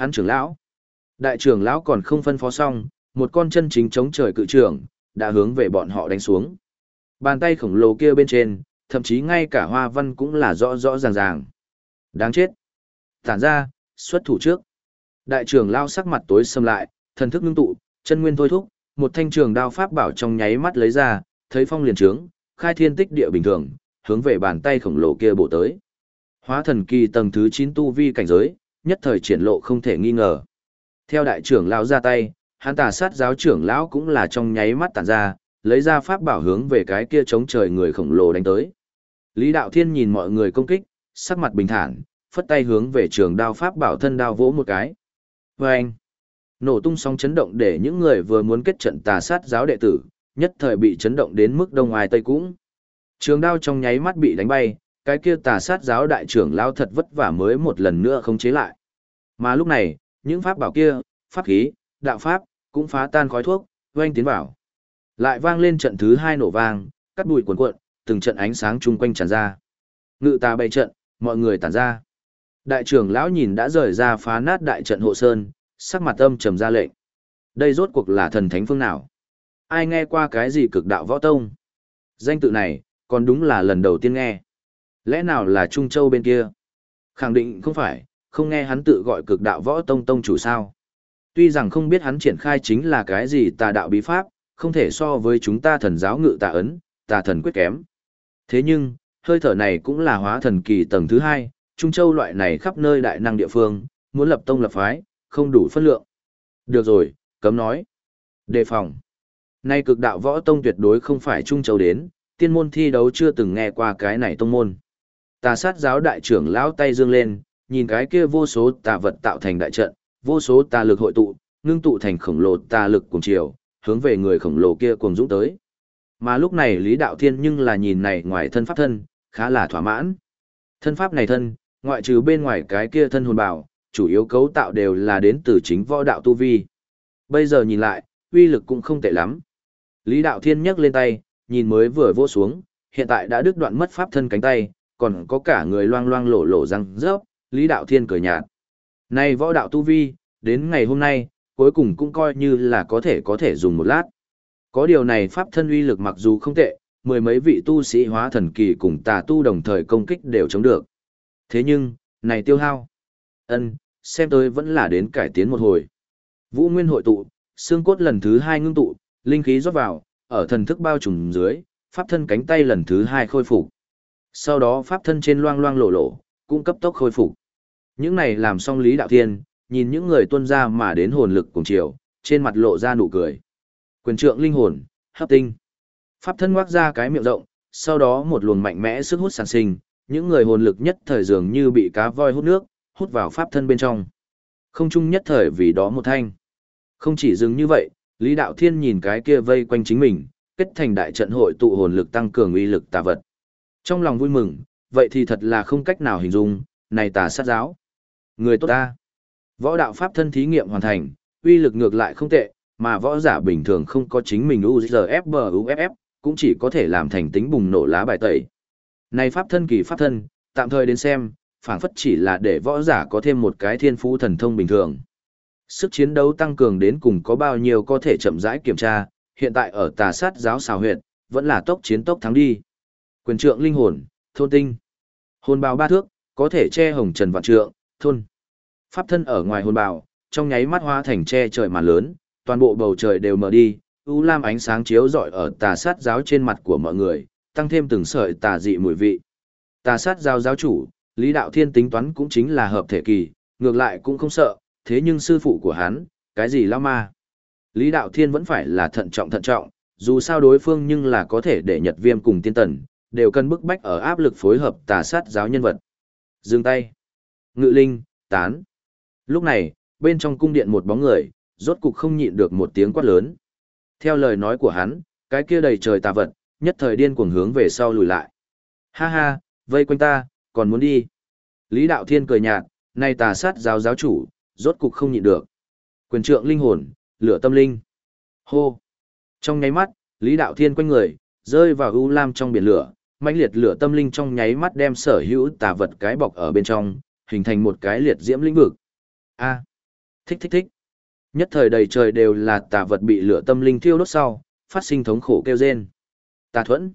Hắn trưởng lão. Đại trưởng lão còn không phân phó xong, một con chân chính chống trời cự trưởng, đã hướng về bọn họ đánh xuống. Bàn tay khổng lồ kia bên trên, thậm chí ngay cả hoa văn cũng là rõ rõ ràng ràng. Đáng chết. Tản ra, xuất thủ trước. Đại trưởng lao sắc mặt tối sầm lại, thần thức ngưng tụ, chân nguyên thôi thúc, một thanh trường đao pháp bảo trong nháy mắt lấy ra, thấy phong liền trướng, khai thiên tích địa bình thường, hướng về bàn tay khổng lồ kia bổ tới. Hóa thần kỳ tầng thứ 9 tu vi cảnh giới, nhất thời triển lộ không thể nghi ngờ. Theo đại trưởng lão ra tay, hắn tà sát giáo trưởng lão cũng là trong nháy mắt tản ra, lấy ra pháp bảo hướng về cái kia chống trời người khổng lồ đánh tới. Lý Đạo Thiên nhìn mọi người công kích, sắc mặt bình thản, phất tay hướng về trường đao pháp bảo thân đao vỗ một cái. Vâng! Nổ tung sóng chấn động để những người vừa muốn kết trận tà sát giáo đệ tử, nhất thời bị chấn động đến mức đông ai tây cũng. Trường đao trong nháy mắt bị đánh bay, cái kia tà sát giáo đại trưởng lao thật vất vả mới một lần nữa không chế lại. Mà lúc này, những pháp bảo kia, pháp khí, đạo pháp, cũng phá tan khói thuốc, doanh tiến vào. Lại vang lên trận thứ hai nổ vang, cắt bụi cuồn cuộn, từng trận ánh sáng chung quanh tràn ra. Ngự tà bày trận, mọi người tản ra. Đại trưởng lão nhìn đã rời ra phá nát đại trận hộ sơn, sắc mặt âm trầm ra lệnh. Đây rốt cuộc là thần thánh phương nào? Ai nghe qua cái gì cực đạo võ tông? Danh tự này, còn đúng là lần đầu tiên nghe. Lẽ nào là Trung Châu bên kia? Khẳng định không phải, không nghe hắn tự gọi cực đạo võ tông tông chủ sao. Tuy rằng không biết hắn triển khai chính là cái gì tà đạo bí pháp, không thể so với chúng ta thần giáo ngự tà ấn, tà thần quyết kém. Thế nhưng, hơi thở này cũng là hóa thần kỳ tầng thứ hai, Trung Châu loại này khắp nơi đại năng địa phương, muốn lập tông lập phái, không đủ phân lượng. Được rồi, cấm nói. Đề phòng. Nay cực đạo võ tông tuyệt đối không phải Trung Châu đến, tiên môn thi đấu chưa từng nghe qua cái này tông môn. Tà sát giáo đại trưởng lão tay dương lên, nhìn cái kia vô số tà vật tạo thành đại trận, vô số tà lực hội tụ, ngưng tụ thành khổng lồ tà lực cùng chiều, hướng về người khổng lồ kia cuồng dũng tới. Mà lúc này Lý Đạo Thiên nhưng là nhìn này ngoài thân pháp thân, khá là thỏa mãn. Thân pháp này thân, ngoại trừ bên ngoài cái kia thân hồn bảo, chủ yếu cấu tạo đều là đến từ chính võ đạo tu vi. Bây giờ nhìn lại, uy lực cũng không tệ lắm. Lý Đạo Thiên nhấc lên tay, nhìn mới vừa vô xuống, hiện tại đã đứt đoạn mất pháp thân cánh tay, còn có cả người loang loang lổ lổ răng rớp, Lý Đạo Thiên cười nhạt. nay võ đạo tu vi, đến ngày hôm nay, cuối cùng cũng coi như là có thể có thể dùng một lát. Có điều này pháp thân uy lực mặc dù không tệ, mười mấy vị tu sĩ hóa thần kỳ cùng tà tu đồng thời công kích đều chống được. Thế nhưng, này tiêu hao. ân xem tôi vẫn là đến cải tiến một hồi. Vũ Nguyên hội tụ, xương cốt lần thứ hai ngưng tụ, linh khí rót vào, ở thần thức bao trùm dưới, pháp thân cánh tay lần thứ hai khôi phục. Sau đó pháp thân trên loang loang lộ lộ, cũng cấp tốc khôi phục. Những này làm xong Lý Đạo Thiên, nhìn những người tuân ra mà đến hồn lực cùng chiều, trên mặt lộ ra nụ cười. Quyền trượng linh hồn, hấp tinh. Pháp thân ngoác ra cái miệng rộng, sau đó một luồng mạnh mẽ sức hút sản sinh, những người hồn lực nhất thời dường như bị cá voi hút nước, hút vào pháp thân bên trong. Không chung nhất thời vì đó một thanh. Không chỉ dừng như vậy, Lý Đạo Thiên nhìn cái kia vây quanh chính mình, kết thành đại trận hội tụ hồn lực tăng cường uy lực tà vật. Trong lòng vui mừng, vậy thì thật là không cách nào hình dung, này tà sát giáo. Người tốt ta. Võ đạo pháp thân thí nghiệm hoàn thành, uy lực ngược lại không tệ, mà võ giả bình thường không có chính mình UZFBUFF, cũng chỉ có thể làm thành tính bùng nổ lá bài tẩy. Này pháp thân kỳ pháp thân, tạm thời đến xem, phảng phất chỉ là để võ giả có thêm một cái thiên phú thần thông bình thường. Sức chiến đấu tăng cường đến cùng có bao nhiêu có thể chậm rãi kiểm tra, hiện tại ở tà sát giáo xào huyện, vẫn là tốc chiến tốc thắng đi. Quyền trượng linh hồn, thôn tinh. Hồn bào ba thước, có thể che hồng trần vạn trượng, thôn. Pháp thân ở ngoài hồn bào, trong nháy mắt hoa thành che trời màn lớn, toàn bộ bầu trời đều mở đi, u lam ánh sáng chiếu rọi ở tà sát giáo trên mặt của mọi người, tăng thêm từng sợi tà dị mùi vị. Tà sát giáo giáo chủ, Lý Đạo Thiên tính toán cũng chính là hợp thể kỳ, ngược lại cũng không sợ, thế nhưng sư phụ của hắn, cái gì lao ma. Lý Đạo Thiên vẫn phải là thận trọng thận trọng, dù sao đối phương nhưng là có thể để Nhật Viêm cùng tiên tần, đều cần bức bách ở áp lực phối hợp tà sát giáo nhân vật. Dừng tay. Ngự linh, tán. Lúc này, bên trong cung điện một bóng người, rốt cục không nhịn được một tiếng quát lớn. Theo lời nói của hắn, cái kia đầy trời tà vật, nhất thời điên cuồng hướng về sau lùi lại. Ha ha, vây quanh ta, còn muốn đi. Lý Đạo Thiên cười nhạt, nay tà sát giáo giáo chủ, rốt cục không nhịn được. Quyền trượng linh hồn, lửa tâm linh. Hô. Trong nháy mắt, Lý Đạo Thiên quanh người, rơi vào u lam trong biển lửa, mãnh liệt lửa tâm linh trong nháy mắt đem sở hữu tà vật cái bọc ở bên trong, hình thành một cái liệt diễm lĩnh vực. A. Thích thích thích. Nhất thời đầy trời đều là tà vật bị lửa tâm linh thiêu đốt sau, phát sinh thống khổ kêu rên. Tà thuẫn.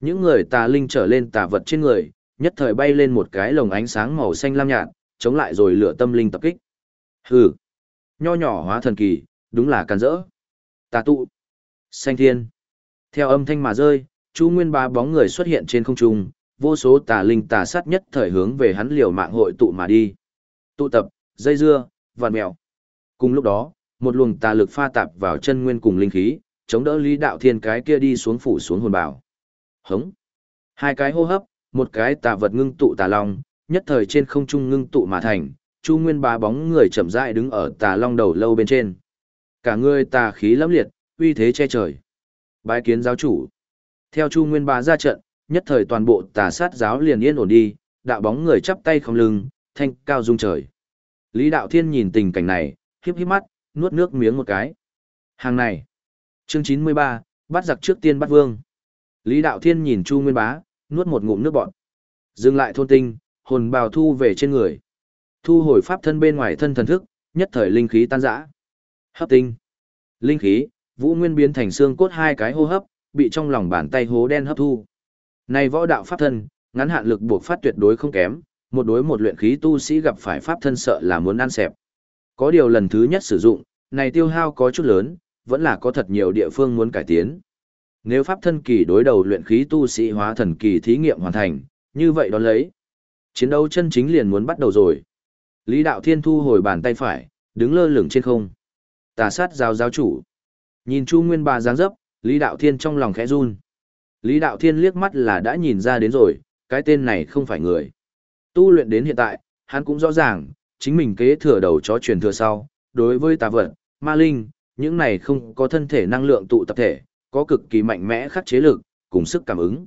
Những người tà linh trở lên tà vật trên người, nhất thời bay lên một cái lồng ánh sáng màu xanh lam nhạt, chống lại rồi lửa tâm linh tập kích. Hừ. Nho nhỏ hóa thần kỳ, đúng là càn rỡ. Tà tụ. Xanh thiên. Theo âm thanh mà rơi, Chu Nguyên ba bóng người xuất hiện trên không trung, vô số tà linh tà sát nhất thời hướng về hắn liều mạng hội tụ mà đi. Tụ tập, dây dưa, vằn mèo. Cùng lúc đó, một luồng tà lực pha tạp vào chân nguyên cùng linh khí, chống đỡ Lý Đạo Thiên cái kia đi xuống phủ xuống hồn bảo. Hống. Hai cái hô hấp, một cái tà vật ngưng tụ tà long, nhất thời trên không trung ngưng tụ mà thành, Chu Nguyên ba bóng người chậm rãi đứng ở tà long đầu lâu bên trên. Cả người tà khí lẫm liệt, uy thế che trời. Bái kiến giáo chủ. Theo Chu Nguyên Bá ra trận, nhất thời toàn bộ tà sát giáo liền yên ổn đi, đạo bóng người chắp tay không lưng, thanh cao dung trời. Lý Đạo Thiên nhìn tình cảnh này, híp híp mắt, nuốt nước miếng một cái. Hàng này. Chương 93, bắt giặc trước tiên bắt vương. Lý Đạo Thiên nhìn Chu Nguyên Bá, nuốt một ngụm nước bọt. Dừng lại thôn tinh, hồn bào thu về trên người. Thu hồi pháp thân bên ngoài thân thần thức, nhất thời linh khí tan rã. Hấp tinh. Linh khí, vũ nguyên biến thành xương cốt hai cái hô hấp, bị trong lòng bàn tay hố đen hấp thu. Này võ đạo pháp thân, ngắn hạn lực buộc phát tuyệt đối không kém, một đối một luyện khí tu sĩ gặp phải pháp thân sợ là muốn ăn xẹp. Có điều lần thứ nhất sử dụng, này tiêu hao có chút lớn, vẫn là có thật nhiều địa phương muốn cải tiến. Nếu pháp thân kỳ đối đầu luyện khí tu sĩ hóa thần kỳ thí nghiệm hoàn thành, như vậy đó lấy. Chiến đấu chân chính liền muốn bắt đầu rồi. Lý Đạo Thiên thu hồi bàn tay phải, đứng lơ lửng trên không. Tà sát giáo giáo chủ. Nhìn Chu Nguyên bà dáng dấp, Lý Đạo Thiên trong lòng khẽ run. Lý Đạo Thiên liếc mắt là đã nhìn ra đến rồi, cái tên này không phải người. Tu luyện đến hiện tại, hắn cũng rõ ràng, chính mình kế thừa đầu chó truyền thừa sau, đối với tà vật, ma linh, những này không có thân thể năng lượng tụ tập thể, có cực kỳ mạnh mẽ khắc chế lực, cùng sức cảm ứng.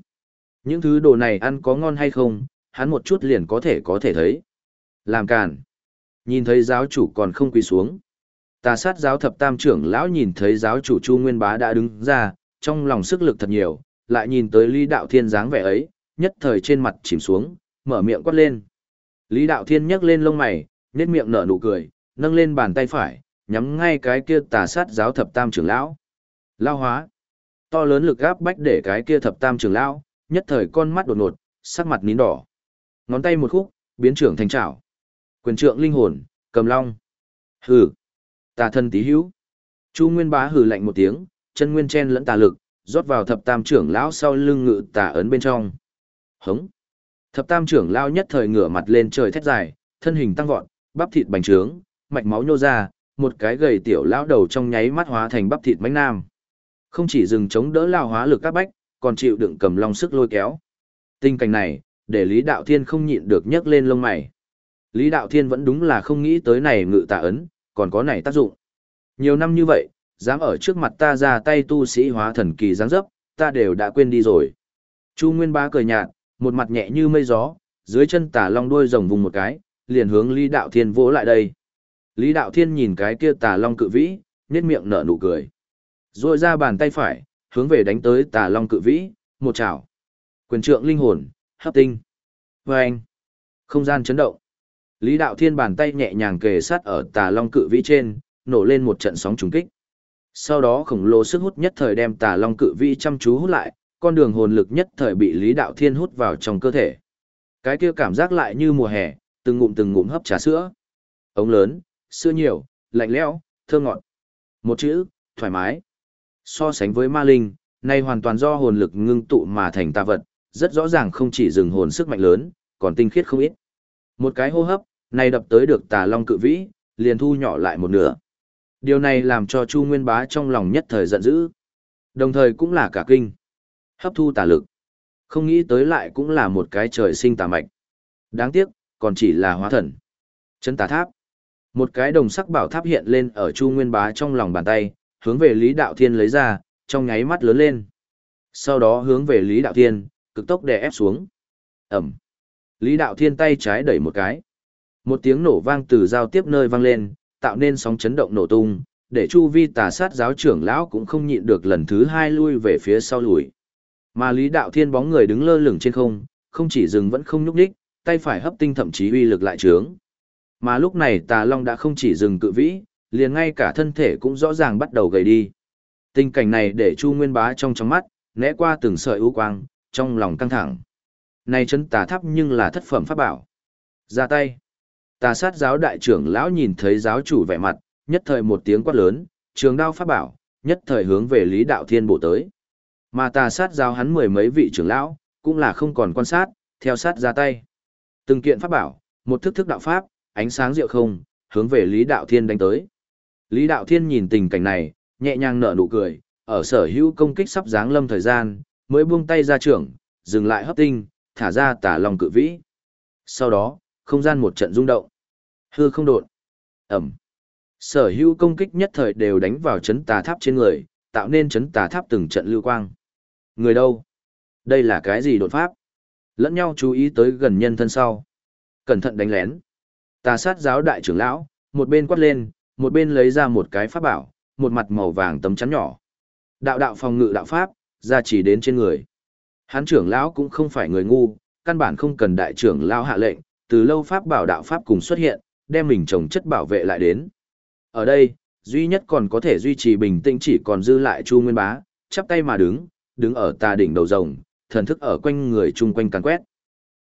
Những thứ đồ này ăn có ngon hay không, hắn một chút liền có thể có thể thấy. Làm càn. Nhìn thấy giáo chủ còn không quỳ xuống. Tà sát giáo thập tam trưởng lão nhìn thấy giáo chủ Chu Nguyên Bá đã đứng ra, trong lòng sức lực thật nhiều, lại nhìn tới Lý Đạo Thiên dáng vẻ ấy, nhất thời trên mặt chìm xuống, mở miệng quát lên. Lý Đạo Thiên nhấc lên lông mày, nhếch miệng nở nụ cười, nâng lên bàn tay phải, nhắm ngay cái kia tà sát giáo thập tam trưởng lão. Lao hóa. To lớn lực gáp bách để cái kia thập tam trưởng lão, nhất thời con mắt đột ngột, sắc mặt nín đỏ. Ngón tay một khúc, biến trưởng thành trảo. Quyền trượng linh hồn, cầm long. Hừ. Tà thân tí hữu. Chu Nguyên Bá hừ lạnh một tiếng, chân nguyên chen lẫn tà lực, rót vào thập tam trưởng lão sau lưng ngự tà ấn bên trong. Hống. Thập tam trưởng lão nhất thời ngửa mặt lên trời thét dài, thân hình tăng vọt, bắp thịt bành trướng, mạch máu nhô ra, một cái gầy tiểu lão đầu trong nháy mắt hóa thành bắp thịt mãnh nam. Không chỉ dừng chống đỡ lao hóa lực các bách, còn chịu đựng cầm long sức lôi kéo. Tình cảnh này, để Lý Đạo Thiên không nhịn được nhấc lên lông mày. Lý Đạo Thiên vẫn đúng là không nghĩ tới này ngự tà ấn, còn có này tác dụng. Nhiều năm như vậy, dám ở trước mặt ta ra tay tu sĩ hóa thần kỳ dáng dấp, ta đều đã quên đi rồi. Chu Nguyên Bá cười nhạt, một mặt nhẹ như mây gió, dưới chân tà long đuôi rồng vùng một cái, liền hướng Lý Đạo Thiên vỗ lại đây. Lý Đạo Thiên nhìn cái kia tà long cự vĩ, nhếch miệng nở nụ cười. Rồi ra bàn tay phải, hướng về đánh tới tà long cự vĩ, một chảo. Quyền trượng linh hồn, hấp tinh. Vâng! Không gian chấn động. Lý Đạo Thiên bàn tay nhẹ nhàng kề sát ở tà long cự vĩ trên, nổ lên một trận sóng trùng kích. Sau đó khổng lồ sức hút nhất thời đem tà long cự vĩ chăm chú hút lại, con đường hồn lực nhất thời bị Lý Đạo Thiên hút vào trong cơ thể. Cái kia cảm giác lại như mùa hè, từng ngụm từng ngụm hấp trà sữa. Ống lớn, sữa nhiều, lạnh lẽo, thơm ngọt. Một chữ, thoải mái. So sánh với ma linh, nay hoàn toàn do hồn lực ngưng tụ mà thành tà vật, rất rõ ràng không chỉ dừng hồn sức mạnh lớn, còn tinh khiết không ít. Một cái hô hấp, này đập tới được tà long cự vĩ, liền thu nhỏ lại một nửa. Điều này làm cho Chu Nguyên Bá trong lòng nhất thời giận dữ. Đồng thời cũng là cả kinh. Hấp thu tà lực. Không nghĩ tới lại cũng là một cái trời sinh tà mạch. Đáng tiếc, còn chỉ là hóa thần. Chân tà tháp. Một cái đồng sắc bảo tháp hiện lên ở Chu Nguyên Bá trong lòng bàn tay, hướng về Lý Đạo Thiên lấy ra, trong nháy mắt lớn lên. Sau đó hướng về Lý Đạo Thiên, cực tốc đè ép xuống. Ẩm. Lý Đạo Thiên tay trái đẩy một cái. Một tiếng nổ vang từ giao tiếp nơi vang lên, tạo nên sóng chấn động nổ tung, để chu vi tà sát giáo trưởng lão cũng không nhịn được lần thứ hai lui về phía sau lùi. Mà Lý Đạo Thiên bóng người đứng lơ lửng trên không, không chỉ dừng vẫn không nhúc đích, tay phải hấp tinh thậm chí uy lực lại trướng. Mà lúc này tà long đã không chỉ dừng cự vĩ, liền ngay cả thân thể cũng rõ ràng bắt đầu gầy đi. Tình cảnh này để Chu Nguyên Bá trong trong mắt, né qua từng sợi ưu quang, trong lòng căng thẳng. Này chấn tà tháp nhưng là thất phẩm pháp bảo. Ra tay. Tà sát giáo đại trưởng lão nhìn thấy giáo chủ vẻ mặt, nhất thời một tiếng quát lớn, trường đao pháp bảo, nhất thời hướng về Lý Đạo Thiên bổ tới. Mà tà sát giáo hắn mười mấy vị trưởng lão, cũng là không còn quan sát, theo sát ra tay. Từng kiện pháp bảo, một thức thức đạo pháp, ánh sáng diệu không, hướng về Lý Đạo Thiên đánh tới. Lý Đạo Thiên nhìn tình cảnh này, nhẹ nhàng nở nụ cười, ở sở hữu công kích sắp giáng lâm thời gian, mới buông tay ra trưởng, dừng lại hấp tinh, thả ra tả lòng cự vĩ. Sau đó, không gian một trận rung động. Hư không đột. Ẩm. Sở hữu công kích nhất thời đều đánh vào chấn tà tháp trên người, tạo nên chấn tà tháp từng trận lưu quang. Người đâu? Đây là cái gì đột pháp? Lẫn nhau chú ý tới gần nhân thân sau. Cẩn thận đánh lén. Tà sát giáo đại trưởng lão, một bên quát lên, một bên lấy ra một cái pháp bảo, một mặt màu vàng tấm chắn nhỏ. Đạo đạo phòng ngự đạo pháp, ra chỉ đến trên người. Hán trưởng lão cũng không phải người ngu, căn bản không cần đại trưởng lão hạ lệnh, từ lâu pháp bảo đạo pháp cùng xuất hiện, đem mình trồng chất bảo vệ lại đến. Ở đây, duy nhất còn có thể duy trì bình tĩnh chỉ còn dư lại Chu Nguyên Bá, chắp tay mà đứng, đứng ở tà đỉnh đầu rồng, thần thức ở quanh người chung quanh càn quét.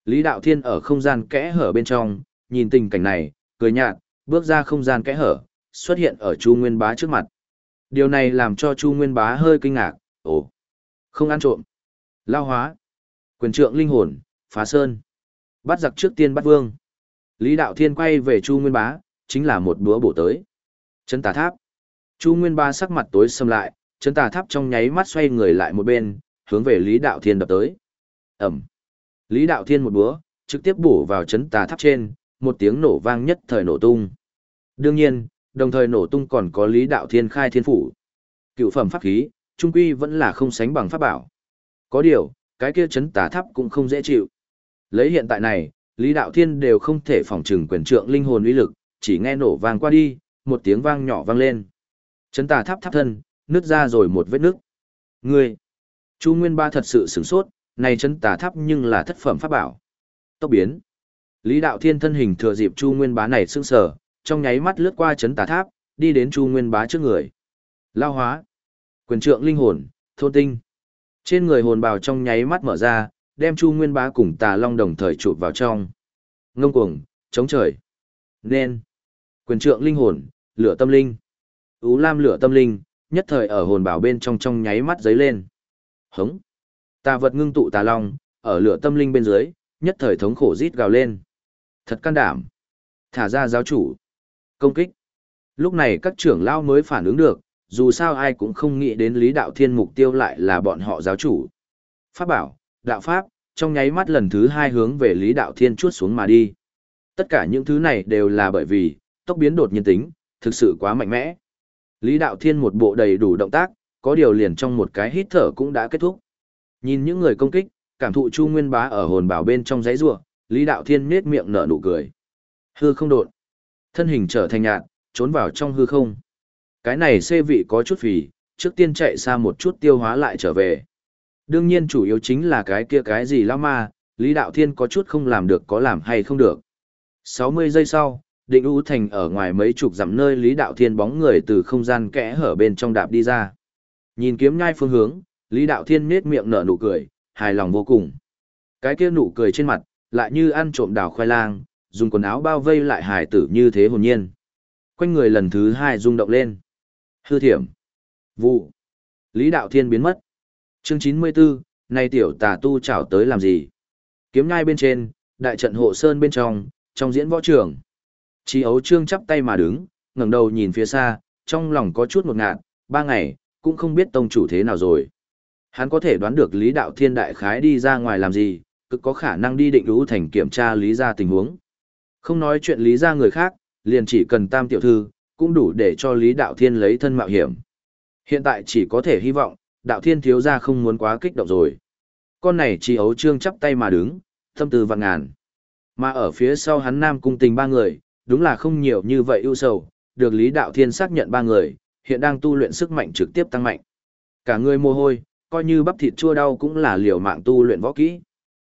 Lý Đạo Thiên ở không gian kẽ hở bên trong, nhìn tình cảnh này, cười nhạt, bước ra không gian kẽ hở, xuất hiện ở Chu Nguyên Bá trước mặt. Điều này làm cho Chu Nguyên Bá hơi kinh ngạc, ồ, không ăn trộm. Lao hóa, quyền trượng linh hồn, phá sơn. Bắt giặc trước tiên bắt vương. Lý Đạo Thiên quay về Chu Nguyên Bá, chính là một búa bổ tới. Chân tà tháp. Chu Nguyên Bá sắc mặt tối sầm lại, chân tà tháp trong nháy mắt xoay người lại một bên, hướng về Lý Đạo Thiên đập tới. Ẩm. Lý Đạo Thiên một búa, trực tiếp bổ vào chân tà tháp trên, một tiếng nổ vang nhất thời nổ tung. Đương nhiên, đồng thời nổ tung còn có Lý Đạo Thiên khai thiên phủ. Cựu phẩm pháp khí, trung quy vẫn là không sánh bằng pháp bảo. Có điều, cái kia chấn tà tháp cũng không dễ chịu. Lấy hiện tại này, Lý Đạo Thiên đều không thể phòng trừng quyền trượng linh hồn uy lực, chỉ nghe nổ vang qua đi, một tiếng vang nhỏ vang lên. Chấn tà tháp tháp thân, nứt ra rồi một vết nước. Ngươi! Chu Nguyên Ba thật sự sửng sốt, này chấn tà tháp nhưng là thất phẩm pháp bảo. Tốc biến! Lý Đạo Thiên thân hình thừa dịp Chu Nguyên Bá này sững sờ, trong nháy mắt lướt qua chấn tà tháp, đi đến Chu Nguyên Bá trước người. Lao hóa! Quyền trượng linh hồn, thôn tinh! Trên người hồn bào trong nháy mắt mở ra, đem Chu Nguyên Bá cùng Tà Long đồng thời chụp vào trong. Ngông cuồng, chống trời. Nên. Quyền trượng linh hồn, lửa tâm linh. Ú lam lửa tâm linh, nhất thời ở hồn bảo bên trong trong nháy mắt giấy lên. Hống. Tà vật ngưng tụ Tà Long, ở lửa tâm linh bên dưới, nhất thời thống khổ rít gào lên. Thật can đảm. Thả ra giáo chủ. Công kích. Lúc này các trưởng lao mới phản ứng được, dù sao ai cũng không nghĩ đến Lý Đạo Thiên mục tiêu lại là bọn họ giáo chủ. Pháp bảo, đạo pháp, trong nháy mắt lần thứ hai hướng về Lý Đạo Thiên chuốt xuống mà đi. Tất cả những thứ này đều là bởi vì, tốc biến đột nhiên tính, thực sự quá mạnh mẽ. Lý Đạo Thiên một bộ đầy đủ động tác, có điều liền trong một cái hít thở cũng đã kết thúc. Nhìn những người công kích, cảm thụ Chu Nguyên Bá ở hồn bảo bên trong giấy rủa, Lý Đạo Thiên nết miệng nở nụ cười. Hư không đột, thân hình trở thành nhạt, trốn vào trong hư không. Cái này xê vị có chút phì, trước tiên chạy xa một chút tiêu hóa lại trở về. Đương nhiên chủ yếu chính là cái kia cái gì lắm ma, Lý Đạo Thiên có chút không làm được có làm hay không được. 60 giây sau, định U Thành ở ngoài mấy chục dặm nơi Lý Đạo Thiên bóng người từ không gian kẽ hở bên trong đạp đi ra. Nhìn kiếm nhai phương hướng, Lý Đạo Thiên nết miệng nở nụ cười, hài lòng vô cùng. Cái kia nụ cười trên mặt, lại như ăn trộm đào khoai lang, dùng quần áo bao vây lại hài tử như thế hồn nhiên. Quanh người lần thứ hai rung động lên. Hư thiểm. Vụ. Lý Đạo Thiên biến mất. Chương 94, này tiểu tà tu chảo tới làm gì? Kiếm nhai bên trên, đại trận hộ sơn bên trong, trong diễn võ trường. Chí ấu trương chắp tay mà đứng, ngẩng đầu nhìn phía xa, trong lòng có chút một ngạt, ba ngày, cũng không biết tông chủ thế nào rồi. Hắn có thể đoán được Lý Đạo Thiên đại khái đi ra ngoài làm gì, cực có khả năng đi định lũ thành kiểm tra lý ra tình huống. Không nói chuyện lý ra người khác, liền chỉ cần tam tiểu thư, cũng đủ để cho Lý Đạo Thiên lấy thân mạo hiểm. Hiện tại chỉ có thể hy vọng, Đạo Thiên thiếu ra không muốn quá kích động rồi. Con này chỉ ấu trương chắp tay mà đứng, thâm tư vạn ngàn. Mà ở phía sau hắn nam cung tình ba người, đúng là không nhiều như vậy ưu sầu, được Lý Đạo Thiên xác nhận ba người, hiện đang tu luyện sức mạnh trực tiếp tăng mạnh. Cả người mồ hôi, coi như bắp thịt chua đau cũng là liều mạng tu luyện võ kỹ.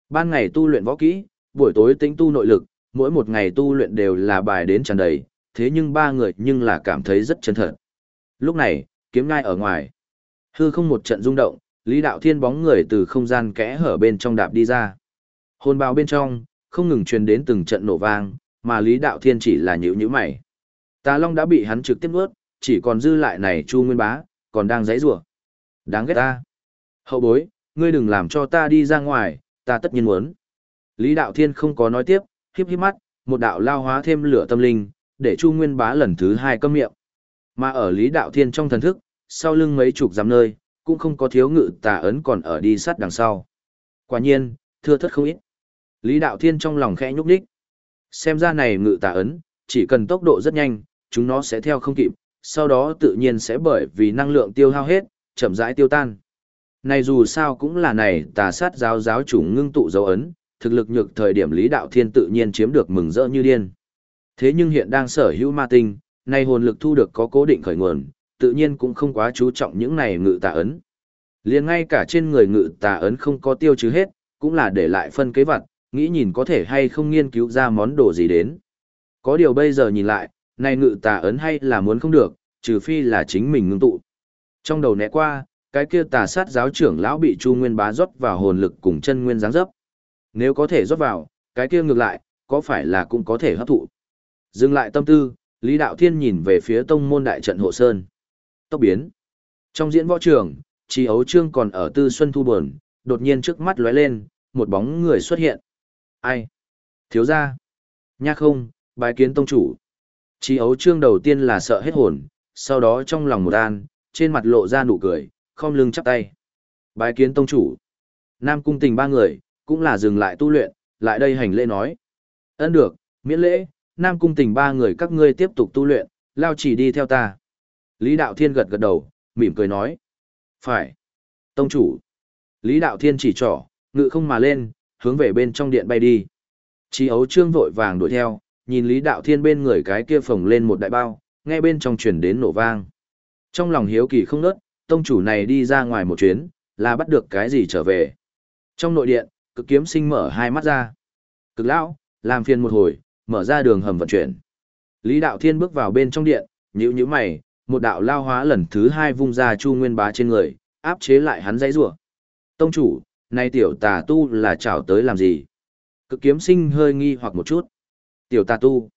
Ban ngày tu luyện võ kỹ, buổi tối tính tu nội lực, mỗi một ngày tu luyện đều là bài đến tràn đầy, thế nhưng ba người nhưng là cảm thấy rất chân thật. Lúc này, kiếm ngai ở ngoài. Hư không một trận rung động, Lý Đạo Thiên bóng người từ không gian kẽ hở bên trong đạp đi ra. Hồn bào bên trong, không ngừng truyền đến từng trận nổ vang, mà Lý Đạo Thiên chỉ là nhữ nhữ mày. Tà Long đã bị hắn trực tiếp nuốt, chỉ còn dư lại này Chu Nguyên Bá, còn đang giãy rủa. Đáng ghét ta. Hậu bối, ngươi đừng làm cho ta đi ra ngoài, ta tất nhiên muốn. Lý Đạo Thiên không có nói tiếp, híp híp mắt, một đạo lao hóa thêm lửa tâm linh, để Chu Nguyên Bá lần thứ hai câm miệng. Mà ở Lý Đạo Thiên trong thần thức, sau lưng mấy chục giám nơi, cũng không có thiếu ngự tà ấn còn ở đi sát đằng sau. Quả nhiên, thưa thất không ít. Lý Đạo Thiên trong lòng khẽ nhúc đích. Xem ra này ngự tà ấn, chỉ cần tốc độ rất nhanh, chúng nó sẽ theo không kịp, sau đó tự nhiên sẽ bởi vì năng lượng tiêu hao hết, chậm rãi tiêu tan. Này dù sao cũng là này tà sát giáo giáo chủ ngưng tụ dấu ấn, thực lực nhược thời điểm Lý Đạo Thiên tự nhiên chiếm được mừng rỡ như điên. Thế nhưng hiện đang sở hữu ma tinh, nay hồn lực thu được có cố định khởi nguồn, tự nhiên cũng không quá chú trọng những này ngự tà ấn. liền ngay cả trên người ngự tà ấn không có tiêu chứ hết, cũng là để lại phân kế vật, nghĩ nhìn có thể hay không nghiên cứu ra món đồ gì đến. Có điều bây giờ nhìn lại, này ngự tà ấn hay là muốn không được, trừ phi là chính mình ngưng tụ. Trong đầu né qua, cái kia tà sát giáo trưởng lão bị Chu Nguyên bá rót vào hồn lực cùng chân nguyên giáng dấp. Nếu có thể rót vào, cái kia ngược lại, có phải là cũng có thể hấp thụ. Dừng lại tâm tư, Lý Đạo Thiên nhìn về phía tông môn đại trận hộ sơn. Tốc biến. Trong diễn võ trường, Chi Ấu Trương còn ở Tư Xuân Thu Buồn, đột nhiên trước mắt lóe lên, một bóng người xuất hiện. Ai? Thiếu gia. Nha không, bái kiến tông chủ. Chi Ấu Trương đầu tiên là sợ hết hồn, sau đó trong lòng một an, trên mặt lộ ra nụ cười, không lưng chắp tay. Bái kiến tông chủ. Nam cung tình ba người, cũng là dừng lại tu luyện, lại đây hành lễ nói. Ấn được, miễn lễ, Nam cung tình ba người các ngươi tiếp tục tu luyện, lao chỉ đi theo ta. Lý Đạo Thiên gật gật đầu, mỉm cười nói. Phải. Tông chủ. Lý Đạo Thiên chỉ trỏ, ngự không mà lên, hướng về bên trong điện bay đi. Chí ấu trương vội vàng đuổi theo, nhìn Lý Đạo Thiên bên người cái kia phồng lên một đại bao, nghe bên trong truyền đến nổ vang. Trong lòng hiếu kỳ không nớt, tông chủ này đi ra ngoài một chuyến, là bắt được cái gì trở về. Trong nội điện, cực kiếm sinh mở hai mắt ra. Cực lão, làm phiền một hồi, mở ra đường hầm vận chuyển. Lý Đạo Thiên bước vào bên trong điện, nhíu nhíu mày, một đạo lao hóa lần thứ hai vung ra Chu Nguyên Bá trên người, áp chế lại hắn dãy rủa. Tông chủ, nay tiểu tà tu là chảo tới làm gì? Cực kiếm sinh hơi nghi hoặc một chút. Tiểu tà tu.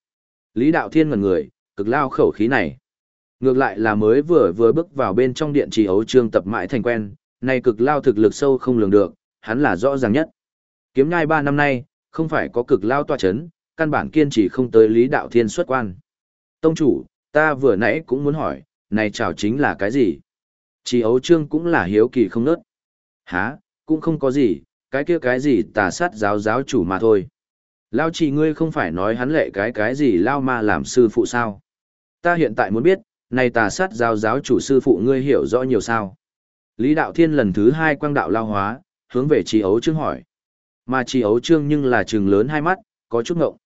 Lý Đạo Thiên ngẩn người, cực lao khẩu khí này. Ngược lại là mới vừa vừa bước vào bên trong điện trì ấu trương tập mãi thành quen, nay cực lao thực lực sâu không lường được, hắn là rõ ràng nhất. Kiếm nhai ba năm nay, không phải có cực lao tọa chấn, căn bản kiên trì không tới Lý Đạo Thiên xuất quan. Tông chủ, ta vừa nãy cũng muốn hỏi, này chào chính là cái gì? Chỉ ấu trương cũng là hiếu kỳ không nớt. Hả, cũng không có gì, cái kia cái gì tà sát giáo giáo chủ mà thôi. Lao chỉ ngươi không phải nói hắn lệ cái cái gì lao ma làm sư phụ sao? Ta hiện tại muốn biết, này tà sát giáo giáo chủ sư phụ ngươi hiểu rõ nhiều sao? Lý Đạo Thiên lần thứ hai quang đạo lao hóa, hướng về Trí Ấu Trương hỏi. Mà Trí Ấu Trương nhưng là trừng lớn hai mắt, có chút ngộng.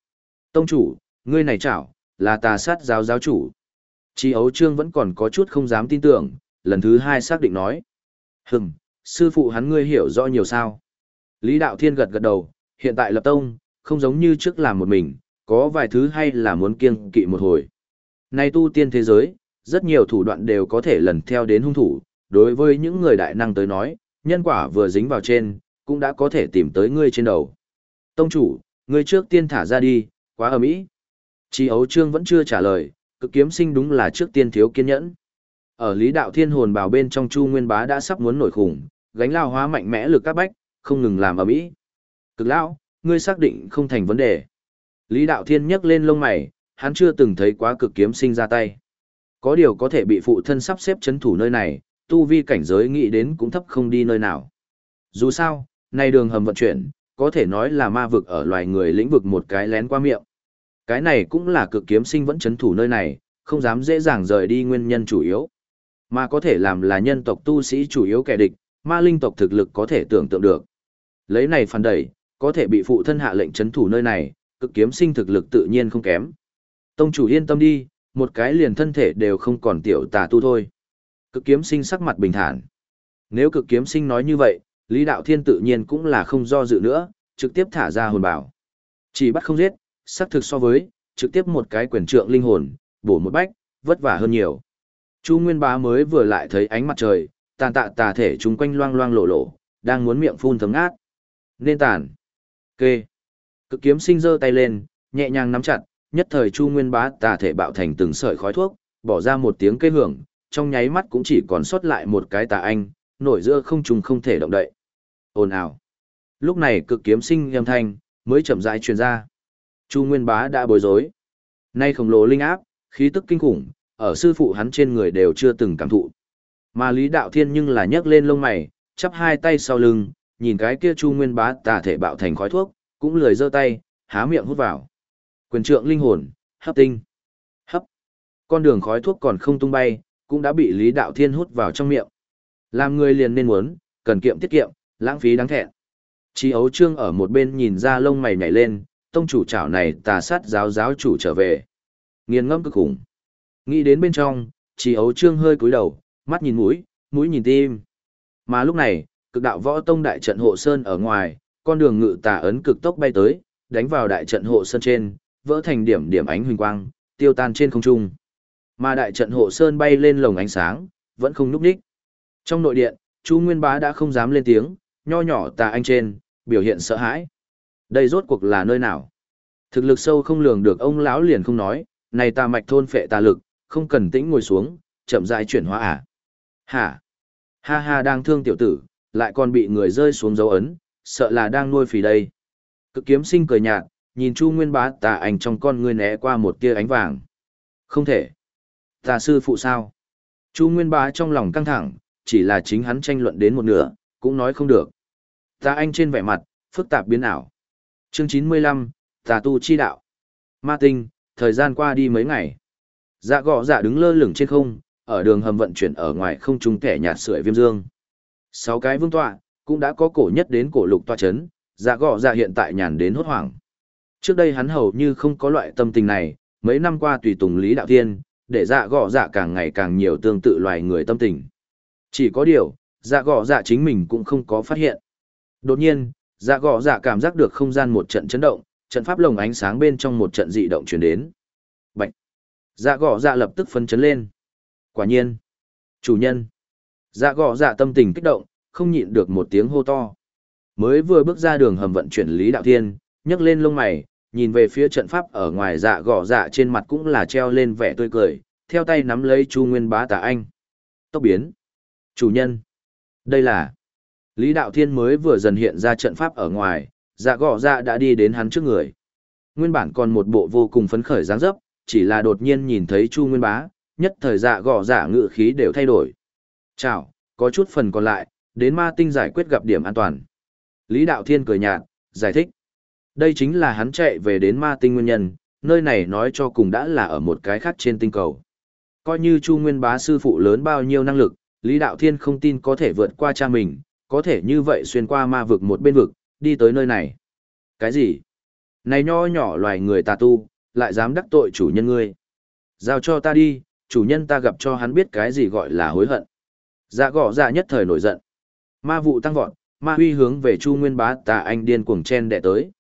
Tông chủ, ngươi này chảo, là tà sát giáo giáo chủ. Chi Ấu Trương vẫn còn có chút không dám tin tưởng, lần thứ hai xác định nói. Hừm, sư phụ hắn ngươi hiểu rõ nhiều sao. Lý Đạo Thiên gật gật đầu, hiện tại lập tông, không giống như trước làm một mình, có vài thứ hay là muốn kiêng kỵ một hồi. Nay tu tiên thế giới, rất nhiều thủ đoạn đều có thể lần theo đến hung thủ, đối với những người đại năng tới nói, nhân quả vừa dính vào trên, cũng đã có thể tìm tới ngươi trên đầu. Tông chủ, ngươi trước tiên thả ra đi, quá ầm ĩ. Chi ấu trương vẫn chưa trả lời, cực kiếm sinh đúng là trước tiên thiếu kiên nhẫn. Ở lý đạo thiên hồn bào bên trong chu nguyên bá đã sắp muốn nổi khủng, gánh lao hóa mạnh mẽ lực các bách, không ngừng làm ầm ĩ. Cực lão, ngươi xác định không thành vấn đề. Lý đạo thiên nhấc lên lông mày, hắn chưa từng thấy quá cực kiếm sinh ra tay. Có điều có thể bị phụ thân sắp xếp chấn thủ nơi này, tu vi cảnh giới nghĩ đến cũng thấp không đi nơi nào. Dù sao, nay đường hầm vận chuyển, có thể nói là ma vực ở loài người lĩnh vực một cái lén qua miệng. Cái này cũng là cực kiếm sinh vẫn chấn thủ nơi này, không dám dễ dàng rời đi nguyên nhân chủ yếu. Mà có thể làm là nhân tộc tu sĩ chủ yếu kẻ địch, ma linh tộc thực lực có thể tưởng tượng được. Lấy này phản đẩy, có thể bị phụ thân hạ lệnh chấn thủ nơi này, cực kiếm sinh thực lực tự nhiên không kém. Tông chủ yên tâm đi, một cái liền thân thể đều không còn tiểu tà tu thôi. Cực kiếm sinh sắc mặt bình thản. Nếu cực kiếm sinh nói như vậy, Lý Đạo Thiên tự nhiên cũng là không do dự nữa, trực tiếp thả ra hồn bảo. Chỉ bắt không giết, xác thực so với, trực tiếp một cái quyền trượng linh hồn, bổ một bách, vất vả hơn nhiều. Chu Nguyên Bá mới vừa lại thấy ánh mặt trời, tàn tạ tà thể chúng quanh loang loang lộ lộ, đang muốn miệng phun thấm ngát. Nên tàn. Kê. Cực kiếm sinh giơ tay lên, nhẹ nhàng nắm chặt, nhất thời Chu Nguyên Bá tà thể bạo thành từng sợi khói thuốc, bỏ ra một tiếng kê hưởng, trong nháy mắt cũng chỉ còn sót lại một cái tà anh, nổi giữa không trùng không thể động đậy. Ồn ào. Lúc này cực kiếm sinh âm thanh mới chậm rãi truyền ra. Chu Nguyên Bá đã bối rối. Nay khổng lồ linh áp, khí tức kinh khủng, ở sư phụ hắn trên người đều chưa từng cảm thụ. Mà Lý Đạo Thiên nhưng là nhấc lên lông mày, chắp hai tay sau lưng, nhìn cái kia Chu Nguyên Bá tà thể bạo thành khói thuốc, cũng lười giơ tay, há miệng hút vào. Quyền trượng linh hồn, hấp tinh. Hấp. Con đường khói thuốc còn không tung bay, cũng đã bị Lý Đạo Thiên hút vào trong miệng. Làm người liền nên muốn, cần kiệm tiết kiệm, lãng phí đáng thẹn. Chí ấu trương ở một bên nhìn ra lông mày nhảy lên, tông chủ chảo này tà sát giáo giáo chủ trở về. Nghiền ngâm cực khủng. Nghĩ đến bên trong, chỉ ấu trương hơi cúi đầu, mắt nhìn mũi, mũi nhìn tim. Mà lúc này, cực đạo võ tông đại trận hộ sơn ở ngoài, con đường ngự tà ấn cực tốc bay tới, đánh vào đại trận hộ sơn trên, vỡ thành điểm điểm ánh huỳnh quang, tiêu tan trên không trung. Mà đại trận hộ sơn bay lên lồng ánh sáng, vẫn không núp đích. Trong nội điện, Chu Nguyên Bá đã không dám lên tiếng, nho nhỏ tà anh trên, biểu hiện sợ hãi. Đây rốt cuộc là nơi nào? Thực lực sâu không lường được ông lão liền không nói, này ta mạch thôn phệ tà lực, không cần tĩnh ngồi xuống, chậm rãi chuyển hóa à? Hả? Ha ha đang thương tiểu tử, lại còn bị người rơi xuống dấu ấn, sợ là đang nuôi phì đây. Cực kiếm sinh cười nhạt, nhìn Chu Nguyên Bá tà ảnh trong con ngươi né qua một tia ánh vàng. Không thể. Tà sư phụ sao? Chu Nguyên Bá trong lòng căng thẳng, chỉ là chính hắn tranh luận đến một nửa, cũng nói không được. Tà anh trên vẻ mặt, phức tạp biến ảo. Chương 95, Tà tu chi đạo. Ma tinh, thời gian qua đi mấy ngày. Dạ gọ dạ đứng lơ lửng trên không, ở đường hầm vận chuyển ở ngoài không trung kẻ nhạt sưởi viêm dương. Sáu cái vương tọa, cũng đã có cổ nhất đến cổ lục tọa chấn, dạ gọ dạ hiện tại nhàn đến hốt hoảng. Trước đây hắn hầu như không có loại tâm tình này, mấy năm qua tùy tùng Lý Đạo Thiên, để dạ gọ dạ càng ngày càng nhiều tương tự loài người tâm tình. Chỉ có điều, dạ gọ dạ chính mình cũng không có phát hiện. Đột nhiên, dạ gọ dạ cảm giác được không gian một trận chấn động, trận pháp lồng ánh sáng bên trong một trận dị động chuyển đến. Bạch! Dạ gọ dạ lập tức phấn chấn lên. Quả nhiên! Chủ nhân! Dạ gọ dạ tâm tình kích động, không nhịn được một tiếng hô to. Mới vừa bước ra đường hầm vận chuyển Lý Đạo Thiên, nhấc lên lông mày, nhìn về phía trận pháp ở ngoài dạ gọ dạ trên mặt cũng là treo lên vẻ tươi cười, theo tay nắm lấy Chu Nguyên Bá Tà Anh. Tốc biến. Chủ nhân. Đây là. Lý Đạo Thiên mới vừa dần hiện ra trận pháp ở ngoài, dạ gọ dạ đã đi đến hắn trước người. Nguyên bản còn một bộ vô cùng phấn khởi dáng dấp, chỉ là đột nhiên nhìn thấy Chu Nguyên Bá, nhất thời dạ gọ dạ ngự khí đều thay đổi. Chào, có chút phần còn lại, đến ma tinh giải quyết gặp điểm an toàn. Lý Đạo Thiên cười nhạt, giải thích. Đây chính là hắn chạy về đến ma tinh nguyên nhân, nơi này nói cho cùng đã là ở một cái khác trên tinh cầu. Coi như Chu Nguyên bá sư phụ lớn bao nhiêu năng lực, Lý Đạo Thiên không tin có thể vượt qua cha mình, có thể như vậy xuyên qua ma vực một bên vực, đi tới nơi này. Cái gì? Này nho nhỏ loài người tà tu, lại dám đắc tội chủ nhân ngươi. Giao cho ta đi, chủ nhân ta gặp cho hắn biết cái gì gọi là hối hận. Dạ gõ dạ nhất thời nổi giận. Ma vụ tăng vọt, ma huy hướng về Chu Nguyên bá tà anh điên cuồng chen đệ tới.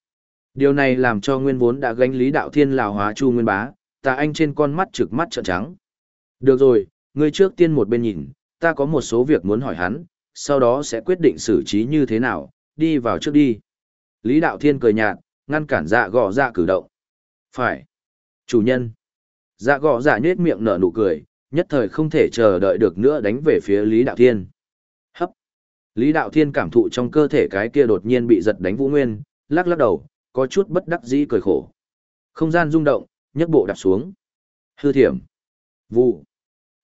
Điều này làm cho nguyên vốn đã gánh lý đạo thiên lào hóa Chu Nguyên bá, tà anh trên con mắt trực mắt trợn trắng. Được rồi, ngươi trước tiên một bên nhìn, ta có một số việc muốn hỏi hắn, sau đó sẽ quyết định xử trí như thế nào, đi vào trước đi. Lý đạo thiên cười nhạt, ngăn cản dạ Gò dạ cử động. Phải. Chủ nhân. Dạ Gò dạ nhết miệng nở nụ cười, nhất thời không thể chờ đợi được nữa đánh về phía Lý đạo thiên. Hấp. Lý đạo thiên cảm thụ trong cơ thể cái kia đột nhiên bị giật đánh vũ nguyên, lắc lắc đầu, có chút bất đắc dĩ cười khổ. Không gian rung động, nhấc bộ đạp xuống. Hư thiểm. Vụ.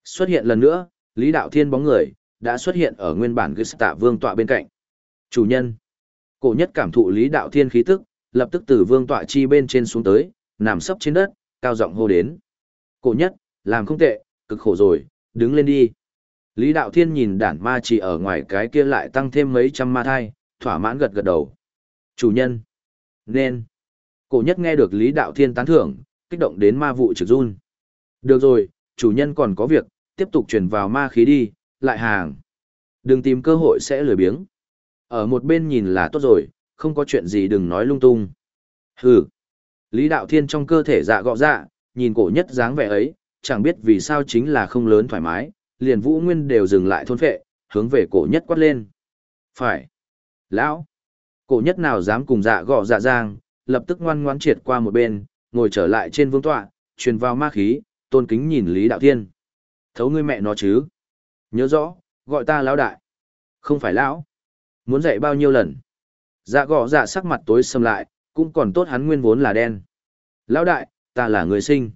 Xuất hiện lần nữa, Lý Đạo Thiên bóng người, đã xuất hiện ở nguyên bản Gư Tạ Vương tọa bên cạnh. Chủ nhân. Cổ nhất cảm thụ Lý Đạo Thiên khí tức, lập tức từ vương tọa chi bên trên xuống tới, nằm sấp trên đất, cao giọng hô đến. Cổ nhất, làm không tệ, cực khổ rồi, đứng lên đi. Lý Đạo Thiên nhìn đản ma chỉ ở ngoài cái kia lại tăng thêm mấy trăm ma thai, thỏa mãn gật gật đầu. Chủ nhân. Nên. Cổ nhất nghe được Lý Đạo Thiên tán thưởng, kích động đến ma vụ trực run. Được rồi, chủ nhân còn có việc, tiếp tục truyền vào ma khí đi, lại hàng. Đừng tìm cơ hội sẽ lười biếng. Ở một bên nhìn là tốt rồi, không có chuyện gì đừng nói lung tung. Hừ. Lý Đạo Thiên trong cơ thể dạ gọ dạ, nhìn cổ nhất dáng vẻ ấy, chẳng biết vì sao chính là không lớn thoải mái, liền Vũ Nguyên đều dừng lại thôn phệ, hướng về cổ nhất quát lên. Phải. Lão. Cổ nhất nào dám cùng dạ gọ dạ giang, lập tức ngoan ngoãn triệt qua một bên, ngồi trở lại trên vương tọa, truyền vào ma khí, tôn kính nhìn Lý Đạo Thiên. Thấu ngươi mẹ nó chứ. Nhớ rõ, gọi ta lão đại. Không phải lão. Muốn dạy bao nhiêu lần. Dạ gọ dạ sắc mặt tối sầm lại, cũng còn tốt hắn nguyên vốn là đen. Lão đại, ta là người sinh.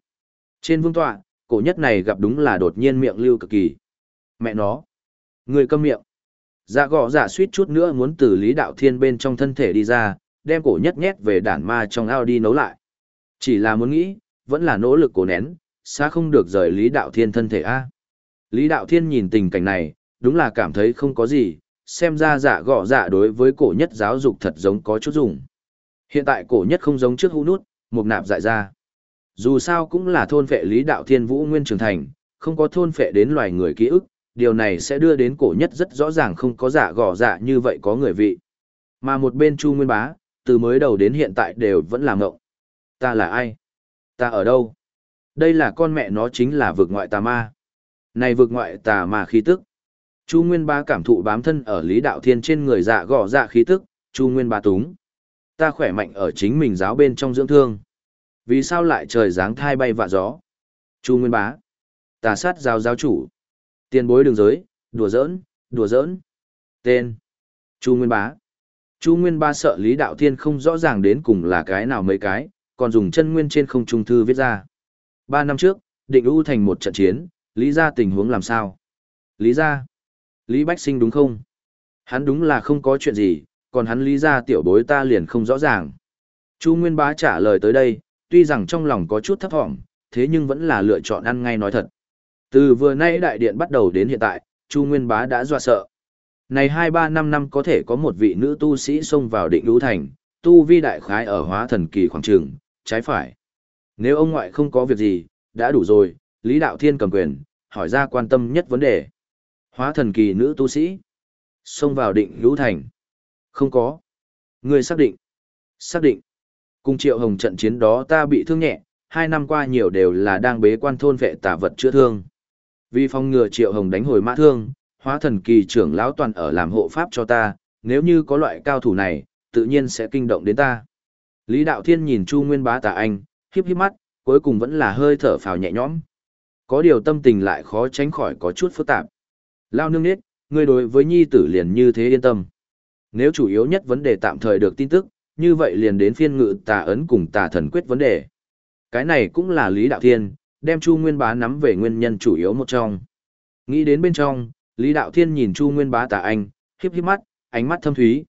Trên vương tọa, cổ nhất này gặp đúng là đột nhiên miệng lưu cực kỳ. Mẹ nó. Người câm miệng. Dạ gọ dạ suýt chút nữa muốn từ Lý Đạo Thiên bên trong thân thể đi ra, đem cổ nhất nhét về đản ma trong ao đi nấu lại. Chỉ là muốn nghĩ, vẫn là nỗ lực cổ nén, xa không được rời Lý Đạo Thiên thân thể A. Lý Đạo Thiên nhìn tình cảnh này, đúng là cảm thấy không có gì, xem ra giả gọ giả đối với cổ nhất giáo dục thật giống có chút dùng. Hiện tại cổ nhất không giống trước hũ nút, một nạp dại ra. Dù sao cũng là thôn phệ Lý Đạo Thiên Vũ Nguyên Trường Thành, không có thôn phệ đến loài người ký ức, điều này sẽ đưa đến cổ nhất rất rõ ràng không có giả gọ giả như vậy có người vị. Mà một bên Chu Nguyên Bá, từ mới đầu đến hiện tại đều vẫn là ngộng. Ta là ai? Ta ở đâu? Đây là con mẹ nó chính là vực ngoại tà ma. Này vượt ngoại tà mà khí tức. Chu Nguyên Bá cảm thụ bám thân ở Lý Đạo Thiên trên người dạ gò dạ khí tức, Chu Nguyên Bá túng. Ta khỏe mạnh ở chính mình giáo bên trong dưỡng thương. Vì sao lại trời dáng thai bay vạ gió? Chu Nguyên Bá. Tà sát giáo giáo chủ. Tiền bối đường giới, đùa giỡn, đùa giỡn. Tên. Chu Nguyên Bá. Chu Nguyên Bá sợ Lý Đạo Thiên không rõ ràng đến cùng là cái nào mấy cái, còn dùng chân nguyên trên không trung thư viết ra. Ba năm trước, định ưu thành một trận chiến, Lý ra tình huống làm sao? Lý ra. Lý Bách Sinh đúng không? Hắn đúng là không có chuyện gì, còn hắn Lý ra tiểu bối ta liền không rõ ràng. Chu Nguyên Bá trả lời tới đây, tuy rằng trong lòng có chút thấp thỏm, thế nhưng vẫn là lựa chọn ăn ngay nói thật. Từ vừa nay đại điện bắt đầu đến hiện tại, Chu Nguyên Bá đã dọa sợ. Này 2-3 năm năm có thể có một vị nữ tu sĩ xông vào định lũ thành, tu vi đại khái ở hóa thần kỳ khoảng trường, trái phải. Nếu ông ngoại không có việc gì, đã đủ rồi, Lý Đạo Thiên cầm quyền, hỏi ra quan tâm nhất vấn đề. Hóa thần kỳ nữ tu sĩ. Xông vào định hữu thành. Không có. Người xác định. Xác định. Cùng triệu hồng trận chiến đó ta bị thương nhẹ, hai năm qua nhiều đều là đang bế quan thôn vệ tả vật chữa thương. Vì phòng ngừa triệu hồng đánh hồi mã thương, hóa thần kỳ trưởng lão toàn ở làm hộ pháp cho ta, nếu như có loại cao thủ này, tự nhiên sẽ kinh động đến ta. Lý Đạo Thiên nhìn Chu Nguyên Bá tà anh, khiếp khiếp mắt, cuối cùng vẫn là hơi thở phào nhẹ nhõm. Có điều tâm tình lại khó tránh khỏi có chút phức tạp. Lao nương nết, ngươi đối với nhi tử liền như thế yên tâm. Nếu chủ yếu nhất vấn đề tạm thời được tin tức, như vậy liền đến phiên ngự tà ấn cùng tà thần quyết vấn đề. Cái này cũng là Lý Đạo Thiên, đem Chu Nguyên Bá nắm về nguyên nhân chủ yếu một trong. Nghĩ đến bên trong, Lý Đạo Thiên nhìn Chu Nguyên Bá tà anh, khiếp khiếp mắt, ánh mắt thâm thúy.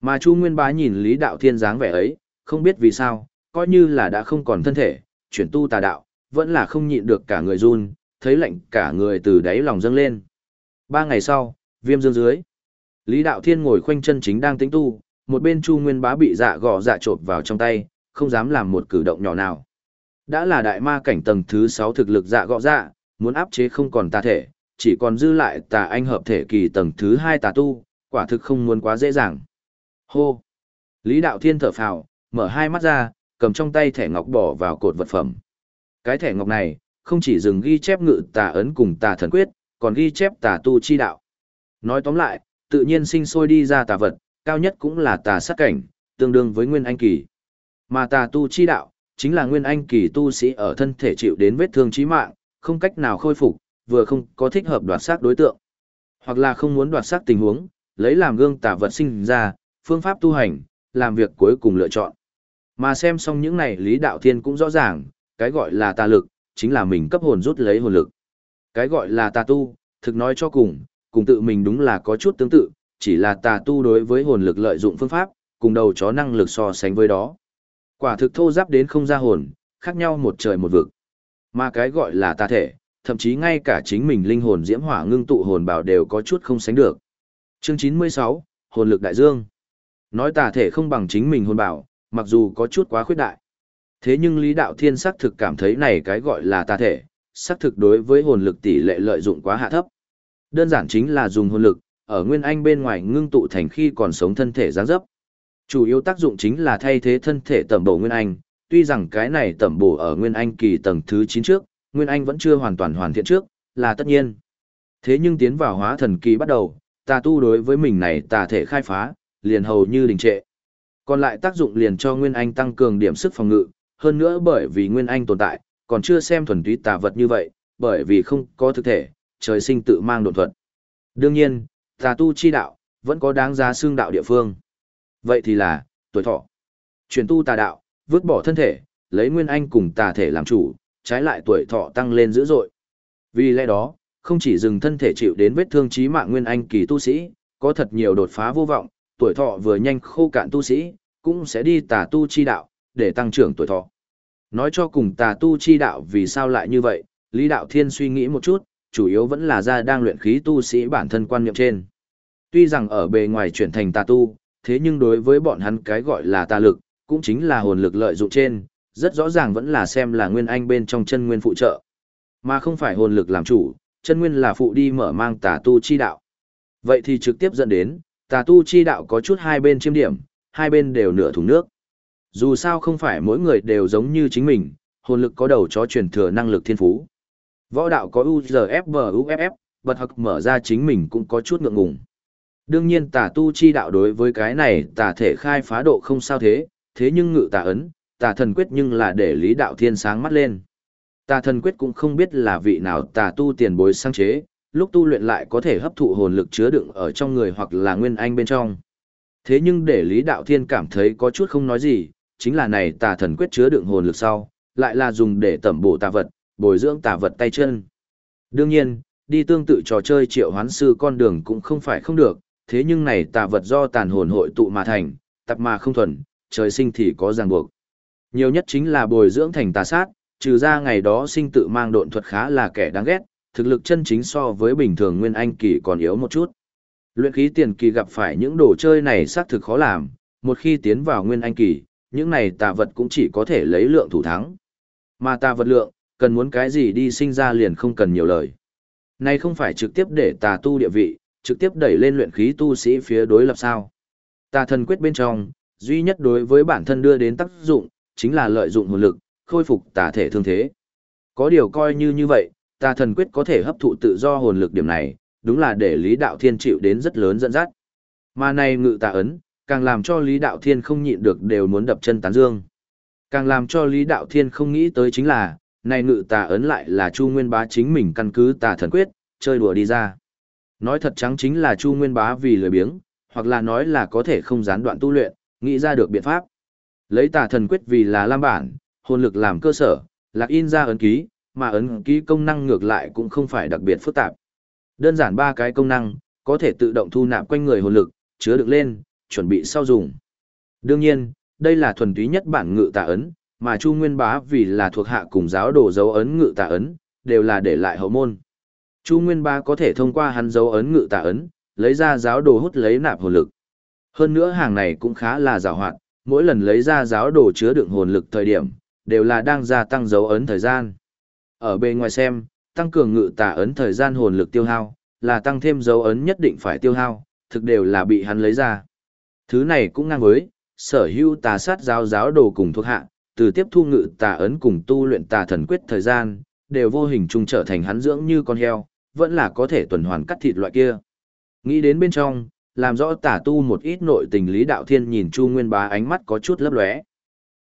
Mà Chu Nguyên Bá nhìn Lý Đạo Thiên dáng vẻ ấy, không biết vì sao, coi như là đã không còn thân thể, chuyển tu tà đạo, vẫn là không nhịn được cả người run, thấy lạnh cả người từ đáy lòng dâng lên. Ba ngày sau, viêm dương dưới. Lý Đạo Thiên ngồi khoanh chân chính đang tính tu, một bên Chu Nguyên Bá bị dạ gò dạ trộp vào trong tay, không dám làm một cử động nhỏ nào. Đã là đại ma cảnh tầng thứ 6 thực lực dạ gọ dạ, muốn áp chế không còn tà thể, chỉ còn dư lại tà anh hợp thể kỳ tầng thứ 2 tà tu, quả thực không muốn quá dễ dàng. Hô! Lý Đạo Thiên thở phào, mở hai mắt ra, cầm trong tay thẻ ngọc bỏ vào cột vật phẩm. Cái thẻ ngọc này, không chỉ dừng ghi chép ngự tà ấn cùng tà thần quyết, còn ghi chép tà tu chi đạo. Nói tóm lại, tự nhiên sinh sôi đi ra tà vật, cao nhất cũng là tà sát cảnh, tương đương với nguyên anh kỳ. Mà tà tu chi đạo, chính là nguyên anh kỳ tu sĩ ở thân thể chịu đến vết thương chí mạng, không cách nào khôi phục, vừa không có thích hợp đoạt xác đối tượng, hoặc là không muốn đoạt xác tình huống, lấy làm gương tà vật sinh ra, phương pháp tu hành, làm việc cuối cùng lựa chọn. Mà xem xong những này Lý Đạo Thiên cũng rõ ràng, cái gọi là tà lực, chính là mình cấp hồn rút lấy hồn lực. Cái gọi là tà tu, thực nói cho cùng, cùng tự mình đúng là có chút tương tự, chỉ là tà tu đối với hồn lực lợi dụng phương pháp, cùng đầu chó năng lực so sánh với đó. Quả thực thô giáp đến không ra hồn, khác nhau một trời một vực. Mà cái gọi là tà thể, thậm chí ngay cả chính mình linh hồn diễm hỏa ngưng tụ hồn bảo đều có chút không sánh được. Chương 96, Hồn lực đại dương. Nói tà thể không bằng chính mình hồn bảo, mặc dù có chút quá khuyết đại. Thế nhưng Lý Đạo Thiên xác thực cảm thấy này cái gọi là tà thể, xác thực đối với hồn lực tỷ lệ lợi dụng quá hạ thấp. Đơn giản chính là dùng hồn lực, ở nguyên anh bên ngoài ngưng tụ thành khi còn sống thân thể giáng dấp. Chủ yếu tác dụng chính là thay thế thân thể tẩm bổ nguyên anh, tuy rằng cái này tẩm bổ ở Nguyên Anh kỳ tầng thứ 9 trước, Nguyên Anh vẫn chưa hoàn toàn hoàn thiện trước, là tất nhiên. Thế nhưng tiến vào hóa thần kỳ bắt đầu, tà tu đối với mình này tà thể khai phá, liền hầu như đình trệ. Còn lại tác dụng liền cho Nguyên Anh tăng cường điểm sức phòng ngự, hơn nữa bởi vì Nguyên Anh tồn tại, còn chưa xem thuần túy tà vật như vậy, bởi vì không có thực thể, trời sinh tự mang đột thuật. Đương nhiên, tà tu chi đạo, vẫn có đáng giá xương đạo địa phương. Vậy thì là, tuổi thọ. Chuyển tu tà đạo, vứt bỏ thân thể, lấy Nguyên Anh cùng tà thể làm chủ, trái lại tuổi thọ tăng lên dữ dội. Vì lẽ đó, không chỉ dừng thân thể chịu đến vết thương chí mạng Nguyên Anh kỳ tu sĩ, có thật nhiều đột phá vô vọng, tuổi thọ vừa nhanh khô cạn tu sĩ, cũng sẽ đi tà tu chi đạo, để tăng trưởng tuổi thọ. Nói cho cùng tà tu chi đạo vì sao lại như vậy, Lý Đạo Thiên suy nghĩ một chút, chủ yếu vẫn là ra đang luyện khí tu sĩ bản thân quan niệm trên. Tuy rằng ở bề ngoài chuyển thành tà tu, thế nhưng đối với bọn hắn cái gọi là tà lực, cũng chính là hồn lực lợi dụng trên, rất rõ ràng vẫn là xem là nguyên anh bên trong chân nguyên phụ trợ, mà không phải hồn lực làm chủ, chân nguyên là phụ đi mở mang tà tu chi đạo. Vậy thì trực tiếp dẫn đến, tà tu chi đạo có chút hai bên chiêm điểm, hai bên đều nửa thùng nước. Dù sao không phải mỗi người đều giống như chính mình, hồn lực có đầu chó truyền thừa năng lực thiên phú. Võ đạo có UZFBUFF, bật hậc mở ra chính mình cũng có chút ngượng ngùng. Đương nhiên tà tu chi đạo đối với cái này tà thể khai phá độ không sao thế, thế nhưng ngự tà ấn, tà thần quyết nhưng là để lý đạo thiên sáng mắt lên. Tà thần quyết cũng không biết là vị nào tà tu tiền bối sáng chế, lúc tu luyện lại có thể hấp thụ hồn lực chứa đựng ở trong người hoặc là nguyên anh bên trong. Thế nhưng để Lý Đạo Thiên cảm thấy có chút không nói gì, chính là này tà thần quyết chứa đựng hồn lực sau, lại là dùng để tẩm bổ tà vật, bồi dưỡng tà vật tay chân. Đương nhiên, đi tương tự trò chơi triệu hoán sư con đường cũng không phải không được, thế nhưng này tà vật do tàn hồn hội tụ mà thành, tập mà không thuần, trời sinh thì có ràng buộc. Nhiều nhất chính là bồi dưỡng thành tà sát, trừ ra ngày đó sinh tự mang độn thuật khá là kẻ đáng ghét, thực lực chân chính so với bình thường nguyên anh kỳ còn yếu một chút. Luyện khí tiền kỳ gặp phải những đồ chơi này xác thực khó làm, một khi tiến vào nguyên anh kỳ, những này tà vật cũng chỉ có thể lấy lượng thủ thắng. Mà tà vật lượng, cần muốn cái gì đi sinh ra liền không cần nhiều lời. Này không phải trực tiếp để tà tu địa vị, trực tiếp đẩy lên luyện khí tu sĩ phía đối lập sao. Tà thần quyết bên trong, duy nhất đối với bản thân đưa đến tác dụng, chính là lợi dụng hồn lực, khôi phục tà thể thương thế. Có điều coi như như vậy, tà thần quyết có thể hấp thụ tự do hồn lực điểm này, đúng là để Lý Đạo Thiên chịu đến rất lớn dẫn dắt. Mà này ngự tà ấn, càng làm cho Lý Đạo Thiên không nhịn được đều muốn đập chân tán dương. Càng làm cho Lý Đạo Thiên không nghĩ tới chính là, này ngự tà ấn lại là Chu Nguyên Bá chính mình căn cứ tà thần quyết, chơi đùa đi ra. Nói thật trắng chính là Chu Nguyên Bá vì lười biếng, hoặc là nói là có thể không gián đoạn tu luyện, nghĩ ra được biện pháp. Lấy tà thần quyết vì là lam bản, hồn lực làm cơ sở, lạc in ra ấn ký, mà ấn ký công năng ngược lại cũng không phải đặc biệt phức tạp. Đơn giản ba cái công năng, có thể tự động thu nạp quanh người hồn lực, chứa được lên, chuẩn bị sau dùng. Đương nhiên, đây là thuần túy nhất bản ngự tà ấn, mà Chu Nguyên Bá vì là thuộc hạ cùng giáo đồ dấu ấn ngự tà ấn, đều là để lại hậu môn. Chu Nguyên Bá có thể thông qua hắn dấu ấn ngự tà ấn, lấy ra giáo đồ hút lấy nạp hồn lực. Hơn nữa hàng này cũng khá là giàu hoạt, mỗi lần lấy ra giáo đồ chứa đựng hồn lực thời điểm, đều là đang gia tăng dấu ấn thời gian. Ở bên ngoài xem, tăng cường ngự tà ấn thời gian hồn lực tiêu hao, là tăng thêm dấu ấn nhất định phải tiêu hao, thực đều là bị hắn lấy ra. Thứ này cũng ngang với, sở hữu tà sát giáo giáo đồ cùng thuộc hạ, từ tiếp thu ngự tà ấn cùng tu luyện tà thần quyết thời gian, đều vô hình chung trở thành hắn dưỡng như con heo, vẫn là có thể tuần hoàn cắt thịt loại kia. Nghĩ đến bên trong, làm rõ tà tu một ít nội tình Lý Đạo Thiên nhìn Chu Nguyên Bá ánh mắt có chút lấp lóe.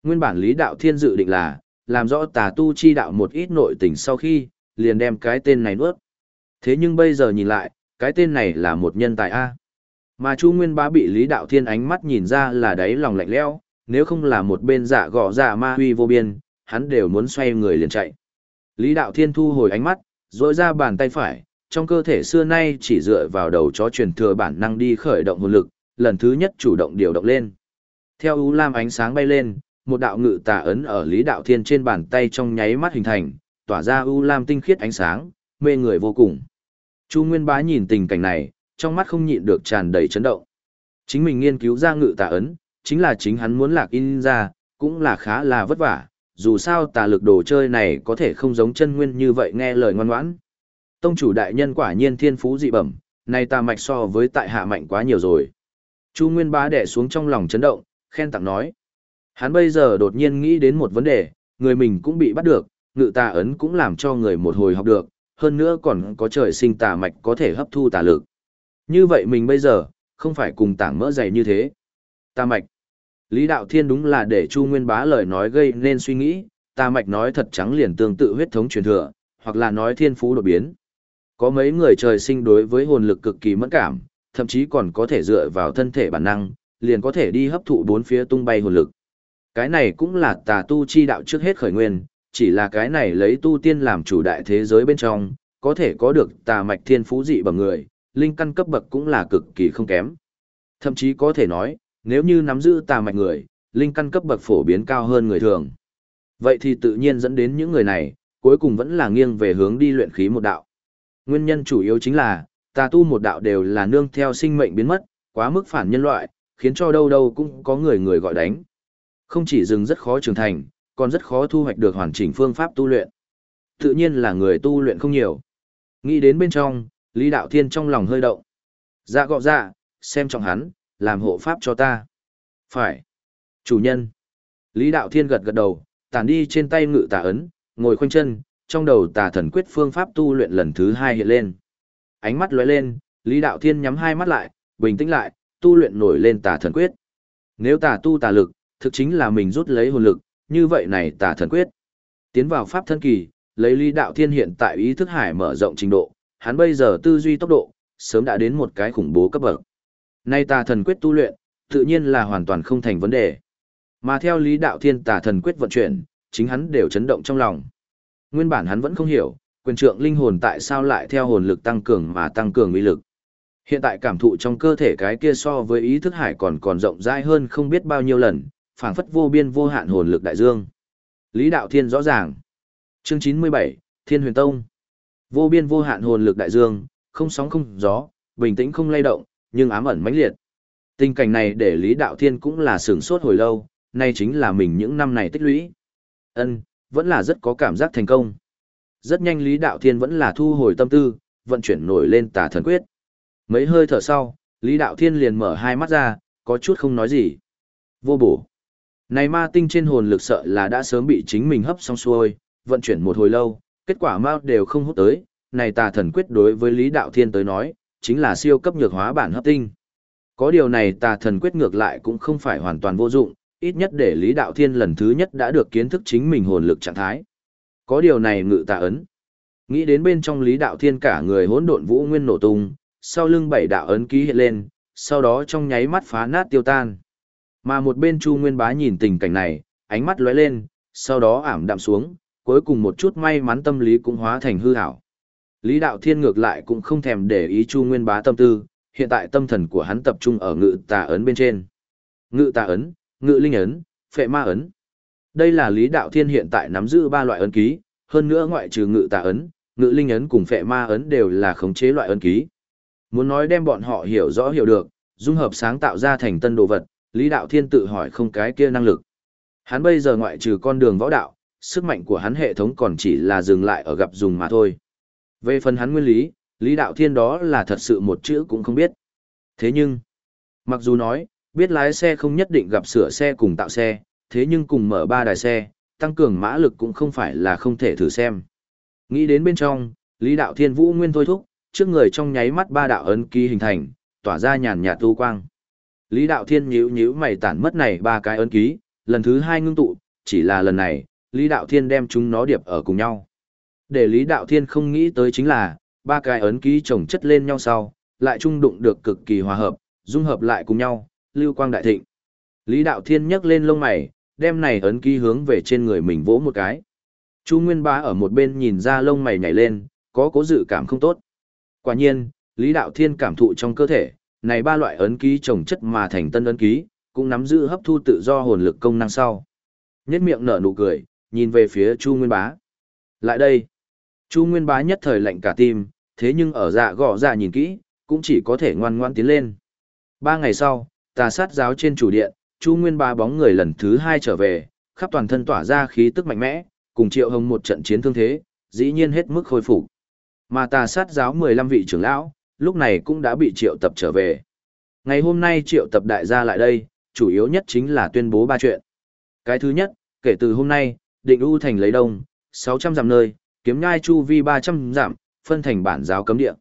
Nguyên bản Lý Đạo Thiên dự định là, làm rõ tà tu chi đạo một ít nội tình sau khi, liền đem cái tên này nuốt. Thế nhưng bây giờ nhìn lại, cái tên này là một nhân tài A. Mà Chu Nguyên Bá bị Lý Đạo Thiên ánh mắt nhìn ra là đáy lòng lạnh lẽo, nếu không là một bên giả gọ giả ma huy vô biên, hắn đều muốn xoay người liền chạy. Lý Đạo Thiên thu hồi ánh mắt, rỗi ra bàn tay phải, trong cơ thể xưa nay chỉ dựa vào đầu chó truyền thừa bản năng đi khởi động hồn lực, lần thứ nhất chủ động điều động lên. Theo U Lam ánh sáng bay lên, một đạo ngự tà ấn ở Lý Đạo Thiên trên bàn tay trong nháy mắt hình thành, tỏa ra U Lam tinh khiết ánh sáng, mê người vô cùng. Chu Nguyên Bá nhìn tình cảnh này, trong mắt không nhịn được tràn đầy chấn động. Chính mình nghiên cứu ra ngự tà ấn, chính là chính hắn muốn lạc in ra, cũng là khá là vất vả, dù sao tà lực đồ chơi này có thể không giống chân nguyên như vậy nghe lời ngoan ngoãn. Tông chủ đại nhân quả nhiên thiên phú dị bẩm, này tà mạch so với tại hạ mạnh quá nhiều rồi. Chu Nguyên Bá đẻ xuống trong lòng chấn động, khen tặng nói. Hắn bây giờ đột nhiên nghĩ đến một vấn đề, người mình cũng bị bắt được, ngự tà ấn cũng làm cho người một hồi học được, hơn nữa còn có trời sinh tà mạch có thể hấp thu tà lực. Như vậy mình bây giờ, không phải cùng tảng mỡ dày như thế. Ta mạch. Lý Đạo Thiên đúng là để Chu Nguyên Bá lời nói gây nên suy nghĩ, Ta mạch nói thật trắng liền tương tự huyết thống truyền thừa, hoặc là nói thiên phú đột biến. Có mấy người trời sinh đối với hồn lực cực kỳ mẫn cảm, thậm chí còn có thể dựa vào thân thể bản năng, liền có thể đi hấp thụ bốn phía tung bay hồn lực. Cái này cũng là tà tu chi đạo trước hết khởi nguyên, chỉ là cái này lấy tu tiên làm chủ đại thế giới bên trong, có thể có được tà mạch thiên phú dị bằng người, linh căn cấp bậc cũng là cực kỳ không kém. Thậm chí có thể nói, nếu như nắm giữ tà mạch người, linh căn cấp bậc phổ biến cao hơn người thường. Vậy thì tự nhiên dẫn đến những người này, cuối cùng vẫn là nghiêng về hướng đi luyện khí một đạo. Nguyên nhân chủ yếu chính là, tà tu một đạo đều là nương theo sinh mệnh biến mất, quá mức phản nhân loại, khiến cho đâu đâu cũng có người người gọi đánh. Không chỉ dừng rất khó trưởng thành, còn rất khó thu hoạch được hoàn chỉnh phương pháp tu luyện. Tự nhiên là người tu luyện không nhiều. Nghĩ đến bên trong, Lý Đạo Thiên trong lòng hơi động. Dạ gọ dạ, xem trọng hắn, làm hộ pháp cho ta. Phải. Chủ nhân. Lý Đạo Thiên gật gật đầu, tản đi trên tay ngự tà ấn, ngồi khoanh chân, trong đầu tà thần quyết phương pháp tu luyện lần thứ hai hiện lên. Ánh mắt lóe lên, Lý Đạo Thiên nhắm hai mắt lại, bình tĩnh lại, tu luyện nổi lên tà thần quyết. Nếu tà tu tà lực, thực chính là mình rút lấy hồn lực, như vậy này tà thần quyết. Tiến vào pháp thân kỳ, lấy Lý Đạo Thiên hiện tại ý thức hải mở rộng trình độ, hắn bây giờ tư duy tốc độ, sớm đã đến một cái khủng bố cấp bậc. Nay tà thần quyết tu luyện, tự nhiên là hoàn toàn không thành vấn đề. Mà theo Lý Đạo Thiên tà thần quyết vận chuyển, chính hắn đều chấn động trong lòng. Nguyên bản hắn vẫn không hiểu, quyền trượng linh hồn tại sao lại theo hồn lực tăng cường mà tăng cường uy lực. Hiện tại cảm thụ trong cơ thể cái kia so với ý thức hải còn còn rộng rãi hơn không biết bao nhiêu lần, phảng phất vô biên vô hạn hồn lực đại dương. Lý Đạo Thiên rõ ràng. Chương 97, Thiên Huyền Tông. Vô biên vô hạn hồn lực đại dương, không sóng không gió, bình tĩnh không lay động, nhưng ám ẩn mãnh liệt. Tình cảnh này để Lý Đạo Thiên cũng là sửng sốt hồi lâu, nay chính là mình những năm này tích lũy. Ân, vẫn là rất có cảm giác thành công. Rất nhanh Lý Đạo Thiên vẫn là thu hồi tâm tư, vận chuyển nổi lên tà thần quyết. Mấy hơi thở sau, Lý Đạo Thiên liền mở hai mắt ra, có chút không nói gì. Vô bổ. Này ma tinh trên hồn lực sợ là đã sớm bị chính mình hấp xong xuôi, vận chuyển một hồi lâu, kết quả ma đều không hút tới. Này tà thần quyết đối với Lý Đạo Thiên tới nói, chính là siêu cấp nhược hóa bản hấp tinh. Có điều này tà thần quyết ngược lại cũng không phải hoàn toàn vô dụng, ít nhất để Lý Đạo Thiên lần thứ nhất đã được kiến thức chính mình hồn lực trạng thái. Có điều này ngự tà ấn. Nghĩ đến bên trong Lý Đạo Thiên cả người hỗn độn vũ nguyên nổ tung, sau lưng bảy đạo ấn ký hiện lên, sau đó trong nháy mắt phá nát tiêu tan. Mà một bên Chu Nguyên Bá nhìn tình cảnh này, ánh mắt lóe lên, sau đó ảm đạm xuống, cuối cùng một chút may mắn tâm lý cũng hóa thành hư hảo. Lý Đạo Thiên ngược lại cũng không thèm để ý Chu Nguyên Bá tâm tư, hiện tại tâm thần của hắn tập trung ở ngự tà ấn bên trên. Ngự tà ấn, ngự linh ấn, phệ ma ấn. Đây là Lý Đạo Thiên hiện tại nắm giữ ba loại ấn ký, hơn nữa ngoại trừ ngự tà ấn, ngự linh ấn cùng phệ ma ấn đều là khống chế loại ấn ký. Muốn nói đem bọn họ hiểu rõ hiểu được, dung hợp sáng tạo ra thành tân đồ vật, Lý Đạo Thiên tự hỏi không cái kia năng lực. Hắn bây giờ ngoại trừ con đường võ đạo, sức mạnh của hắn hệ thống còn chỉ là dừng lại ở gặp dùng mà thôi. Về phần hắn nguyên lý, Lý Đạo Thiên đó là thật sự một chữ cũng không biết. Thế nhưng, mặc dù nói, biết lái xe không nhất định gặp sửa xe cùng tạo xe, thế nhưng cùng mở ba đài xe, tăng cường mã lực cũng không phải là không thể thử xem. Nghĩ đến bên trong, Lý Đạo Thiên Vũ nguyên thôi thúc, trước người trong nháy mắt ba đạo ấn ký hình thành, tỏa ra nhàn nhạt tu quang. Lý Đạo Thiên nhíu nhíu mày tản mất này ba cái ấn ký, lần thứ hai ngưng tụ, chỉ là lần này, Lý Đạo Thiên đem chúng nó điệp ở cùng nhau. Để Lý Đạo Thiên không nghĩ tới chính là, ba cái ấn ký chồng chất lên nhau sau, lại trung đụng được cực kỳ hòa hợp, dung hợp lại cùng nhau, lưu quang đại thịnh. Lý Đạo Thiên nhấc lên lông mày, đem này ấn ký hướng về trên người mình vỗ một cái. Chu Nguyên Bá ở một bên nhìn ra lông mày nhảy lên, có cố dự cảm không tốt. Quả nhiên, Lý Đạo Thiên cảm thụ trong cơ thể, này ba loại ấn ký trồng chất mà thành tân ấn ký, cũng nắm giữ hấp thu tự do hồn lực công năng sau. Nhất miệng nở nụ cười, nhìn về phía Chu Nguyên Bá. Lại đây. Chu Nguyên Bá nhất thời lạnh cả tim, thế nhưng ở dạ gõ dạ nhìn kỹ, cũng chỉ có thể ngoan ngoan tiến lên. Ba ngày sau, tà sát giáo trên chủ điện, Chu Nguyên Bá bóng người lần thứ hai trở về, khắp toàn thân tỏa ra khí tức mạnh mẽ, cùng Triệu Hồng một trận chiến thương thế, dĩ nhiên hết mức khôi phục. Mà tà sát giáo 15 vị trưởng lão, lúc này cũng đã bị triệu tập trở về. Ngày hôm nay triệu tập đại gia lại đây, chủ yếu nhất chính là tuyên bố ba chuyện. Cái thứ nhất, kể từ hôm nay, định u thành lấy đông, 600 dặm nơi, kiếm nhai chu vi 300 dặm, phân thành bản giáo cấm địa.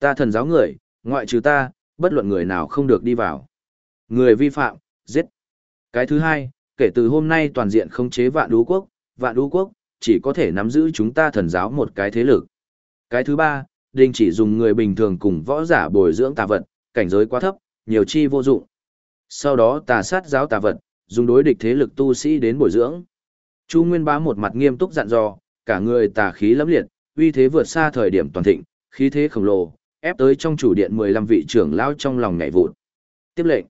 Ta thần giáo người, ngoại trừ ta, bất luận người nào không được đi vào. Người vi phạm, giết. Cái thứ hai, kể từ hôm nay toàn diện khống chế vạn đú quốc, vạn đú quốc, chỉ có thể nắm giữ chúng ta thần giáo một cái thế lực. Cái thứ ba, đình chỉ dùng người bình thường cùng võ giả bồi dưỡng tà vật, cảnh giới quá thấp, nhiều chi vô dụng. Sau đó tà sát giáo tà vật, dùng đối địch thế lực tu sĩ đến bồi dưỡng. Chu Nguyên Bá một mặt nghiêm túc dặn dò, cả người tà khí lẫm liệt, uy thế vượt xa thời điểm toàn thịnh, khí thế khổng lồ, ép tới trong chủ điện 15 vị trưởng lão trong lòng nhảy vụt. Tiếp lệnh.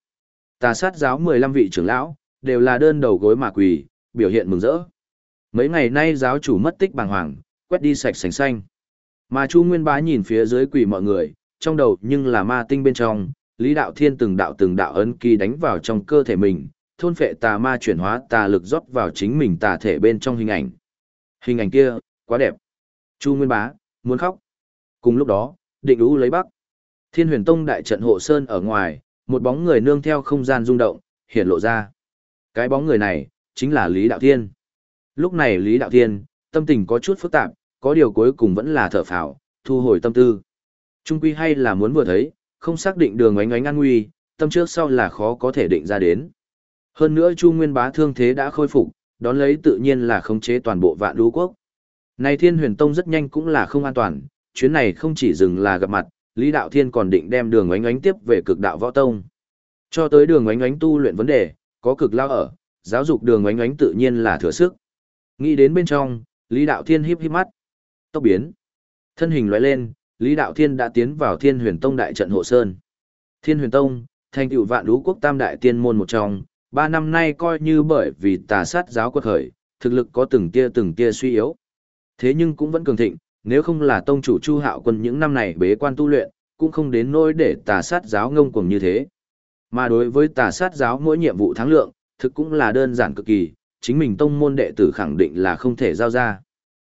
Tà sát giáo 15 vị trưởng lão đều là đơn đầu gối mà quỳ, biểu hiện mừng rỡ. Mấy ngày nay giáo chủ mất tích bàng hoàng, quét đi sạch sành xanh. Mà Chu Nguyên Bá nhìn phía dưới quỳ mọi người, trong đầu nhưng là ma tinh bên trong, Lý Đạo Thiên từng đạo từng đạo ấn ký đánh vào trong cơ thể mình, thôn phệ tà ma chuyển hóa tà lực rót vào chính mình tà thể bên trong hình ảnh. Hình ảnh kia, quá đẹp. Chu Nguyên Bá, muốn khóc. Cùng lúc đó, định ú lấy bắc. Thiên huyền tông đại trận hộ sơn ở ngoài, một bóng người nương theo không gian rung động, hiện lộ ra. Cái bóng người này, chính là Lý Đạo Thiên. Lúc này Lý Đạo Thiên, tâm tình có chút phức tạp, có điều cuối cùng vẫn là thở phào, thu hồi tâm tư. Trung quy hay là muốn vừa thấy, không xác định đường ánh ánh an nguy, tâm trước sau là khó có thể định ra đến. Hơn nữa Chu Nguyên Bá thương thế đã khôi phục, đón lấy tự nhiên là khống chế toàn bộ vạn lũ quốc. Này Thiên Huyền Tông rất nhanh cũng là không an toàn, chuyến này không chỉ dừng là gặp mặt, Lý Đạo Thiên còn định đem đường ánh ánh tiếp về cực đạo võ tông. Cho tới đường ánh ánh tu luyện vấn đề, có cực lao ở, giáo dục đường ánh ánh tự nhiên là thừa sức. Nghĩ đến bên trong, Lý Đạo Thiên híp híp mắt. Tốc biến. Thân hình lóe lên, Lý Đạo Thiên đã tiến vào Thiên Huyền Tông đại trận hộ sơn. Thiên Huyền Tông, thành tựu vạn lũ quốc tam đại tiên môn một trong, ba năm nay coi như bởi vì tà sát giáo quật khởi, thực lực có từng tia từng tia suy yếu. Thế nhưng cũng vẫn cường thịnh, nếu không là tông chủ Chu Hạo Quân những năm này bế quan tu luyện, cũng không đến nỗi để tà sát giáo ngông cuồng như thế. Mà đối với tà sát giáo mỗi nhiệm vụ thắng lượng, thực cũng là đơn giản cực kỳ, chính mình tông môn đệ tử khẳng định là không thể giao ra.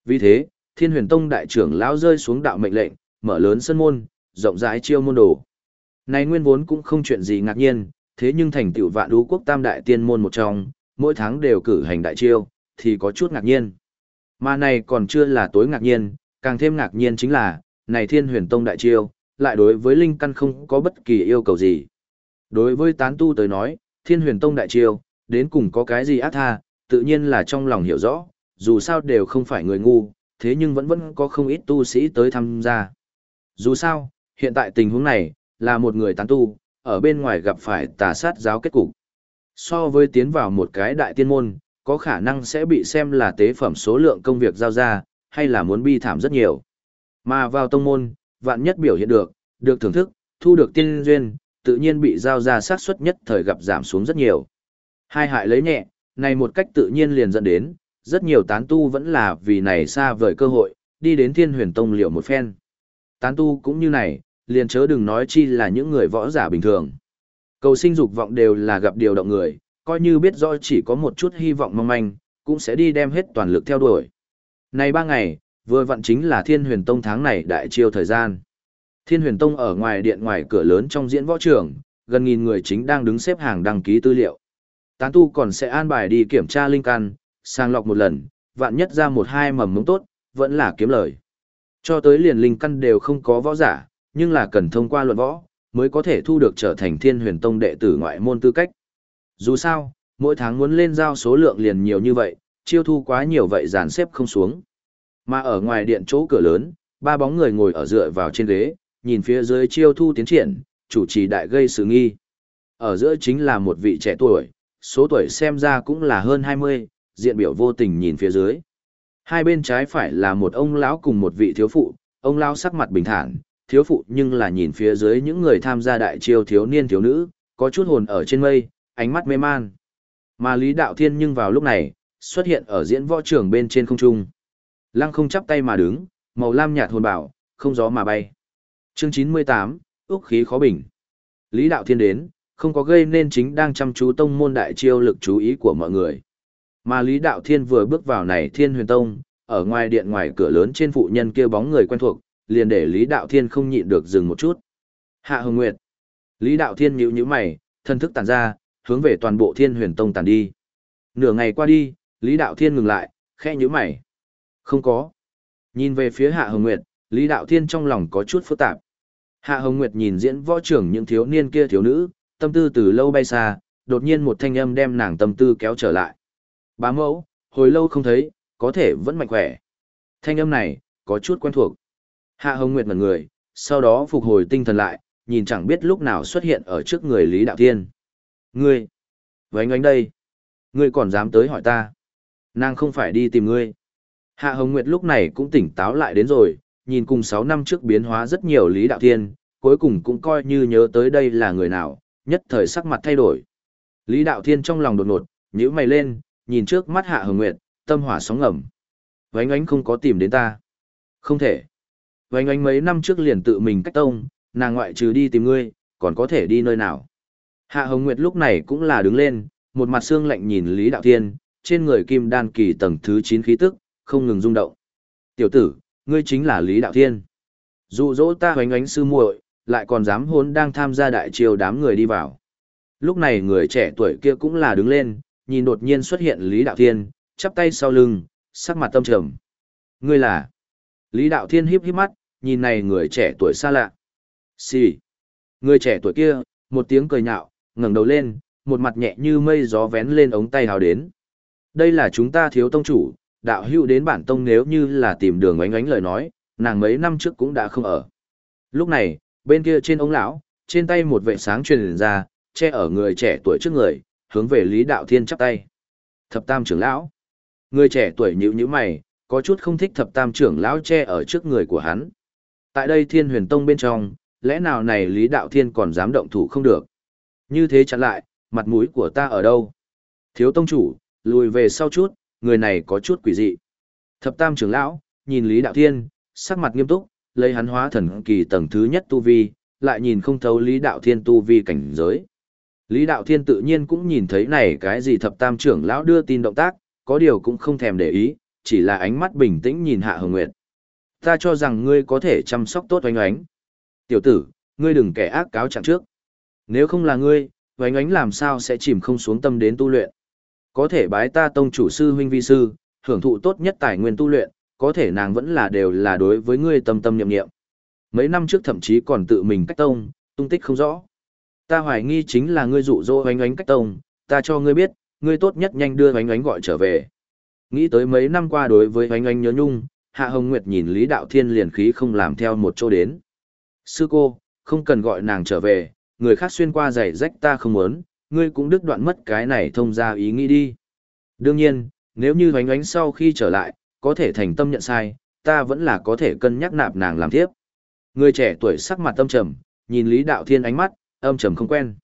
Vì thế, Thiên Huyền Tông đại trưởng lão rơi xuống đạo mệnh lệnh, mở lớn sân môn, rộng rãi chiêu môn đồ. Này nguyên vốn cũng không chuyện gì ngạc nhiên, thế nhưng thành tựu vạn đú quốc tam đại tiên môn một trong, mỗi tháng đều cử hành đại chiêu, thì có chút ngạc nhiên. Mà này còn chưa là tối ngạc nhiên, càng thêm ngạc nhiên chính là, này thiên huyền tông đại chiêu, lại đối với linh căn không có bất kỳ yêu cầu gì. Đối với tán tu tới nói, thiên huyền tông đại chiêu, đến cùng có cái gì ác tha, tự nhiên là trong lòng hiểu rõ, dù sao đều không phải người ngu, thế nhưng vẫn vẫn có không ít tu sĩ tới tham gia. Dù sao, hiện tại tình huống này, là một người tán tu, ở bên ngoài gặp phải tà sát giáo kết cục. So với tiến vào một cái đại tiên môn, có khả năng sẽ bị xem là tế phẩm số lượng công việc giao ra, hay là muốn bi thảm rất nhiều. Mà vào tông môn, vạn nhất biểu hiện được, được thưởng thức, thu được tiên duyên, tự nhiên bị giao ra xác suất nhất thời gặp giảm xuống rất nhiều. Hai hại lấy nhẹ, này một cách tự nhiên liền dẫn đến, rất nhiều tán tu vẫn là vì này xa vời cơ hội, đi đến thiên huyền tông liệu một phen. Tán tu cũng như này, liền chớ đừng nói chi là những người võ giả bình thường. Cầu sinh dục vọng đều là gặp điều động người, coi như biết rõ chỉ có một chút hy vọng mong manh, cũng sẽ đi đem hết toàn lực theo đuổi. Này ba ngày, vừa vặn chính là Thiên Huyền Tông tháng này đại chiêu thời gian. Thiên Huyền Tông ở ngoài điện ngoài cửa lớn trong diễn võ trường, gần nghìn người chính đang đứng xếp hàng đăng ký tư liệu. Tán tu còn sẽ an bài đi kiểm tra linh căn, sang lọc một lần, vạn nhất ra một hai mầm mống tốt, vẫn là kiếm lời. Cho tới liền linh căn đều không có võ giả, nhưng là cần thông qua luận võ, mới có thể thu được trở thành thiên huyền tông đệ tử ngoại môn tư cách. Dù sao, mỗi tháng muốn lên giao số lượng liền nhiều như vậy, chiêu thu quá nhiều vậy dàn xếp không xuống. Mà ở ngoài điện chỗ cửa lớn, ba bóng người ngồi ở dựa vào trên ghế, nhìn phía dưới chiêu thu tiến triển, chủ trì đại gây sự nghi. Ở giữa chính là một vị trẻ tuổi, số tuổi xem ra cũng là hơn 20, diện biểu vô tình nhìn phía dưới. Hai bên trái phải là một ông lão cùng một vị thiếu phụ, ông lão sắc mặt bình thản, thiếu phụ nhưng là nhìn phía dưới những người tham gia đại chiêu thiếu niên thiếu nữ, có chút hồn ở trên mây, ánh mắt mê man. Mà Lý Đạo Thiên nhưng vào lúc này, xuất hiện ở diễn võ trường bên trên không trung. Lăng không chắp tay mà đứng, màu lam nhạt hồn bảo, không gió mà bay. Chương 98, ước khí khó bình. Lý Đạo Thiên đến, không có gây nên chính đang chăm chú tông môn đại chiêu lực chú ý của mọi người. Mà Lý Đạo Thiên vừa bước vào này Thiên Huyền Tông, ở ngoài điện ngoài cửa lớn trên phụ nhân kia bóng người quen thuộc, liền để Lý Đạo Thiên không nhịn được dừng một chút. Hạ Hồng Nguyệt. Lý Đạo Thiên nhíu nhíu mày, thân thức tản ra, hướng về toàn bộ Thiên Huyền Tông tản đi. Nửa ngày qua đi, Lý Đạo Thiên ngừng lại, khẽ nhíu mày. Không có. Nhìn về phía Hạ Hồng Nguyệt, Lý Đạo Thiên trong lòng có chút phức tạp. Hạ Hồng Nguyệt nhìn diễn võ trưởng những thiếu niên kia thiếu nữ, tâm tư từ lâu bay xa, đột nhiên một thanh âm đem nàng tâm tư kéo trở lại. Bá mẫu, hồi lâu không thấy, có thể vẫn mạnh khỏe. Thanh âm này, có chút quen thuộc. Hạ Hồng Nguyệt ngẩn người, sau đó phục hồi tinh thần lại, nhìn chẳng biết lúc nào xuất hiện ở trước người Lý Đạo Thiên. Ngươi, với anh đây, ngươi còn dám tới hỏi ta. Nàng không phải đi tìm ngươi. Hạ Hồng Nguyệt lúc này cũng tỉnh táo lại đến rồi, nhìn cùng 6 năm trước biến hóa rất nhiều Lý Đạo Thiên, cuối cùng cũng coi như nhớ tới đây là người nào, nhất thời sắc mặt thay đổi. Lý Đạo Thiên trong lòng đột ngột, nhíu mày lên, nhìn trước mắt Hạ Hồng Nguyệt, tâm hỏa sóng ngầm. Vánh ánh không có tìm đến ta. Không thể. Vánh ánh mấy năm trước liền tự mình cách tông, nàng ngoại trừ đi tìm ngươi, còn có thể đi nơi nào. Hạ Hồng Nguyệt lúc này cũng là đứng lên, một mặt xương lạnh nhìn Lý Đạo Thiên, trên người kim đan kỳ tầng thứ 9 khí tức, không ngừng rung động. Tiểu tử, ngươi chính là Lý Đạo Thiên. Dụ dỗ ta hoánh ánh sư muội, lại còn dám hốn đang tham gia đại triều đám người đi vào. Lúc này người trẻ tuổi kia cũng là đứng lên, nhìn đột nhiên xuất hiện Lý Đạo Thiên, chắp tay sau lưng, sắc mặt tâm trầm. Ngươi là? Lý Đạo Thiên híp híp mắt, nhìn này người trẻ tuổi xa lạ. Xì. Người trẻ tuổi kia, một tiếng cười nhạo, ngẩng đầu lên, một mặt nhẹ như mây gió vén lên ống tay hào đến. Đây là chúng ta thiếu tông chủ, đạo hữu đến bản tông nếu như là tìm đường oánh oánh lời nói, nàng mấy năm trước cũng đã không ở. Lúc này, bên kia trên ống lão, trên tay một vệ sáng truyền ra, che ở người trẻ tuổi trước người, hướng về Lý Đạo Thiên chắp tay. Thập Tam trưởng lão. Người trẻ tuổi nhíu nhíu mày, có chút không thích Thập Tam trưởng lão che ở trước người của hắn. Tại đây Thiên Huyền Tông bên trong, lẽ nào này Lý Đạo Thiên còn dám động thủ không được? Như thế chặn lại, mặt mũi của ta ở đâu? Thiếu tông chủ, lùi về sau chút, người này có chút quỷ dị. Thập Tam trưởng lão, nhìn Lý Đạo Thiên, sắc mặt nghiêm túc, lấy hắn hóa thần kỳ tầng thứ nhất tu vi, lại nhìn không thấu Lý Đạo Thiên tu vi cảnh giới. Lý Đạo Thiên tự nhiên cũng nhìn thấy này cái gì thập tam trưởng lão đưa tin động tác, có điều cũng không thèm để ý, chỉ là ánh mắt bình tĩnh nhìn Hạ Hồng Nguyệt. Ta cho rằng ngươi có thể chăm sóc tốt oanh oánh. Tiểu tử, ngươi đừng kẻ ác cáo chẳng trước. Nếu không là ngươi, oanh oánh làm sao sẽ chìm không xuống tâm đến tu luyện. Có thể bái ta tông chủ sư huynh vi sư, hưởng thụ tốt nhất tài nguyên tu luyện, có thể nàng vẫn là đều là đối với ngươi tâm tâm niệm niệm. Mấy năm trước thậm chí còn tự mình cách tông, tung tích không rõ. Ta hoài nghi chính là ngươi dụ dỗ oanh oánh cách tông, ta cho ngươi biết, ngươi tốt nhất nhanh đưa oanh oánh gọi trở về. Nghĩ tới mấy năm qua đối với oanh oánh nhớ nhung, Hạ Hồng Nguyệt nhìn Lý Đạo Thiên liền khí không làm theo một chỗ đến. Sư cô, không cần gọi nàng trở về, người khác xuyên qua giày rách ta không muốn, ngươi cũng đứt đoạn mất cái này thông ra ý nghĩ đi. Đương nhiên, nếu như oánh oánh sau khi trở lại, có thể thành tâm nhận sai, ta vẫn là có thể cân nhắc nạp nàng làm tiếp. Người trẻ tuổi sắc mặt tâm trầm, nhìn Lý Đạo Thiên ánh mắt, âm trầm không quen.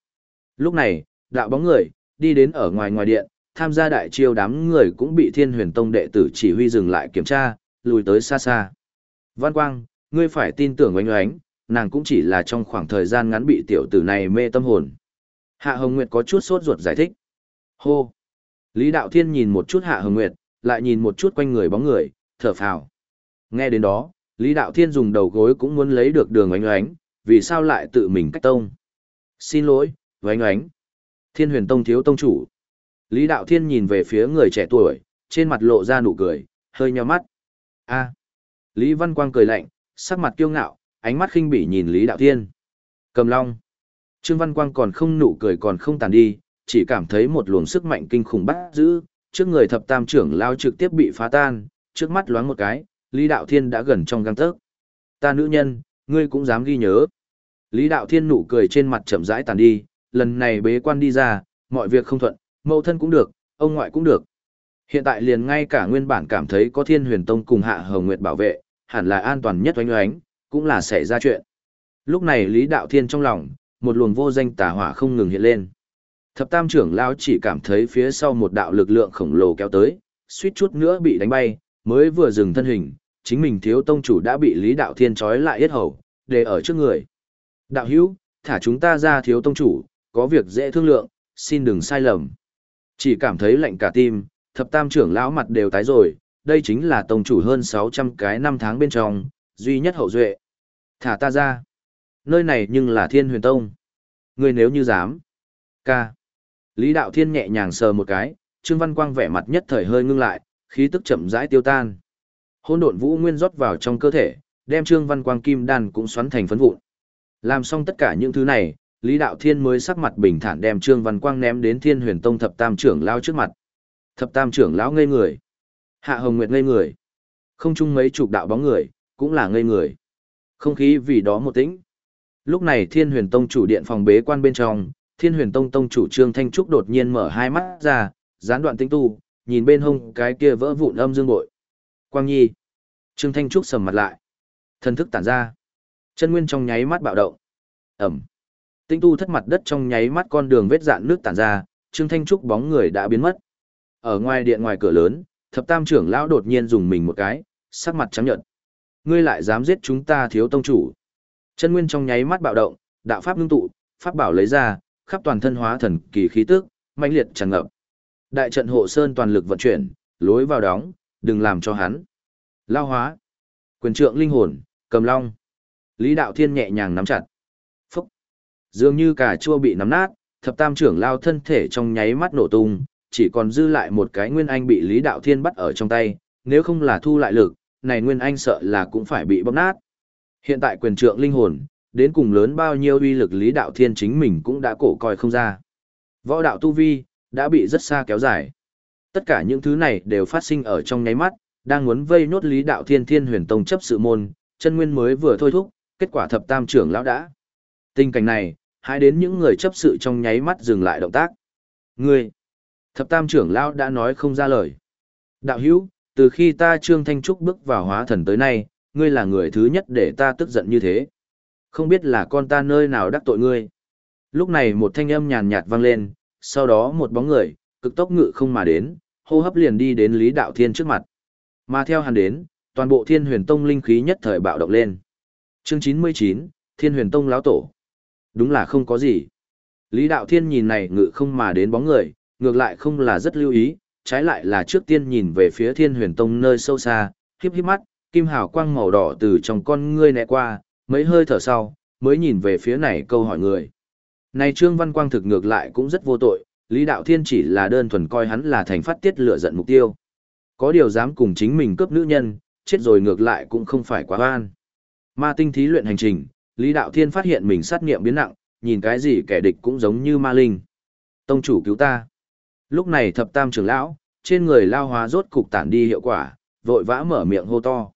Lúc này, đạo bóng người, đi đến ở ngoài ngoài điện, tham gia đại chiêu đám người cũng bị thiên huyền tông đệ tử chỉ huy dừng lại kiểm tra, lùi tới xa xa. Văn Quang, ngươi phải tin tưởng oanh oánh, nàng cũng chỉ là trong khoảng thời gian ngắn bị tiểu tử này mê tâm hồn. Hạ Hồng Nguyệt có chút sốt ruột giải thích. Hô! Lý Đạo Thiên nhìn một chút Hạ Hồng Nguyệt, lại nhìn một chút quanh người bóng người, thở phào. Nghe đến đó, Lý Đạo Thiên dùng đầu gối cũng muốn lấy được đường oanh oánh, vì sao lại tự mình cách tông xin lỗi, oanh oánh. Thiên huyền tông thiếu tông chủ. Lý Đạo Thiên nhìn về phía người trẻ tuổi, trên mặt lộ ra nụ cười, hơi nhò mắt a Lý Văn Quang cười lạnh, sắc mặt kiêu ngạo, ánh mắt khinh bỉ nhìn Lý Đạo Thiên. Cầm long. Trương Văn Quang còn không nụ cười còn không tàn đi, chỉ cảm thấy một luồng sức mạnh kinh khủng bắt giữ, trước người thập tam trưởng lao trực tiếp bị phá tan, trước mắt loáng một cái, Lý Đạo Thiên đã gần trong găng tớc. Ta nữ nhân, ngươi cũng dám ghi nhớ. Lý Đạo Thiên nụ cười trên mặt chậm rãi tàn đi, lần này bế quan đi ra, mọi việc không thuận, mẫu thân cũng được, ông ngoại cũng được. Hiện tại liền ngay cả nguyên bản cảm thấy có Thiên Huyền Tông cùng Hạ Hồng Nguyệt bảo vệ, hẳn là an toàn nhất oanh oánh, cũng là xảy ra chuyện. Lúc này Lý Đạo Thiên trong lòng, một luồng vô danh tà hỏa không ngừng hiện lên. Thập Tam trưởng lão chỉ cảm thấy phía sau một đạo lực lượng khổng lồ kéo tới, suýt chút nữa bị đánh bay, mới vừa dừng thân hình, chính mình thiếu tông chủ đã bị Lý Đạo Thiên trói lại yết hầu, để ở trước người. Đạo hữu, thả chúng ta ra thiếu tông chủ, có việc dễ thương lượng, xin đừng sai lầm. Chỉ cảm thấy lạnh cả tim, thập tam trưởng lão mặt đều tái rồi, đây chính là tông chủ hơn 600 cái năm tháng bên trong, duy nhất hậu duệ. Thả ta ra. Nơi này nhưng là thiên huyền tông. Người nếu như dám. Ca. Lý đạo thiên nhẹ nhàng sờ một cái, Trương Văn Quang vẻ mặt nhất thời hơi ngưng lại, khí tức chậm rãi tiêu tan. Hỗn độn vũ nguyên rót vào trong cơ thể, đem Trương Văn Quang kim đan cũng xoắn thành phấn vụn. Làm xong tất cả những thứ này, Lý Đạo Thiên mới sắc mặt bình thản đem Trương Văn Quang ném đến Thiên Huyền Tông thập tam trưởng lão trước mặt. Thập tam trưởng lão ngây người. Hạ Hồng Nguyệt ngây người. Không chung mấy chục đạo bóng người, cũng là ngây người. Không khí vì đó một tĩnh. Lúc này Thiên Huyền Tông chủ điện phòng bế quan bên trong, Thiên Huyền Tông tông chủ Trương Thanh Trúc đột nhiên mở hai mắt ra, gián đoạn tinh tu, nhìn bên hông cái kia vỡ vụn âm dương bội. Quang Nhi. Trương Thanh Trúc sầm mặt lại. Thần thức tản ra. Chân nguyên trong nháy mắt bạo động. Ẩm. Tinh tu thất mặt đất trong nháy mắt con đường vết dạn nước tản ra, Trương Thanh Trúc bóng người đã biến mất. Ở ngoài điện ngoài cửa lớn, thập tam trưởng lão đột nhiên dùng mình một cái, sắc mặt trắng nhợt. Ngươi lại dám giết chúng ta thiếu tông chủ. Chân nguyên trong nháy mắt bạo động, đạo pháp ngưng tụ, pháp bảo lấy ra, khắp toàn thân hóa thần kỳ khí tức, mãnh liệt tràn ngập. Đại trận hộ sơn toàn lực vận chuyển, lối vào đóng, đừng làm cho hắn. Lao hóa. Quyền trượng linh hồn, cầm long. Lý đạo thiên nhẹ nhàng nắm chặt. Phúc. Dường như cả chua bị nắm nát, thập tam trưởng lao thân thể trong nháy mắt nổ tung, chỉ còn dư lại một cái nguyên anh bị Lý đạo thiên bắt ở trong tay, nếu không là thu lại lực, này nguyên anh sợ là cũng phải bị bóp nát. Hiện tại quyền trượng linh hồn, đến cùng lớn bao nhiêu uy lực Lý đạo thiên chính mình cũng đã cổ coi không ra. Võ đạo tu vi, đã bị rất xa kéo dài. Tất cả những thứ này đều phát sinh ở trong nháy mắt, đang muốn vây nốt Lý Đạo Thiên Thiên Huyền Tông chấp sự môn, chân nguyên mới vừa thôi thúc, kết quả thập tam trưởng lão đã. Tình cảnh này, hãy đến những người chấp sự trong nháy mắt dừng lại động tác. Ngươi, thập tam trưởng lão đã nói không ra lời. Đạo hữu, từ khi ta Trương Thanh Trúc bước vào hóa thần tới nay, ngươi là người thứ nhất để ta tức giận như thế. Không biết là con ta nơi nào đắc tội ngươi. Lúc này một thanh âm nhàn nhạt vang lên, sau đó một bóng người, cực tốc ngự không mà đến, hô hấp liền đi đến Lý Đạo Thiên trước mặt. Mà theo hắn đến, toàn bộ Thiên Huyền Tông linh khí nhất thời bạo động lên. Chương 99, Thiên Huyền Tông lão tổ. Đúng là không có gì. Lý Đạo Thiên nhìn này ngự không mà đến bóng người, ngược lại không là rất lưu ý, trái lại là trước tiên nhìn về phía Thiên Huyền Tông nơi sâu xa, híp híp mắt, kim hào quang màu đỏ từ trong con ngươi nẹ qua, mấy hơi thở sau, mới nhìn về phía này câu hỏi người. Này Trương Văn Quang thực ngược lại cũng rất vô tội, Lý Đạo Thiên chỉ là đơn thuần coi hắn là thành phát tiết lửa giận mục tiêu. Có điều dám cùng chính mình cướp nữ nhân, chết rồi ngược lại cũng không phải quá oan. Ma tinh thí luyện hành trình, Lý Đạo Thiên phát hiện mình sát nghiệm biến nặng, nhìn cái gì kẻ địch cũng giống như ma linh. Tông chủ cứu ta. Lúc này thập tam trưởng lão, trên người lao hóa rốt cục tản đi hiệu quả, vội vã mở miệng hô to.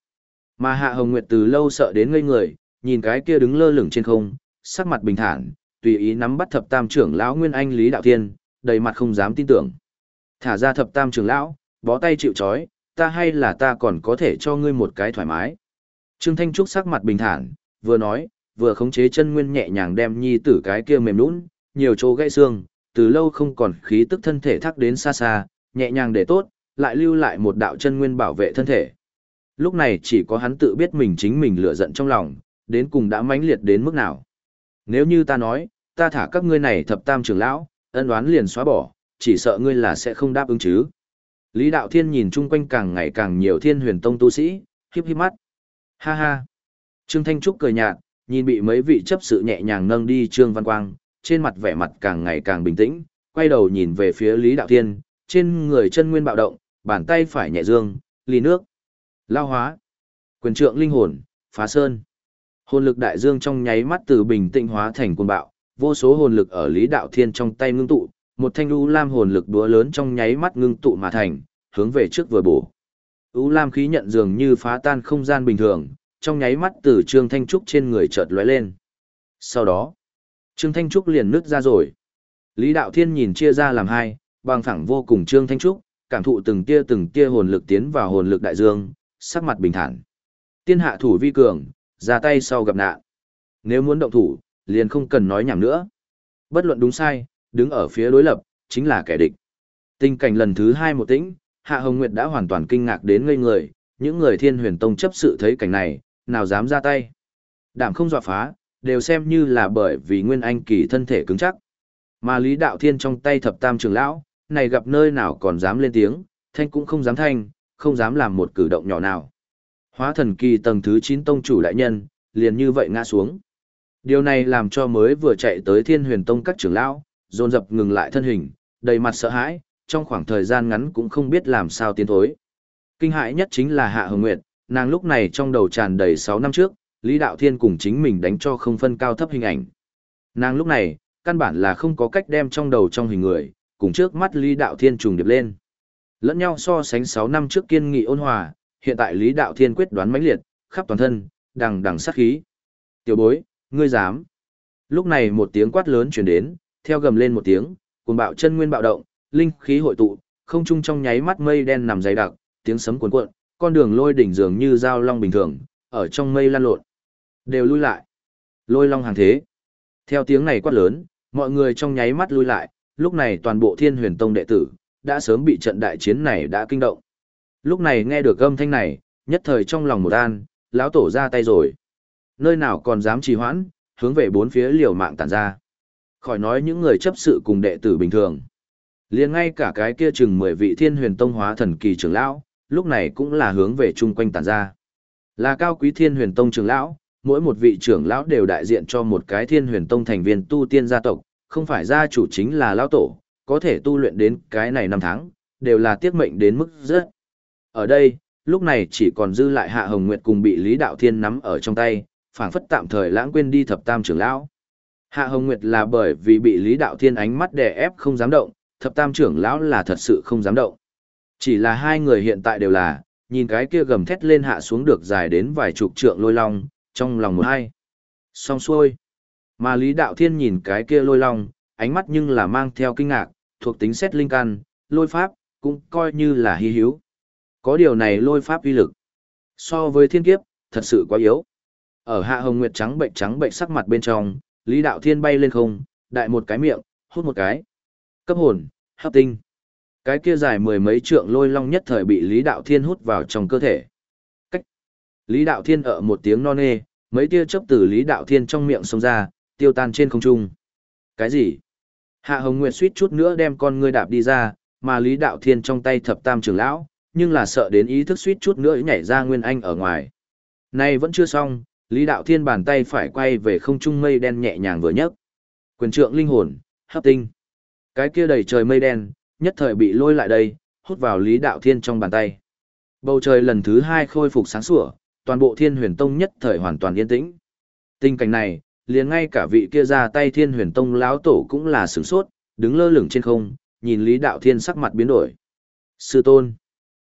Mà Hạ Hồng Nguyệt từ lâu sợ đến ngây người, nhìn cái kia đứng lơ lửng trên không, sắc mặt bình thản, tùy ý nắm bắt thập tam trưởng lão Nguyên Anh Lý Đạo Thiên, đầy mặt không dám tin tưởng. Thả ra thập tam trưởng lão, bó tay chịu chói, ta hay là ta còn có thể cho ngươi một cái thoải mái. Trương Thanh Trúc sắc mặt bình thản, vừa nói, vừa khống chế chân nguyên nhẹ nhàng đem nhi tử cái kia mềm lún nhiều chỗ gãy xương, từ lâu không còn khí tức thân thể thắc đến xa xa, nhẹ nhàng để tốt, lại lưu lại một đạo chân nguyên bảo vệ thân thể. Lúc này chỉ có hắn tự biết mình chính mình lửa giận trong lòng, đến cùng đã mãnh liệt đến mức nào. Nếu như ta nói, ta thả các ngươi này thập tam trưởng lão, ân oán liền xóa bỏ, chỉ sợ ngươi là sẽ không đáp ứng chứ. Lý Đạo Thiên nhìn chung quanh càng ngày càng nhiều thiên huyền tông tu sĩ, híp híp mắt. Ha ha. Trương Thanh Trúc cười nhạt, nhìn bị mấy vị chấp sự nhẹ nhàng nâng đi Trương Văn Quang, trên mặt vẻ mặt càng ngày càng bình tĩnh, quay đầu nhìn về phía Lý Đạo Thiên, trên người chân nguyên bạo động, bàn tay phải nhẹ dương, ly nước. Lao hóa. Quyền trượng linh hồn, phá sơn. Hồn lực đại dương trong nháy mắt từ bình tĩnh hóa thành cuồng bạo, vô số hồn lực ở Lý Đạo Thiên trong tay ngưng tụ, một thanh u lam hồn lực đúa lớn trong nháy mắt ngưng tụ mà thành, hướng về trước vừa bổ. U lam khí nhận dường như phá tan không gian bình thường, trong nháy mắt từ Trương Thanh Trúc trên người chợt lóe lên. Sau đó, Trương Thanh Trúc liền nứt ra rồi. Lý Đạo Thiên nhìn chia ra làm hai, bằng phẳng vô cùng Trương Thanh Trúc, cảm thụ từng tia từng tia hồn lực tiến vào hồn lực đại dương, sắc mặt bình thản. Tiên hạ thủ vi cường, ra tay sau gặp nạn. Nếu muốn động thủ, liền không cần nói nhảm nữa. Bất luận đúng sai, đứng ở phía đối lập, chính là kẻ địch. Tình cảnh lần thứ hai một tĩnh, Hạ Hồng Nguyệt đã hoàn toàn kinh ngạc đến ngây người, những người thiên huyền tông chấp sự thấy cảnh này, nào dám ra tay. Đảm không dọa phá, đều xem như là bởi vì Nguyên Anh kỳ thân thể cứng chắc. Mà Lý Đạo Thiên trong tay thập tam trưởng lão, này gặp nơi nào còn dám lên tiếng, thanh cũng không dám thanh, không dám làm một cử động nhỏ nào. Hóa thần kỳ tầng thứ 9 tông chủ đại nhân, liền như vậy ngã xuống. Điều này làm cho mới vừa chạy tới thiên huyền tông các trưởng lão, dồn dập ngừng lại thân hình, đầy mặt sợ hãi, trong khoảng thời gian ngắn cũng không biết làm sao tiến thối. Kinh hãi nhất chính là Hạ Hồng Nguyệt, nàng lúc này trong đầu tràn đầy 6 năm trước, Lý Đạo Thiên cùng chính mình đánh cho không phân cao thấp hình ảnh. Nàng lúc này, căn bản là không có cách đem trong đầu trong hình người, cùng trước mắt Lý Đạo Thiên trùng điệp lên. Lẫn nhau so sánh 6 năm trước kiên nghị ôn hòa, hiện tại Lý Đạo Thiên quyết đoán mãnh liệt, khắp toàn thân, đằng đằng sát khí. Tiểu bối, ngươi dám. Lúc này một tiếng quát lớn chuyển đến, theo gầm lên một tiếng, cuồng bạo chân nguyên bạo động, linh khí hội tụ, không trung trong nháy mắt mây đen nằm dày đặc, tiếng sấm cuồn cuộn, con đường lôi đỉnh dường như dao long bình thường, ở trong mây lan lộn. Đều lui lại. Lôi long hàng thế. Theo tiếng này quát lớn, mọi người trong nháy mắt lui lại, lúc này toàn bộ thiên huyền tông đệ tử, đã sớm bị trận đại chiến này đã kinh động. Lúc này nghe được âm thanh này, nhất thời trong lòng một an, lão tổ ra tay rồi. Nơi nào còn dám trì hoãn, hướng về bốn phía liều mạng tản ra. Khỏi nói những người chấp sự cùng đệ tử bình thường. liền ngay cả cái kia chừng mười vị thiên huyền tông hóa thần kỳ trưởng lão, lúc này cũng là hướng về chung quanh tản ra. Là cao quý thiên huyền tông trưởng lão, mỗi một vị trưởng lão đều đại diện cho một cái thiên huyền tông thành viên tu tiên gia tộc, không phải gia chủ chính là lão tổ, có thể tu luyện đến cái này năm tháng, đều là tiết mệnh đến mức rất. Ở đây, lúc này chỉ còn dư lại Hạ Hồng Nguyệt cùng bị Lý Đạo Thiên nắm ở trong tay, phảng phất tạm thời lãng quên đi thập tam trưởng lão. Hạ Hồng Nguyệt là bởi vì bị Lý Đạo Thiên ánh mắt đè ép không dám động, thập tam trưởng lão là thật sự không dám động. Chỉ là hai người hiện tại đều là, nhìn cái kia gầm thét lên hạ xuống được dài đến vài chục trượng lôi long, trong lòng một hai. Xong xuôi. Mà Lý Đạo Thiên nhìn cái kia lôi long, ánh mắt nhưng là mang theo kinh ngạc, thuộc tính xét linh căn, lôi pháp, cũng coi như là hy hữu. Có điều này lôi pháp uy lực. So với thiên kiếp, thật sự quá yếu. Ở hạ hồng nguyệt trắng bệnh trắng bệnh sắc mặt bên trong, Lý Đạo Thiên bay lên không, đại một cái miệng, hút một cái. Cấp hồn, hấp tinh. Cái kia dài mười mấy trượng lôi long nhất thời bị Lý Đạo Thiên hút vào trong cơ thể. Cách. Lý Đạo Thiên ở một tiếng non nê, mấy tia chớp từ Lý Đạo Thiên trong miệng xông ra, tiêu tan trên không trung. Cái gì? Hạ Hồng Nguyệt suýt chút nữa đem con ngươi đạp đi ra, mà Lý Đạo Thiên trong tay thập tam trưởng lão, nhưng là sợ đến ý thức suýt chút nữa nhảy ra Nguyên Anh ở ngoài. Này vẫn chưa xong, Lý Đạo Thiên bàn tay phải quay về không trung mây đen nhẹ nhàng vừa nhấc. Quyền trượng linh hồn, hấp tinh. Cái kia đầy trời mây đen, nhất thời bị lôi lại đây, hút vào Lý Đạo Thiên trong bàn tay. Bầu trời lần thứ hai khôi phục sáng sủa, toàn bộ Thiên Huyền Tông nhất thời hoàn toàn yên tĩnh. Tình cảnh này, liền ngay cả vị kia ra tay Thiên Huyền Tông lão tổ cũng là sửng sốt, đứng lơ lửng trên không, nhìn Lý Đạo Thiên sắc mặt biến đổi. Sư tôn.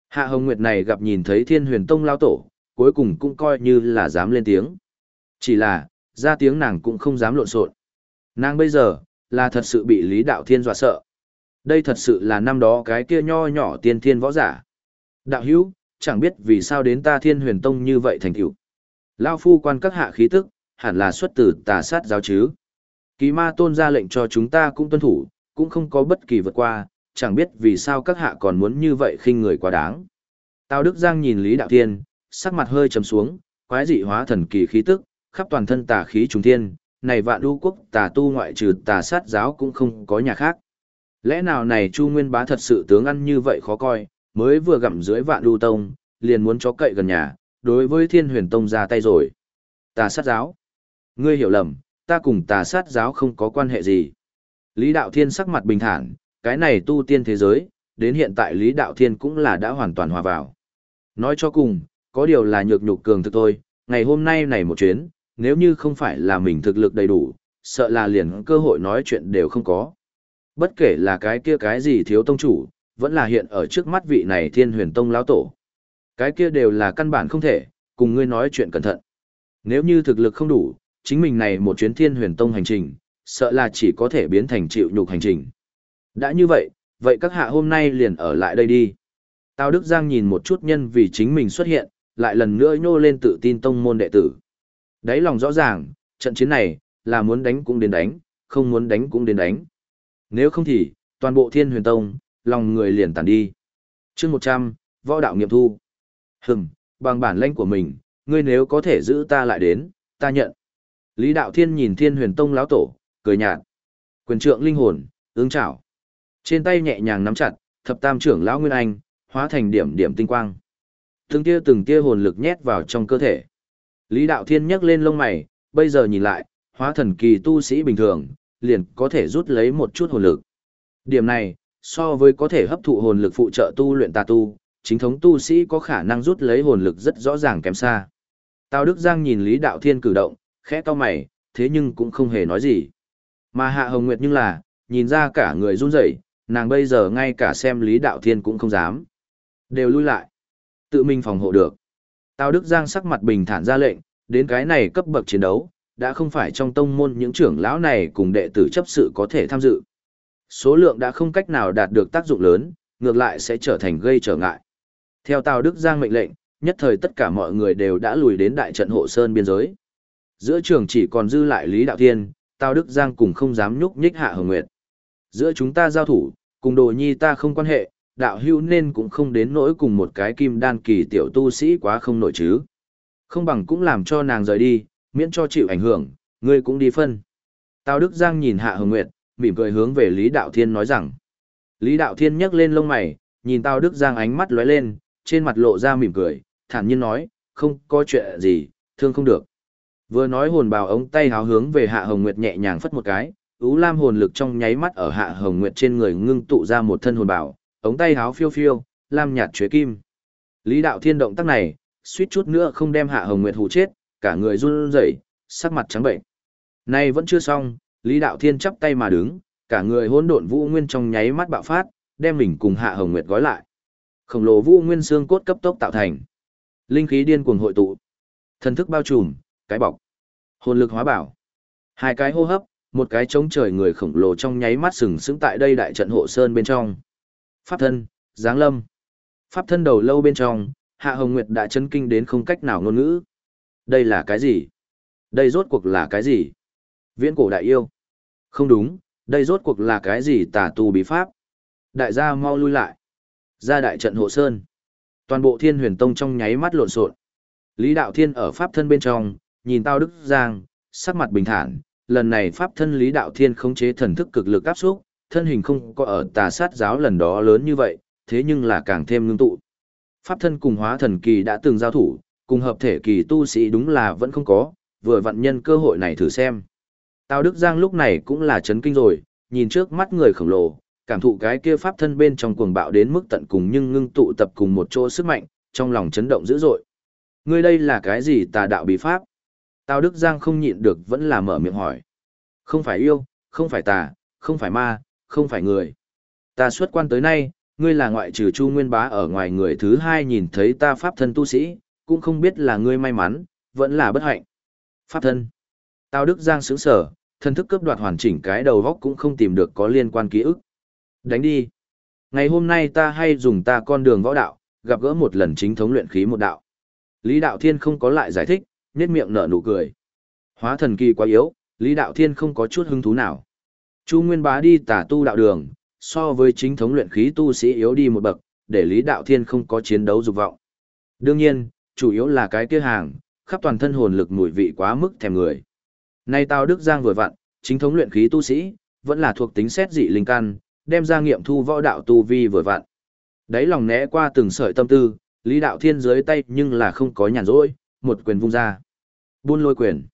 Hạ Hồng Nguyệt này gặp nhìn thấy Thiên Huyền Tông lão tổ, cuối cùng cũng coi như là dám lên tiếng. Chỉ là, ra tiếng nàng cũng không dám lộn xộn. Nàng bây giờ, là thật sự bị Lý Đạo Thiên dọa sợ. Đây thật sự là năm đó cái kia nho nhỏ tiên thiên võ giả. Đạo hữu, chẳng biết vì sao đến ta thiên huyền tông như vậy thành tựu. Lao phu quan các hạ khí tức, hẳn là xuất từ tà sát giáo chứ. Kỳ ma tôn ra lệnh cho chúng ta cũng tuân thủ, cũng không có bất kỳ vượt qua, chẳng biết vì sao các hạ còn muốn như vậy khinh người quá đáng. Tào Đức Giang nhìn Lý Đạo Thiên, sắc mặt hơi trầm xuống, quái dị hóa thần kỳ khí tức, khắp toàn thân tà khí trùng thiên, này vạn đu quốc tà tu ngoại trừ tà sát giáo cũng không có nhà khác. Lẽ nào này Chu Nguyên Bá thật sự tướng ăn như vậy khó coi, mới vừa gặm dưới vạn đu tông, liền muốn chó cậy gần nhà, đối với thiên huyền tông ra tay rồi. Tà sát giáo. Ngươi hiểu lầm, ta cùng tà sát giáo không có quan hệ gì. Lý Đạo Thiên sắc mặt bình thản, cái này tu tiên thế giới, đến hiện tại Lý Đạo Thiên cũng là đã hoàn toàn hòa vào. Nói cho cùng, có điều là nhược nhục cường thực thôi, ngày hôm nay này một chuyến, nếu như không phải là mình thực lực đầy đủ, sợ là liền cơ hội nói chuyện đều không có. Bất kể là cái kia cái gì thiếu tông chủ, vẫn là hiện ở trước mắt vị này thiên huyền tông lão tổ. Cái kia đều là căn bản không thể, cùng ngươi nói chuyện cẩn thận. Nếu như thực lực không đủ, chính mình này một chuyến thiên huyền tông hành trình, sợ là chỉ có thể biến thành chịu nhục hành trình. Đã như vậy, vậy các hạ hôm nay liền ở lại đây đi. Tào Đức Giang nhìn một chút nhân vì chính mình xuất hiện, lại lần nữa nhô lên tự tin tông môn đệ tử. Đấy lòng rõ ràng, trận chiến này, là muốn đánh cũng đến đánh, không muốn đánh cũng đến đánh. Nếu không thì, toàn bộ thiên huyền tông, lòng người liền tàn đi. chương 100, võ đạo nghiệm thu. Hừm, bằng bản lãnh của mình, ngươi nếu có thể giữ ta lại đến, ta nhận. Lý đạo thiên nhìn thiên huyền tông lão tổ, cười nhạt. Quyền trượng linh hồn, ứng chảo. Trên tay nhẹ nhàng nắm chặt, thập tam trưởng lão Nguyên Anh, hóa thành điểm điểm tinh quang. Từng tia từng tia hồn lực nhét vào trong cơ thể. Lý đạo thiên nhấc lên lông mày, bây giờ nhìn lại, hóa thần kỳ tu sĩ bình thường, liền có thể rút lấy một chút hồn lực. Điểm này, so với có thể hấp thụ hồn lực phụ trợ tu luyện tà tu, chính thống tu sĩ có khả năng rút lấy hồn lực rất rõ ràng kém xa. Tào Đức Giang nhìn Lý Đạo Thiên cử động, khẽ to mày, thế nhưng cũng không hề nói gì. Mà Hạ Hồng Nguyệt nhưng là, nhìn ra cả người run rẩy, nàng bây giờ ngay cả xem Lý Đạo Thiên cũng không dám. Đều lui lại. Tự mình phòng hộ được. Tào Đức Giang sắc mặt bình thản ra lệnh, đến cái này cấp bậc chiến đấu, đã không phải trong tông môn những trưởng lão này cùng đệ tử chấp sự có thể tham dự. Số lượng đã không cách nào đạt được tác dụng lớn, ngược lại sẽ trở thành gây trở ngại. Theo Tào Đức Giang mệnh lệnh, nhất thời tất cả mọi người đều đã lùi đến đại trận hộ sơn biên giới. Giữa trường chỉ còn dư lại Lý Đạo Thiên, Tào Đức Giang cùng không dám nhúc nhích Hạ Hồng Nguyệt. Giữa chúng ta giao thủ, cùng đồ nhi ta không quan hệ, đạo hữu nên cũng không đến nỗi cùng một cái kim đan kỳ tiểu tu sĩ quá không nổi chứ. Không bằng cũng làm cho nàng rời đi, miễn cho chịu ảnh hưởng, ngươi cũng đi phân. Tào Đức Giang nhìn Hạ Hồng Nguyệt, mỉm cười hướng về Lý Đạo Thiên nói rằng. Lý Đạo Thiên nhấc lên lông mày, nhìn Tào Đức Giang ánh mắt lóe lên, trên mặt lộ ra mỉm cười, thản nhiên nói, không có chuyện gì, thương không được. Vừa nói hồn bào ống tay háo hướng về Hạ Hồng Nguyệt nhẹ nhàng phất một cái, ú lam hồn lực trong nháy mắt ở Hạ Hồng Nguyệt trên người ngưng tụ ra một thân hồn bào, ống tay háo phiêu phiêu, lam nhạt chuế kim. Lý Đạo Thiên động tác này, suýt chút nữa không đem Hạ Hồng Nguyệt hù chết, cả người run rẩy, sắc mặt trắng bệnh. Nay vẫn chưa xong, Lý Đạo Thiên chắp tay mà đứng, cả người hỗn độn vũ nguyên trong nháy mắt bạo phát, đem mình cùng Hạ Hồng Nguyệt gói lại. Khổng lồ vũ nguyên xương cốt cấp tốc tạo thành. Linh khí điên cuồng hội tụ. Thần thức bao trùm, cái bọc. Hồn lực hóa bảo. Hai cái hô hấp, một cái chống trời người khổng lồ trong nháy mắt sừng sững tại đây đại trận hộ sơn bên trong. Pháp thân, giáng lâm. Pháp thân đầu lâu bên trong, Hạ Hồng Nguyệt đã chấn kinh đến không cách nào ngôn ngữ. Đây là cái gì? Đây rốt cuộc là cái gì? Viễn cổ đại yêu. Không đúng, đây rốt cuộc là cái gì tà tu bí pháp? Đại gia mau lui lại. Ra đại trận hộ sơn. Toàn bộ thiên huyền tông trong nháy mắt lộn xộn. Lý đạo thiên ở pháp thân bên trong, nhìn tao đức giang, sắc mặt bình thản. Lần này pháp thân lý đạo thiên khống chế thần thức cực lực áp xúc, thân hình không có ở tà sát giáo lần đó lớn như vậy, thế nhưng là càng thêm ngưng tụ. Pháp thân cùng hóa thần kỳ đã từng giao thủ, cùng hợp thể kỳ tu sĩ đúng là vẫn không có, vừa vặn nhân cơ hội này thử xem. Tào Đức Giang lúc này cũng là chấn kinh rồi, nhìn trước mắt người khổng lồ, cảm thụ cái kia pháp thân bên trong cuồng bạo đến mức tận cùng nhưng ngưng tụ tập cùng một chỗ sức mạnh, trong lòng chấn động dữ dội. Ngươi đây là cái gì tà đạo bí pháp? Tào Đức Giang không nhịn được vẫn là mở miệng hỏi. Không phải yêu, không phải tà, không phải ma, không phải người. Ta xuất quan tới nay, ngươi là ngoại trừ Chu Nguyên Bá ở ngoài người thứ hai nhìn thấy ta pháp thân tu sĩ, cũng không biết là ngươi may mắn, vẫn là bất hạnh. Pháp thân. Tào Đức Giang sững sở, thân thức cướp đoạt hoàn chỉnh cái đầu góc cũng không tìm được có liên quan ký ức. Đánh đi. Ngày hôm nay ta hay dùng ta con đường võ đạo, gặp gỡ một lần chính thống luyện khí một đạo. Lý Đạo Thiên không có lại giải thích, nét miệng nở nụ cười. Hóa thần kỳ quá yếu, Lý Đạo Thiên không có chút hứng thú nào. Chu Nguyên Bá đi tả tu đạo đường, so với chính thống luyện khí tu sĩ yếu đi một bậc, để Lý Đạo Thiên không có chiến đấu dục vọng. Đương nhiên, chủ yếu là cái kia hàng, khắp toàn thân hồn lực mùi vị quá mức thèm người. Nay tao Đức Giang vừa vặn, chính thống luyện khí tu sĩ, vẫn là thuộc tính xét dị linh căn, đem ra nghiệm thu võ đạo tu vi vừa vặn. Đấy lòng né qua từng sợi tâm tư, Lý Đạo Thiên dưới tay nhưng là không có nhàn rỗi, một quyền vung ra. Buôn lôi quyền.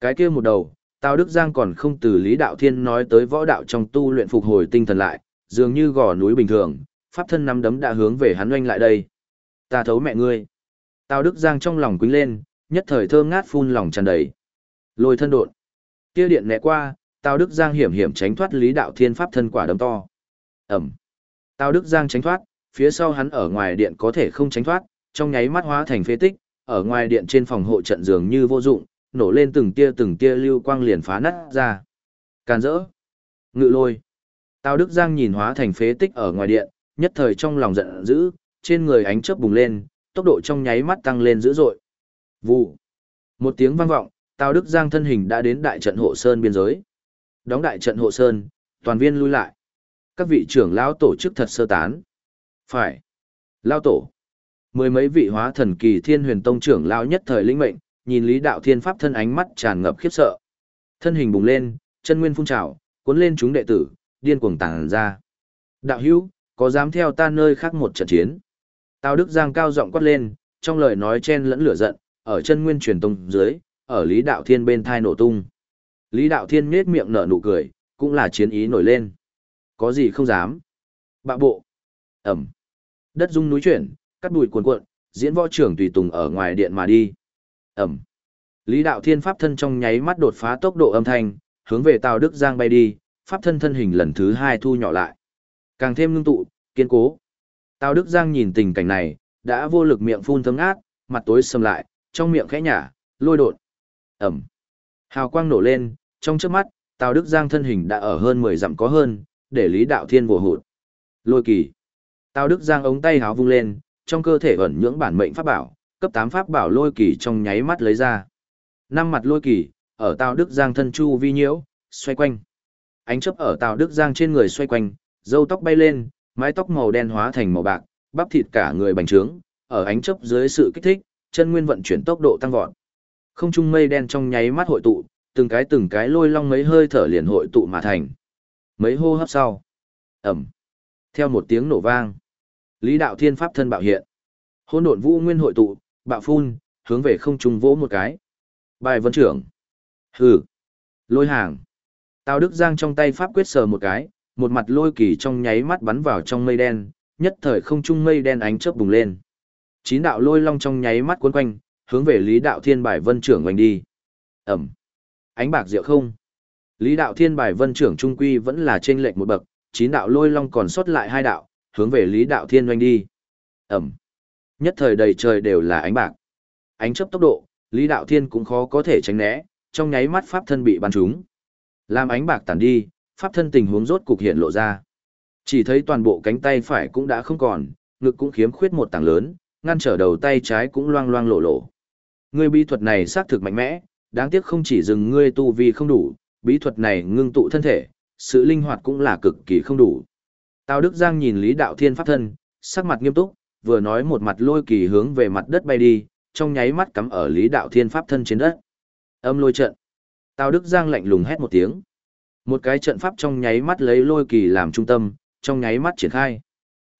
Cái kia một đầu, Tào Đức Giang còn không từ Lý Đạo Thiên nói tới võ đạo trong tu luyện phục hồi tinh thần lại, dường như gò núi bình thường, pháp thân nắm đấm đã hướng về hắn oanh lại đây. Ta thấu mẹ ngươi. Tào Đức Giang trong lòng quýnh lên, nhất thời thơm ngát phun lòng tràn đầy. Lôi thân độn. Kia điện né qua, Tào Đức Giang hiểm hiểm tránh thoát Lý Đạo Thiên pháp thân quả đấm to. Ẩm. Tào Đức Giang tránh thoát, phía sau hắn ở ngoài điện có thể không tránh thoát, trong nháy mắt hóa thành phế tích, ở ngoài điện trên phòng hộ trận dường như vô dụng, nổ lên từng tia từng tia lưu quang liền phá nát ra. Càn rỡ. Ngự lôi. Tào Đức Giang nhìn hóa thành phế tích ở ngoài điện, nhất thời trong lòng giận dữ, trên người ánh chớp bùng lên, tốc độ trong nháy mắt tăng lên dữ dội. Vụ. Một tiếng vang vọng, Tào Đức Giang thân hình đã đến đại trận hộ sơn biên giới. Đóng đại trận hộ sơn, toàn viên lui lại. Các vị trưởng lão tổ chức thật sơ tán. Phải. Lão tổ. Mười mấy vị hóa thần kỳ thiên huyền tông trưởng lão nhất thời linh mệnh, nhìn Lý Đạo Thiên Pháp thân ánh mắt tràn ngập khiếp sợ. Thân hình bùng lên, chân nguyên phun trào, cuốn lên chúng đệ tử, điên cuồng tàng ra. Đạo hữu, có dám theo ta nơi khác một trận chiến? Tào Đức Giang cao giọng quát lên, trong lời nói chen lẫn lửa giận, ở chân nguyên truyền tông dưới, ở Lý Đạo Thiên bên thai nổ tung. Lý Đạo Thiên nhếch miệng nở nụ cười, cũng là chiến ý nổi lên. Có gì không dám? Bạo bộ. Ẩm. Đất rung núi chuyển, cắt bụi cuồn cuộn, diễn võ trưởng tùy tùng ở ngoài điện mà đi. Ẩm. Lý đạo thiên pháp thân trong nháy mắt đột phá tốc độ âm thanh, hướng về Tào Đức Giang bay đi, pháp thân thân hình lần thứ hai thu nhỏ lại. Càng thêm ngưng tụ, kiên cố. Tào Đức Giang nhìn tình cảnh này, đã vô lực miệng phun thấm át, mặt tối sầm lại, trong miệng khẽ nhả, lôi đột. Ẩm. Hào quang nổ lên, trong trước mắt, Tào Đức Giang thân hình đã ở hơn 10 dặm có hơn, để Lý Đạo Thiên vồ hụt. Lôi kỳ. Tào Đức Giang ống tay háo vung lên, trong cơ thể ẩn nhưỡng bản mệnh pháp bảo, cấp 8 pháp bảo lôi kỳ trong nháy mắt lấy ra. Năm mặt lôi kỳ, ở Tào Đức Giang thân chu vi nhiễu, xoay quanh. Ánh chớp ở Tào Đức Giang trên người xoay quanh, râu tóc bay lên, mái tóc màu đen hóa thành màu bạc, bắp thịt cả người bành trướng, ở ánh chớp dưới sự kích thích, chân nguyên vận chuyển tốc độ tăng vọt. Không trung mây đen trong nháy mắt hội tụ, từng cái từng cái lôi long mấy hơi thở liền hội tụ mà thành. Mấy hô hấp sau. ầm. Theo một tiếng nổ vang, Lý Đạo Thiên pháp thân bạo hiện. Hỗn độn vũ nguyên hội tụ, bạo phun, hướng về không trung vỗ một cái. Bài vấn trưởng. Hừ. Lôi hàng. Tào Đức Giang trong tay pháp quyết sờ một cái, một mặt lôi kỳ trong nháy mắt bắn vào trong mây đen, nhất thời không trung mây đen ánh chớp bùng lên. Chín đạo lôi long trong nháy mắt cuốn quanh, hướng về Lý Đạo Thiên bài vân trưởng oanh đi. Ẩm. Ánh bạc diệu không. Lý Đạo Thiên bài vân trưởng trung quy vẫn là trên lệch một bậc, chín đạo lôi long còn sót lại hai đạo, hướng về Lý Đạo Thiên oanh đi. Ẩm. Nhất thời đầy trời đều là ánh bạc. Ánh chớp tốc độ, Lý Đạo Thiên cũng khó có thể tránh né, trong nháy mắt pháp thân bị bắn trúng. Làm ánh bạc tản đi, pháp thân tình huống rốt cục hiện lộ ra. Chỉ thấy toàn bộ cánh tay phải cũng đã không còn, ngực cũng khiếm khuyết một tảng lớn, ngăn trở đầu tay trái cũng loang loang lộ lộ. Ngươi bí thuật này xác thực mạnh mẽ, đáng tiếc không chỉ dừng ngươi tu vi không đủ, bí thuật này ngưng tụ thân thể, sự linh hoạt cũng là cực kỳ không đủ. Tào Đức Giang nhìn Lý Đạo Thiên pháp thân, sắc mặt nghiêm túc, vừa nói một mặt lôi kỳ hướng về mặt đất bay đi, trong nháy mắt cắm ở Lý Đạo Thiên pháp thân trên đất. Âm lôi trận. Tào Đức Giang lạnh lùng hét một tiếng. Một cái trận pháp trong nháy mắt lấy lôi kỳ làm trung tâm, trong nháy mắt triển khai.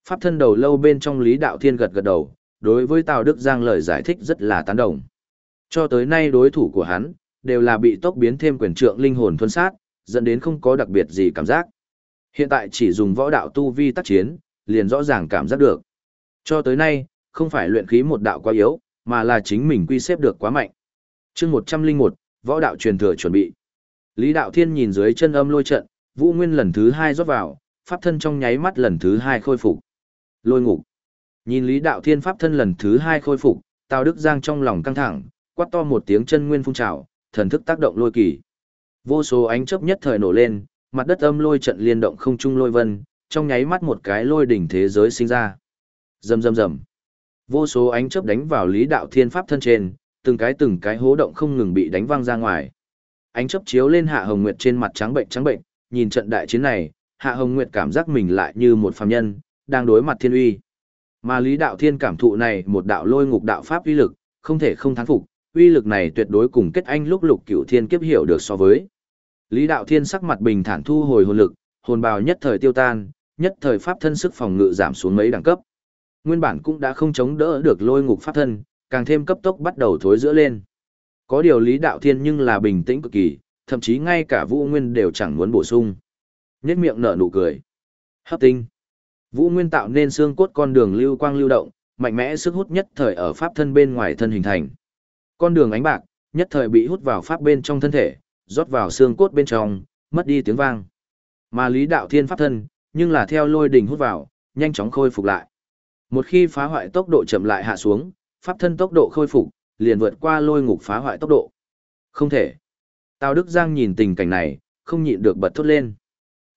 Pháp thân đầu lâu bên trong Lý Đạo Thiên gật gật đầu, đối với Tào Đức Giang lời giải thích rất là tán đồng. Cho tới nay đối thủ của hắn, đều là bị tốc biến thêm quyền trượng linh hồn thuần sát, dẫn đến không có đặc biệt gì cảm giác. Hiện tại chỉ dùng võ đạo tu vi tác chiến, liền rõ ràng cảm giác được. Cho tới nay, không phải luyện khí một đạo quá yếu, mà là chính mình quy xếp được quá mạnh. chương 101, võ đạo truyền thừa chuẩn bị. Lý Đạo Thiên nhìn dưới chân âm lôi trận, Vũ Nguyên lần thứ hai rót vào, pháp thân trong nháy mắt lần thứ hai khôi phục. Lôi ngục. Nhìn Lý Đạo Thiên pháp thân lần thứ hai khôi phục, Tào Đức Giang trong lòng căng thẳng, quát to một tiếng chân nguyên phun trào, thần thức tác động lôi kỳ. Vô số ánh chớp nhất thời nổ lên, mặt đất âm lôi trận liên động không trung lôi vân, trong nháy mắt một cái lôi đỉnh thế giới sinh ra. Rầm rầm rầm. Vô số ánh chớp đánh vào Lý Đạo Thiên pháp thân trên, từng cái từng cái hố động không ngừng bị đánh văng ra ngoài. Ánh chớp chiếu lên Hạ Hồng Nguyệt trên mặt trắng bệnh trắng bệnh, nhìn trận đại chiến này, Hạ Hồng Nguyệt cảm giác mình lại như một phàm nhân, đang đối mặt thiên uy. Mà Lý Đạo Thiên cảm thụ này một đạo lôi ngục đạo pháp uy lực, không thể không thán phục, uy lực này tuyệt đối cùng kết anh lúc lục cửu thiên kiếp hiểu được so với. Lý Đạo Thiên sắc mặt bình thản thu hồi hồn lực, hồn bào nhất thời tiêu tan, nhất thời pháp thân sức phòng ngự giảm xuống mấy đẳng cấp. Nguyên bản cũng đã không chống đỡ được lôi ngục pháp thân, càng thêm cấp tốc bắt đầu thối giữa lên. Có điều Lý Đạo Thiên nhưng là bình tĩnh cực kỳ, thậm chí ngay cả Vũ Nguyên đều chẳng muốn bổ sung. Nhất miệng nở nụ cười. Hấp tinh. Vũ Nguyên tạo nên xương cốt con đường lưu quang lưu động, mạnh mẽ sức hút nhất thời ở pháp thân bên ngoài thân hình thành. Con đường ánh bạc, nhất thời bị hút vào pháp bên trong thân thể, rót vào xương cốt bên trong, mất đi tiếng vang. Mà Lý Đạo Thiên pháp thân, nhưng là theo lôi đỉnh hút vào, nhanh chóng khôi phục lại. Một khi phá hoại tốc độ chậm lại hạ xuống, pháp thân tốc độ khôi phục, liền vượt qua lôi ngục phá hoại tốc độ. Không thể. Tào Đức Giang nhìn tình cảnh này, không nhịn được bật thốt lên.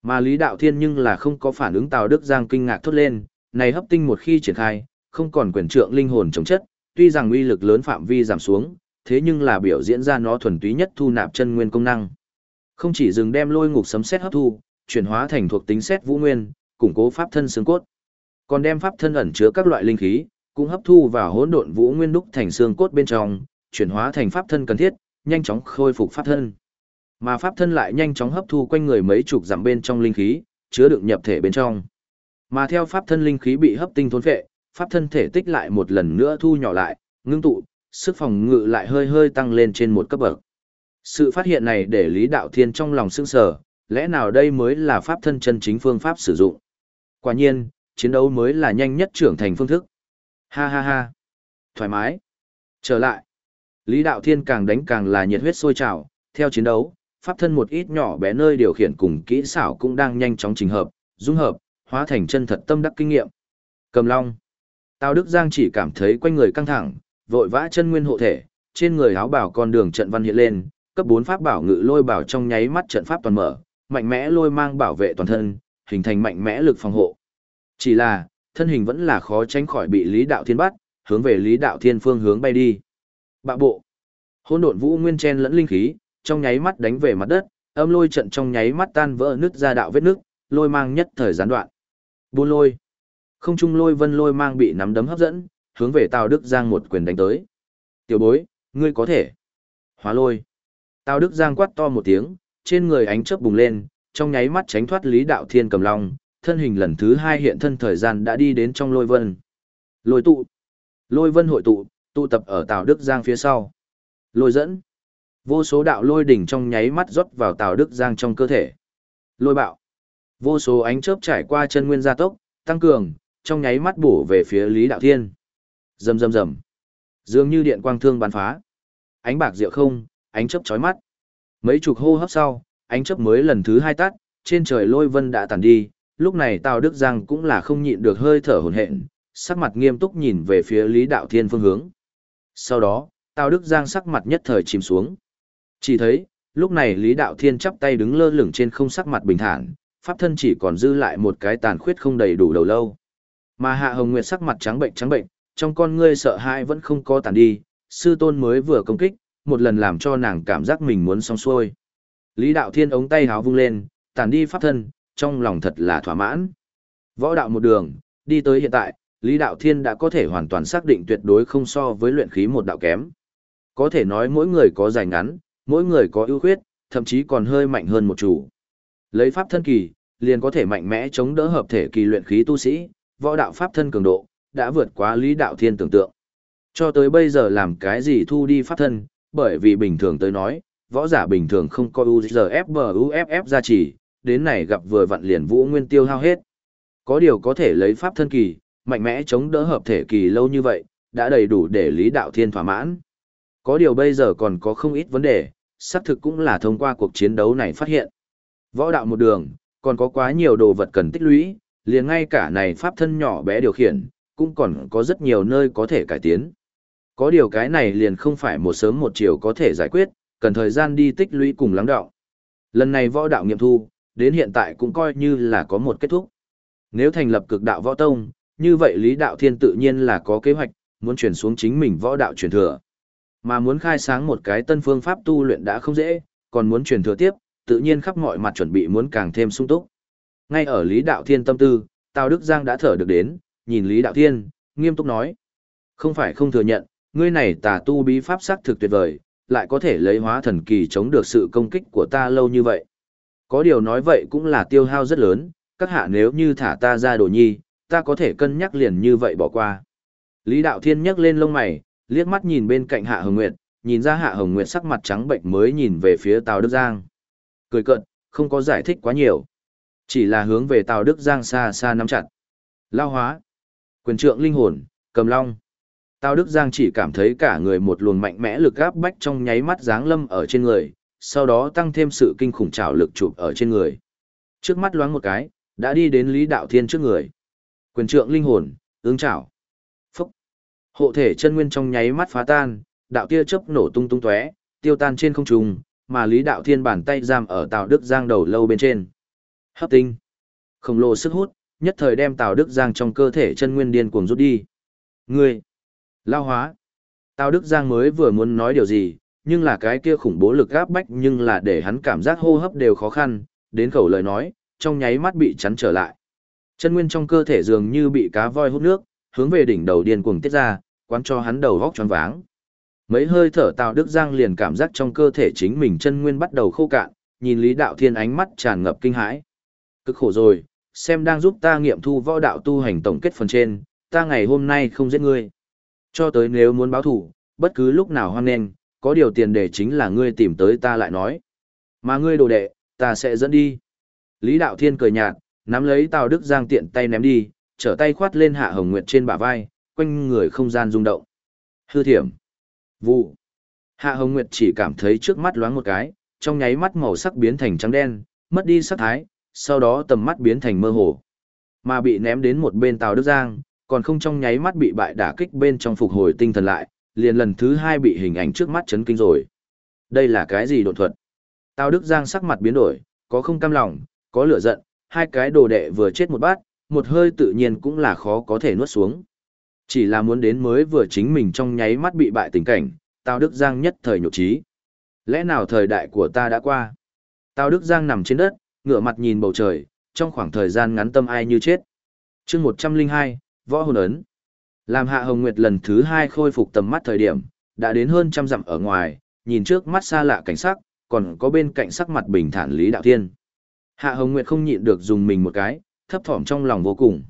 Mà Lý Đạo Thiên nhưng là không có phản ứng Tào Đức Giang kinh ngạc thốt lên, này hấp tinh một khi triển khai, không còn quyền trượng linh hồn chống chất, tuy rằng uy lực lớn phạm vi giảm xuống, thế nhưng là biểu diễn ra nó thuần túy nhất thu nạp chân nguyên công năng. Không chỉ dừng đem lôi ngục sấm xét hấp thu, chuyển hóa thành thuộc tính xét vũ nguyên, củng cố pháp thân xương cốt. Còn đem pháp thân ẩn chứa các loại linh khí, cũng hấp thu vào hỗn độn vũ nguyên đúc thành xương cốt bên trong, chuyển hóa thành pháp thân cần thiết, nhanh chóng khôi phục pháp thân. Mà pháp thân lại nhanh chóng hấp thu quanh người mấy chục dặm bên trong linh khí, chứa đựng nhập thể bên trong. Mà theo pháp thân linh khí bị hấp tinh thôn phệ, pháp thân thể tích lại một lần nữa thu nhỏ lại, ngưng tụ, sức phòng ngự lại hơi hơi tăng lên trên một cấp bậc. Sự phát hiện này để Lý Đạo Thiên trong lòng sững sờ, lẽ nào đây mới là pháp thân chân chính phương pháp sử dụng. Quả nhiên, chiến đấu mới là nhanh nhất trưởng thành phương thức. Ha ha ha. Thoải mái. Trở lại. Lý Đạo Thiên càng đánh càng là nhiệt huyết sôi trào, theo chiến đấu, pháp thân một ít nhỏ bé nơi điều khiển cùng kỹ xảo cũng đang nhanh chóng trình hợp, dung hợp, hóa thành chân thật tâm đắc kinh nghiệm. Cầm Long. Tào Đức Giang chỉ cảm thấy quanh người căng thẳng, vội vã chân nguyên hộ thể, trên người áo bảo con đường trận văn hiện lên, cấp 4 pháp bảo ngự lôi bảo trong nháy mắt trận pháp toàn mở, mạnh mẽ lôi mang bảo vệ toàn thân, hình thành mạnh mẽ lực phòng hộ. Chỉ là, thân hình vẫn là khó tránh khỏi bị Lý Đạo Thiên bắt, hướng về Lý Đạo Thiên phương hướng bay đi. Bạo bộ. Hỗn độn vũ nguyên chen lẫn linh khí, trong nháy mắt đánh về mặt đất, âm lôi trận trong nháy mắt tan vỡ nứt ra đạo vết nước, lôi mang nhất thời gián đoạn. Buôn lôi. Không trung lôi vân lôi mang bị nắm đấm hấp dẫn, hướng về Tào Đức Giang một quyền đánh tới. Tiểu bối, ngươi có thể. Hóa lôi. Tào Đức Giang quát to một tiếng, trên người ánh chớp bùng lên, trong nháy mắt tránh thoát Lý Đạo Thiên cầm long, thân hình lần thứ hai hiện thân thời gian đã đi đến trong lôi vân. Lôi tụ. Lôi vân hội tụ, tụ tập ở Tào Đức Giang phía sau. Lôi dẫn. Vô số đạo lôi đỉnh trong nháy mắt rót vào Tào Đức Giang trong cơ thể. Lôi bạo. Vô số ánh chớp trải qua chân nguyên gia tốc, tăng cường, trong nháy mắt bổ về phía Lý Đạo Thiên. Rầm rầm rầm. Dường như điện quang thương bắn phá. Ánh bạc diệu không, ánh chớp chói mắt. Mấy chục hô hấp sau, ánh chớp mới lần thứ hai tắt, trên trời lôi vân đã tàn đi, lúc này Tào Đức Giang cũng là không nhịn được hơi thở hổn hển, sắc mặt nghiêm túc nhìn về phía Lý Đạo Thiên phương hướng. Sau đó, Tào Đức Giang sắc mặt nhất thời chìm xuống. Chỉ thấy, lúc này Lý Đạo Thiên chắp tay đứng lơ lửng trên không sắc mặt bình thản, pháp thân chỉ còn dư lại một cái tàn khuyết không đầy đủ đầu lâu. Mà Hạ Hồng Nguyệt sắc mặt trắng bệnh trắng bệnh, trong con ngươi sợ hãi vẫn không có tàn đi, sư tôn mới vừa công kích, một lần làm cho nàng cảm giác mình muốn xong xuôi. Lý Đạo Thiên ống tay háo vung lên, tàn đi pháp thân, trong lòng thật là thỏa mãn. Võ đạo một đường, đi tới hiện tại, Lý Đạo Thiên đã có thể hoàn toàn xác định tuyệt đối không so với luyện khí một đạo kém. Có thể nói mỗi người có dài ngắn, mỗi người có ưu khuyết, thậm chí còn hơi mạnh hơn một chủ. Lấy pháp thân kỳ, liền có thể mạnh mẽ chống đỡ hợp thể kỳ luyện khí tu sĩ, võ đạo pháp thân cường độ, đã vượt quá Lý Đạo Thiên tưởng tượng. Cho tới bây giờ làm cái gì thu đi pháp thân, bởi vì bình thường tới nói, võ giả bình thường không có UZFBUFF gia trì, đến này gặp vừa vặn liền vũ nguyên tiêu hao hết. Có điều có thể lấy pháp thân kỳ, mạnh mẽ chống đỡ hợp thể kỳ lâu như vậy, đã đầy đủ để Lý Đạo Thiên thỏa mãn. Có điều bây giờ còn có không ít vấn đề, xác thực cũng là thông qua cuộc chiến đấu này phát hiện. Võ đạo một đường, còn có quá nhiều đồ vật cần tích lũy, liền ngay cả này pháp thân nhỏ bé điều khiển, cũng còn có rất nhiều nơi có thể cải tiến. Có điều cái này liền không phải một sớm một chiều có thể giải quyết, cần thời gian đi tích lũy cùng lắng đạo. Lần này võ đạo nghiệm thu, đến hiện tại cũng coi như là có một kết thúc. Nếu thành lập cực đạo võ tông, như vậy Lý Đạo Thiên tự nhiên là có kế hoạch, muốn chuyển xuống chính mình võ đạo truyền thừa. Mà muốn khai sáng một cái tân phương pháp tu luyện đã không dễ, còn muốn truyền thừa tiếp, tự nhiên khắp mọi mặt chuẩn bị muốn càng thêm sung túc. Ngay ở Lý Đạo Thiên tâm tư, Tào Đức Giang đã thở được đến, nhìn Lý Đạo Thiên, nghiêm túc nói. Không phải không thừa nhận, ngươi này tà tu bí pháp sắc thực tuyệt vời, lại có thể lấy hóa thần kỳ chống được sự công kích của ta lâu như vậy. Có điều nói vậy cũng là tiêu hao rất lớn, các hạ nếu như thả ta ra đồ nhi, ta có thể cân nhắc liền như vậy bỏ qua. Lý Đạo Thiên nhấc lên lông mày, liếc mắt nhìn bên cạnh Hạ Hồng Nguyệt, nhìn ra Hạ Hồng Nguyệt sắc mặt trắng bệnh mới nhìn về phía Tào Đức Giang. Cười cợt, không có giải thích quá nhiều. Chỉ là hướng về Tào Đức Giang xa xa nắm chặt. Lao hóa. Quyền trượng linh hồn, cầm long. Tào Đức Giang chỉ cảm thấy cả người một luồng mạnh mẽ lực áp bách trong nháy mắt giáng lâm ở trên người, sau đó tăng thêm sự kinh khủng trào lực chụp ở trên người. Trước mắt loáng một cái, đã đi đến Lý Đạo Thiên trước người. Quyền trượng linh hồn, ứng trảo. Phúc. Hộ thể chân nguyên trong nháy mắt phá tan, đạo tia chớp nổ tung tung tóe, tiêu tan trên không trung, mà Lý Đạo Thiên bàn tay giam ở Tào Đức Giang đầu lâu bên trên. Hấp tinh. Khổng lồ sức hút, nhất thời đem Tào Đức Giang trong cơ thể chân nguyên điên cuồng rút đi. Ngươi. Lao hóa. Tào Đức Giang mới vừa muốn nói điều gì, nhưng là cái kia khủng bố lực áp bách nhưng là để hắn cảm giác hô hấp đều khó khăn, đến khẩu lời nói, trong nháy mắt bị chắn trở lại. Chân nguyên trong cơ thể dường như bị cá voi hút nước, hướng về đỉnh đầu điên cuồng tiết ra, quán cho hắn đầu góc choáng váng. Mấy hơi thở Tào Đức Giang liền cảm giác trong cơ thể chính mình chân nguyên bắt đầu khô cạn, nhìn Lý Đạo Thiên ánh mắt tràn ngập kinh hãi. Cực khổ rồi, xem đang giúp ta nghiệm thu võ đạo tu hành tổng kết phần trên, ta ngày hôm nay không giết ngươi. Cho tới nếu muốn báo thủ, bất cứ lúc nào hoan nghênh, có điều tiền đề chính là ngươi tìm tới ta lại nói. Mà ngươi đồ đệ, ta sẽ dẫn đi. Lý Đạo Thiên cười nhạt, nắm lấy Tào Đức Giang tiện tay ném đi, trở tay khoát lên Hạ Hồng Nguyệt trên bả vai, quanh người không gian rung động. Hư thiểm. Vụ. Hạ Hồng Nguyệt chỉ cảm thấy trước mắt loáng một cái, trong nháy mắt màu sắc biến thành trắng đen, mất đi sắc thái, sau đó tầm mắt biến thành mơ hồ. Mà bị ném đến một bên Tào Đức Giang, còn không trong nháy mắt bị bại đả kích bên trong phục hồi tinh thần lại, liền lần thứ hai bị hình ảnh trước mắt chấn kinh rồi. Đây là cái gì đột thuật? Tào Đức Giang sắc mặt biến đổi, có không cam lòng, có lửa giận, hai cái đồ đệ vừa chết một bát, một hơi tự nhiên cũng là khó có thể nuốt xuống. Chỉ là muốn đến mới vừa chính mình trong nháy mắt bị bại tình cảnh, Tào Đức Giang nhất thời nhục trí. Lẽ nào thời đại của ta đã qua? Tào Đức Giang nằm trên đất, ngửa mặt nhìn bầu trời, trong khoảng thời gian ngắn tâm ai như chết. chương 102, Võ Hồn Ấn. Làm Hạ Hồng Nguyệt lần thứ hai khôi phục tầm mắt thời điểm, đã đến hơn trăm dặm ở ngoài, nhìn trước mắt xa lạ cảnh sắc, còn có bên cạnh sắc mặt bình thản Lý Đạo Thiên. Hạ Hồng Nguyệt không nhịn được dùng mình một cái, thấp thỏm trong lòng vô cùng.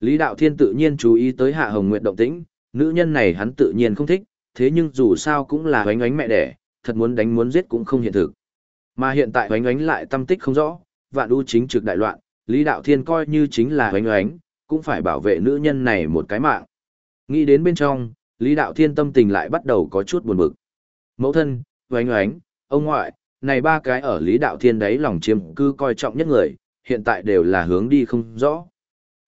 Lý Đạo Thiên tự nhiên chú ý tới Hạ Hồng Nguyệt động tĩnh, nữ nhân này hắn tự nhiên không thích, thế nhưng dù sao cũng là oánh oánh mẹ đẻ, thật muốn đánh muốn giết cũng không hiện thực. Mà hiện tại oánh oánh lại tâm tích không rõ, vạn đu chính trực đại loạn, Lý Đạo Thiên coi như chính là oánh oánh, cũng phải bảo vệ nữ nhân này một cái mạng. Nghĩ đến bên trong, Lý Đạo Thiên tâm tình lại bắt đầu có chút buồn bực. Mẫu thân, oánh oánh, ông ngoại, này ba cái ở Lý Đạo Thiên đấy lòng chiếm cư coi trọng nhất người, hiện tại đều là hướng đi không rõ.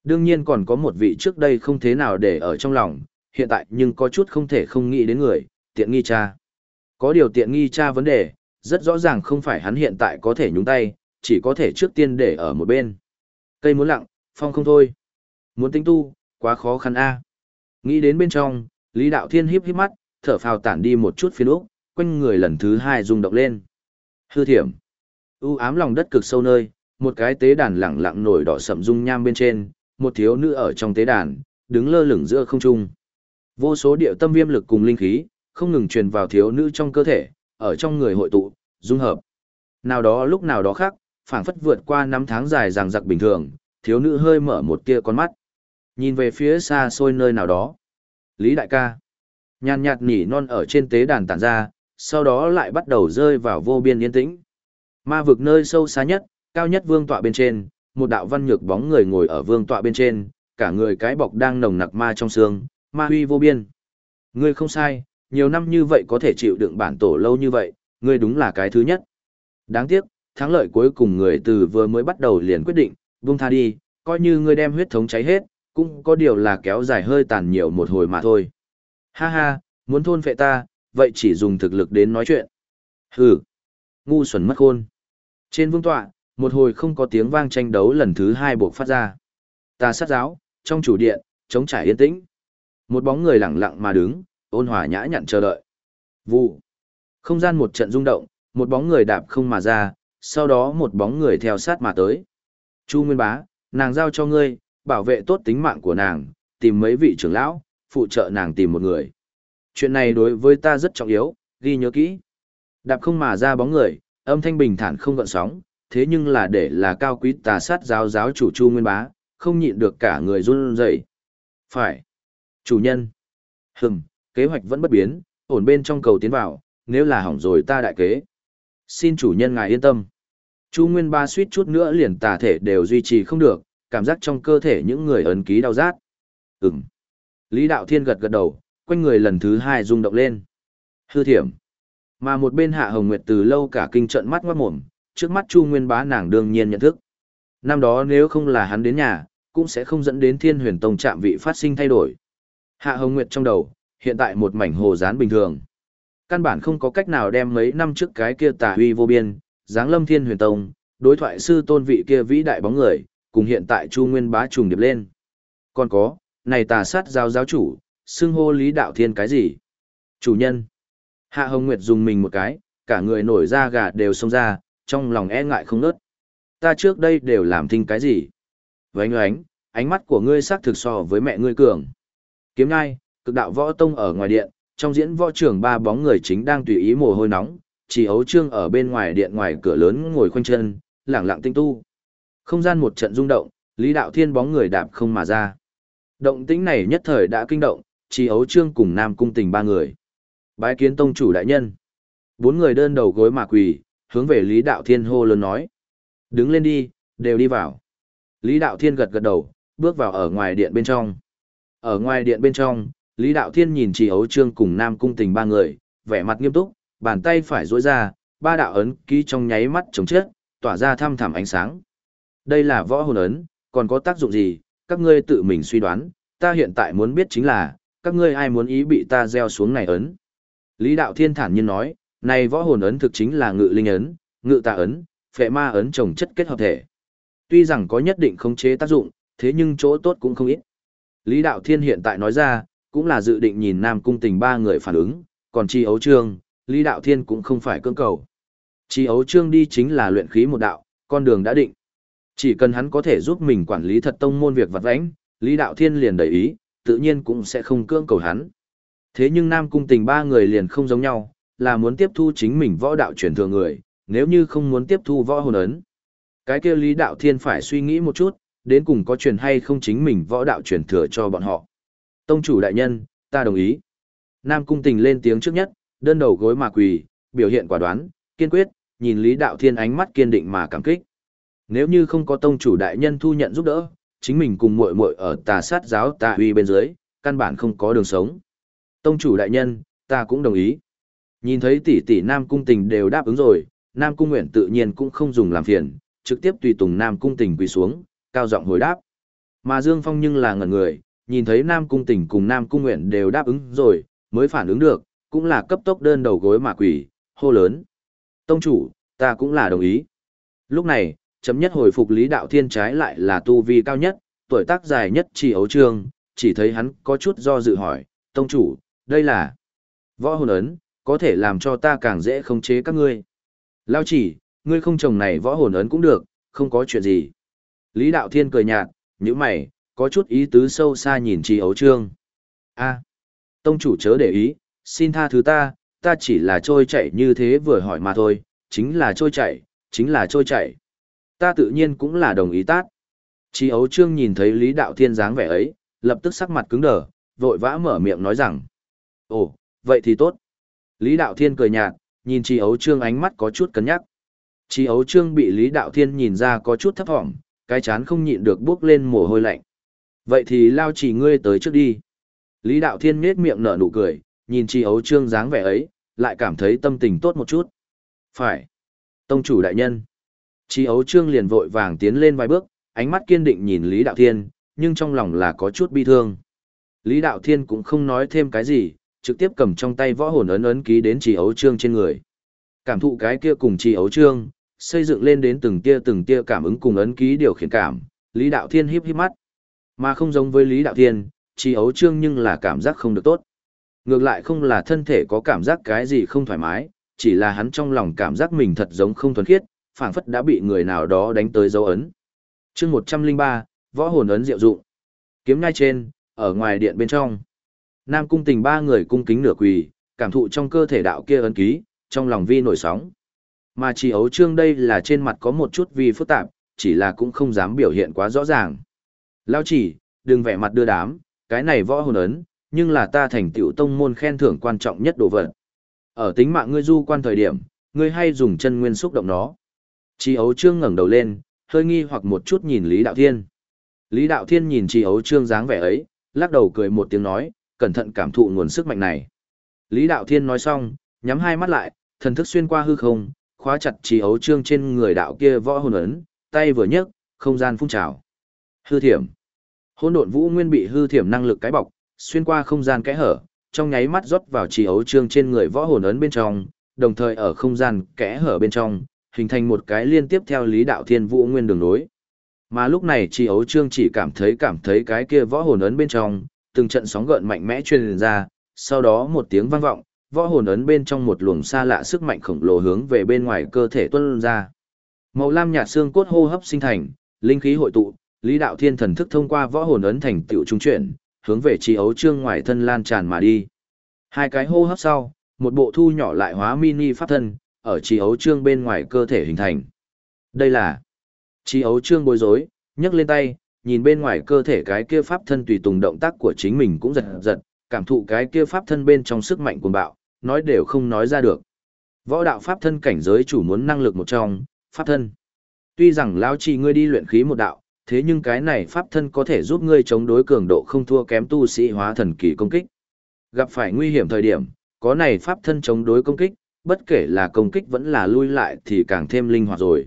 Đương nhiên còn có một vị trước đây không thế nào để ở trong lòng, hiện tại nhưng có chút không thể không nghĩ đến người, tiện nghi cha. Có điều tiện nghi cha vấn đề, rất rõ ràng không phải hắn hiện tại có thể nhúng tay, chỉ có thể trước tiên để ở một bên. Cây muốn lặng, phong không thôi. Muốn tinh tu, quá khó khăn a. Nghĩ đến bên trong, Lý Đạo Thiên híp híp mắt, thở phào tản đi một chút phiền úc, quanh người lần thứ hai rung động lên. Hư thiểm. U ám lòng đất cực sâu nơi, một cái tế đàn lẳng lặng nổi đỏ sậm dung nham bên trên, một thiếu nữ ở trong tế đàn, đứng lơ lửng giữa không trung. Vô số điệu tâm viêm lực cùng linh khí, không ngừng truyền vào thiếu nữ trong cơ thể, ở trong người hội tụ, dung hợp. Nào đó lúc nào đó khác, phảng phất vượt qua năm tháng dài ràng giặc bình thường, thiếu nữ hơi mở một tia con mắt. Nhìn về phía xa xôi nơi nào đó. Lý đại ca. Nhàn nhạt nỉ non ở trên tế đàn tản ra, sau đó lại bắt đầu rơi vào vô biên yên tĩnh. Ma vực nơi sâu xa nhất, cao nhất vương tọa bên trên, một đạo văn nhược bóng người ngồi ở vương tọa bên trên, cả người cái bọc đang nồng nặc ma trong xương, ma huy vô biên. Ngươi không sai, nhiều năm như vậy có thể chịu đựng bản tổ lâu như vậy, ngươi đúng là cái thứ nhất. Đáng tiếc, thắng lợi cuối cùng người từ vừa mới bắt đầu liền quyết định, buông tha đi, coi như ngươi đem huyết thống cháy hết, cũng có điều là kéo dài hơi tàn nhiều một hồi mà thôi. Ha ha, muốn thôn phệ ta, vậy chỉ dùng thực lực đến nói chuyện. Hừ, ngu xuẩn mất khôn. Trên vương tọa, một hồi không có tiếng vang tranh đấu lần thứ hai buộc phát ra. Ta sát giáo, trong chủ điện, chống trải yên tĩnh. Một bóng người lặng lặng mà đứng, ôn hòa nhã nhặn chờ đợi. Vụ. Không gian một trận rung động, một bóng người đạp không mà ra, sau đó một bóng người theo sát mà tới. Chu Nguyên Bá, nàng giao cho ngươi, bảo vệ tốt tính mạng của nàng, tìm mấy vị trưởng lão, phụ trợ nàng tìm một người. Chuyện này đối với ta rất trọng yếu, ghi nhớ kỹ. Đạp không mà ra bóng người, âm thanh bình thản không gợn sóng, thế nhưng là để là cao quý tà sát giáo giáo chủ Chu Nguyên Bá, không nhịn được cả người run rẩy. Phải. Chủ nhân. Hừm, kế hoạch vẫn bất biến, ổn bên trong cầu tiến vào, nếu là hỏng rồi ta đại kế. Xin chủ nhân ngài yên tâm. Chu Nguyên Ba suýt chút nữa liền tà thể đều duy trì không được, cảm giác trong cơ thể những người ấn ký đau rát. Ừm. Lý Đạo Thiên gật gật đầu, quanh người lần thứ hai rung động lên. Hư thiểm. Mà một bên Hạ Hồng Nguyệt từ lâu cả kinh trận mắt ngoát mồm, trước mắt Chu Nguyên Bá nàng đương nhiên nhận thức. Năm đó nếu không là hắn đến nhà, cũng sẽ không dẫn đến Thiên Huyền Tông trạm vị phát sinh thay đổi. Hạ Hồng Nguyệt trong đầu, hiện tại một mảnh hồ dán bình thường. Căn bản không có cách nào đem mấy năm trước cái kia tà huy vô biên, dáng lâm Thiên Huyền Tông, đối thoại sư tôn vị kia vĩ đại bóng người, cùng hiện tại Chu Nguyên Bá trùng điệp lên. Còn có, này tà sát giáo giáo chủ, xưng hô Lý Đạo Thiên cái gì? Chủ nhân. Hạ Hồng Nguyệt dùng mình một cái, cả người nổi da gà đều xông ra, trong lòng e ngại không nớt. Ta trước đây đều làm thinh cái gì? Vánh oánh, ánh mắt của ngươi xác thực so với mẹ ngươi cường. Kiếm ngai, cực đạo võ tông ở ngoài điện, trong diễn võ trưởng ba bóng người chính đang tùy ý mồ hôi nóng, chỉ ấu trương ở bên ngoài điện ngoài cửa lớn ngồi khoanh chân, lẳng lặng tinh tu. Không gian một trận rung động, Lý Đạo Thiên bóng người đạp không mà ra. Động tĩnh này nhất thời đã kinh động, chỉ ấu trương cùng Nam Cung Tình ba người. Bái kiến tông chủ đại nhân. Bốn người đơn đầu gối mà quỳ, hướng về Lý Đạo Thiên hô lớn nói. Đứng lên đi, đều đi vào. Lý Đạo Thiên gật gật đầu, bước vào ở ngoài điện bên trong. Ở ngoài điện bên trong, Lý Đạo Thiên nhìn Trì Ấu Trương cùng Nam Cung Tình ba người, vẻ mặt nghiêm túc, bàn tay phải duỗi ra, ba đạo ấn ký trong nháy mắt chống chết, tỏa ra thăm thẳm ánh sáng. Đây là võ hồn ấn, còn có tác dụng gì, các ngươi tự mình suy đoán, ta hiện tại muốn biết chính là, các ngươi ai muốn ý bị ta gieo xuống này ấn. Lý Đạo Thiên thản nhiên nói, này võ hồn ấn thực chính là ngự linh ấn, ngự tà ấn, phệ ma ấn trồng chất kết hợp thể. Tuy rằng có nhất định khống chế tác dụng, thế nhưng chỗ tốt cũng không ít. Lý Đạo Thiên hiện tại nói ra, cũng là dự định nhìn Nam Cung Tình ba người phản ứng, còn Chi Ấu Trương, Lý Đạo Thiên cũng không phải cưỡng cầu. Chi Ấu Trương đi chính là luyện khí một đạo, con đường đã định. Chỉ cần hắn có thể giúp mình quản lý thật tông môn việc vặt vãnh, Lý Đạo Thiên liền đầy ý, tự nhiên cũng sẽ không cưỡng cầu hắn. Thế nhưng Nam Cung Tình ba người liền không giống nhau, là muốn tiếp thu chính mình võ đạo truyền thừa người, nếu như không muốn tiếp thu võ hồn ấn. Cái kia Lý Đạo Thiên phải suy nghĩ một chút, đến cùng có truyền hay không chính mình võ đạo truyền thừa cho bọn họ. Tông chủ đại nhân, ta đồng ý. Nam Cung Tình lên tiếng trước nhất, đơn đầu gối mà quỳ, biểu hiện quả đoán, kiên quyết, nhìn Lý Đạo Thiên ánh mắt kiên định mà cảm kích. Nếu như không có tông chủ đại nhân thu nhận giúp đỡ, chính mình cùng muội muội ở tà sát giáo tà uy bên dưới, căn bản không có đường sống. Tông chủ đại nhân, ta cũng đồng ý. Nhìn thấy tỷ tỷ Nam Cung Tình đều đáp ứng rồi, Nam Cung Nguyện tự nhiên cũng không dùng làm phiền, trực tiếp tùy tùng Nam Cung Tình quỳ xuống, cao giọng hồi đáp. Mà Dương Phong nhưng là ngẩn người, nhìn thấy Nam Cung Tình cùng Nam Cung Nguyện đều đáp ứng rồi, mới phản ứng được, cũng là cấp tốc đơn đầu gối mà quỳ, hô lớn. Tông chủ, ta cũng là đồng ý. Lúc này, chấm nhất hồi phục Lý Đạo Thiên trái lại là tu vi cao nhất, tuổi tác dài nhất chỉ ấu trương, chỉ thấy hắn có chút do dự hỏi, Tông chủ, đây là võ hồn ấn, có thể làm cho ta càng dễ khống chế các ngươi. Lao chỉ, ngươi không trồng này võ hồn ấn cũng được, không có chuyện gì. Lý Đạo Thiên cười nhạt, như mày, có chút ý tứ sâu xa nhìn Trì Ấu Trương. a tông chủ chớ để ý, xin tha thứ ta, ta chỉ là trôi chạy như thế vừa hỏi mà thôi, chính là trôi chạy, chính là trôi chạy. Ta tự nhiên cũng là đồng ý tát. Chí Ấu Trương nhìn thấy Lý Đạo Thiên dáng vẻ ấy, lập tức sắc mặt cứng đờ, vội vã mở miệng nói rằng. Ồ, vậy thì tốt. Lý Đạo Thiên cười nhạt, nhìn Chí Ấu Trương ánh mắt có chút cân nhắc. Chí Ấu Trương bị Lý Đạo Thiên nhìn ra có chút thấp thỏm, cái chán không nhịn được bước lên mồ hôi lạnh. Vậy thì lao chỉ ngươi tới trước đi. Lý Đạo Thiên nhếch miệng nở nụ cười, nhìn Chí Ấu Trương dáng vẻ ấy, lại cảm thấy tâm tình tốt một chút. Phải. Tông chủ đại nhân. Chí Ấu Trương liền vội vàng tiến lên vài bước, ánh mắt kiên định nhìn Lý Đạo Thiên, nhưng trong lòng là có chút bi thương. Lý Đạo Thiên cũng không nói thêm cái gì, trực tiếp cầm trong tay võ hồn ấn ấn ký đến Trì Ấu Trương trên người. Cảm thụ cái kia cùng Trì Ấu Trương, xây dựng lên đến từng tia từng tia cảm ứng cùng ấn ký điều khiển cảm, Lý Đạo Thiên híp híp mắt. Mà không giống với Lý Đạo Thiên, Trì Ấu Trương nhưng là cảm giác không được tốt. Ngược lại không là thân thể có cảm giác cái gì không thoải mái, chỉ là hắn trong lòng cảm giác mình thật giống không thuần khiết, phảng phất đã bị người nào đó đánh tới dấu ấn. Chương 103, Võ hồn ấn diệu dụng. Kiếm ngay trên, ở ngoài điện bên trong. Nam cung tình ba người cung kính nửa quỳ, cảm thụ trong cơ thể đạo kia ấn ký, trong lòng vi nổi sóng. Mà chỉ ấu trương đây là trên mặt có một chút vi phức tạp, chỉ là cũng không dám biểu hiện quá rõ ràng. Lao chỉ, đừng vẻ mặt đưa đám, cái này võ hồn ấn, nhưng là ta thành tiểu tông môn khen thưởng quan trọng nhất đồ vật. Ở tính mạng ngươi du quan thời điểm, ngươi hay dùng chân nguyên xúc động nó. Chi ấu trương ngẩng đầu lên, hơi nghi hoặc một chút nhìn Lý Đạo Thiên. Lý Đạo Thiên nhìn Chi ấu trương dáng vẻ ấy, lắc đầu cười một tiếng nói, cẩn thận cảm thụ nguồn sức mạnh này. Lý Đạo Thiên nói xong, nhắm hai mắt lại, thần thức xuyên qua hư không, khóa chặt Chi ấu trương trên người đạo kia võ hồn ấn, tay vừa nhấc, không gian phun trào. Hư thiểm. Hỗn độn vũ nguyên bị hư thiểm năng lực cái bọc, xuyên qua không gian kẽ hở, trong nháy mắt rót vào Chi ấu trương trên người võ hồn ấn bên trong, đồng thời ở không gian kẽ hở bên trong, hình thành một cái liên tiếp theo lý đạo thiên vũ nguyên đường nối. Mà lúc này chỉ ấu trương chỉ cảm thấy cảm thấy cái kia võ hồn ấn bên trong, từng trận sóng gợn mạnh mẽ truyền ra, sau đó một tiếng vang vọng, võ hồn ấn bên trong một luồng xa lạ sức mạnh khổng lồ hướng về bên ngoài cơ thể tuôn ra. Màu lam nhạt xương cốt hô hấp sinh thành, linh khí hội tụ, Lý Đạo Thiên thần thức thông qua võ hồn ấn thành tiểu trung chuyển, hướng về chi ấu trương ngoài thân lan tràn mà đi. Hai cái hô hấp sau, một bộ thu nhỏ lại hóa mini pháp thân, ở chi ấu trương bên ngoài cơ thể hình thành. Đây là chi ấu trương bối rối, nhấc lên tay, nhìn bên ngoài cơ thể cái kia pháp thân tùy tùng động tác của chính mình cũng giật giật, cảm thụ cái kia pháp thân bên trong sức mạnh cuồng bạo, nói đều không nói ra được. Võ đạo pháp thân cảnh giới chủ muốn năng lực một trong, pháp thân. Tuy rằng lão trì ngươi đi luyện khí một đạo, Thế nhưng cái này pháp thân có thể giúp ngươi chống đối cường độ không thua kém tu sĩ hóa thần kỳ công kích. Gặp phải nguy hiểm thời điểm, có này pháp thân chống đối công kích, bất kể là công kích vẫn là lui lại thì càng thêm linh hoạt rồi.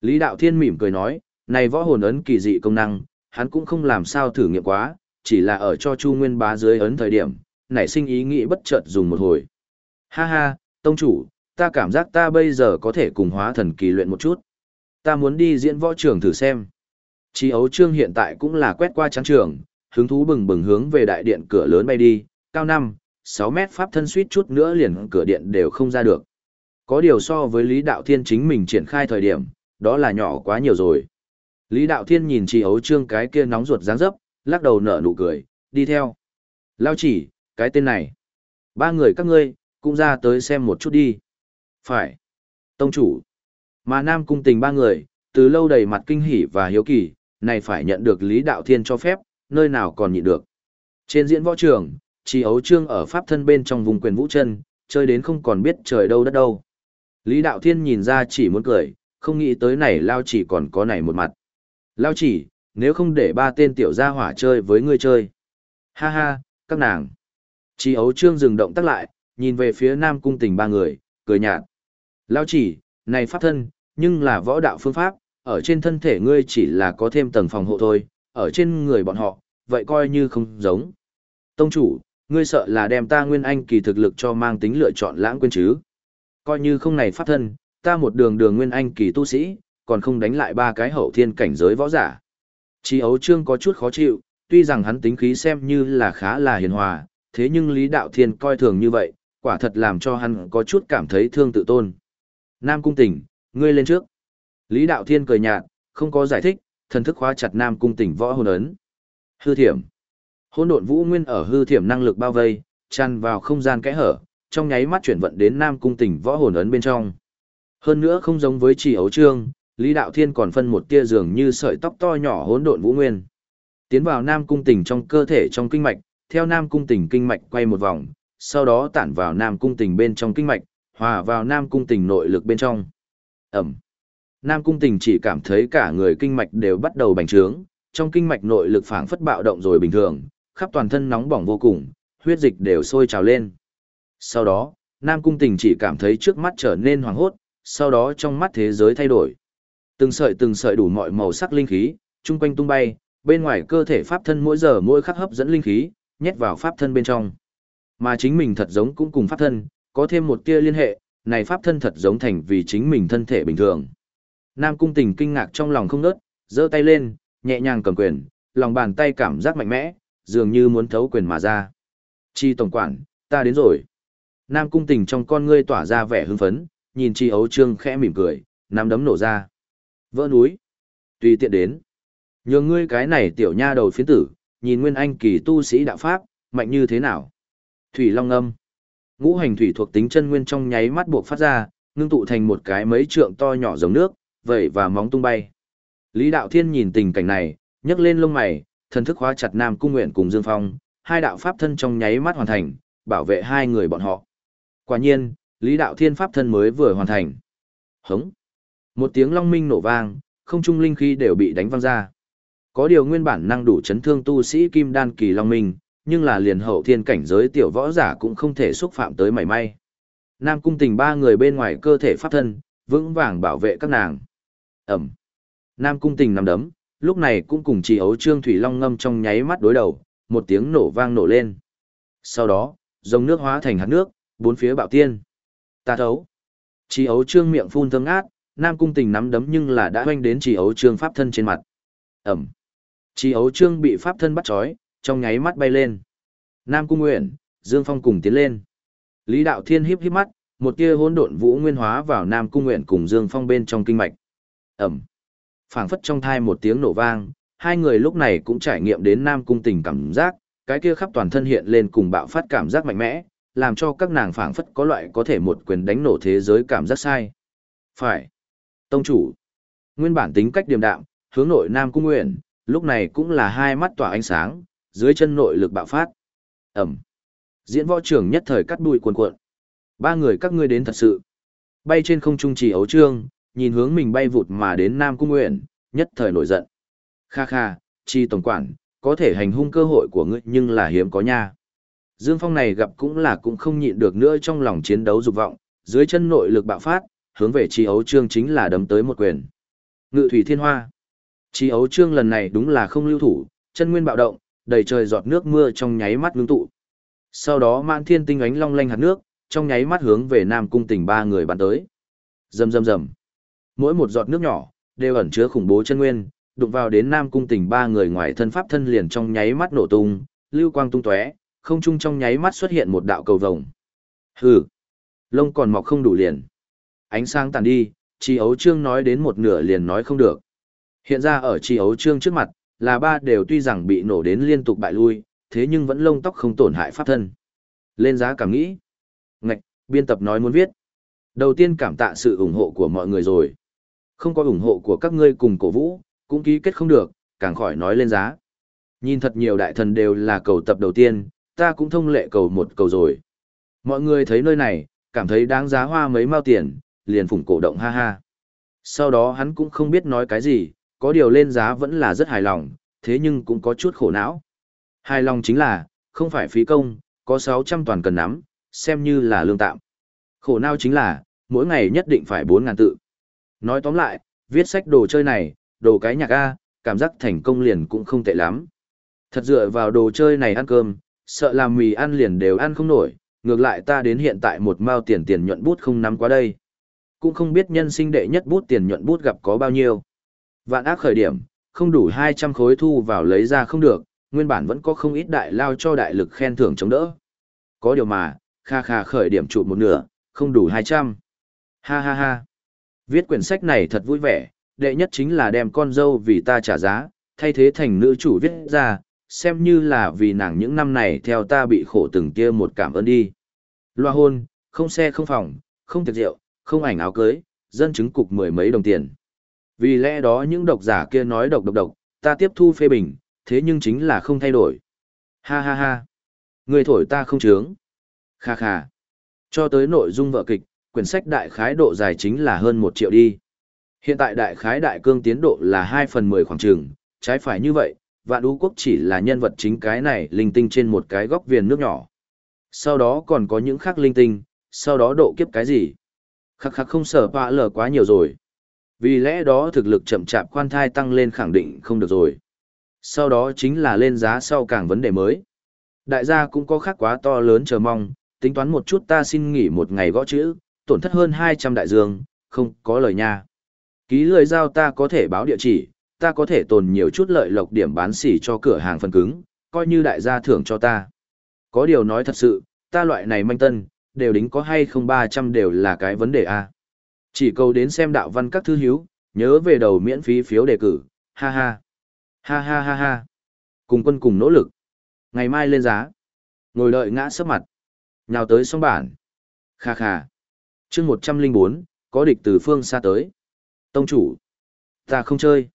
Lý Đạo Thiên mỉm cười nói, này võ hồn ấn kỳ dị công năng, hắn cũng không làm sao thử nghiệm quá, chỉ là ở cho Chu Nguyên bá dưới ấn thời điểm, nảy sinh ý nghĩ bất chợt dùng một hồi. Ha ha, tông chủ, ta cảm giác ta bây giờ có thể cùng hóa thần kỳ luyện một chút. Ta muốn đi diễn võ trường thử xem. Chi ấu trương hiện tại cũng là quét qua trắng trường, hứng thú bừng bừng hướng về đại điện cửa lớn bay đi, cao năm. 6 mét pháp thân suýt chút nữa liền cửa điện đều không ra được. Có điều so với Lý Đạo Thiên chính mình triển khai thời điểm, đó là nhỏ quá nhiều rồi. Lý Đạo Thiên nhìn chị ấu trương cái kia nóng ruột dáng dấp, lắc đầu nở nụ cười, đi theo. Lao chỉ, cái tên này. Ba người các ngươi, cũng ra tới xem một chút đi. Phải. Tông chủ. Mà Nam Cung tình ba người, từ lâu đầy mặt kinh hỉ và hiếu kỳ, này phải nhận được Lý Đạo Thiên cho phép, nơi nào còn nhịn được. Trên diễn võ trường, chỉ ấu trương ở pháp thân bên trong vùng quyền vũ chân, chơi đến không còn biết trời đâu đất đâu. Lý Đạo Thiên nhìn ra chỉ muốn cười, không nghĩ tới này Lao chỉ còn có này một mặt. Lao chỉ, nếu không để ba tên tiểu gia hỏa chơi với ngươi chơi. Ha ha, các nàng. Chỉ ấu trương dừng động tắt lại, nhìn về phía Nam Cung tình ba người, cười nhạt. Lao chỉ, này pháp thân, nhưng là võ đạo phương pháp, ở trên thân thể ngươi chỉ là có thêm tầng phòng hộ thôi, ở trên người bọn họ, vậy coi như không giống. Tông chủ, ngươi sợ là đem ta nguyên anh kỳ thực lực cho mang tính lựa chọn lãng quên chứ. Coi như không này pháp thân, ta một đường đường nguyên anh kỳ tu sĩ, còn không đánh lại ba cái hậu thiên cảnh giới võ giả. Chí ấu trương có chút khó chịu, tuy rằng hắn tính khí xem như là khá là hiền hòa, thế nhưng Lý Đạo Thiên coi thường như vậy, quả thật làm cho hắn có chút cảm thấy thương tự tôn. Nam Cung Tỉnh, ngươi lên trước. Lý Đạo Thiên cười nhạt, không có giải thích, thần thức khóa chặt Nam Cung Tỉnh võ hồn ấn. Hư thiểm. Hỗn độn vũ nguyên ở hư thiểm năng lực bao vây, tràn vào không gian kẽ hở, trong nháy mắt chuyển vận đến Nam Cung Tỉnh võ hồn ấn bên trong. Hơn nữa không giống với chỉ ấu trương, Lý Đạo Thiên còn phân một tia dường như sợi tóc to nhỏ hỗn độn vũ nguyên. Tiến vào Nam Cung Tỉnh trong cơ thể trong kinh mạch, theo Nam Cung Tỉnh kinh mạch quay một vòng, sau đó tản vào Nam Cung Tỉnh bên trong kinh mạch, hòa vào Nam Cung Tỉnh nội lực bên trong. Ẩm. Nam Cung Tỉnh chỉ cảm thấy cả người kinh mạch đều bắt đầu bành trướng, trong kinh mạch nội lực phảng phất bạo động rồi bình thường, khắp toàn thân nóng bỏng vô cùng, huyết dịch đều sôi trào lên. Sau đó, Nam Cung Tình chỉ cảm thấy trước mắt trở nên hoàng hốt, sau đó trong mắt thế giới thay đổi. Từng sợi từng sợi đủ mọi màu sắc linh khí, chung quanh tung bay, bên ngoài cơ thể pháp thân mỗi giờ mỗi khắc hấp dẫn linh khí, nhét vào pháp thân bên trong. Mà chính mình thật giống cũng cùng pháp thân, có thêm một tia liên hệ, này pháp thân thật giống thành vì chính mình thân thể bình thường. Nam Cung Tình kinh ngạc trong lòng không ngớt, giơ tay lên, nhẹ nhàng cầm quyền, lòng bàn tay cảm giác mạnh mẽ, dường như muốn thấu quyền mà ra. Chi tổng quản, ta đến rồi. Nam cung tình trong con ngươi tỏa ra vẻ hưng phấn, nhìn chi ấu trương khẽ mỉm cười, nắm đấm nổ ra. Vỡ núi. Tùy tiện đến. Nhường ngươi cái này tiểu nha đầu phiến tử, nhìn nguyên anh kỳ tu sĩ đạo pháp, mạnh như thế nào. Thủy long âm. Ngũ hành thủy thuộc tính chân nguyên trong nháy mắt buộc phát ra, ngưng tụ thành một cái mấy trượng to nhỏ giống nước, vẩy và móng tung bay. Lý Đạo Thiên nhìn tình cảnh này, nhấc lên lông mày, thần thức hóa chặt Nam Cung Nguyện cùng Dương Phong, hai đạo pháp thân trong nháy mắt hoàn thành, bảo vệ hai người bọn họ. Quả nhiên, Lý Đạo Thiên pháp thân mới vừa hoàn thành. Hống. Một tiếng long minh nổ vang, không trung linh khí đều bị đánh văng ra. Có điều nguyên bản năng đủ chấn thương tu sĩ kim đan kỳ long minh, nhưng là liền hậu thiên cảnh giới tiểu võ giả cũng không thể xúc phạm tới mảy may. Nam cung tình ba người bên ngoài cơ thể pháp thân, vững vàng bảo vệ các nàng. Ẩm. Nam cung tình nằm đấm, lúc này cũng cùng chỉ ấu trương thủy long ngâm trong nháy mắt đối đầu, một tiếng nổ vang nổ lên. Sau đó, dòng nước hóa thành hạt nước, bốn phía bạo tiên. Ta thấu. Chỉ ấu trương miệng phun thơm ngát, Nam cung tình nắm đấm nhưng là đã hoanh đến chỉ ấu trương pháp thân trên mặt. Ẩm. Chỉ ấu trương bị pháp thân bắt trói, trong nháy mắt bay lên. Nam cung nguyện, Dương Phong cùng tiến lên. Lý đạo thiên híp híp mắt, một tia hỗn độn vũ nguyên hóa vào Nam cung nguyện cùng Dương Phong bên trong kinh mạch. Ẩm phảng phất trong thai một tiếng nổ vang, hai người lúc này cũng trải nghiệm đến nam cung tình cảm giác, cái kia khắp toàn thân hiện lên cùng bạo phát cảm giác mạnh mẽ, làm cho các nàng phảng phất có loại có thể một quyền đánh nổ thế giới cảm giác sai. Phải. Tông chủ. Nguyên bản tính cách điềm đạm, hướng nội nam cung nguyện, lúc này cũng là hai mắt tỏa ánh sáng, dưới chân nội lực bạo phát. Ẩm. Diễn võ trưởng nhất thời cắt đuôi cuồn cuộn. Ba người các ngươi đến thật sự. Bay trên không trung trì ấu trương, nhìn hướng mình bay vụt mà đến Nam Cung Nguyện, nhất thời nổi giận. Kha kha, chi tổng quản, có thể hành hung cơ hội của ngươi nhưng là hiếm có nha. Dương Phong này gặp cũng là cũng không nhịn được nữa trong lòng chiến đấu dục vọng, dưới chân nội lực bạo phát, hướng về chi ấu trương chính là đấm tới một quyền. Ngự thủy thiên hoa. Chi ấu trương lần này đúng là không lưu thủ, chân nguyên bạo động, đầy trời giọt nước mưa trong nháy mắt ngưng tụ. Sau đó mạn thiên tinh ánh long lanh hạt nước, trong nháy mắt hướng về Nam Cung Tỉnh ba người bắn tới. Rầm rầm rầm. Mỗi một giọt nước nhỏ đều ẩn chứa khủng bố chân nguyên, đụng vào đến Nam Cung tình ba người ngoài thân pháp thân liền trong nháy mắt nổ tung, lưu quang tung tóe, không trung trong nháy mắt xuất hiện một đạo cầu vồng. Hừ, lông còn mọc không đủ liền. Ánh sáng tàn đi, Chi Ấu Trương nói đến một nửa liền nói không được. Hiện ra ở Chi Ấu Trương trước mặt, là ba đều tuy rằng bị nổ đến liên tục bại lui, thế nhưng vẫn lông tóc không tổn hại pháp thân. Lên giá cảm nghĩ. Ngạch, biên tập nói muốn viết. Đầu tiên cảm tạ sự ủng hộ của mọi người rồi. Không có ủng hộ của các ngươi cùng cổ vũ, cũng ký kết không được, càng khỏi nói lên giá. Nhìn thật nhiều đại thần đều là cầu tập đầu tiên, ta cũng thông lệ cầu một cầu rồi. Mọi người thấy nơi này, cảm thấy đáng giá hoa mấy mao tiền, liền phủng cổ động ha ha. Sau đó hắn cũng không biết nói cái gì, có điều lên giá vẫn là rất hài lòng, thế nhưng cũng có chút khổ não. Hài lòng chính là, không phải phí công, có 600 toàn cần nắm, xem như là lương tạm. Khổ não chính là, mỗi ngày nhất định phải 4.000 tự. Nói tóm lại, viết sách đồ chơi này, đồ cái nhạc A, cảm giác thành công liền cũng không tệ lắm. Thật dựa vào đồ chơi này ăn cơm, sợ làm mì ăn liền đều ăn không nổi, ngược lại ta đến hiện tại một mao tiền tiền nhuận bút không nắm qua đây. Cũng không biết nhân sinh đệ nhất bút tiền nhuận bút gặp có bao nhiêu. Vạn ác khởi điểm, không đủ 200 khối thu vào lấy ra không được, nguyên bản vẫn có không ít đại lao cho đại lực khen thưởng chống đỡ. Có điều mà, kha kha khởi điểm trụ một nửa, không đủ 200. Ha ha ha. Viết quyển sách này thật vui vẻ, đệ nhất chính là đem con dâu vì ta trả giá, thay thế thành nữ chủ viết ra, xem như là vì nàng những năm này theo ta bị khổ từng kia một cảm ơn đi. Loa hôn, không xe không phòng, không tiệc rượu, không ảnh áo cưới, dân chứng cục mười mấy đồng tiền. Vì lẽ đó những độc giả kia nói độc độc độc, ta tiếp thu phê bình, thế nhưng chính là không thay đổi. Ha ha ha. Người thổi ta không chướng. Kha kha. Cho tới nội dung vợ kịch, quyển sách đại khái độ dài chính là hơn một triệu đi. Hiện tại đại khái đại cương tiến độ là 2 phần 10 khoảng trường, trái phải như vậy, vạn ú quốc chỉ là nhân vật chính cái này linh tinh trên một cái góc viền nước nhỏ. Sau đó còn có những khác linh tinh, sau đó độ kiếp cái gì. Khắc khắc không sở bạ lở quá nhiều rồi. Vì lẽ đó thực lực chậm chạp khoan thai tăng lên khẳng định không được rồi. Sau đó chính là lên giá sau càng vấn đề mới. Đại gia cũng có khác quá to lớn chờ mong, tính toán một chút ta xin nghỉ một ngày gõ chữ, tổn thất hơn 200 đại dương, không có lời nha. Ký lời giao ta có thể báo địa chỉ, ta có thể tồn nhiều chút lợi lộc điểm bán xỉ cho cửa hàng phần cứng, coi như đại gia thưởng cho ta. Có điều nói thật sự, ta loại này manh tân, đều đính có hay không 300 đều là cái vấn đề a. Chỉ cầu đến xem đạo văn các thư hiếu, nhớ về đầu miễn phí phiếu đề cử, ha ha. Ha ha ha ha. Cùng quân cùng nỗ lực. Ngày mai lên giá. Ngồi đợi ngã sấp mặt. Nhào tới song bản. Kha kha chương 104, có địch từ phương xa tới. Tông chủ. Ta không chơi.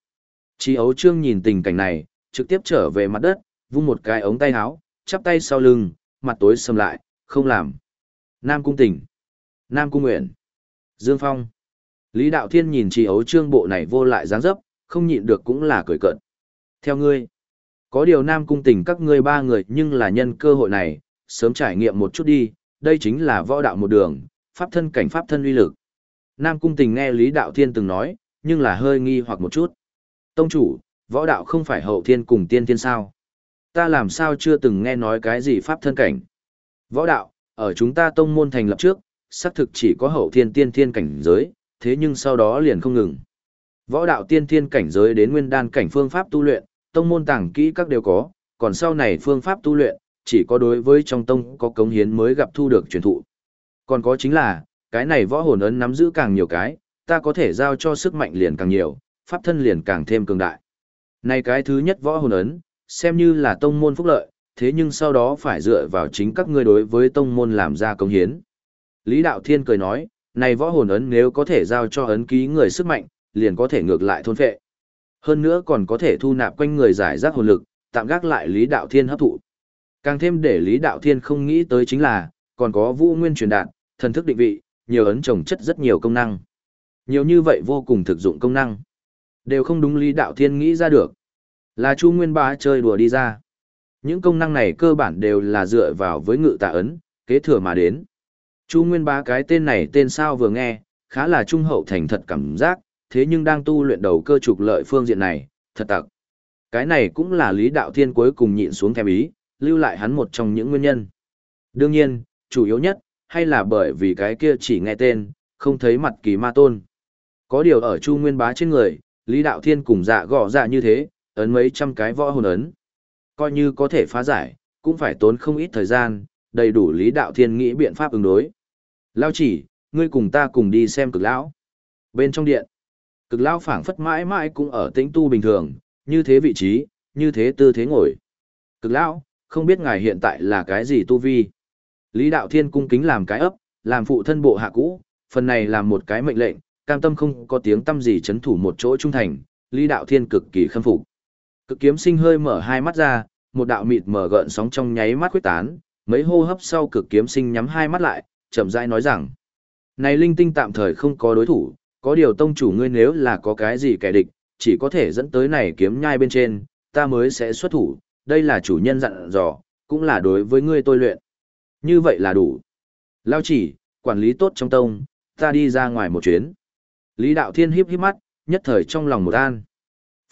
Chi ấu trương nhìn tình cảnh này, trực tiếp trở về mặt đất, vung một cái ống tay áo, chắp tay sau lưng, mặt tối sầm lại, không làm. Nam Cung Tỉnh. Nam Cung Nguyện. Dương Phong. Lý Đạo Thiên nhìn Chi ấu trương bộ này vô lại dáng dấp, không nhịn được cũng là cười cợt. Theo ngươi, có điều Nam Cung Tỉnh các ngươi ba người nhưng là nhân cơ hội này, sớm trải nghiệm một chút đi, đây chính là võ đạo một đường, pháp thân cảnh pháp thân uy lực. Nam Cung Tình nghe Lý Đạo Thiên từng nói, nhưng là hơi nghi hoặc một chút. Tông chủ, võ đạo không phải hậu thiên cùng tiên thiên sao? Ta làm sao chưa từng nghe nói cái gì pháp thân cảnh? Võ đạo, ở chúng ta tông môn thành lập trước, xác thực chỉ có hậu thiên tiên thiên cảnh giới, thế nhưng sau đó liền không ngừng. Võ đạo tiên thiên cảnh giới đến nguyên đan cảnh phương pháp tu luyện, tông môn tàng kỹ các đều có, còn sau này phương pháp tu luyện, chỉ có đối với trong tông có cống hiến mới gặp thu được truyền thụ. Còn có chính là, cái này võ hồn ấn nắm giữ càng nhiều cái, ta có thể giao cho sức mạnh liền càng nhiều, pháp thân liền càng thêm cường đại. Này cái thứ nhất võ hồn ấn, xem như là tông môn phúc lợi, thế nhưng sau đó phải dựa vào chính các ngươi đối với tông môn làm ra công hiến. Lý Đạo Thiên cười nói, này võ hồn ấn nếu có thể giao cho ấn ký người sức mạnh, liền có thể ngược lại thôn phệ. Hơn nữa còn có thể thu nạp quanh người giải rác hồn lực, tạm gác lại Lý Đạo Thiên hấp thụ. Càng thêm để Lý Đạo Thiên không nghĩ tới chính là, còn có vũ nguyên truyền đạt, thần thức định vị, nhiều ấn trồng chất rất nhiều công năng. Nhiều như vậy vô cùng thực dụng công năng. Đều không đúng Lý Đạo Thiên nghĩ ra được. Là Chu Nguyên Bá chơi đùa đi ra. Những công năng này cơ bản đều là dựa vào với ngự tạ ấn, kế thừa mà đến. Chu Nguyên Bá cái tên này tên sao vừa nghe, khá là trung hậu thành thật cảm giác, thế nhưng đang tu luyện đầu cơ trục lợi phương diện này, thật tặc. Cái này cũng là Lý Đạo Thiên cuối cùng nhịn xuống thèm ý, lưu lại hắn một trong những nguyên nhân. Đương nhiên, chủ yếu nhất, hay là bởi vì cái kia chỉ nghe tên, không thấy mặt kỳ ma tôn. Có điều ở Chu Nguyên Bá trên người, Lý Đạo Thiên cùng dạ gõ dạ như thế, ấn mấy trăm cái võ hồn ấn. Coi như có thể phá giải, cũng phải tốn không ít thời gian, đầy đủ Lý Đạo Thiên nghĩ biện pháp ứng đối. Lao chỉ, ngươi cùng ta cùng đi xem cực lão. Bên trong điện, cực lão phảng phất mãi mãi cũng ở tĩnh tu bình thường, như thế vị trí, như thế tư thế ngồi. Cực lão, không biết ngài hiện tại là cái gì tu vi. Lý Đạo Thiên cung kính làm cái ấp, làm phụ thân bộ hạ cũ, phần này là một cái mệnh lệnh, cam tâm không có tiếng tâm gì chấn thủ một chỗ trung thành, Lý Đạo Thiên cực kỳ khâm phục. Cực kiếm sinh hơi mở hai mắt ra, một đạo mịt mở gợn sóng trong nháy mắt quyết tán, mấy hô hấp sau cực kiếm sinh nhắm hai mắt lại, chậm rãi nói rằng: "Này linh tinh tạm thời không có đối thủ, có điều tông chủ ngươi nếu là có cái gì kẻ địch, chỉ có thể dẫn tới này kiếm nhai bên trên, ta mới sẽ xuất thủ, đây là chủ nhân dặn dò, cũng là đối với ngươi tôi luyện. Như vậy là đủ. Lao chỉ, quản lý tốt trong tông, ta đi ra ngoài một chuyến. Lý Đạo Thiên híp híp mắt, nhất thời trong lòng một an.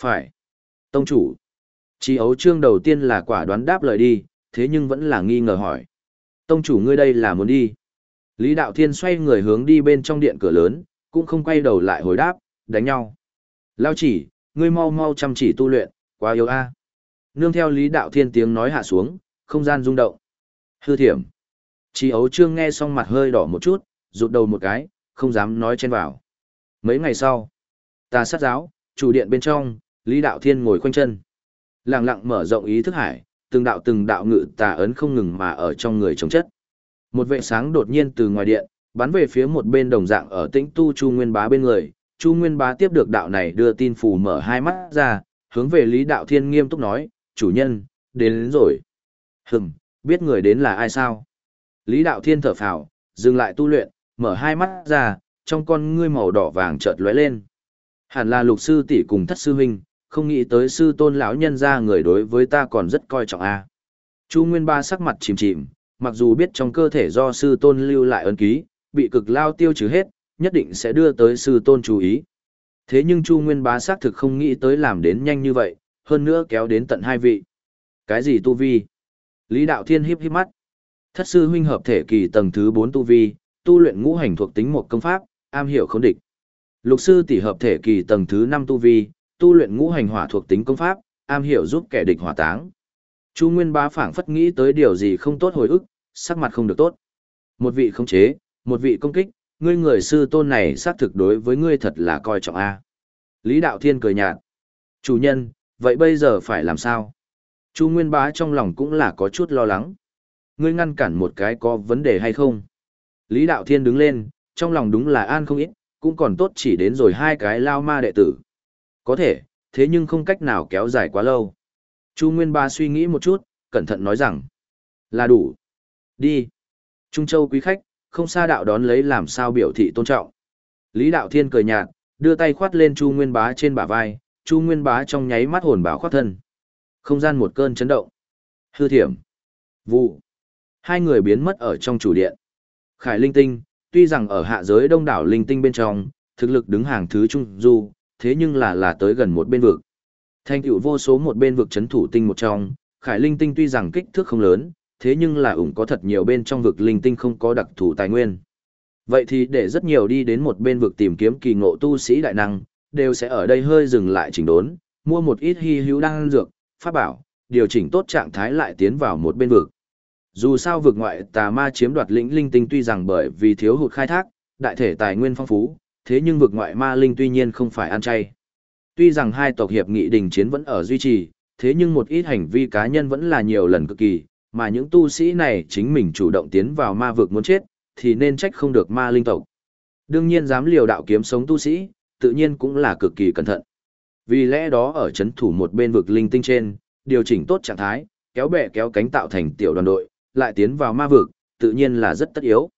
Phải. Tông chủ. Chí ấu trương đầu tiên là quả đoán đáp lời đi, thế nhưng vẫn là nghi ngờ hỏi. Tông chủ ngươi đây là muốn đi. Lý Đạo Thiên xoay người hướng đi bên trong điện cửa lớn, cũng không quay đầu lại hồi đáp, đánh nhau. Lao chỉ, ngươi mau mau chăm chỉ tu luyện, quá yếu a. Nương theo Lý Đạo Thiên tiếng nói hạ xuống, không gian rung động. Hư thiểm. Chi ấu trương nghe xong mặt hơi đỏ một chút, rụt đầu một cái, không dám nói chen vào. Mấy ngày sau, ta sát giáo, chủ điện bên trong, Lý Đạo Thiên ngồi khoanh chân. Lặng lặng mở rộng ý thức hải, từng đạo từng đạo ngự tà ấn không ngừng mà ở trong người chống chất. Một vệ sáng đột nhiên từ ngoài điện, bắn về phía một bên đồng dạng ở tĩnh tu Chu Nguyên Bá bên người. Chu Nguyên Bá tiếp được đạo này đưa tin phù mở hai mắt ra, hướng về Lý Đạo Thiên nghiêm túc nói, chủ nhân, đến, đến rồi. Hừm, biết người đến là ai sao? Lý Đạo Thiên thở phào, dừng lại tu luyện, mở hai mắt ra, trong con ngươi màu đỏ vàng chợt lóe lên. Hẳn là lục sư tỷ cùng thất sư huynh, không nghĩ tới sư tôn lão nhân ra người đối với ta còn rất coi trọng a. À. Chu Nguyên Ba sắc mặt chìm chìm, mặc dù biết trong cơ thể do sư tôn lưu lại ân ký, bị cực lao tiêu trừ hết, nhất định sẽ đưa tới sư tôn chú ý. Thế nhưng Chu Nguyên Bá xác thực không nghĩ tới làm đến nhanh như vậy, hơn nữa kéo đến tận hai vị. Cái gì tu vi? Lý Đạo Thiên híp híp mắt. Thất sư huynh hợp thể kỳ tầng thứ 4 tu vi, tu luyện ngũ hành thuộc tính một công pháp, am hiểu khống địch. Lục sư tỷ hợp thể kỳ tầng thứ 5 tu vi, tu luyện ngũ hành hỏa thuộc tính công pháp, am hiểu giúp kẻ địch hỏa táng. Chu Nguyên Bá phảng phất nghĩ tới điều gì không tốt hồi ức, sắc mặt không được tốt. Một vị khống chế, một vị công kích, ngươi người sư tôn này xác thực đối với ngươi thật là coi trọng a. Lý Đạo Thiên cười nhạt. Chủ nhân, vậy bây giờ phải làm sao? Chu Nguyên Bá trong lòng cũng là có chút lo lắng. Ngươi ngăn cản một cái có vấn đề hay không? Lý Đạo Thiên đứng lên, trong lòng đúng là an không ít, cũng còn tốt chỉ đến rồi hai cái lao ma đệ tử. Có thể, thế nhưng không cách nào kéo dài quá lâu. Chu Nguyên Ba suy nghĩ một chút, cẩn thận nói rằng, là đủ. Đi. Trung Châu quý khách, không xa đạo đón lấy làm sao biểu thị tôn trọng. Lý Đạo Thiên cười nhạt, đưa tay khoát lên Chu Nguyên Bá trên bả vai, Chu Nguyên Bá trong nháy mắt hồn bảo khoát thân. Không gian một cơn chấn động. Hư thiểm. Vụ. Hai người biến mất ở trong chủ điện. Khải Linh Tinh, tuy rằng ở hạ giới đông đảo Linh Tinh bên trong, thực lực đứng hàng thứ trung du, thế nhưng là là tới gần một bên vực. Thành tựu vô số một bên vực chấn thủ tinh một trong, Khải Linh Tinh tuy rằng kích thước không lớn, thế nhưng là ủng có thật nhiều bên trong vực linh tinh không có đặc thù tài nguyên. Vậy thì để rất nhiều đi đến một bên vực tìm kiếm kỳ ngộ tu sĩ đại năng, đều sẽ ở đây hơi dừng lại chỉnh đốn, mua một ít hy hữu đan dược, pháp bảo, điều chỉnh tốt trạng thái lại tiến vào một bên vực. Dù sao vực ngoại tà ma chiếm đoạt lĩnh linh tinh tuy rằng bởi vì thiếu hụt khai thác, đại thể tài nguyên phong phú, thế nhưng vực ngoại ma linh tuy nhiên không phải ăn chay. Tuy rằng hai tộc hiệp nghị đình chiến vẫn ở duy trì, thế nhưng một ít hành vi cá nhân vẫn là nhiều lần cực kỳ, mà những tu sĩ này chính mình chủ động tiến vào ma vực muốn chết, thì nên trách không được ma linh tộc. Đương nhiên dám liều đạo kiếm sống tu sĩ, tự nhiên cũng là cực kỳ cẩn thận. Vì lẽ đó ở chấn thủ một bên vực linh tinh trên, điều chỉnh tốt trạng thái, kéo bè kéo cánh tạo thành tiểu đoàn đội, lại tiến vào ma vực, tự nhiên là rất tất yếu.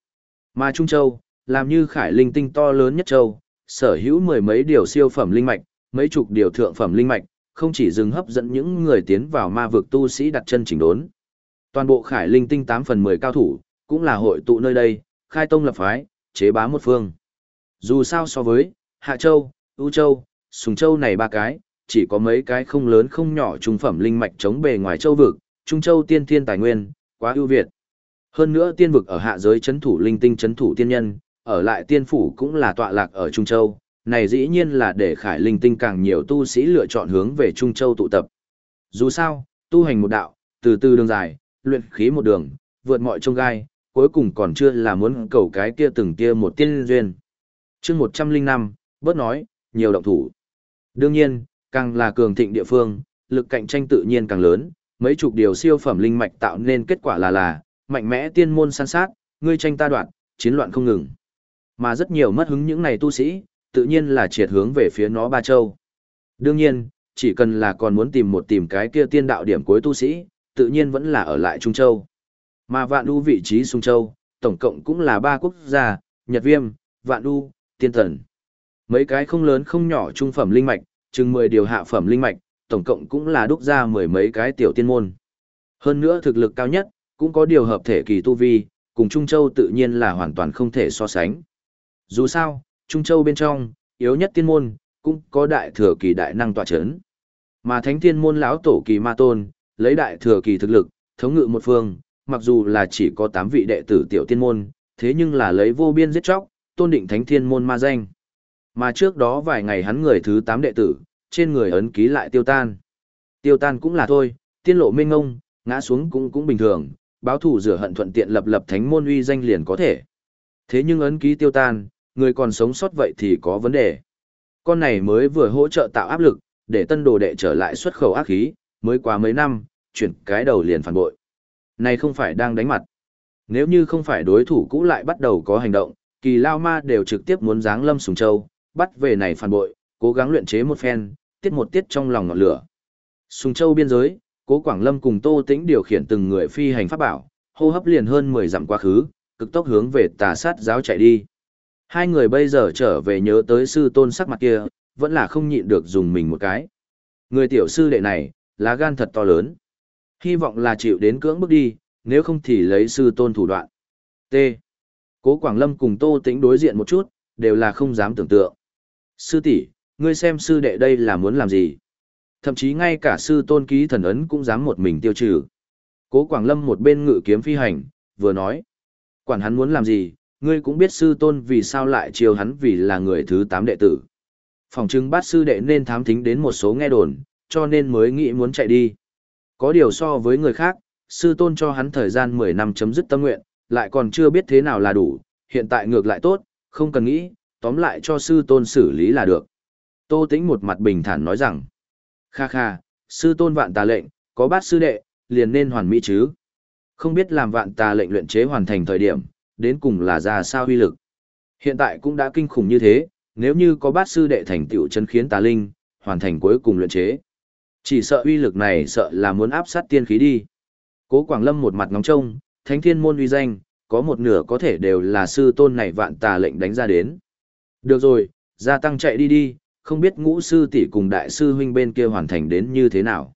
Mà Trung Châu, làm như khải linh tinh to lớn nhất châu, sở hữu mười mấy điều siêu phẩm linh mạch, mấy chục điều thượng phẩm linh mạch, không chỉ dừng hấp dẫn những người tiến vào ma vực tu sĩ đặt chân chỉnh đốn. Toàn bộ khải linh tinh 8 phần 10 cao thủ, cũng là hội tụ nơi đây, khai tông lập phái, chế bá một phương. Dù sao so với, Hạ Châu, U Châu, Sùng Châu này ba cái, chỉ có mấy cái không lớn không nhỏ trung phẩm linh mạch chống bề ngoài châu vực, Trung Châu tiên thiên tài nguyên, quá ưu việt. Hơn nữa tiên vực ở hạ giới chấn thủ linh tinh chấn thủ tiên nhân, ở lại tiên phủ cũng là tọa lạc ở Trung Châu, này dĩ nhiên là để khải linh tinh càng nhiều tu sĩ lựa chọn hướng về Trung Châu tụ tập. Dù sao, tu hành một đạo, từ từ đường dài, luyện khí một đường, vượt mọi trông gai, cuối cùng còn chưa là muốn cầu cái kia từng kia một tiên duyên. chương 105, bớt nói, nhiều động thủ. Đương nhiên, càng là cường thịnh địa phương, lực cạnh tranh tự nhiên càng lớn, mấy chục điều siêu phẩm linh mạch tạo nên kết quả là là, mạnh mẽ tiên môn san sát, ngươi tranh ta đoạn, chiến loạn không ngừng. Mà rất nhiều mất hứng những này tu sĩ, tự nhiên là triệt hướng về phía nó ba châu. Đương nhiên, chỉ cần là còn muốn tìm một tìm cái kia tiên đạo điểm cuối tu sĩ, tự nhiên vẫn là ở lại Trung Châu. Mà vạn du vị trí Sung Châu, tổng cộng cũng là ba quốc gia, Nhật Viêm, vạn du tiên thần. Mấy cái không lớn không nhỏ trung phẩm linh mạch, chừng 10 điều hạ phẩm linh mạch, tổng cộng cũng là đúc ra mười mấy cái tiểu tiên môn. Hơn nữa thực lực cao nhất, cũng có điều hợp thể kỳ tu vi, cùng Trung Châu tự nhiên là hoàn toàn không thể so sánh. Dù sao, Trung Châu bên trong, yếu nhất tiên môn, cũng có đại thừa kỳ đại năng tọa chấn. Mà thánh tiên môn lão tổ kỳ ma tôn, lấy đại thừa kỳ thực lực, thống ngự một phương, mặc dù là chỉ có 8 vị đệ tử tiểu tiên môn, thế nhưng là lấy vô biên giết chóc, tôn định thánh thiên môn ma danh. Mà trước đó vài ngày hắn người thứ 8 đệ tử, trên người ấn ký lại tiêu tan. Tiêu tan cũng là thôi, tiên lộ mênh ngông, ngã xuống cũng cũng bình thường, báo thủ rửa hận thuận tiện lập lập thánh môn uy danh liền có thể. Thế nhưng ấn ký tiêu tan, người còn sống sót vậy thì có vấn đề. Con này mới vừa hỗ trợ tạo áp lực, để tân đồ đệ trở lại xuất khẩu ác khí, mới qua mấy năm, chuyển cái đầu liền phản bội. Này không phải đang đánh mặt. Nếu như không phải đối thủ cũ lại bắt đầu có hành động, kỳ lao ma đều trực tiếp muốn giáng lâm sùng châu, bắt về này phản bội, cố gắng luyện chế một phen, tiết một tiết trong lòng ngọn lửa. Sùng châu biên giới, cố Quảng Lâm cùng Tô Tĩnh điều khiển từng người phi hành pháp bảo, hô hấp liền hơn 10 dặm quá khứ, cực tốc hướng về tà sát giáo chạy đi. Hai người bây giờ trở về nhớ tới sư tôn sắc mặt kia, vẫn là không nhịn được dùng mình một cái. Người tiểu sư đệ này, lá gan thật to lớn. Hy vọng là chịu đến cưỡng bước đi, nếu không thì lấy sư tôn thủ đoạn. T. Cố Quảng Lâm cùng Tô Tĩnh đối diện một chút, đều là không dám tưởng tượng. Sư tỷ, ngươi xem sư đệ đây là muốn làm gì? Thậm chí ngay cả sư tôn ký thần ấn cũng dám một mình tiêu trừ. Cố Quảng Lâm một bên ngự kiếm phi hành, vừa nói. Quản hắn muốn làm gì, ngươi cũng biết sư tôn vì sao lại chiều hắn vì là người thứ tám đệ tử. Phòng chứng bát sư đệ nên thám thính đến một số nghe đồn, cho nên mới nghĩ muốn chạy đi. Có điều so với người khác, sư tôn cho hắn thời gian 10 năm chấm dứt tâm nguyện, lại còn chưa biết thế nào là đủ, hiện tại ngược lại tốt, không cần nghĩ, tóm lại cho sư tôn xử lý là được. Tô Tĩnh một mặt bình thản nói rằng, kha kha, sư tôn vạn tà lệnh, có bát sư đệ, liền nên hoàn mỹ chứ. Không biết làm vạn tà lệnh luyện chế hoàn thành thời điểm, đến cùng là ra sao huy lực. Hiện tại cũng đã kinh khủng như thế, nếu như có bát sư đệ thành tựu chân khiến tà linh, hoàn thành cuối cùng luyện chế. Chỉ sợ uy lực này sợ là muốn áp sát tiên khí đi. Cố Quảng Lâm một mặt ngóng trông, thánh thiên môn uy danh, có một nửa có thể đều là sư tôn này vạn tà lệnh đánh ra đến. Được rồi, gia tăng chạy đi đi, không biết ngũ sư tỷ cùng đại sư huynh bên kia hoàn thành đến như thế nào.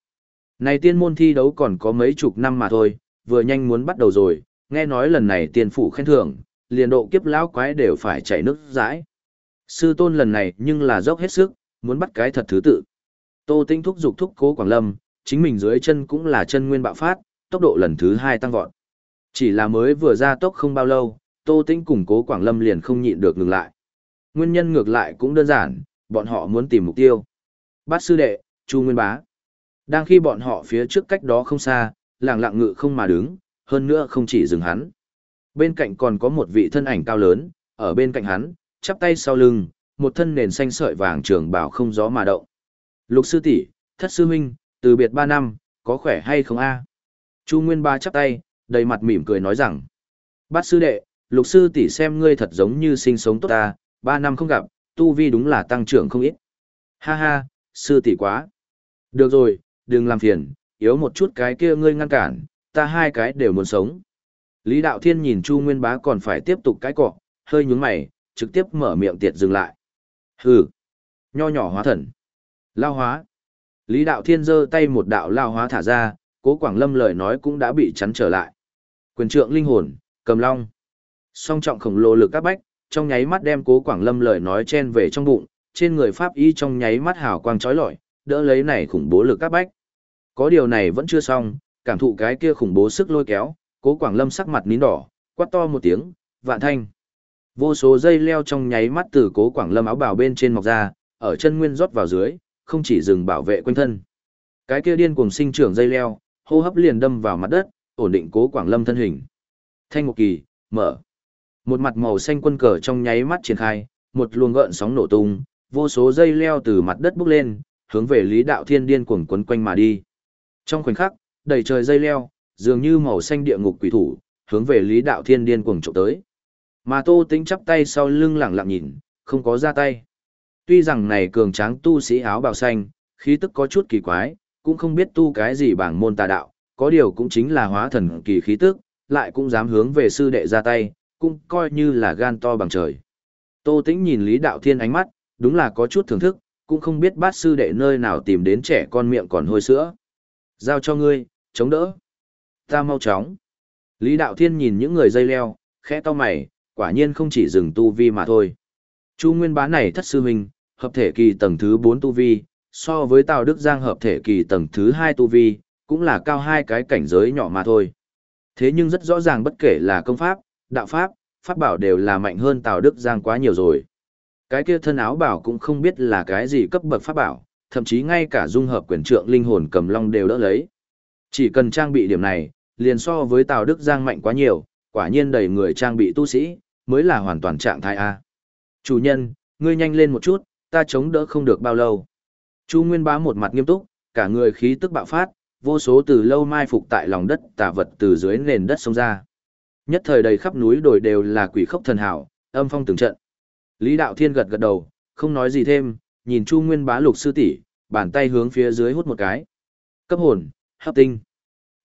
Này tiên môn thi đấu còn có mấy chục năm mà thôi, vừa nhanh muốn bắt đầu rồi, nghe nói lần này tiên phủ khen thưởng, liền độ kiếp lão quái đều phải chảy nước rãi. Sư tôn lần này nhưng là dốc hết sức, muốn bắt cái thật thứ tự. Tô Tinh thúc giục thúc cố Quảng Lâm, chính mình dưới chân cũng là chân nguyên bạo phát, tốc độ lần thứ hai tăng vọt. Chỉ là mới vừa ra tốc không bao lâu, Tô Tinh cùng cố Quảng Lâm liền không nhịn được ngừng lại. Nguyên nhân ngược lại cũng đơn giản, bọn họ muốn tìm mục tiêu. Bát sư đệ, Chu Nguyên Bá. Đang khi bọn họ phía trước cách đó không xa, lặng lặng ngự không mà đứng, hơn nữa không chỉ dừng hắn. Bên cạnh còn có một vị thân ảnh cao lớn, ở bên cạnh hắn, chắp tay sau lưng, một thân nền xanh sợi vàng trường bảo không gió mà động. Lục sư tỷ, thất sư huynh, từ biệt ba năm, có khỏe hay không a? Chu Nguyên Ba chắp tay, đầy mặt mỉm cười nói rằng: "Bát sư đệ, Lục sư tỷ xem ngươi thật giống như sinh sống tốt ta, ba năm không gặp, tu vi đúng là tăng trưởng không ít." "Ha ha, sư tỷ quá." "Được rồi, đừng làm phiền, yếu một chút cái kia ngươi ngăn cản, ta hai cái đều muốn sống." Lý Đạo Thiên nhìn Chu Nguyên Bá còn phải tiếp tục cái cọ, hơi nhướng mày, trực tiếp mở miệng tiệt dừng lại. Hừ, nho nhỏ hóa thần. Lao hóa. Lý Đạo Thiên giơ tay một đạo lao hóa thả ra, Cố Quảng Lâm lời nói cũng đã bị chắn trở lại. Quyền trượng linh hồn, cầm long. Song trọng khổng lồ lực các bách, trong nháy mắt đem Cố Quảng Lâm lời nói chen về trong bụng, trên người pháp y trong nháy mắt hào quang chói lọi, đỡ lấy này khủng bố lực các bách. Có điều này vẫn chưa xong, cảm thụ cái kia khủng bố sức lôi kéo, Cố Quảng Lâm sắc mặt nín đỏ, quát to một tiếng, "Vạn thanh!" Vô số dây leo trong nháy mắt từ Cố Quảng Lâm áo bào bên trên mọc ra, ở chân nguyên rót vào dưới, không chỉ dừng bảo vệ quanh thân. Cái kia điên cuồng sinh trưởng dây leo, hô hấp liền đâm vào mặt đất, ổn định Cố Quảng Lâm thân hình. Thanh một kỳ, mở. Một mặt màu xanh quân cờ trong nháy mắt triển khai, một luồng gợn sóng nổ tung, vô số dây leo từ mặt đất bốc lên, hướng về Lý Đạo Thiên điên cuồng quấn quanh mà đi. Trong khoảnh khắc, đầy trời dây leo, dường như màu xanh địa ngục quỷ thủ, hướng về Lý Đạo Thiên điên cuồng chụp tới. Mà Tô Tĩnh chắp tay sau lưng lặng lặng nhìn, không có ra tay. Tuy rằng này cường tráng tu sĩ áo bào xanh, khí tức có chút kỳ quái, cũng không biết tu cái gì bảng môn tà đạo, có điều cũng chính là hóa thần kỳ khí tức, lại cũng dám hướng về sư đệ ra tay, cũng coi như là gan to bằng trời. Tô Tĩnh nhìn Lý Đạo Thiên ánh mắt, đúng là có chút thưởng thức, cũng không biết bát sư đệ nơi nào tìm đến trẻ con miệng còn hôi sữa. Giao cho ngươi, chống đỡ. Ta mau chóng. Lý Đạo Thiên nhìn những người dây leo, khẽ to mày, quả nhiên không chỉ dừng tu vi mà thôi. Chu Nguyên Bá này thất sư huynh, hợp thể kỳ tầng thứ 4 tu vi, so với Tào Đức Giang hợp thể kỳ tầng thứ 2 tu vi, cũng là cao hai cái cảnh giới nhỏ mà thôi. Thế nhưng rất rõ ràng bất kể là công pháp, đạo pháp, pháp bảo đều là mạnh hơn Tào Đức Giang quá nhiều rồi. Cái kia thân áo bảo cũng không biết là cái gì cấp bậc pháp bảo, thậm chí ngay cả dung hợp quyền trượng linh hồn cầm long đều đỡ lấy. Chỉ cần trang bị điểm này, liền so với Tào Đức Giang mạnh quá nhiều, quả nhiên đầy người trang bị tu sĩ, mới là hoàn toàn trạng thái A. Chủ nhân, ngươi nhanh lên một chút, ta chống đỡ không được bao lâu. Chu Nguyên Bá một mặt nghiêm túc, cả người khí tức bạo phát, vô số từ lâu mai phục tại lòng đất tà vật từ dưới nền đất xông ra. Nhất thời đầy khắp núi đồi đều là quỷ khốc thần hảo, âm phong từng trận. Lý Đạo Thiên gật gật đầu, không nói gì thêm, nhìn Chu Nguyên Bá lục sư tỷ, bàn tay hướng phía dưới hút một cái. Cấp hồn, hấp tinh.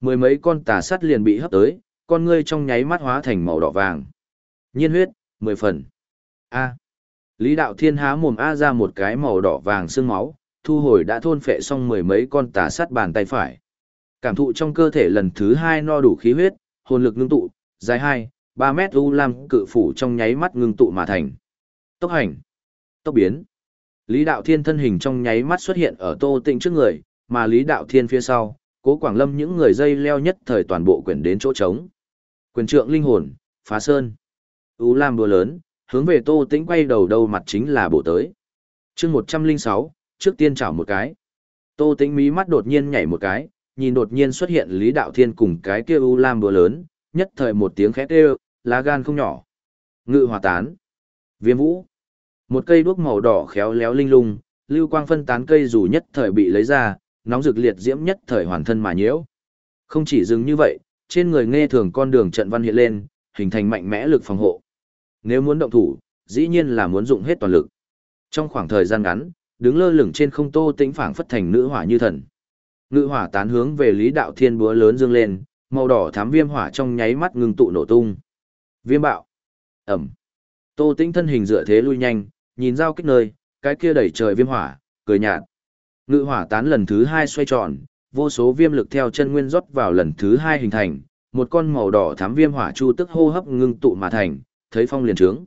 Mười mấy con tà sắt liền bị hấp tới, con ngươi trong nháy mắt hóa thành màu đỏ vàng. Nhiên huyết, mười phần. A. Lý Đạo Thiên há mồm A ra một cái màu đỏ vàng xương máu, thu hồi đã thôn phệ xong mười mấy con tà sắt bàn tay phải. Cảm thụ trong cơ thể lần thứ hai no đủ khí huyết, hồn lực ngưng tụ, dài hai, ba mét u lam cự phủ trong nháy mắt ngưng tụ mà thành. Tốc hành, tốc biến. Lý Đạo Thiên thân hình trong nháy mắt xuất hiện ở Tô tịnh trước người, mà Lý Đạo Thiên phía sau, Cố Quảng Lâm những người dây leo nhất thời toàn bộ quyển đến chỗ trống. Quyền trượng linh hồn, phá sơn. U lam đùa lớn, hướng về Tô Tĩnh quay đầu đầu mặt chính là bổ tới. Chương 106, trước tiên chảo một cái. Tô Tĩnh mí mắt đột nhiên nhảy một cái, nhìn đột nhiên xuất hiện Lý Đạo Thiên cùng cái kia U Lam đùa lớn, nhất thời một tiếng khét ê lá gan không nhỏ. Ngự hỏa tán. Viêm vũ. Một cây đuốc màu đỏ khéo léo linh lung, lưu quang phân tán cây dù nhất thời bị lấy ra, nóng rực liệt diễm nhất thời hoàn thân mà nhiễu. Không chỉ dừng như vậy, trên người nghe thường con đường trận văn hiện lên, hình thành mạnh mẽ lực phòng hộ. Nếu muốn động thủ, dĩ nhiên là muốn dụng hết toàn lực. Trong khoảng thời gian ngắn, đứng lơ lửng trên không tô tĩnh phảng phất thành nữ hỏa như thần. nữ hỏa tán hướng về Lý Đạo Thiên búa lớn dương lên, màu đỏ thám viêm hỏa trong nháy mắt ngừng tụ nổ tung. Viêm bạo. Ẩm. Tô Tĩnh thân hình dựa thế lui nhanh, nhìn giao kích nơi, cái kia đẩy trời viêm hỏa, cười nhạt. Ngự hỏa tán lần thứ hai xoay tròn, vô số viêm lực theo chân nguyên rót vào lần thứ hai hình thành, một con màu đỏ thám viêm hỏa chu tức hô hấp ngưng tụ mà thành, thấy phong liền trướng.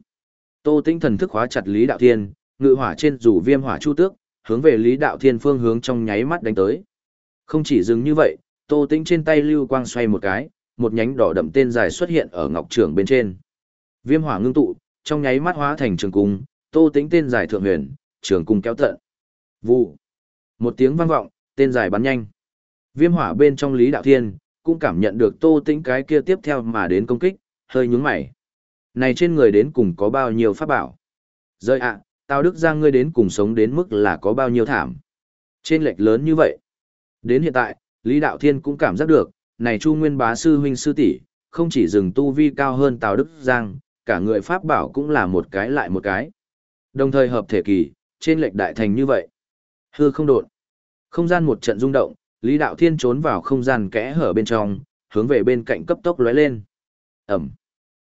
Tô Tĩnh thần thức hóa chặt Lý Đạo Thiên, ngự hỏa trên rủ viêm hỏa chu tước, hướng về Lý Đạo Thiên phương hướng trong nháy mắt đánh tới. Không chỉ dừng như vậy, Tô Tĩnh trên tay lưu quang xoay một cái, một nhánh đỏ đậm tên dài xuất hiện ở ngọc trưởng bên trên. Viêm hỏa ngưng tụ, trong nháy mắt hóa thành trường cung, Tô Tĩnh tên dài thượng huyền, trường cung kéo tận. Vụ. Một tiếng vang vọng, tên dài bắn nhanh. Viêm hỏa bên trong Lý Đạo Thiên cũng cảm nhận được Tô Tĩnh cái kia tiếp theo mà đến công kích, hơi nhướng mày. Này trên người đến cùng có bao nhiêu pháp bảo? Rơi ạ, tao Đức ra ngươi đến cùng sống đến mức là có bao nhiêu thảm? Trên lệch lớn như vậy. Đến hiện tại, Lý Đạo Thiên cũng cảm giác được, này Chu Nguyên bá sư huynh sư tỷ, không chỉ dừng tu vi cao hơn Tào Đức Giang, cả người pháp bảo cũng là một cái lại một cái. Đồng thời hợp thể kỳ, trên lệch đại thành như vậy. Hư không đột. Không gian một trận rung động, Lý Đạo Thiên trốn vào không gian kẽ hở bên trong, hướng về bên cạnh cấp tốc lóe lên. Ẩm.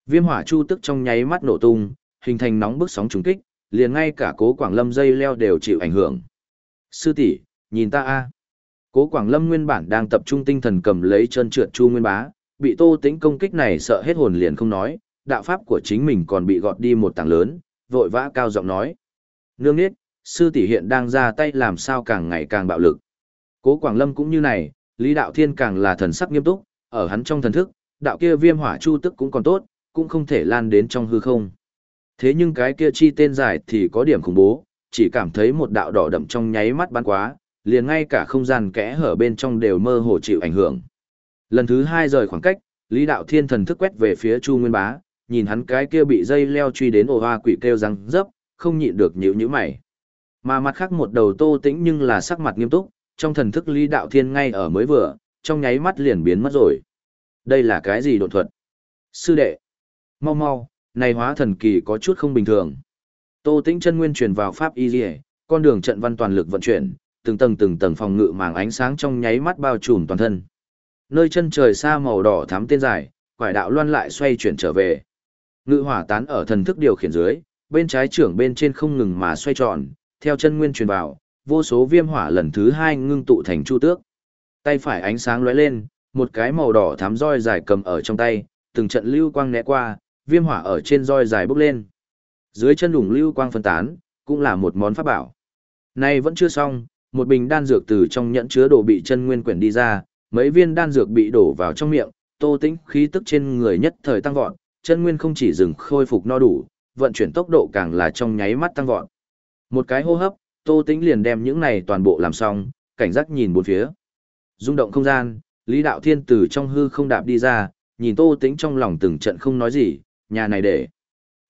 Viêm hỏa chu tức trong nháy mắt nổ tung, hình thành nóng bức sóng trùng kích, liền ngay cả Cố Quảng Lâm dây leo đều chịu ảnh hưởng. Sư tỷ, nhìn ta a. Cố Quảng Lâm nguyên bản đang tập trung tinh thần cầm lấy chân trượt Chu Nguyên Bá, bị Tô Tĩnh công kích này sợ hết hồn liền không nói, đạo pháp của chính mình còn bị gọt đi một tảng lớn, vội vã cao giọng nói: "Nương niết, sư tỷ hiện đang ra tay làm sao càng ngày càng bạo lực." Cố Quảng Lâm cũng như này, Lý Đạo Thiên càng là thần sắc nghiêm túc, ở hắn trong thần thức, đạo kia viêm hỏa chu tức cũng còn tốt, cũng không thể lan đến trong hư không. Thế nhưng cái kia chi tên dài thì có điểm khủng bố, chỉ cảm thấy một đạo đỏ đậm trong nháy mắt bắn quá, liền ngay cả không gian kẽ hở bên trong đều mơ hồ chịu ảnh hưởng. Lần thứ hai rời khoảng cách, Lý Đạo Thiên thần thức quét về phía Chu Nguyên Bá, nhìn hắn cái kia bị dây leo truy đến ổ hoa quỷ kêu răng rấp, không nhịn được nhíu nhíu mày. Mà mặt khác một đầu Tô Tĩnh nhưng là sắc mặt nghiêm túc, trong thần thức Lý Đạo Thiên ngay ở mới vừa, trong nháy mắt liền biến mất rồi. Đây là cái gì đột thuật? Sư đệ, mau mau, này hóa thần kỳ có chút không bình thường. Tô Tĩnh chân nguyên truyền vào pháp y liễu, con đường trận văn toàn lực vận chuyển, từng tầng từng tầng phòng ngự màng ánh sáng trong nháy mắt bao trùm toàn thân. Nơi chân trời xa màu đỏ thắm tên dài, quải đạo loan lại xoay chuyển trở về. Ngự hỏa tán ở thần thức điều khiển dưới, bên trái trưởng bên trên không ngừng mà xoay tròn, theo chân nguyên truyền vào, vô số viêm hỏa lần thứ hai ngưng tụ thành chu tước. Tay phải ánh sáng lóe lên, một cái màu đỏ thắm roi dài cầm ở trong tay, từng trận lưu quang né qua, viêm hỏa ở trên roi dài bốc lên. Dưới chân đủng lưu quang phân tán, cũng là một món pháp bảo. nay vẫn chưa xong, một bình đan dược từ trong nhẫn chứa đồ bị chân nguyên quyển đi ra, mấy viên đan dược bị đổ vào trong miệng, Tô Tĩnh khí tức trên người nhất thời tăng vọt, chân nguyên không chỉ dừng khôi phục no đủ, vận chuyển tốc độ càng là trong nháy mắt tăng vọt. Một cái hô hấp, Tô Tĩnh liền đem những này toàn bộ làm xong, cảnh giác nhìn bốn phía. Rung động không gian, Lý Đạo Thiên từ trong hư không đạp đi ra, nhìn Tô Tĩnh trong lòng từng trận không nói gì, nhà này để.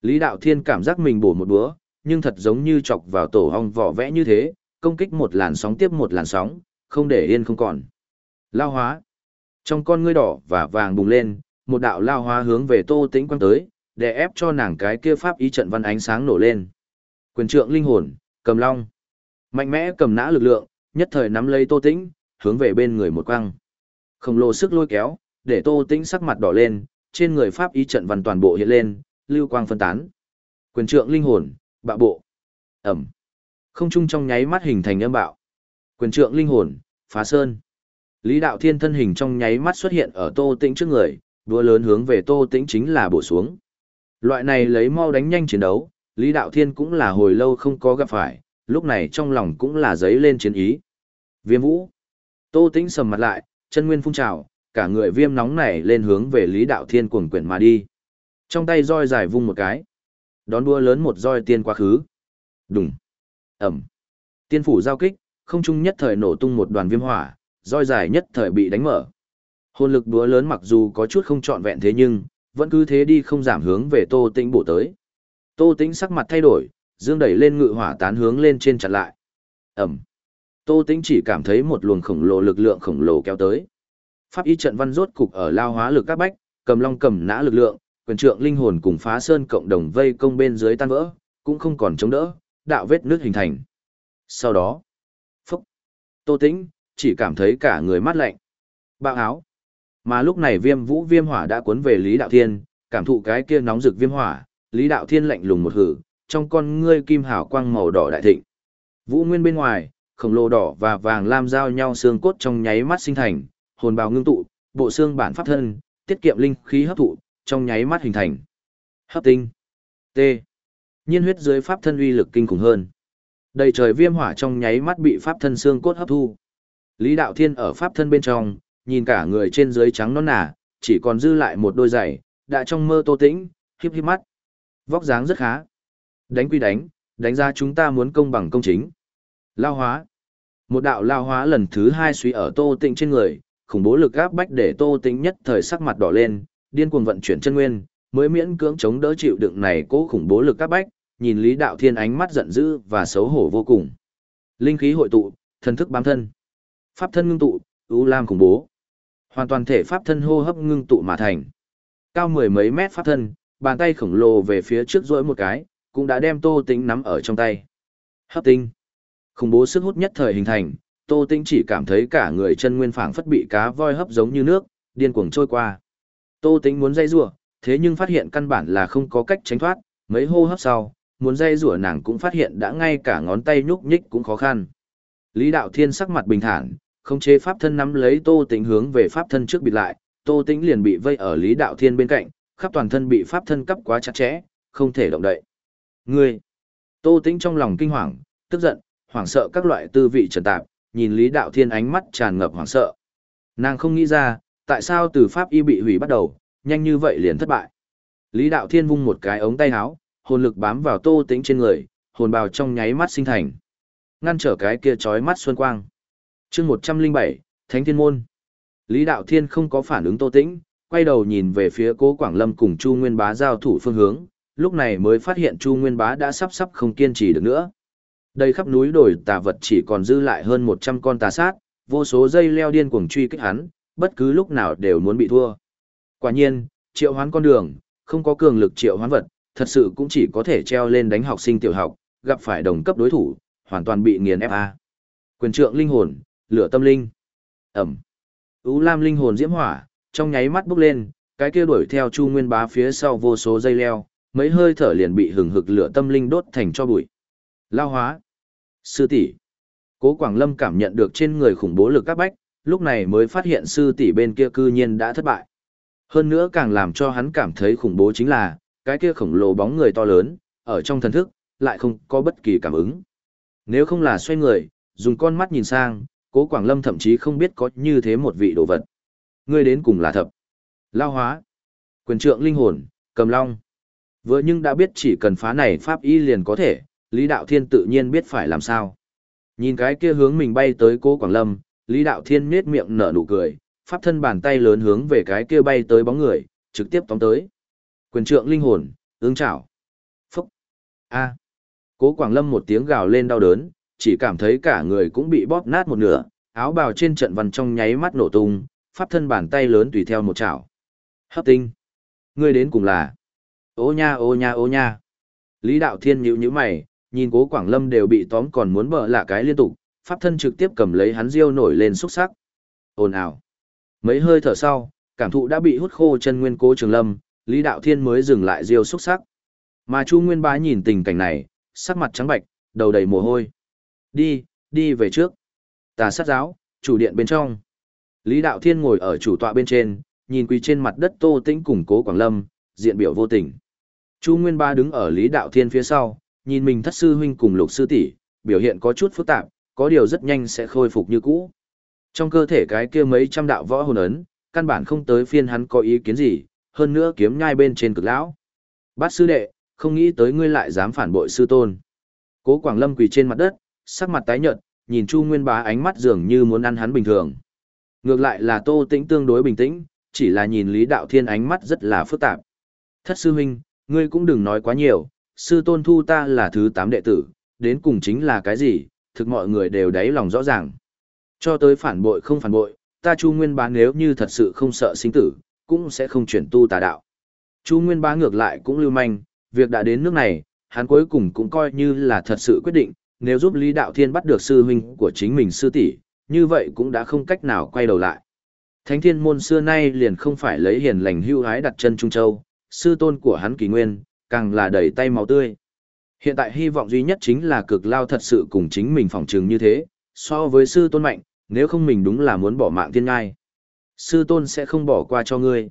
Lý Đạo Thiên cảm giác mình bổ một búa, nhưng thật giống như chọc vào tổ hong vỏ vẽ như thế, công kích một làn sóng tiếp một làn sóng, không để yên không còn. Lao hóa. Trong con ngươi đỏ và vàng bùng lên, một đạo lao hóa hướng về Tô Tĩnh quăng tới, để ép cho nàng cái kia pháp ý trận văn ánh sáng nổ lên. Quyền trượng linh hồn, cầm long. Mạnh mẽ cầm nã lực lượng, nhất thời nắm lấy Tô Tĩnh, hướng về bên người một quăng. Khổng lồ sức lôi kéo, để Tô Tĩnh sắc mặt đỏ lên, trên người pháp ý trận văn toàn bộ hiện lên, lưu quang phân tán. Quyền trượng linh hồn, bạo bộ. Ẩm. Không trung trong nháy mắt hình thành âm bạo. Quyền trượng linh hồn, phá sơn. Lý Đạo Thiên thân hình trong nháy mắt xuất hiện ở Tô Tĩnh trước người, đua lớn hướng về Tô Tĩnh chính là bổ xuống. Loại này lấy mau đánh nhanh chiến đấu, Lý Đạo Thiên cũng là hồi lâu không có gặp phải, lúc này trong lòng cũng là giấy lên chiến ý. Viêm vũ. Tô Tĩnh sầm mặt lại, chân nguyên phun trào, cả người viêm nóng này lên hướng về Lý Đạo Thiên cuồng quyển mà đi. Trong tay roi dài vung một cái. Đón đua lớn một roi tiên quá khứ. Đùng. Ẩm. Tiên phủ giao kích, không trung nhất thời nổ tung một đoàn viêm hỏa, roi dài nhất thời bị đánh mở. Hồn lực búa lớn mặc dù có chút không trọn vẹn thế nhưng, vẫn cứ thế đi không giảm hướng về Tô Tĩnh bổ tới. Tô Tĩnh sắc mặt thay đổi, dương đẩy lên ngự hỏa tán hướng lên trên chặt lại. Ẩm. Tô Tĩnh chỉ cảm thấy một luồng khổng lồ lực lượng khổng lồ kéo tới. Pháp y trận văn rốt cục ở lao hóa lực các bách, cầm long cầm nã lực lượng, quyền trượng linh hồn cùng phá sơn cộng đồng vây công bên dưới tan vỡ, cũng không còn chống đỡ, đạo vết nước hình thành. Sau đó, phúc, Tô Tĩnh chỉ cảm thấy cả người mát lạnh. Bạo áo. Mà lúc này Viêm Vũ Viêm Hỏa đã cuốn về Lý Đạo Thiên, cảm thụ cái kia nóng rực viêm hỏa, Lý Đạo Thiên lạnh lùng một hử, trong con ngươi kim hào quang màu đỏ đại thịnh. Vũ Nguyên bên ngoài, khổng lồ đỏ và vàng lam giao nhau xương cốt trong nháy mắt sinh thành, hồn bào ngưng tụ, bộ xương bản pháp thân, tiết kiệm linh khí hấp thụ, trong nháy mắt hình thành. Hấp tinh. T. Nhiên huyết dưới pháp thân uy lực kinh khủng hơn. Đầy trời viêm hỏa trong nháy mắt bị pháp thân xương cốt hấp thu. Lý Đạo Thiên ở pháp thân bên trong, nhìn cả người trên dưới trắng nõn nà, chỉ còn dư lại một đôi giày, đã trong mơ tô tĩnh, híp híp mắt. Vóc dáng rất khá. Đánh quy đánh, đánh ra chúng ta muốn công bằng công chính. Lao hóa. Một đạo lao hóa lần thứ hai suy ở tô tĩnh trên người, khủng bố lực áp bách để tô tĩnh nhất thời sắc mặt đỏ lên, điên cuồng vận chuyển chân nguyên, mới miễn cưỡng chống đỡ chịu đựng này cố khủng bố lực các bách, nhìn Lý Đạo Thiên ánh mắt giận dữ và xấu hổ vô cùng. Linh khí hội tụ, thần thức bám thân. Pháp thân ngưng tụ, ưu lam khủng bố. Hoàn toàn thể pháp thân hô hấp ngưng tụ mà thành. Cao mười mấy mét pháp thân, bàn tay khổng lồ về phía trước rỗi một cái, cũng đã đem Tô Tĩnh nắm ở trong tay. Hấp tinh. Khủng bố sức hút nhất thời hình thành, Tô Tĩnh chỉ cảm thấy cả người chân nguyên phảng phất bị cá voi hấp giống như nước, điên cuồng trôi qua. Tô Tĩnh muốn dây rủa, thế nhưng phát hiện căn bản là không có cách tránh thoát, mấy hô hấp sau, muốn dây rủa nàng cũng phát hiện đã ngay cả ngón tay nhúc nhích cũng khó khăn. Lý Đạo Thiên sắc mặt bình thản, không chế pháp thân nắm lấy Tô Tĩnh hướng về pháp thân trước bịt lại, Tô Tĩnh liền bị vây ở Lý Đạo Thiên bên cạnh, khắp toàn thân bị pháp thân cắp quá chặt chẽ, không thể động đậy. Ngươi! Tô Tĩnh trong lòng kinh hoàng, tức giận, hoảng sợ các loại tư vị trần tạp, nhìn Lý Đạo Thiên ánh mắt tràn ngập hoảng sợ. Nàng không nghĩ ra, tại sao từ pháp y bị hủy bắt đầu, nhanh như vậy liền thất bại. Lý Đạo Thiên vung một cái ống tay áo, hồn lực bám vào Tô Tĩnh trên người, hồn bào trong nháy mắt sinh thành. Ngăn trở cái kia chói mắt xuân quang. Chương 107, Thánh Thiên môn. Lý Đạo Thiên không có phản ứng Tô Tĩnh, quay đầu nhìn về phía Cố Quảng Lâm cùng Chu Nguyên Bá giao thủ phương hướng, lúc này mới phát hiện Chu Nguyên Bá đã sắp sắp không kiên trì được nữa. Đây khắp núi đồi tà vật chỉ còn dư lại hơn 100 con tà sát, vô số dây leo điên cuồng truy kích hắn, bất cứ lúc nào đều muốn bị thua. Quả nhiên, triệu hoán con đường, không có cường lực triệu hoán vật, thật sự cũng chỉ có thể treo lên đánh học sinh tiểu học, gặp phải đồng cấp đối thủ, hoàn toàn bị nghiền ép a. Quyền trượng linh hồn, lửa tâm linh. Ẩm. Ú Lam linh hồn diễm hỏa, trong nháy mắt bốc lên, cái kia đuổi theo Chu Nguyên Bá phía sau vô số dây leo, mấy hơi thở liền bị hừng hực lửa tâm linh đốt thành cho bụi. Lao hóa. Sư tỷ. Cố Quảng Lâm cảm nhận được trên người khủng bố lực các bách, lúc này mới phát hiện sư tỷ bên kia cư nhiên đã thất bại. Hơn nữa càng làm cho hắn cảm thấy khủng bố chính là, cái kia khổng lồ bóng người to lớn, ở trong thần thức, lại không có bất kỳ cảm ứng. Nếu không là xoay người, dùng con mắt nhìn sang, cố Quảng Lâm thậm chí không biết có như thế một vị đồ vật. Ngươi đến cùng là thập. Lao hóa. Quyền trượng linh hồn, cầm long. Vừa nhưng đã biết chỉ cần phá này pháp y liền có thể, Lý Đạo Thiên tự nhiên biết phải làm sao. Nhìn cái kia hướng mình bay tới cố Quảng Lâm, Lý Đạo Thiên nết miệng nở nụ cười, pháp thân bàn tay lớn hướng về cái kia bay tới bóng người, trực tiếp tóm tới. Quyền trượng linh hồn, ứng chảo. Phúc. A. Cố Quảng Lâm một tiếng gào lên đau đớn, chỉ cảm thấy cả người cũng bị bóp nát một nửa, áo bào trên trận văn trong nháy mắt nổ tung, pháp thân bàn tay lớn tùy theo một chảo. Hấp tinh. Ngươi đến cùng là. Ô nha ô nha ô nha. Lý Đạo Thiên nhíu nhíu mày, nhìn Cố Quảng Lâm đều bị tóm còn muốn bờ lạ cái liên tục, pháp thân trực tiếp cầm lấy hắn diêu nổi lên xúc sắc. Ồn ào. Mấy hơi thở sau, cảm thụ đã bị hút khô chân nguyên Cố Trường Lâm, Lý Đạo Thiên mới dừng lại diêu xúc sắc. Mà Chu Nguyên Bá nhìn tình cảnh này, sắc mặt trắng bạch, đầu đầy mồ hôi. Đi, đi về trước. Tà sát giáo, chủ điện bên trong. Lý Đạo Thiên ngồi ở chủ tọa bên trên, nhìn quỳ trên mặt đất Tô Tĩnh cùng Cố Quảng Lâm, diện biểu vô tình. Chu Nguyên Ba đứng ở Lý Đạo Thiên phía sau, nhìn mình thất sư huynh cùng lục sư tỷ, biểu hiện có chút phức tạp, có điều rất nhanh sẽ khôi phục như cũ. Trong cơ thể cái kia mấy trăm đạo võ hồn ấn, căn bản không tới phiên hắn có ý kiến gì, hơn nữa kiếm nhai bên trên cực lão. Bát sư đệ, không nghĩ tới ngươi lại dám phản bội sư tôn. Cố Quảng Lâm quỳ trên mặt đất, sắc mặt tái nhợt, nhìn Chu Nguyên Bá ánh mắt dường như muốn ăn hắn bình thường. Ngược lại là Tô Tĩnh tương đối bình tĩnh, chỉ là nhìn Lý Đạo Thiên ánh mắt rất là phức tạp. Thất sư huynh, ngươi cũng đừng nói quá nhiều, sư tôn thu ta là thứ tám đệ tử, đến cùng chính là cái gì, thực mọi người đều đáy lòng rõ ràng. Cho tới phản bội không phản bội, ta Chu Nguyên Bá nếu như thật sự không sợ sinh tử, cũng sẽ không chuyển tu tà đạo. Chu Nguyên Bá ngược lại cũng lưu manh, việc đã đến nước này, hắn cuối cùng cũng coi như là thật sự quyết định, nếu giúp Lý Đạo Thiên bắt được sư huynh của chính mình sư tỷ, như vậy cũng đã không cách nào quay đầu lại. Thánh thiên môn xưa nay liền không phải lấy hiền lành hưu hái đặt chân Trung Châu, sư tôn của hắn kỳ nguyên, càng là đầy tay máu tươi. Hiện tại hy vọng duy nhất chính là cực lao thật sự cùng chính mình phỏng trường như thế, so với sư tôn mạnh, nếu không mình đúng là muốn bỏ mạng thiên ngai. Sư tôn sẽ không bỏ qua cho ngươi.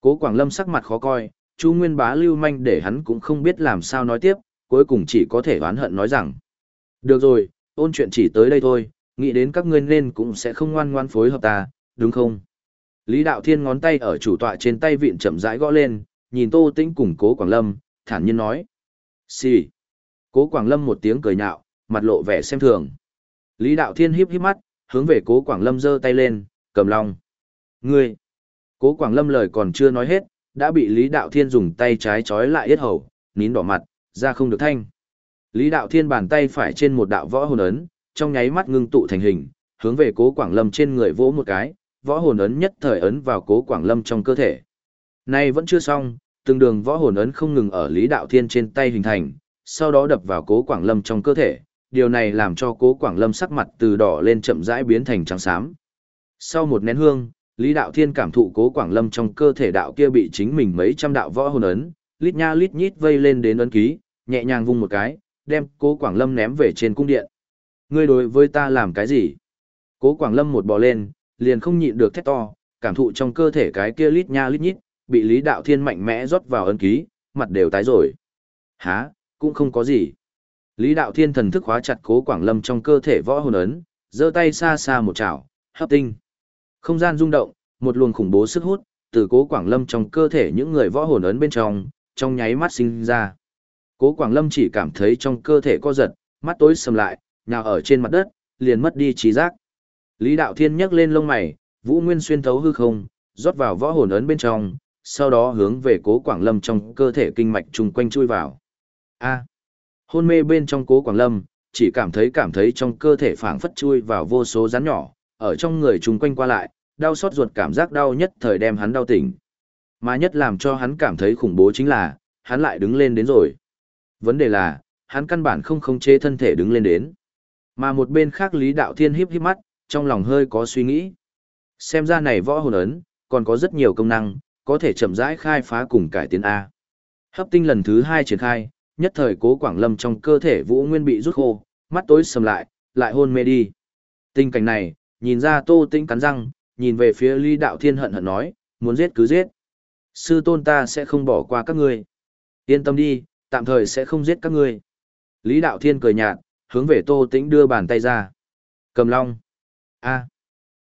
Cố Quảng Lâm sắc mặt khó coi, Chu Nguyên Bá lưu manh để hắn cũng không biết làm sao nói tiếp, cuối cùng chỉ có thể oán hận nói rằng. Được rồi, ôn chuyện chỉ tới đây thôi, nghĩ đến các ngươi nên cũng sẽ không ngoan ngoan phối hợp ta, đúng không? Lý Đạo Thiên ngón tay ở chủ tọa trên tay vịn chậm rãi gõ lên, nhìn Tô Tĩnh cùng Cố Quảng Lâm, thản nhiên nói. Xì. Cố Quảng Lâm một tiếng cười nhạo, mặt lộ vẻ xem thường. Lý Đạo Thiên híp híp mắt, hướng về Cố Quảng Lâm giơ tay lên, cầm lòng. Ngươi. Cố Quảng Lâm lời còn chưa nói hết, đã bị Lý Đạo Thiên dùng tay trái chói lại yết hầu, nín đỏ mặt, ra không được thanh. Lý Đạo Thiên bàn tay phải trên một đạo võ hồn ấn, trong nháy mắt ngưng tụ thành hình, hướng về Cố Quảng Lâm trên người vỗ một cái, võ hồn ấn nhất thời ấn vào Cố Quảng Lâm trong cơ thể. Nay vẫn chưa xong, từng đường võ hồn ấn không ngừng ở Lý Đạo Thiên trên tay hình thành, sau đó đập vào Cố Quảng Lâm trong cơ thể. Điều này làm cho Cố Quảng Lâm sắc mặt từ đỏ lên chậm rãi biến thành trắng xám. Sau một nén hương, Lý Đạo Thiên cảm thụ Cố Quảng Lâm trong cơ thể đạo kia bị chính mình mấy trăm đạo võ hồn ấn, lít nha lít nhít vây lên đến ấn ký, nhẹ nhàng vung một cái, đem Cố Quảng Lâm ném về trên cung điện. Ngươi đối với ta làm cái gì? Cố Quảng Lâm một bò lên, liền không nhịn được thét to, cảm thụ trong cơ thể cái kia lít nha lít nhít, bị Lý Đạo Thiên mạnh mẽ rót vào ấn ký, mặt đều tái rồi. Hả, cũng không có gì. Lý Đạo Thiên thần thức khóa chặt Cố Quảng Lâm trong cơ thể võ hồn ấn, giơ tay xa xa một chảo, hấp tinh. Không gian rung động, một luồng khủng bố sức hút, từ Cố Quảng Lâm trong cơ thể những người võ hồn ấn bên trong, trong nháy mắt sinh ra. Cố Quảng Lâm chỉ cảm thấy trong cơ thể co giật, mắt tối sầm lại, nhào ở trên mặt đất, liền mất đi trí giác. Lý Đạo Thiên nhấc lên lông mày, Vũ Nguyên xuyên thấu hư không, rót vào võ hồn ấn bên trong, sau đó hướng về Cố Quảng Lâm trong cơ thể kinh mạch trùng quanh chui vào. A hôn mê bên trong Cố Quảng Lâm, chỉ cảm thấy cảm thấy trong cơ thể phảng phất chui vào vô số rắn nhỏ, ở trong người chung quanh qua lại, đau xót ruột cảm giác đau nhất thời đem hắn đau tỉnh. Mà nhất làm cho hắn cảm thấy khủng bố chính là, hắn lại đứng lên đến rồi. Vấn đề là, hắn căn bản không khống chế thân thể đứng lên đến. Mà một bên khác Lý Đạo Thiên híp híp mắt, trong lòng hơi có suy nghĩ. Xem ra này võ hồn ấn, còn có rất nhiều công năng, có thể chậm rãi khai phá cùng cải tiến A. Hấp tinh lần thứ hai triển khai, nhất thời cố quảng lâm trong cơ thể vũ nguyên bị rút khô, mắt tối sầm lại, lại hôn mê đi. Tình cảnh này, nhìn ra tô tinh cắn răng, nhìn về phía Lý Đạo Thiên hận hận nói, muốn giết cứ giết. Sư tôn ta sẽ không bỏ qua các ngươi. Yên tâm đi, tạm thời sẽ không giết các ngươi. Lý Đạo Thiên cười nhạt, hướng về Tô Tĩnh đưa bàn tay ra. Cầm long. A.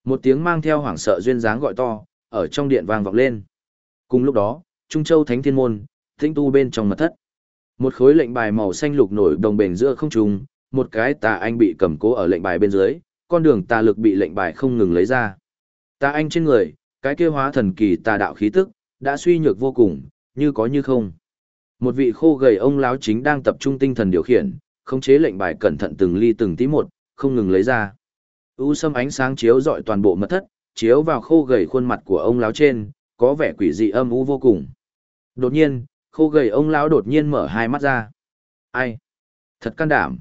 Một tiếng mang theo hoảng sợ duyên dáng gọi to, ở trong điện vang vọng lên. Cùng lúc đó, Trung Châu Thánh Thiên Môn, tĩnh tu bên trong mật thất. Một khối lệnh bài màu xanh lục nổi đồng bền giữa không trung, một cái tà anh bị cầm cố ở lệnh bài bên dưới, con đường tà lực bị lệnh bài không ngừng lấy ra. Tà anh trên người, cái kia hóa thần kỳ tà đạo khí tức, đã suy nhược vô cùng, như có như không. Một vị khô gầy ông lão chính đang tập trung tinh thần điều khiển, khống chế lệnh bài cẩn thận từng ly từng tí một, không ngừng lấy ra. U sâm ánh sáng chiếu rọi toàn bộ mật thất, chiếu vào khô gầy khuôn mặt của ông lão trên, có vẻ quỷ dị âm u vô cùng. Đột nhiên, khô gầy ông lão đột nhiên mở hai mắt ra. Ai? Thật can đảm.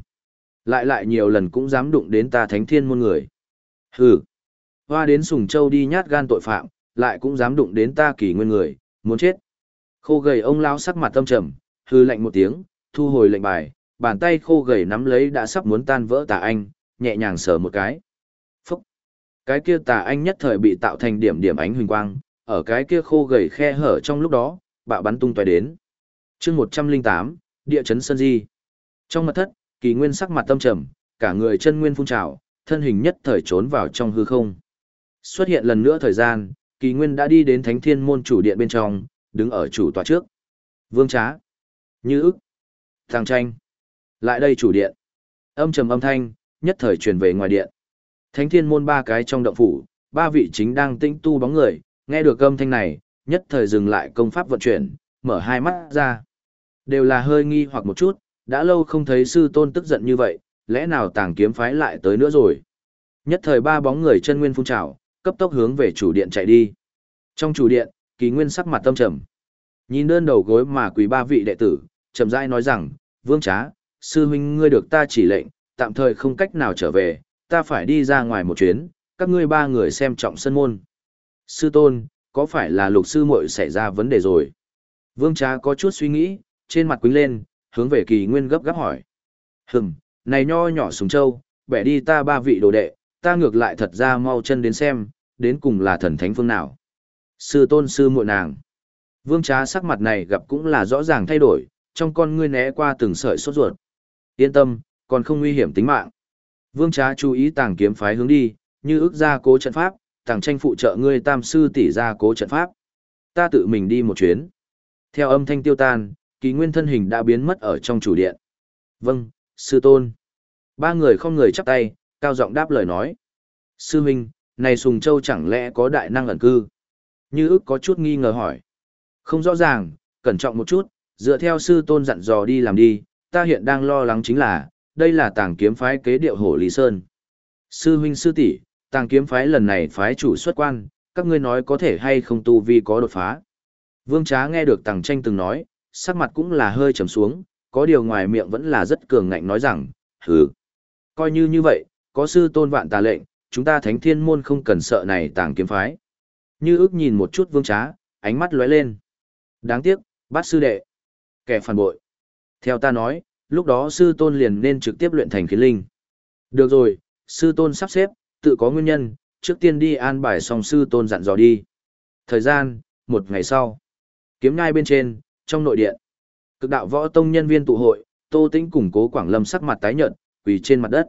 Lại lại nhiều lần cũng dám đụng đến ta thánh thiên môn người. Hừ. Hoa đến sùng châu đi nhát gan tội phạm, lại cũng dám đụng đến ta kỷ nguyên người, muốn chết. Khô gầy ông lão sắc mặt tâm trầm, hư lạnh một tiếng, thu hồi lệnh bài, bàn tay khô gầy nắm lấy đã sắp muốn tan vỡ tà anh, nhẹ nhàng sờ một cái. Phúc! Cái kia tà anh nhất thời bị tạo thành điểm điểm ánh huỳnh quang, ở cái kia khô gầy khe hở trong lúc đó, bạo bắn tung tóe đến chương 108, địa chấn Sơn Di. Trong mật thất, kỳ nguyên sắc mặt tâm trầm, cả người chân nguyên phun trào, thân hình nhất thời trốn vào trong hư không. Xuất hiện lần nữa thời gian, kỳ nguyên đã đi đến thánh thiên môn chủ điện bên trong, đứng ở chủ tòa trước. Vương trá. Như ức. Thằng tranh. Lại đây chủ điện. Âm trầm âm thanh, nhất thời truyền về ngoài điện. Thánh thiên môn ba cái trong động phủ, ba vị chính đang tĩnh tu bóng người, nghe được âm thanh này, nhất thời dừng lại công pháp vận chuyển, mở hai mắt ra. Đều là hơi nghi hoặc một chút, đã lâu không thấy sư tôn tức giận như vậy, lẽ nào tàng kiếm phái lại tới nữa rồi. Nhất thời ba bóng người chân nguyên phun trào, cấp tốc hướng về chủ điện chạy đi. Trong chủ điện, kỳ nguyên sắc mặt tâm trầm. Nhìn đơn đầu gối mà quỳ ba vị đệ tử, trầm rãi nói rằng, vương trá, sư huynh ngươi được ta chỉ lệnh, tạm thời không cách nào trở về, ta phải đi ra ngoài một chuyến, các ngươi ba người xem trọng sân môn. Sư tôn, có phải là lục sư muội xảy ra vấn đề rồi? Vương trá có chút suy nghĩ, trên mặt quýnh lên, hướng về kỳ nguyên gấp gáp hỏi. Hừm, này nho nhỏ súng châu, bẻ đi ta ba vị đồ đệ, ta ngược lại thật ra mau chân đến xem, đến cùng là thần thánh phương nào. Sư tôn sư muội nàng. Vương trá sắc mặt này gặp cũng là rõ ràng thay đổi, trong con ngươi né qua từng sợi sốt ruột. Yên tâm, còn không nguy hiểm tính mạng. Vương trá chú ý tàng kiếm phái hướng đi, như ước ra cố trận pháp, tàng tranh phụ trợ ngươi tam sư tỷ ra cố trận pháp. Ta tự mình đi một chuyến. Theo âm thanh tiêu tan, kỳ nguyên thân hình đã biến mất ở trong chủ điện. Vâng, sư tôn. Ba người không người chắp tay, cao giọng đáp lời nói. Sư huynh, này Sùng Châu chẳng lẽ có đại năng ẩn cư? Như ức có chút nghi ngờ hỏi. Không rõ ràng, cẩn trọng một chút, dựa theo sư tôn dặn dò đi làm đi, ta hiện đang lo lắng chính là, đây là tàng kiếm phái kế điệu hổ Lý Sơn. Sư huynh sư tỷ, tàng kiếm phái lần này phái chủ xuất quan, các ngươi nói có thể hay không tu vi có đột phá. Vương Trá nghe được tàng tranh từng nói, sắc mặt cũng là hơi trầm xuống, có điều ngoài miệng vẫn là rất cường ngạnh nói rằng, hừ. Coi như như vậy, có sư tôn vạn tà lệnh, chúng ta thánh thiên môn không cần sợ này tàng kiếm phái. Như ước nhìn một chút vương trá, ánh mắt lóe lên. Đáng tiếc, bát sư đệ. Kẻ phản bội. Theo ta nói, lúc đó sư tôn liền nên trực tiếp luyện thành khí linh. Được rồi, sư tôn sắp xếp, tự có nguyên nhân, trước tiên đi an bài xong sư tôn dặn dò đi. Thời gian, một ngày sau. Kiếm ngai bên trên, trong nội điện. Cực đạo võ tông nhân viên tụ hội, Tô Tĩnh củng Cố Quảng Lâm sắc mặt tái nhợt, quỳ trên mặt đất.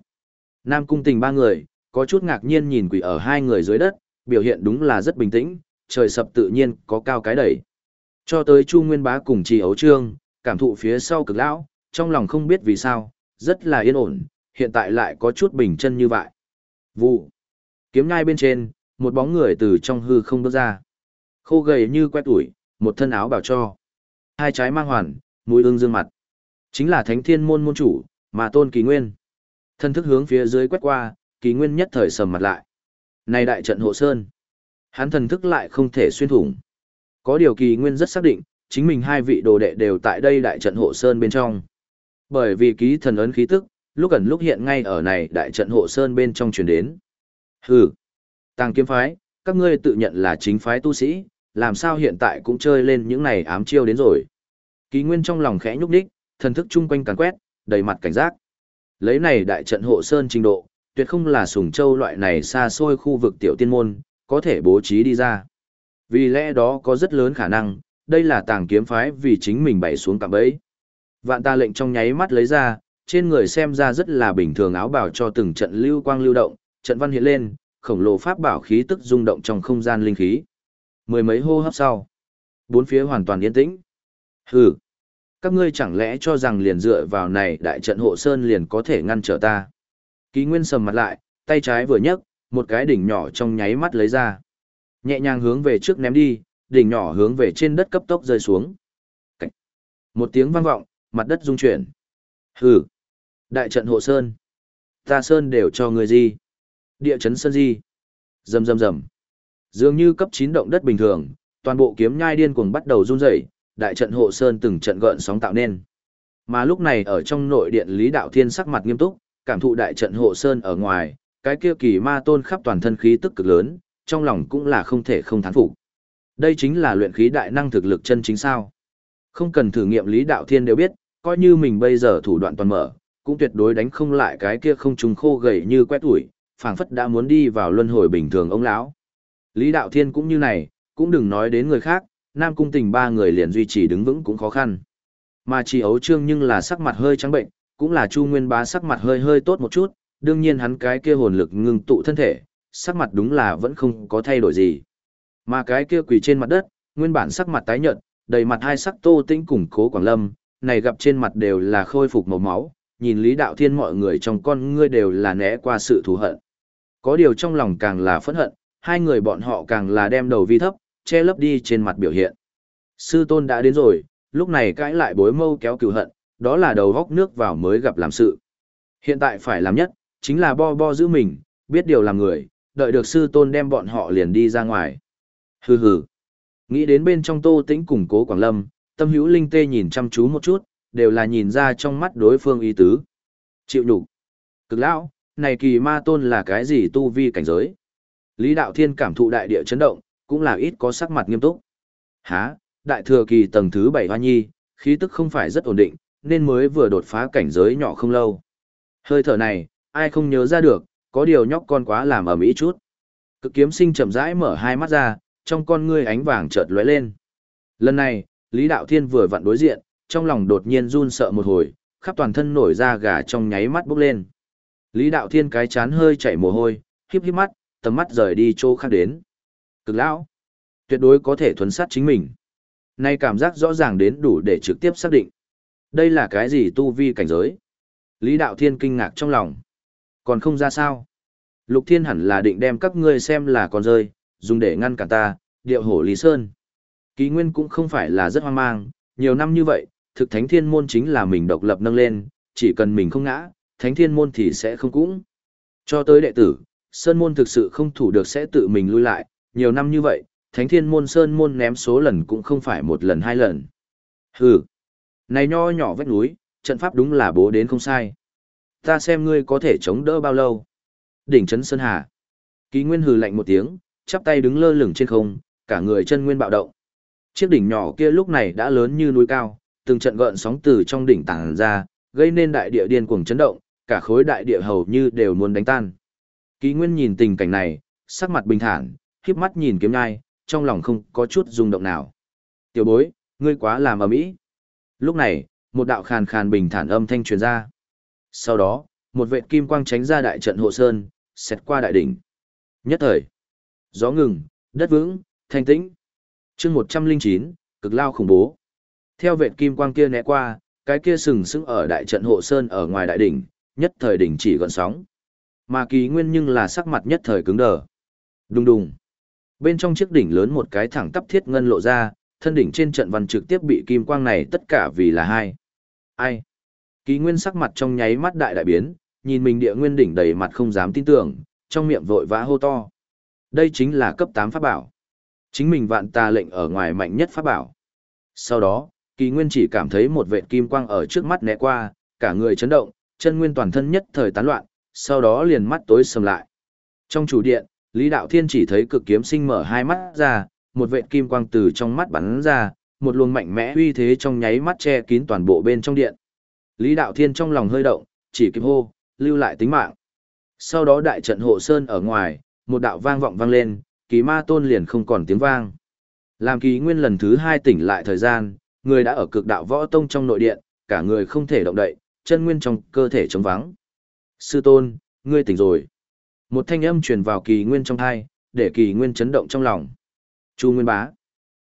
Nam cung tình ba người, có chút ngạc nhiên nhìn quỳ ở hai người dưới đất, biểu hiện đúng là rất bình tĩnh, trời sập tự nhiên có cao cái đẩy. Cho tới Chu Nguyên Bá cùng Trì Ấu Trương, cảm thụ phía sau cực lão, trong lòng không biết vì sao, rất là yên ổn, hiện tại lại có chút bình chân như vậy. Vụ. Kiếm ngai bên trên, một bóng người từ trong hư không bước ra. Khô gầy như quét tuổi, một thân áo bảo cho. Hai trái mang hoàn, mũi ương dương mặt. Chính là thánh thiên môn môn chủ, mà tôn kỳ nguyên. Thân thức hướng phía dưới quét qua, kỳ nguyên nhất thời sầm mặt lại. Này đại trận hộ sơn. Hắn thần thức lại không thể xuyên thủng. Có điều kỳ nguyên rất xác định, chính mình hai vị đồ đệ đều tại đây đại trận hộ sơn bên trong. Bởi vì ký thần ấn khí tức, lúc ẩn lúc hiện ngay ở này đại trận hộ sơn bên trong truyền đến. Hừ, tàng kiếm phái, các ngươi tự nhận là chính phái tu sĩ, làm sao hiện tại cũng chơi lên những này ám chiêu đến rồi. Ký nguyên trong lòng khẽ nhúc đích, thần thức chung quanh càn quét, đầy mặt cảnh giác. Lấy này đại trận hộ sơn trình độ, tuyệt không là sùng châu loại này xa xôi khu vực tiểu tiên môn, có thể bố trí đi ra. Vì lẽ đó có rất lớn khả năng, đây là tàng kiếm phái vì chính mình bày xuống cạm bẫy. Vạn ta lệnh trong nháy mắt lấy ra, trên người xem ra rất là bình thường áo bào cho từng trận lưu quang lưu động, trận văn hiện lên, khổng lồ pháp bảo khí tức rung động trong không gian linh khí. Mười mấy hô hấp sau, bốn phía hoàn toàn yên tĩnh. Hừ, các ngươi chẳng lẽ cho rằng liền dựa vào này đại trận hộ sơn liền có thể ngăn trở ta? Ký Nguyên sầm mặt lại, tay trái vừa nhấc, một cái đỉnh nhỏ trong nháy mắt lấy ra. Nhẹ nhàng hướng về trước ném đi, đỉnh nhỏ hướng về trên đất cấp tốc rơi xuống. Cách. Một tiếng vang vọng, mặt đất rung chuyển. Hừ. Đại trận hộ sơn. Ta sơn đều cho người gì? Địa chấn sơn gì? Rầm rầm rầm. Dường như cấp 9 động đất bình thường, toàn bộ kiếm nhai điên cuồng bắt đầu run rẩy, đại trận hộ sơn từng trận gợn sóng tạo nên. Mà lúc này ở trong nội điện Lý Đạo Thiên sắc mặt nghiêm túc, cảm thụ đại trận hộ sơn ở ngoài, cái kia kỳ ma tôn khắp toàn thân khí tức cực lớn, trong lòng cũng là không thể không thán phục. Đây chính là luyện khí đại năng thực lực chân chính sao. Không cần thử nghiệm Lý Đạo Thiên đều biết, coi như mình bây giờ thủ đoạn toàn mở, cũng tuyệt đối đánh không lại cái kia không trùng khô gầy như quét ủi, phảng phất đã muốn đi vào luân hồi bình thường ông lão. Lý Đạo Thiên cũng như này, cũng đừng nói đến người khác, Nam Cung Tình ba người liền duy trì đứng vững cũng khó khăn. Mà chỉ ấu trương nhưng là sắc mặt hơi trắng bệnh, cũng là Chu Nguyên Bá sắc mặt hơi hơi tốt một chút, đương nhiên hắn cái kia hồn lực ngưng tụ thân thể, sắc mặt đúng là vẫn không có thay đổi gì. Mà cái kia quỳ trên mặt đất, nguyên bản sắc mặt tái nhợt, đầy mặt hai sắc tô tĩnh cùng cố quảng lâm, này gặp trên mặt đều là khôi phục màu máu, nhìn Lý Đạo Thiên mọi người trong con ngươi đều là né qua sự thù hận. Có điều trong lòng càng là phẫn hận, hai người bọn họ càng là đem đầu vi thấp, che lấp đi trên mặt biểu hiện. Sư tôn đã đến rồi, lúc này cãi lại bối mâu kéo cửu hận, đó là đầu góc nước vào mới gặp làm sự. Hiện tại phải làm nhất, chính là bo bo giữ mình, biết điều làm người, đợi được sư tôn đem bọn họ liền đi ra ngoài. Hừ hừ. Nghĩ đến bên trong tô tĩnh cùng cố Quảng Lâm, tâm hữu linh tê nhìn chăm chú một chút, đều là nhìn ra trong mắt đối phương ý tứ. Chịu nhục Cực lão, này kỳ ma tôn là cái gì tu vi cảnh giới? Lý Đạo Thiên cảm thụ đại địa chấn động, cũng là ít có sắc mặt nghiêm túc. Há, đại thừa kỳ tầng thứ bảy hoa nhi, khí tức không phải rất ổn định, nên mới vừa đột phá cảnh giới nhỏ không lâu. Hơi thở này, ai không nhớ ra được, có điều nhóc con quá làm ở mỹ chút. Cực kiếm sinh chậm rãi mở hai mắt ra, trong con ngươi ánh vàng chợt lóe lên. Lần này, Lý Đạo Thiên vừa vặn đối diện, trong lòng đột nhiên run sợ một hồi, khắp toàn thân nổi da gà trong nháy mắt bốc lên. Lý Đạo Thiên cái chán hơi chảy mồ hôi, híp híp mắt, tầm mắt rời đi chỗ khác đến. Cực lão, tuyệt đối có thể thuần sát chính mình. Nay cảm giác rõ ràng đến đủ để trực tiếp xác định. Đây là cái gì tu vi cảnh giới? Lý Đạo Thiên kinh ngạc trong lòng. Còn không ra sao? Lục Thiên hẳn là định đem các ngươi xem là con rơi, dùng để ngăn cản ta, điệu hổ Lý Sơn. Ký Nguyên cũng không phải là rất hoang mang, nhiều năm như vậy, thực thánh thiên môn chính là mình độc lập nâng lên, chỉ cần mình không ngã, thánh thiên môn thì sẽ không cũng. Cho tới đệ tử, Sơn môn thực sự không thủ được sẽ tự mình lui lại, nhiều năm như vậy, thánh thiên môn Sơn môn ném số lần cũng không phải một lần hai lần. Hừ, này nho nhỏ vách núi, trận pháp đúng là bố đến không sai. Ta xem ngươi có thể chống đỡ bao lâu. Đỉnh trấn Sơn Hà. Ký Nguyên hừ lạnh một tiếng, chắp tay đứng lơ lửng trên không, cả người chân nguyên bạo động. Chiếc đỉnh nhỏ kia lúc này đã lớn như núi cao, từng trận gợn sóng từ trong đỉnh tàng ra, gây nên đại địa điên cuồng chấn động, cả khối đại địa hầu như đều muốn đánh tan. Kỳ Nguyên nhìn tình cảnh này, sắc mặt bình thản, khiếp mắt nhìn kiếm nhai, trong lòng không có chút rung động nào. Tiểu bối, ngươi quá làm ầm ĩ. Lúc này, một đạo khàn khàn bình thản âm thanh truyền ra. Sau đó, một vệt kim quang tránh ra đại trận hộ sơn, xét qua đại đỉnh. Nhất thời, gió ngừng, đất vững, thanh tĩnh. Chương 109, cực lao khủng bố. Theo vệt kim quang kia né qua, cái kia sừng sững ở đại trận hộ sơn ở ngoài đại đỉnh, nhất thời đỉnh chỉ gọn sóng. Mà kỳ nguyên nhưng là sắc mặt nhất thời cứng đờ. Đùng đùng. Bên trong chiếc đỉnh lớn một cái thẳng tắp thiết ngân lộ ra, thân đỉnh trên trận văn trực tiếp bị kim quang này tất cả vì là hai. Ai? Kỳ nguyên sắc mặt trong nháy mắt đại đại biến, nhìn mình địa nguyên đỉnh đầy mặt không dám tin tưởng, trong miệng vội vã hô to. Đây chính là cấp 8 pháp bảo. Chính mình vạn tà lệnh ở ngoài mạnh nhất pháp bảo. Sau đó, kỳ nguyên chỉ cảm thấy một vệt kim quang ở trước mắt né qua, cả người chấn động, chân nguyên toàn thân nhất thời tán loạn, sau đó liền mắt tối sầm lại. Trong chủ điện, Lý Đạo Thiên chỉ thấy cực kiếm sinh mở hai mắt ra, một vệt kim quang từ trong mắt bắn ra, một luồng mạnh mẽ uy thế trong nháy mắt che kín toàn bộ bên trong điện. Lý Đạo Thiên trong lòng hơi động, chỉ kịp hô, lưu lại tính mạng. Sau đó đại trận hộ sơn ở ngoài, một đạo vang vọng vang lên, kỳ ma tôn liền không còn tiếng vang. Làm kỳ nguyên lần thứ hai tỉnh lại thời gian, người đã ở cực đạo võ tông trong nội điện, cả người không thể động đậy, chân nguyên trong cơ thể trống vắng. Sư tôn, ngươi tỉnh rồi. Một thanh âm truyền vào kỳ nguyên trong thai, để kỳ nguyên chấn động trong lòng. Chu Nguyên Bá.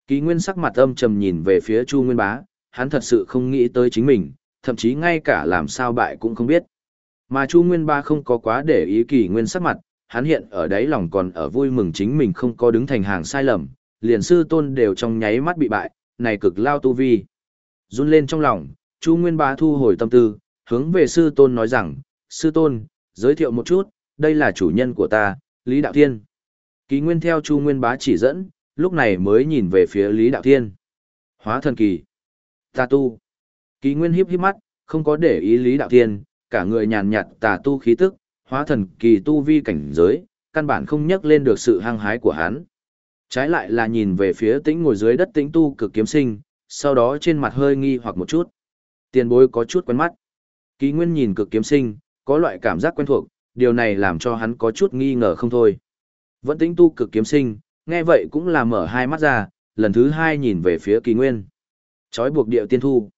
Kỳ Nguyên sắc mặt âm trầm nhìn về phía Chu Nguyên Bá, hắn thật sự không nghĩ tới chính mình, thậm chí ngay cả làm sao bại cũng không biết. Mà Chu Nguyên Bá không có quá để ý Kỳ Nguyên sắc mặt, hắn hiện ở đấy lòng còn ở vui mừng chính mình không có đứng thành hàng sai lầm, liền sư tôn đều trong nháy mắt bị bại, này cực lao tu vi. Run lên trong lòng, Chu Nguyên Bá thu hồi tâm tư, hướng về sư tôn nói rằng, sư tôn, giới thiệu một chút, đây là chủ nhân của ta, Lý Đạo Thiên. Ký Nguyên theo Chu Nguyên Bá chỉ dẫn, lúc này mới nhìn về phía Lý Đạo Thiên. Hóa thần kỳ. Tà tu. Ký Nguyên híp híp mắt, không có để ý Lý Đạo Thiên, cả người nhàn nhạt tà tu khí tức, hóa thần kỳ tu vi cảnh giới, căn bản không nhắc lên được sự hăng hái của hắn. Trái lại là nhìn về phía tĩnh ngồi dưới đất tĩnh tu cực kiếm sinh, sau đó trên mặt hơi nghi hoặc một chút. Tiền bối có chút quen mắt. Ký Nguyên nhìn cực kiếm sinh, có loại cảm giác quen thuộc, điều này làm cho hắn có chút nghi ngờ không thôi. Vẫn tính tu cực kiếm sinh, nghe vậy cũng là mở hai mắt ra, lần thứ hai nhìn về phía kỳ nguyên. Chói buộc điệu tiên thu.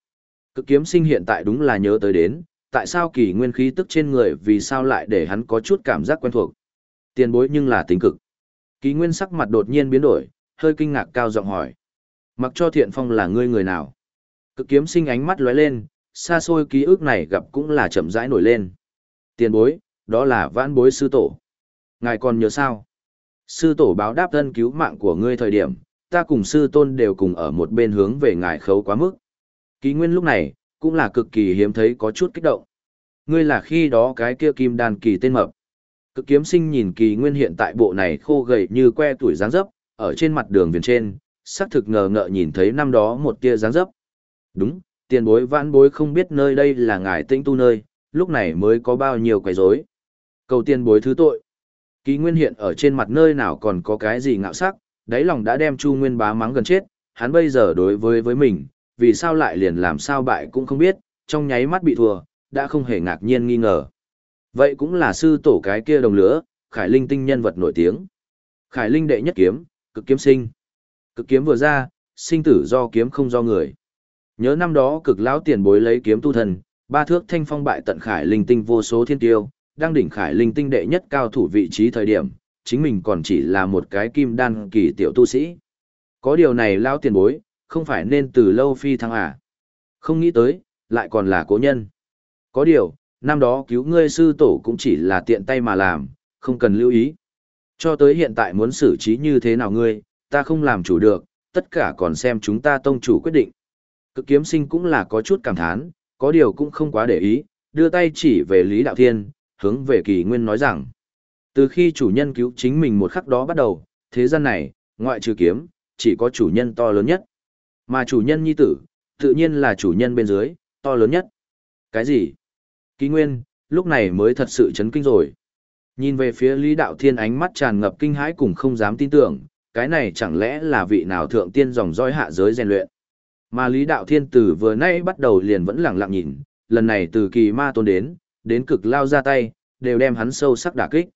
Cực kiếm sinh hiện tại đúng là nhớ tới đến, tại sao kỳ nguyên khí tức trên người vì sao lại để hắn có chút cảm giác quen thuộc. Tiền bối nhưng là tính cực. Kỳ nguyên sắc mặt đột nhiên biến đổi, hơi kinh ngạc cao giọng hỏi. Mặc cho thiện phong là ngươi người nào? Cực kiếm sinh ánh mắt lóe lên, xa xôi ký ức này gặp cũng là chậm rãi nổi lên. Tiền bối, đó là vãn bối sư tổ. Ngài còn nhớ sao? Sư tổ báo đáp thân cứu mạng của ngươi thời điểm, ta cùng sư tôn đều cùng ở một bên hướng về ngài khấu quá mức. Ký nguyên lúc này, cũng là cực kỳ hiếm thấy có chút kích động. Ngươi là khi đó cái kia kim đàn kỳ tên mập. Cực kiếm sinh nhìn kỳ nguyên hiện tại bộ này khô gầy như que tuổi dáng dấp, ở trên mặt đường viền trên, xác thực ngờ ngợ nhìn thấy năm đó một tia dáng dấp. Đúng, tiền bối vãn bối không biết nơi đây là ngài tĩnh tu nơi, lúc này mới có bao nhiêu quấy rối. Cầu tiên bối thứ tội. Kỳ Nguyên hiện ở trên mặt nơi nào còn có cái gì ngạo sắc, đáy lòng đã đem Chu Nguyên bá mắng gần chết, hắn bây giờ đối với với mình, vì sao lại liền làm sao bại cũng không biết, trong nháy mắt bị thua, đã không hề ngạc nhiên nghi ngờ. Vậy cũng là sư tổ cái kia đồng lửa, Khải Linh tinh nhân vật nổi tiếng. Khải Linh đệ nhất kiếm, cực kiếm sinh. Cực kiếm vừa ra, sinh tử do kiếm không do người. Nhớ năm đó cực lão tiền bối lấy kiếm tu thần, ba thước thanh phong bại tận Khải Linh tinh vô số thiên tiêu, đang đỉnh khải linh tinh đệ nhất cao thủ vị trí thời điểm, chính mình còn chỉ là một cái kim đan kỳ tiểu tu sĩ. Có điều này lao tiền bối, không phải nên từ lâu phi thăng à. Không nghĩ tới, lại còn là cố nhân. Có điều, năm đó cứu ngươi sư tổ cũng chỉ là tiện tay mà làm, không cần lưu ý. Cho tới hiện tại muốn xử trí như thế nào ngươi, ta không làm chủ được, tất cả còn xem chúng ta tông chủ quyết định. Cực kiếm sinh cũng là có chút cảm thán, có điều cũng không quá để ý, đưa tay chỉ về Lý Đạo Thiên, hướng về kỳ nguyên nói rằng, từ khi chủ nhân cứu chính mình một khắc đó bắt đầu, thế gian này, ngoại trừ kiếm, chỉ có chủ nhân to lớn nhất. Mà chủ nhân nhi tử, tự nhiên là chủ nhân bên dưới, to lớn nhất. Cái gì? Kỳ nguyên, lúc này mới thật sự chấn kinh rồi. Nhìn về phía Lý Đạo Thiên ánh mắt tràn ngập kinh hãi cùng không dám tin tưởng, cái này chẳng lẽ là vị nào thượng tiên dòng dõi hạ giới rèn luyện. Mà Lý Đạo Thiên từ vừa nay bắt đầu liền vẫn lặng lặng nhìn, lần này từ kỳ ma tôn đến, đến cực lao ra tay, đều đem hắn sâu sắc đả kích.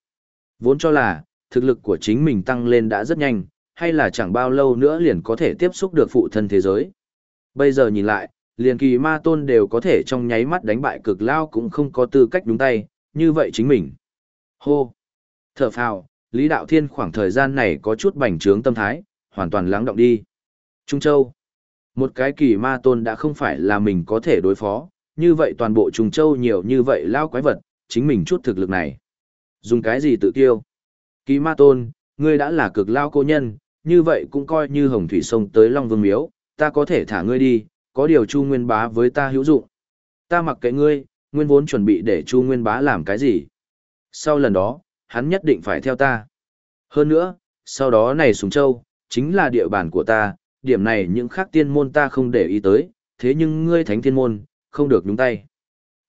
Vốn cho là, thực lực của chính mình tăng lên đã rất nhanh, hay là chẳng bao lâu nữa liền có thể tiếp xúc được phụ thân thế giới. Bây giờ nhìn lại, liền kỳ ma tôn đều có thể trong nháy mắt đánh bại cực lao cũng không có tư cách đúng tay, như vậy chính mình. Hô! Thở phào, Lý Đạo Thiên khoảng thời gian này có chút bành trướng tâm thái, hoàn toàn lắng động đi. Trung Châu! Một cái kỳ ma tôn đã không phải là mình có thể đối phó, như vậy toàn bộ trùng Châu nhiều như vậy lao quái vật, chính mình chút thực lực này. Dùng cái gì tự tiêu? Kỳ ma tôn, ngươi đã là cực lao cô nhân, như vậy cũng coi như hồng thủy sông tới Long Vương Miếu, ta có thể thả ngươi đi, có điều Chu Nguyên Bá với ta hữu dụng. Ta mặc kệ ngươi, nguyên vốn chuẩn bị để Chu Nguyên Bá làm cái gì. Sau lần đó, hắn nhất định phải theo ta. Hơn nữa, sau đó này Sùng Châu, chính là địa bàn của ta, điểm này những khác tiên môn ta không để ý tới, thế nhưng ngươi thánh thiên môn, không được nhúng tay.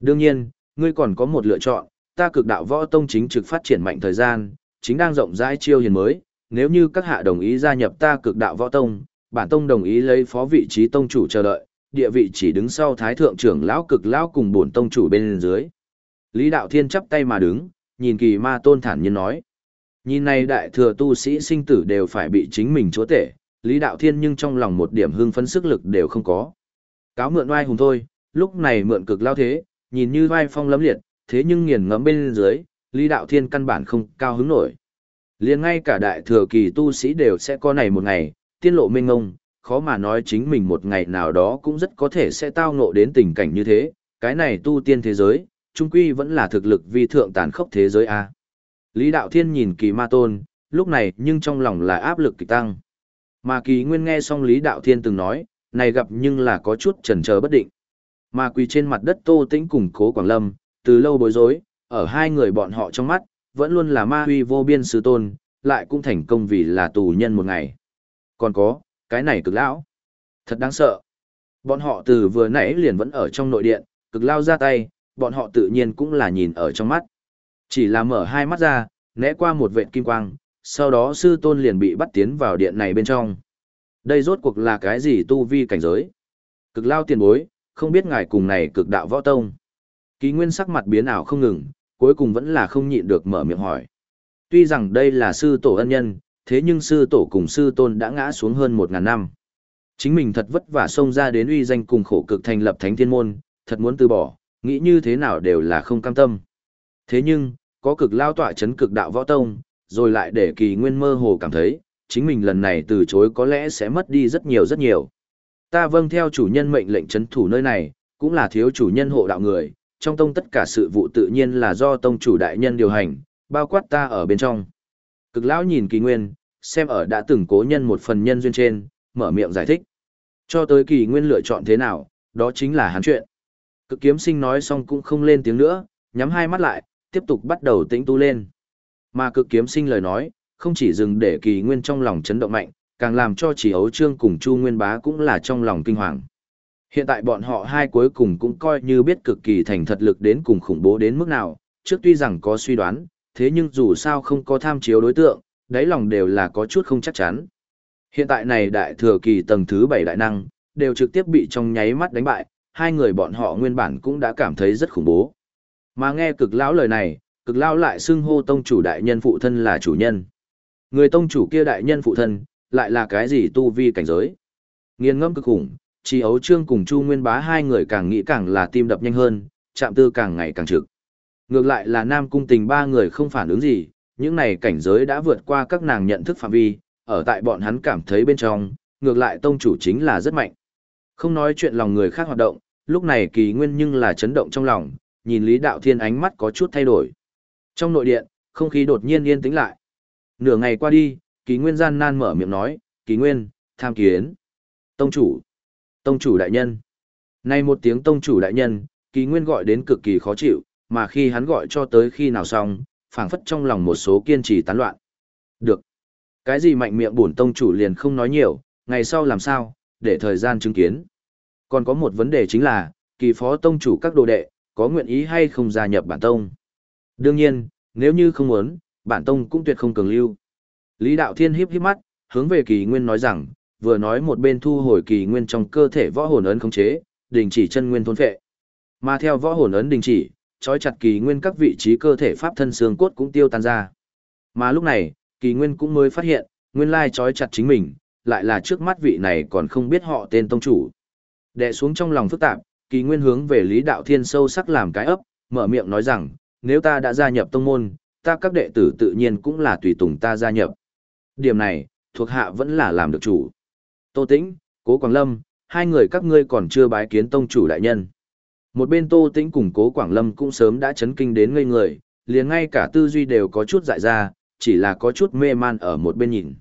Đương nhiên, ngươi còn có một lựa chọn, ta cực đạo võ tông chính trực phát triển mạnh thời gian, chính đang rộng rãi chiêu hiền mới, nếu như các hạ đồng ý gia nhập ta cực đạo võ tông, bản tông đồng ý lấy phó vị trí tông chủ chờ đợi, địa vị chỉ đứng sau thái thượng trưởng lão cực lão cùng bổn tông chủ bên dưới. Lý Đạo Thiên chắp tay mà đứng, nhìn kỳ ma tôn thản nhiên nói. Nhìn này đại thừa tu sĩ sinh tử đều phải bị chính mình chúa tể, Lý Đạo Thiên nhưng trong lòng một điểm hưng phấn sức lực đều không có. Cáo mượn oai hùng thôi, lúc này mượn cực lao thế, nhìn như vai phong lấm liệt, thế nhưng nghiền ngẫm bên dưới, Lý Đạo Thiên căn bản không cao hứng nổi. liền ngay cả đại thừa kỳ tu sĩ đều sẽ có này một ngày, tiên lộ mênh ngông, khó mà nói chính mình một ngày nào đó cũng rất có thể sẽ tao ngộ đến tình cảnh như thế, cái này tu tiên thế giới, trung quy vẫn là thực lực vi thượng tàn khốc thế giới a. Lý Đạo Thiên nhìn Kỳ Ma Tôn, lúc này nhưng trong lòng là áp lực kỳ tăng. Mà Kỳ Nguyên nghe xong Lý Đạo Thiên từng nói, này gặp nhưng là có chút chần chờ bất định. Mà quỳ trên mặt đất Tô Tĩnh cùng Cố Quảng Lâm, từ lâu bối rối, ở hai người bọn họ trong mắt, vẫn luôn là ma huy vô biên sư tôn, lại cũng thành công vì là tù nhân một ngày. Còn có, cái này cực lão. Thật đáng sợ. Bọn họ từ vừa nãy liền vẫn ở trong nội điện, cực lao ra tay, bọn họ tự nhiên cũng là nhìn ở trong mắt. Chỉ là mở hai mắt ra, né qua một vệt kim quang, sau đó sư tôn liền bị bắt tiến vào điện này bên trong. Đây rốt cuộc là cái gì tu vi cảnh giới? Cực lao tiền bối, không biết ngài cùng này cực đạo võ tông. Ký nguyên sắc mặt biến ảo không ngừng, cuối cùng vẫn là không nhịn được mở miệng hỏi. Tuy rằng đây là sư tổ ân nhân, thế nhưng sư tổ cùng sư tôn đã ngã xuống hơn một ngàn năm. Chính mình thật vất vả xông ra đến uy danh cùng khổ cực thành lập thánh thiên môn, thật muốn từ bỏ, nghĩ như thế nào đều là không cam tâm. Thế nhưng, có cực lao tọa chấn cực đạo võ tông, rồi lại để kỳ nguyên mơ hồ cảm thấy, chính mình lần này từ chối có lẽ sẽ mất đi rất nhiều rất nhiều. Ta vâng theo chủ nhân mệnh lệnh chấn thủ nơi này, cũng là thiếu chủ nhân hộ đạo người, trong tông tất cả sự vụ tự nhiên là do tông chủ đại nhân điều hành, bao quát ta ở bên trong. Cực lão nhìn kỳ nguyên, xem ở đã từng cố nhân một phần nhân duyên trên, mở miệng giải thích. Cho tới kỳ nguyên lựa chọn thế nào, đó chính là hắn chuyện. Cực kiếm sinh nói xong cũng không lên tiếng nữa, nhắm hai mắt lại, tiếp tục bắt đầu tĩnh tu lên. Mà cực kiếm sinh lời nói, không chỉ dừng để kỳ nguyên trong lòng chấn động mạnh, càng làm cho chỉ ấu trương cùng chu nguyên bá cũng là trong lòng kinh hoàng. Hiện tại bọn họ hai cuối cùng cũng coi như biết cực kỳ thành thật lực đến cùng khủng bố đến mức nào, trước tuy rằng có suy đoán, thế nhưng dù sao không có tham chiếu đối tượng, đáy lòng đều là có chút không chắc chắn. Hiện tại này đại thừa kỳ tầng thứ 7 đại năng, đều trực tiếp bị trong nháy mắt đánh bại, hai người bọn họ nguyên bản cũng đã cảm thấy rất khủng bố. Mà nghe cực lão lời này, cực lão lại xưng hô tông chủ đại nhân phụ thân là chủ nhân. Người tông chủ kia đại nhân phụ thân, lại là cái gì tu vi cảnh giới? Nghiên ngâm cực khủng, chỉ ấu trương cùng chu nguyên bá hai người càng nghĩ càng là tim đập nhanh hơn, chạm tư càng ngày càng trực. Ngược lại là nam cung tình ba người không phản ứng gì, những này cảnh giới đã vượt qua các nàng nhận thức phạm vi, ở tại bọn hắn cảm thấy bên trong, ngược lại tông chủ chính là rất mạnh. Không nói chuyện lòng người khác hoạt động, lúc này kỳ nguyên nhưng là chấn động trong lòng, nhìn Lý Đạo Thiên ánh mắt có chút thay đổi. Trong nội điện, không khí đột nhiên yên tĩnh lại. Nửa ngày qua đi, kỳ nguyên gian nan mở miệng nói, kỳ nguyên, tham kiến. Tông chủ, tông chủ đại nhân. Nay một tiếng tông chủ đại nhân, kỳ nguyên gọi đến cực kỳ khó chịu, mà khi hắn gọi cho tới khi nào xong, phảng phất trong lòng một số kiên trì tán loạn. Được. Cái gì mạnh miệng bổn tông chủ liền không nói nhiều, ngày sau làm sao, để thời gian chứng kiến. Còn có một vấn đề chính là, kỳ phó tông chủ các đồ đệ, có nguyện ý hay không gia nhập bản tông. Đương nhiên, nếu như không muốn, bản tông cũng tuyệt không cường lưu. Lý Đạo Thiên híp híp mắt, hướng về kỳ nguyên nói rằng, vừa nói một bên thu hồi kỳ nguyên trong cơ thể võ hồn ấn khống chế, đình chỉ chân nguyên thôn phệ. Mà theo võ hồn ấn đình chỉ, trói chặt kỳ nguyên các vị trí cơ thể pháp thân xương cốt cũng tiêu tan ra. Mà lúc này, kỳ nguyên cũng mới phát hiện, nguyên lai trói chặt chính mình, lại là trước mắt vị này còn không biết họ tên tông chủ. Đệ xuống trong lòng phức tạp, kỳ nguyên hướng về Lý Đạo Thiên sâu sắc làm cái ấp, mở miệng nói rằng, nếu ta đã gia nhập tông môn, ta các đệ tử tự nhiên cũng là tùy tùng ta gia nhập. Điểm này, thuộc hạ vẫn là làm được chủ. Tô Tĩnh, Cố Quảng Lâm, hai người các ngươi còn chưa bái kiến tông chủ đại nhân. Một bên Tô Tĩnh cùng Cố Quảng Lâm cũng sớm đã chấn kinh đến ngây người, liền ngay cả tư duy đều có chút dại ra, chỉ là có chút mê man ở một bên nhìn.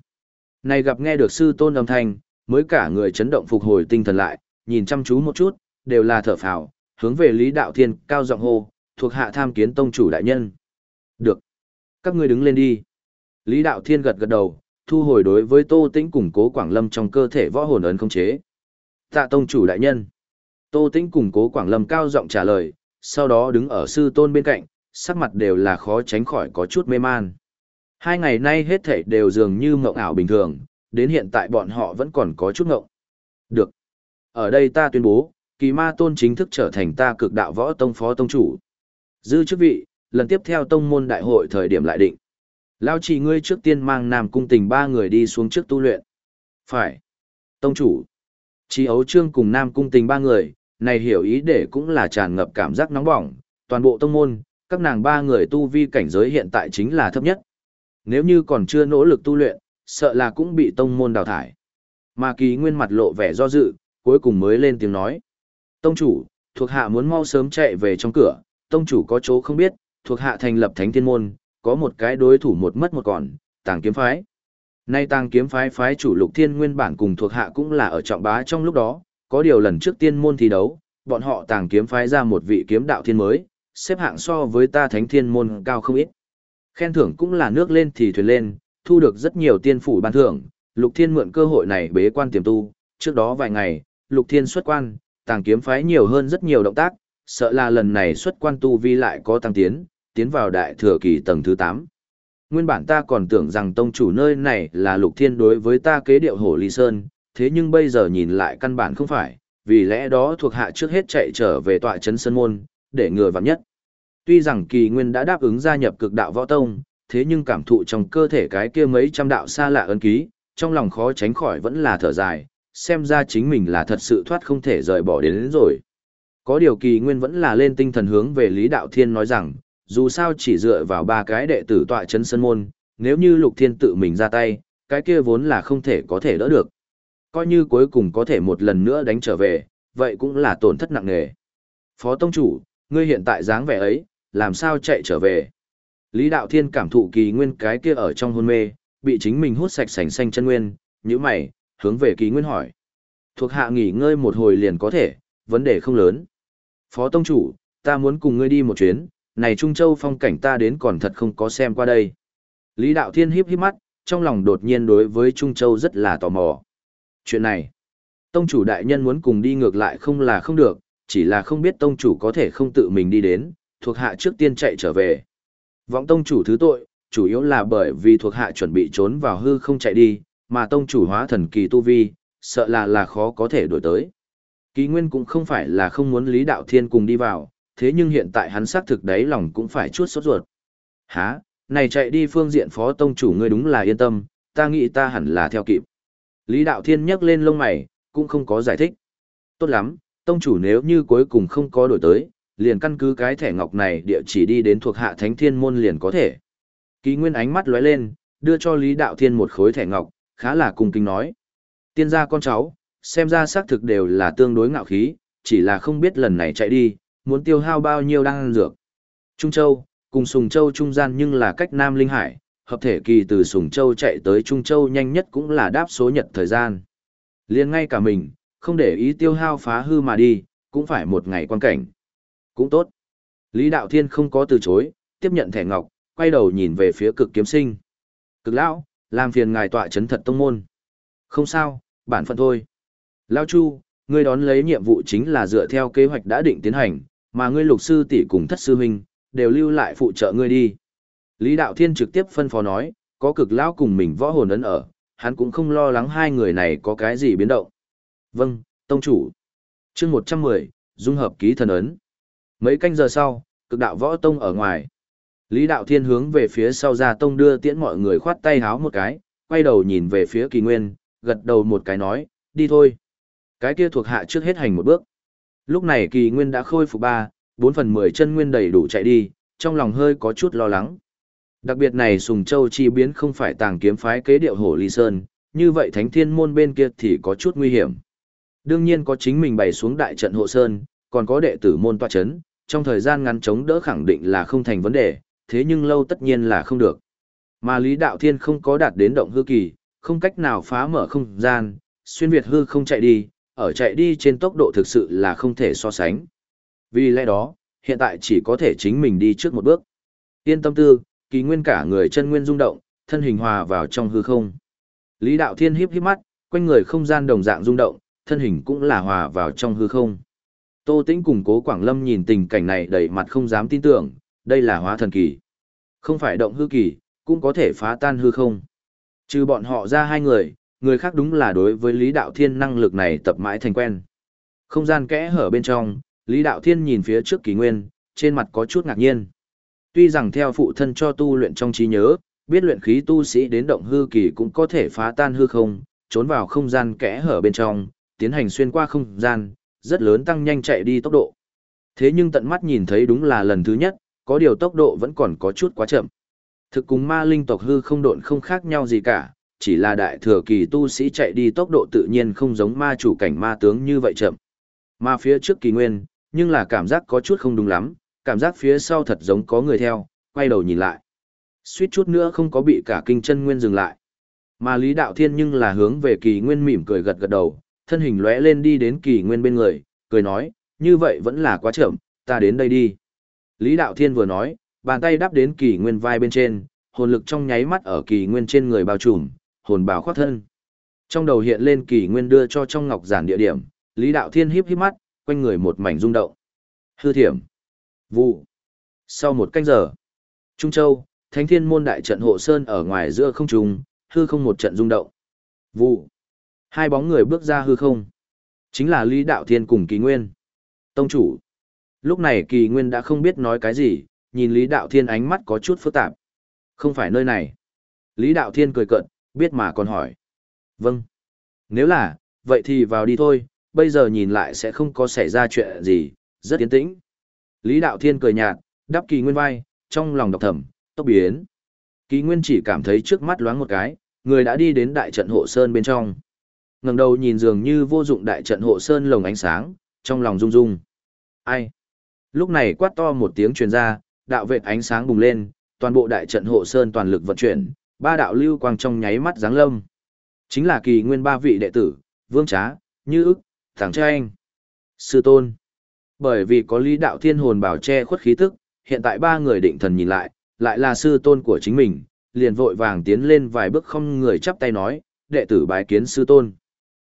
Này gặp nghe được sư tôn âm thanh, mới cả người chấn động phục hồi tinh thần lại, nhìn chăm chú một chút, đều là thở phào, hướng về Lý Đạo Thiên cao giọng hô, thuộc hạ tham kiến tông chủ đại nhân. Được. Các ngươi đứng lên đi. Lý Đạo Thiên gật gật đầu, thu hồi đối với Tô Tĩnh củng Cố Quảng Lâm trong cơ thể võ hồn ấn không chế. Tạ tông chủ đại nhân. Tô Tĩnh củng Cố Quảng Lâm cao giọng trả lời, sau đó đứng ở sư tôn bên cạnh, sắc mặt đều là khó tránh khỏi có chút mê man. Hai ngày nay hết thảy đều dường như mộng ảo bình thường, đến hiện tại bọn họ vẫn còn có chút ngộng. Được. Ở đây ta tuyên bố, kỳ ma tôn chính thức trở thành ta cực đạo võ tông phó tông chủ. Dư chức vị, lần tiếp theo tông môn đại hội thời điểm lại định. Lao chỉ ngươi trước tiên mang nam cung tình ba người đi xuống trước tu luyện. Phải. Tông chủ. Chi ấu trương cùng nam cung tình ba người, này hiểu ý để cũng là tràn ngập cảm giác nóng bỏng. Toàn bộ tông môn, các nàng ba người tu vi cảnh giới hiện tại chính là thấp nhất. Nếu như còn chưa nỗ lực tu luyện, sợ là cũng bị tông môn đào thải. Mà kỳ nguyên mặt lộ vẻ do dự, cuối cùng mới lên tiếng nói. Tông chủ, thuộc hạ muốn mau sớm chạy về trong cửa, tông chủ có chỗ không biết, thuộc hạ thành lập thánh thiên môn, có một cái đối thủ một mất một còn, tàng kiếm phái. Nay tàng kiếm phái phái chủ lục thiên nguyên bản cùng thuộc hạ cũng là ở trọng bá trong lúc đó, có điều lần trước tiên môn thi đấu, bọn họ tàng kiếm phái ra một vị kiếm đạo thiên mới, xếp hạng so với ta thánh thiên môn cao không ít. Khen thưởng cũng là nước lên thì thuyền lên, thu được rất nhiều tiên phủ ban thưởng, lục thiên mượn cơ hội này bế quan tiềm tu, trước đó vài ngày, lục thiên xuất quan, tàng kiếm phái nhiều hơn rất nhiều động tác, sợ là lần này xuất quan tu vi lại có tăng tiến, tiến vào đại thừa kỳ tầng thứ 8. Nguyên bản ta còn tưởng rằng tông chủ nơi này là lục thiên đối với ta kế điệu hổ ly sơn, thế nhưng bây giờ nhìn lại căn bản không phải, vì lẽ đó thuộc hạ trước hết chạy trở về tọa trấn sơn môn, để ngừa vặn nhất. Tuy rằng kỳ nguyên đã đáp ứng gia nhập cực đạo võ tông, thế nhưng cảm thụ trong cơ thể cái kia mấy trăm đạo xa lạ ân ký, trong lòng khó tránh khỏi vẫn là thở dài, xem ra chính mình là thật sự thoát không thể rời bỏ đến, đến rồi. Có điều kỳ nguyên vẫn là lên tinh thần hướng về Lý Đạo Thiên nói rằng, dù sao chỉ dựa vào ba cái đệ tử tọa chấn sân môn, nếu như Lục Thiên tự mình ra tay, cái kia vốn là không thể có thể đỡ được. Coi như cuối cùng có thể một lần nữa đánh trở về, vậy cũng là tổn thất nặng nề. Phó Tông Chủ, ngươi hiện tại dáng vẻ ấy, làm sao chạy trở về? Lý Đạo Thiên cảm thụ kỳ nguyên cái kia ở trong hôn mê, bị chính mình hút sạch sành xanh chân nguyên, như mày, hướng về kỳ nguyên hỏi. Thuộc hạ nghỉ ngơi một hồi liền có thể, vấn đề không lớn. Phó Tông Chủ, ta muốn cùng ngươi đi một chuyến, này Trung Châu phong cảnh ta đến còn thật không có xem qua đây. Lý Đạo Thiên híp híp mắt, trong lòng đột nhiên đối với Trung Châu rất là tò mò. Chuyện này, Tông Chủ đại nhân muốn cùng đi ngược lại không là không được, chỉ là không biết Tông Chủ có thể không tự mình đi đến, thuộc hạ trước tiên chạy trở về. Vọng Tông Chủ thứ tội, chủ yếu là bởi vì thuộc hạ chuẩn bị trốn vào hư không chạy đi, mà Tông Chủ hóa thần kỳ tu vi, sợ là là khó có thể đổi tới. Kỳ Nguyên cũng không phải là không muốn Lý Đạo Thiên cùng đi vào, thế nhưng hiện tại hắn xác thực đấy lòng cũng phải chút sốt ruột. Hả, này chạy đi phương diện phó tông chủ ngươi đúng là yên tâm, ta nghĩ ta hẳn là theo kịp. Lý Đạo Thiên nhấc lên lông mày, cũng không có giải thích. Tốt lắm, tông chủ nếu như cuối cùng không có đổi tới, liền căn cứ cái thẻ ngọc này địa chỉ đi đến thuộc hạ thánh thiên môn liền có thể. Kỳ Nguyên ánh mắt lóe lên, đưa cho Lý Đạo Thiên một khối thẻ ngọc, khá là cung kính nói. Tiên gia con cháu, xem ra xác thực đều là tương đối ngạo khí, chỉ là không biết lần này chạy đi, muốn tiêu hao bao nhiêu đan dược. Trung Châu, cùng Sùng Châu trung gian nhưng là cách Nam Linh Hải, hợp thể kỳ từ Sùng Châu chạy tới Trung Châu nhanh nhất cũng là đáp số nhật thời gian. Liên ngay cả mình, không để ý tiêu hao phá hư mà đi, cũng phải một ngày quan cảnh. Cũng tốt. Lý Đạo Thiên không có từ chối, tiếp nhận thẻ ngọc, quay đầu nhìn về phía cực kiếm sinh. Cực lão, làm phiền ngài tọa chấn thật tông môn. Không sao, bản phận thôi. Lao Chu, ngươi đón lấy nhiệm vụ chính là dựa theo kế hoạch đã định tiến hành, mà ngươi lục sư tỷ cùng thất sư huynh, đều lưu lại phụ trợ ngươi đi. Lý Đạo Thiên trực tiếp phân phó nói, có cực lão cùng mình võ hồn ấn ở, hắn cũng không lo lắng hai người này có cái gì biến động. Vâng, tông chủ. chương 110, dung hợp ký thần ấn. Mấy canh giờ sau, cực đạo võ tông ở ngoài. Lý đạo thiên hướng về phía sau ra tông đưa tiễn mọi người khoát tay háo một cái, quay đầu nhìn về phía kỳ nguyên, gật đầu một cái nói, đi thôi. Cái kia thuộc hạ trước hết hành một bước. Lúc này kỳ nguyên đã khôi phục ba, bốn phần mười chân nguyên đầy đủ chạy đi, trong lòng hơi có chút lo lắng. Đặc biệt này Sùng Châu chi biến không phải tàng kiếm phái kế điệu hổ ly sơn, như vậy thánh thiên môn bên kia thì có chút nguy hiểm. Đương nhiên có chính mình bày xuống đại trận hộ sơn, còn có đệ tử môn tọa chấn, trong thời gian ngắn chống đỡ khẳng định là không thành vấn đề, thế nhưng lâu tất nhiên là không được. Mà Lý Đạo Thiên không có đạt đến động hư kỳ, không cách nào phá mở không gian, xuyên Việt hư không chạy đi, ở chạy đi trên tốc độ thực sự là không thể so sánh. Vì lẽ đó, hiện tại chỉ có thể chính mình đi trước một bước. Yên tâm tư, kỳ nguyên cả người chân nguyên rung động, thân hình hòa vào trong hư không. Lý Đạo Thiên híp híp mắt, quanh người không gian đồng dạng rung động, thân hình cũng là hòa vào trong hư không. Tô Tĩnh cùng Cố Quảng Lâm nhìn tình cảnh này đầy mặt không dám tin tưởng, đây là hóa thần kỳ. Không phải động hư kỳ, cũng có thể phá tan hư không. Trừ bọn họ ra hai người, người khác đúng là đối với Lý Đạo Thiên năng lực này tập mãi thành quen. Không gian kẽ hở bên trong, Lý Đạo Thiên nhìn phía trước kỳ nguyên, trên mặt có chút ngạc nhiên. Tuy rằng theo phụ thân cho tu luyện trong trí nhớ, biết luyện khí tu sĩ đến động hư kỳ cũng có thể phá tan hư không, trốn vào không gian kẽ hở bên trong, tiến hành xuyên qua không gian, rất lớn tăng nhanh chạy đi tốc độ. Thế nhưng tận mắt nhìn thấy đúng là lần thứ nhất, có điều tốc độ vẫn còn có chút quá chậm. Thực cùng ma linh tộc hư không độn không khác nhau gì cả, chỉ là đại thừa kỳ tu sĩ chạy đi tốc độ tự nhiên không giống ma chủ cảnh ma tướng như vậy chậm. Mà phía trước kỳ nguyên, nhưng là cảm giác có chút không đúng lắm, cảm giác phía sau thật giống có người theo, quay đầu nhìn lại. Suýt chút nữa không có bị cả kinh chân nguyên dừng lại. Mà Lý Đạo Thiên nhưng là hướng về kỳ nguyên mỉm cười gật gật đầu, thân hình lóe lên đi đến kỳ nguyên bên người, cười nói, như vậy vẫn là quá chậm, ta đến đây đi. Lý Đạo Thiên vừa nói, bàn tay đắp đến kỳ nguyên vai bên trên, hồn lực trong nháy mắt ở kỳ nguyên trên người bao trùm, hồn bào khoác thân. Trong đầu hiện lên kỳ nguyên đưa cho trong ngọc giản địa điểm, Lý Đạo Thiên híp híp mắt, quanh người một mảnh rung động. Hư thiểm. Vụ. Sau một canh giờ, Trung Châu, Thánh Thiên môn đại trận hộ sơn ở ngoài giữa không trung, hư không một trận rung động. Vụ. Hai bóng người bước ra hư không. Chính là Lý Đạo Thiên cùng Kỳ Nguyên. Tông chủ. Lúc này Kỳ Nguyên đã không biết nói cái gì, nhìn Lý Đạo Thiên ánh mắt có chút phức tạp. Không phải nơi này. Lý Đạo Thiên cười cợt, biết mà còn hỏi. Vâng. Nếu là, vậy thì vào đi thôi, bây giờ nhìn lại sẽ không có xảy ra chuyện gì, rất yên tĩnh. Lý Đạo Thiên cười nhạt, đắp Kỳ Nguyên vai, trong lòng độc thầm, tốc biến. Kỳ Nguyên chỉ cảm thấy trước mắt loáng một cái, người đã đi đến đại trận hộ sơn bên trong ngẩng đầu nhìn dường như vô dụng đại trận hộ sơn lồng ánh sáng, trong lòng rung rung. Ai? Lúc này quát to một tiếng truyền ra, đạo vệt ánh sáng bùng lên, toàn bộ đại trận hộ sơn toàn lực vận chuyển, ba đạo lưu quang trong nháy mắt giáng lâm. Chính là kỳ nguyên ba vị đệ tử, Vương Trá, Như ức, Thẳng Trai anh, Sư Tôn. Bởi vì có lý đạo thiên hồn bảo che khuất khí tức, hiện tại ba người định thần nhìn lại, lại là sư tôn của chính mình, liền vội vàng tiến lên vài bước không người chắp tay nói, đệ tử bái kiến sư tôn.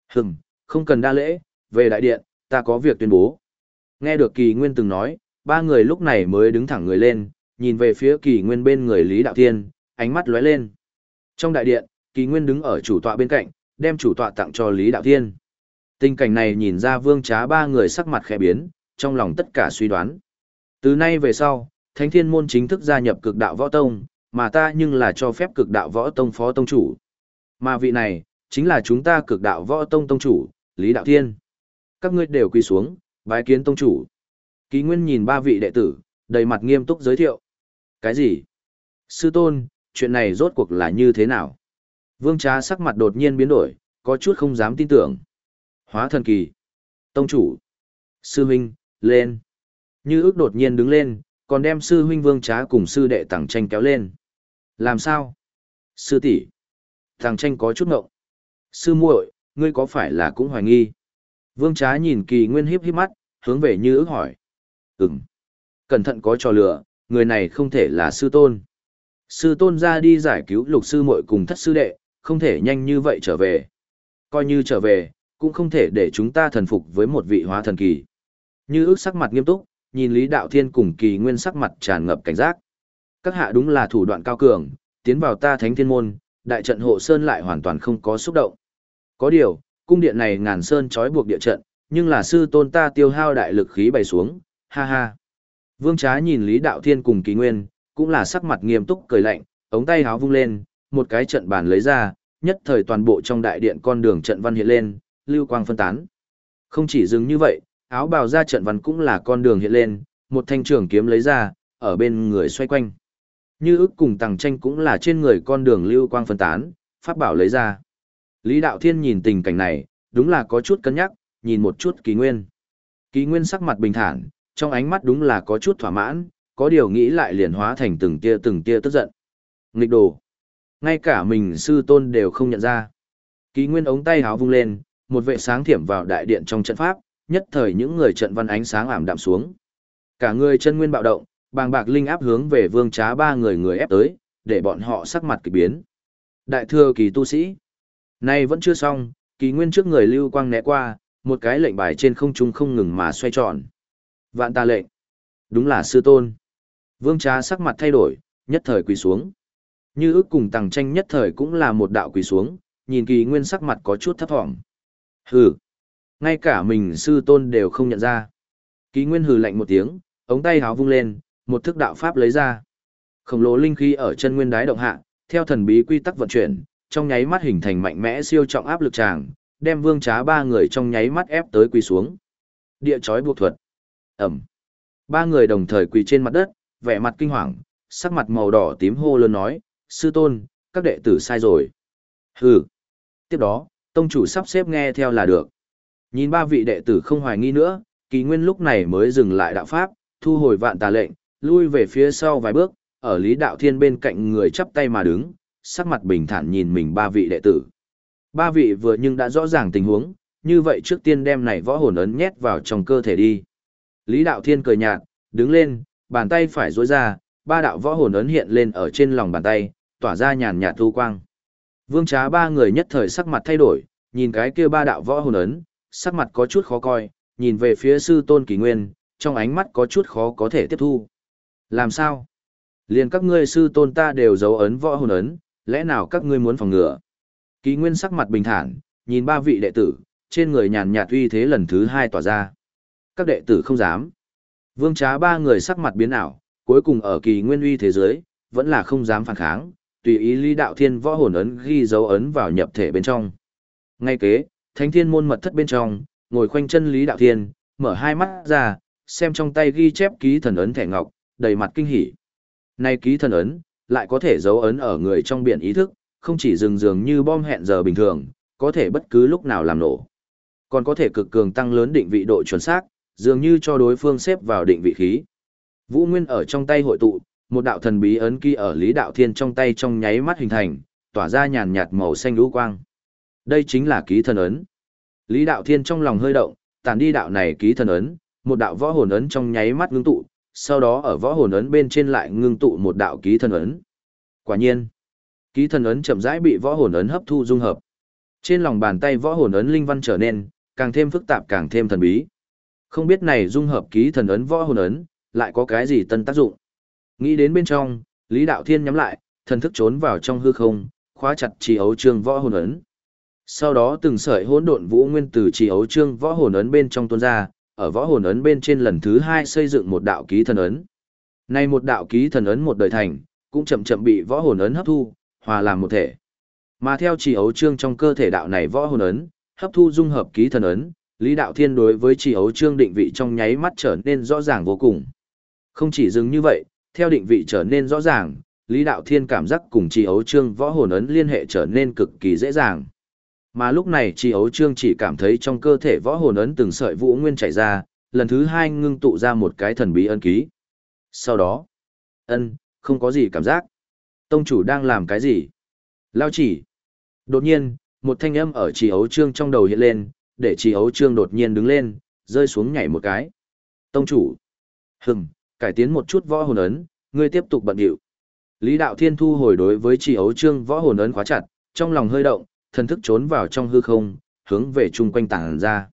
Hừm, không cần đa lễ, về đại điện, ta có việc tuyên bố. Nghe được kỳ nguyên từng nói, ba người lúc này mới đứng thẳng người lên, nhìn về phía kỳ nguyên bên người Lý Đạo Thiên, ánh mắt lóe lên. Trong đại điện, kỳ nguyên đứng ở chủ tọa bên cạnh, đem chủ tọa tặng cho Lý Đạo Thiên. Tình cảnh này nhìn ra vương trá ba người sắc mặt khẽ biến, trong lòng tất cả suy đoán. Từ nay về sau, Thánh Thiên Môn chính thức gia nhập cực đạo võ tông, mà ta nhưng là cho phép cực đạo võ tông phó tông chủ. Mà vị này, chính là chúng ta cực đạo võ tông tông chủ, Lý Đạo Thiên. Các ngươi đều quỳ xuống, bái kiến tông chủ. Ký Nguyên nhìn ba vị đệ tử, đầy mặt nghiêm túc giới thiệu. Cái gì? Sư tôn, chuyện này rốt cuộc là như thế nào? Vương trá sắc mặt đột nhiên biến đổi, có chút không dám tin tưởng. Hóa thần kỳ. Tông chủ. Sư huynh, lên. Như ước đột nhiên đứng lên, còn đem sư huynh vương trá cùng sư đệ tàng tranh kéo lên. Làm sao? Sư tỷ. Tàng tranh có chút ngộng. Sư muội, ngươi có phải là cũng hoài nghi? Vương Trá nhìn kỳ nguyên hiếp hiếp mắt, hướng về như ước hỏi. Ừm. Cẩn thận có trò lửa, người này không thể là sư tôn. Sư tôn ra đi giải cứu lục sư muội cùng thất sư đệ, không thể nhanh như vậy trở về. Coi như trở về, cũng không thể để chúng ta thần phục với một vị hóa thần kỳ. Như ước sắc mặt nghiêm túc, nhìn Lý Đạo Thiên cùng kỳ nguyên sắc mặt tràn ngập cảnh giác. Các hạ đúng là thủ đoạn cao cường, tiến vào ta thánh thiên môn, đại trận hộ sơn lại hoàn toàn không có xúc động. Có điều, cung điện này ngàn sơn trói buộc địa trận, nhưng là sư tôn ta tiêu hao đại lực khí bày xuống, ha ha. Vương Trá nhìn Lý Đạo Thiên cùng Kỳ Nguyên, cũng là sắc mặt nghiêm túc cười lạnh, ống tay háo vung lên, một cái trận bàn lấy ra, nhất thời toàn bộ trong đại điện con đường trận văn hiện lên, lưu quang phân tán. Không chỉ dừng như vậy, áo bào ra trận văn cũng là con đường hiện lên, một thanh trường kiếm lấy ra, ở bên người xoay quanh. Như ức cùng tàng tranh cũng là trên người con đường lưu quang phân tán, pháp bảo lấy ra. Lý Đạo Thiên nhìn tình cảnh này, đúng là có chút cân nhắc, nhìn một chút kỳ nguyên. Kỳ nguyên sắc mặt bình thản, trong ánh mắt đúng là có chút thỏa mãn, có điều nghĩ lại liền hóa thành từng tia từng tia tức giận. Nghịch đồ. Ngay cả mình sư tôn đều không nhận ra. ký nguyên ống tay háo vung lên, một vệ sáng thiểm vào đại điện trong trận pháp, nhất thời những người trận văn ánh sáng ảm đạm xuống. Cả người chân nguyên bạo động, bàng bạc linh áp hướng về vương trá ba người người ép tới, để bọn họ sắc mặt kỳ biến. Đại thừa kỳ tu sĩ. Nay vẫn chưa xong, kỳ nguyên trước người lưu quang né qua, một cái lệnh bài trên không trung không ngừng mà xoay tròn. Vạn ta lệnh. Đúng là sư tôn. Vương trá sắc mặt thay đổi, nhất thời quỳ xuống. Như ước cùng tàng tranh nhất thời cũng là một đạo quỳ xuống, nhìn kỳ nguyên sắc mặt có chút thấp thỏm. Hừ. Ngay cả mình sư tôn đều không nhận ra. Kỳ nguyên hừ lạnh một tiếng, ống tay háo vung lên, một thức đạo pháp lấy ra. Khổng lồ linh khí ở chân nguyên đái động hạ, theo thần bí quy tắc vận chuyển, trong nháy mắt hình thành mạnh mẽ siêu trọng áp lực tràng, đem vương trá ba người trong nháy mắt ép tới quỳ xuống. Địa chói buộc thuật. Ẩm. Ba người đồng thời quỳ trên mặt đất, vẻ mặt kinh hoàng, sắc mặt màu đỏ tím hô lớn nói, sư tôn, các đệ tử sai rồi. Hừ. Tiếp đó, tông chủ sắp xếp nghe theo là được. Nhìn ba vị đệ tử không hoài nghi nữa, kỳ nguyên lúc này mới dừng lại đạo pháp, thu hồi vạn tà lệnh, lui về phía sau vài bước, ở Lý Đạo Thiên bên cạnh người chắp tay mà đứng, sắc mặt bình thản nhìn mình ba vị đệ tử. Ba vị vừa nhưng đã rõ ràng tình huống, như vậy trước tiên đem này võ hồn ấn nhét vào trong cơ thể đi. Lý Đạo Thiên cười nhạt, đứng lên, bàn tay phải duỗi ra, ba đạo võ hồn ấn hiện lên ở trên lòng bàn tay, tỏa ra nhàn nhạt thu quang. Vương Trá ba người nhất thời sắc mặt thay đổi, nhìn cái kia ba đạo võ hồn ấn, sắc mặt có chút khó coi, nhìn về phía sư tôn kỳ nguyên, trong ánh mắt có chút khó có thể tiếp thu. Làm sao? Liền các ngươi sư tôn ta đều dấu ấn võ hồn ấn, lẽ nào các ngươi muốn phòng ngừa? Kỳ nguyên sắc mặt bình thản, nhìn ba vị đệ tử, trên người nhàn nhạt uy thế lần thứ hai tỏa ra. Các đệ tử không dám. Vương trá ba người sắc mặt biến ảo, cuối cùng ở kỳ nguyên uy thế giới, vẫn là không dám phản kháng, tùy ý lý đạo thiên võ hồn ấn ghi dấu ấn vào nhập thể bên trong. Ngay kế, thánh thiên môn mật thất bên trong, ngồi khoanh chân lý đạo thiên, mở hai mắt ra, xem trong tay ghi chép ký thần ấn thẻ ngọc, đầy mặt kinh hỉ. Nay ký thần ấn, lại có thể dấu ấn ở người trong biển ý thức, không chỉ dừng dường như bom hẹn giờ bình thường, có thể bất cứ lúc nào làm nổ. Còn có thể cực cường tăng lớn định vị độ chuẩn xác, dường như cho đối phương xếp vào định vị khí. Vũ Nguyên ở trong tay hội tụ, một đạo thần bí ấn ký ở Lý Đạo Thiên trong tay trong nháy mắt hình thành, tỏa ra nhàn nhạt màu xanh lũ quang. Đây chính là ký thần ấn. Lý Đạo Thiên trong lòng hơi động, tản đi đạo này ký thần ấn, một đạo võ hồn ấn trong nháy mắt ngưng tụ, sau đó ở võ hồn ấn bên trên lại ngưng tụ một đạo ký thần ấn. Quả nhiên, ký thần ấn chậm rãi bị võ hồn ấn hấp thu dung hợp. Trên lòng bàn tay võ hồn ấn linh văn trở nên càng thêm phức tạp càng thêm thần bí. Không biết này dung hợp ký thần ấn võ hồn ấn, lại có cái gì tân tác dụng. Nghĩ đến bên trong, Lý Đạo Thiên nhắm lại, thần thức trốn vào trong hư không, khóa chặt trì ấu trương võ hồn ấn. Sau đó từng sợi hỗn độn vũ nguyên từ trì ấu trương võ hồn ấn bên trong tuôn ra, ở võ hồn ấn bên trên lần thứ hai xây dựng một đạo ký thần ấn. Nay một đạo ký thần ấn một đời thành, cũng chậm chậm bị võ hồn ấn hấp thu, hòa làm một thể. Mà theo trì ấu trương trong cơ thể đạo này võ hồn ấn, hấp thu dung hợp ký thần ấn, Lý Đạo Thiên đối với chỉ ấu trương định vị trong nháy mắt trở nên rõ ràng vô cùng. Không chỉ dừng như vậy, theo định vị trở nên rõ ràng, Lý Đạo Thiên cảm giác cùng chỉ ấu trương võ hồn ấn liên hệ trở nên cực kỳ dễ dàng. Mà lúc này chỉ Ấu Trương chỉ cảm thấy trong cơ thể võ hồn ấn từng sợi vũ nguyên chảy ra, lần thứ hai ngưng tụ ra một cái thần bí ân ký. Sau đó, ân, không có gì cảm giác. Tông chủ đang làm cái gì? Lao chỉ. Đột nhiên, một thanh âm ở chỉ Ấu Trương trong đầu hiện lên, để Trì Ấu Trương đột nhiên đứng lên, rơi xuống nhảy một cái. Tông chủ. Hừm, cải tiến một chút võ hồn ấn, ngươi tiếp tục bận điệu. Lý Đạo Thiên thu hồi đối với Trì Ấu Trương võ hồn ấn khóa chặt, trong lòng hơi động, thần thức trốn vào trong hư không, hướng về chung quanh tảng ra.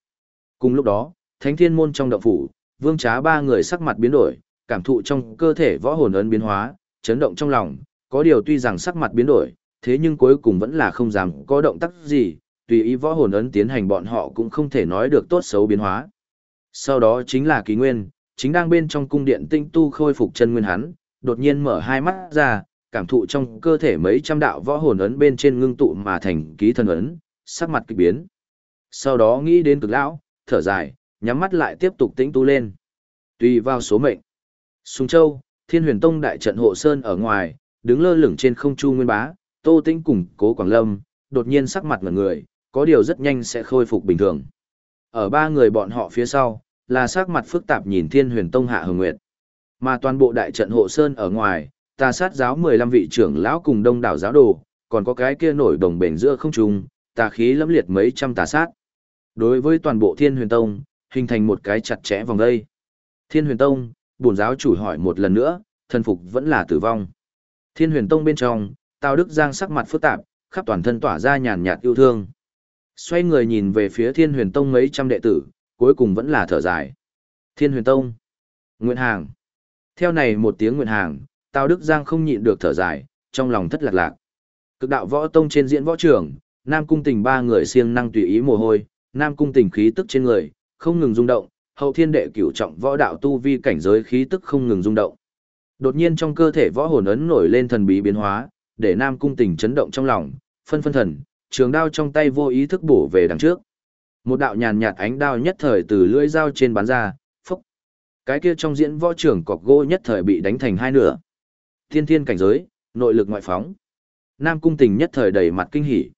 Cùng lúc đó, thánh thiên môn trong động phủ, vương trá ba người sắc mặt biến đổi, cảm thụ trong cơ thể võ hồn ấn biến hóa, chấn động trong lòng, có điều tuy rằng sắc mặt biến đổi, thế nhưng cuối cùng vẫn là không dám có động tác gì, tùy ý võ hồn ấn tiến hành bọn họ cũng không thể nói được tốt xấu biến hóa. Sau đó chính là ký nguyên, chính đang bên trong cung điện tinh tu khôi phục chân nguyên hắn, đột nhiên mở hai mắt ra, cảm thụ trong cơ thể mấy trăm đạo võ hồn ấn bên trên ngưng tụ mà thành ký thần ấn, sắc mặt kỳ biến. Sau đó nghĩ đến cực lão, thở dài, nhắm mắt lại tiếp tục tĩnh tu lên. Tùy vào số mệnh. Sùng Châu, Thiên Huyền Tông đại trận hộ sơn ở ngoài, đứng lơ lửng trên không chu nguyên bá, Tô Tĩnh cùng Cố Quảng Lâm, đột nhiên sắc mặt ngẩn người, có điều rất nhanh sẽ khôi phục bình thường. Ở ba người bọn họ phía sau, là sắc mặt phức tạp nhìn Thiên Huyền Tông Hạ Hồng Nguyệt. Mà toàn bộ đại trận hộ sơn ở ngoài, tà sát giáo 15 vị trưởng lão cùng đông đảo giáo đồ, còn có cái kia nổi đồng bền giữa không trung, tà khí lẫm liệt mấy trăm tà sát. Đối với toàn bộ Thiên Huyền Tông, hình thành một cái chặt chẽ vòng đây. Thiên Huyền Tông, bổn giáo chủ hỏi một lần nữa, thân phục vẫn là tử vong. Thiên Huyền Tông bên trong, Tào Đức Giang sắc mặt phức tạp, khắp toàn thân tỏa ra nhàn nhạt yêu thương. Xoay người nhìn về phía Thiên Huyền Tông mấy trăm đệ tử, cuối cùng vẫn là thở dài. Thiên Huyền Tông. Nguyện Hàng. Theo này một tiếng nguyện hàng, Tào Đức Giang không nhịn được thở dài, trong lòng thất lạc lạc. Cực đạo võ tông trên diễn võ trường, Nam Cung Tình ba người siêng năng tùy ý mồ hôi, Nam Cung Tình khí tức trên người, không ngừng rung động, hậu thiên đệ cửu trọng võ đạo tu vi cảnh giới khí tức không ngừng rung động. Đột nhiên trong cơ thể võ hồn ấn nổi lên thần bí biến hóa, để Nam Cung Tình chấn động trong lòng, phân phân thần, trường đao trong tay vô ý thức bổ về đằng trước. Một đạo nhàn nhạt ánh đao nhất thời từ lưỡi dao trên bắn ra, phốc. Cái kia trong diễn võ trưởng cọc gỗ nhất thời bị đánh thành hai nửa. Thiên thiên cảnh giới, nội lực ngoại phóng. Nam Cung Tình nhất thời đầy mặt kinh hỉ.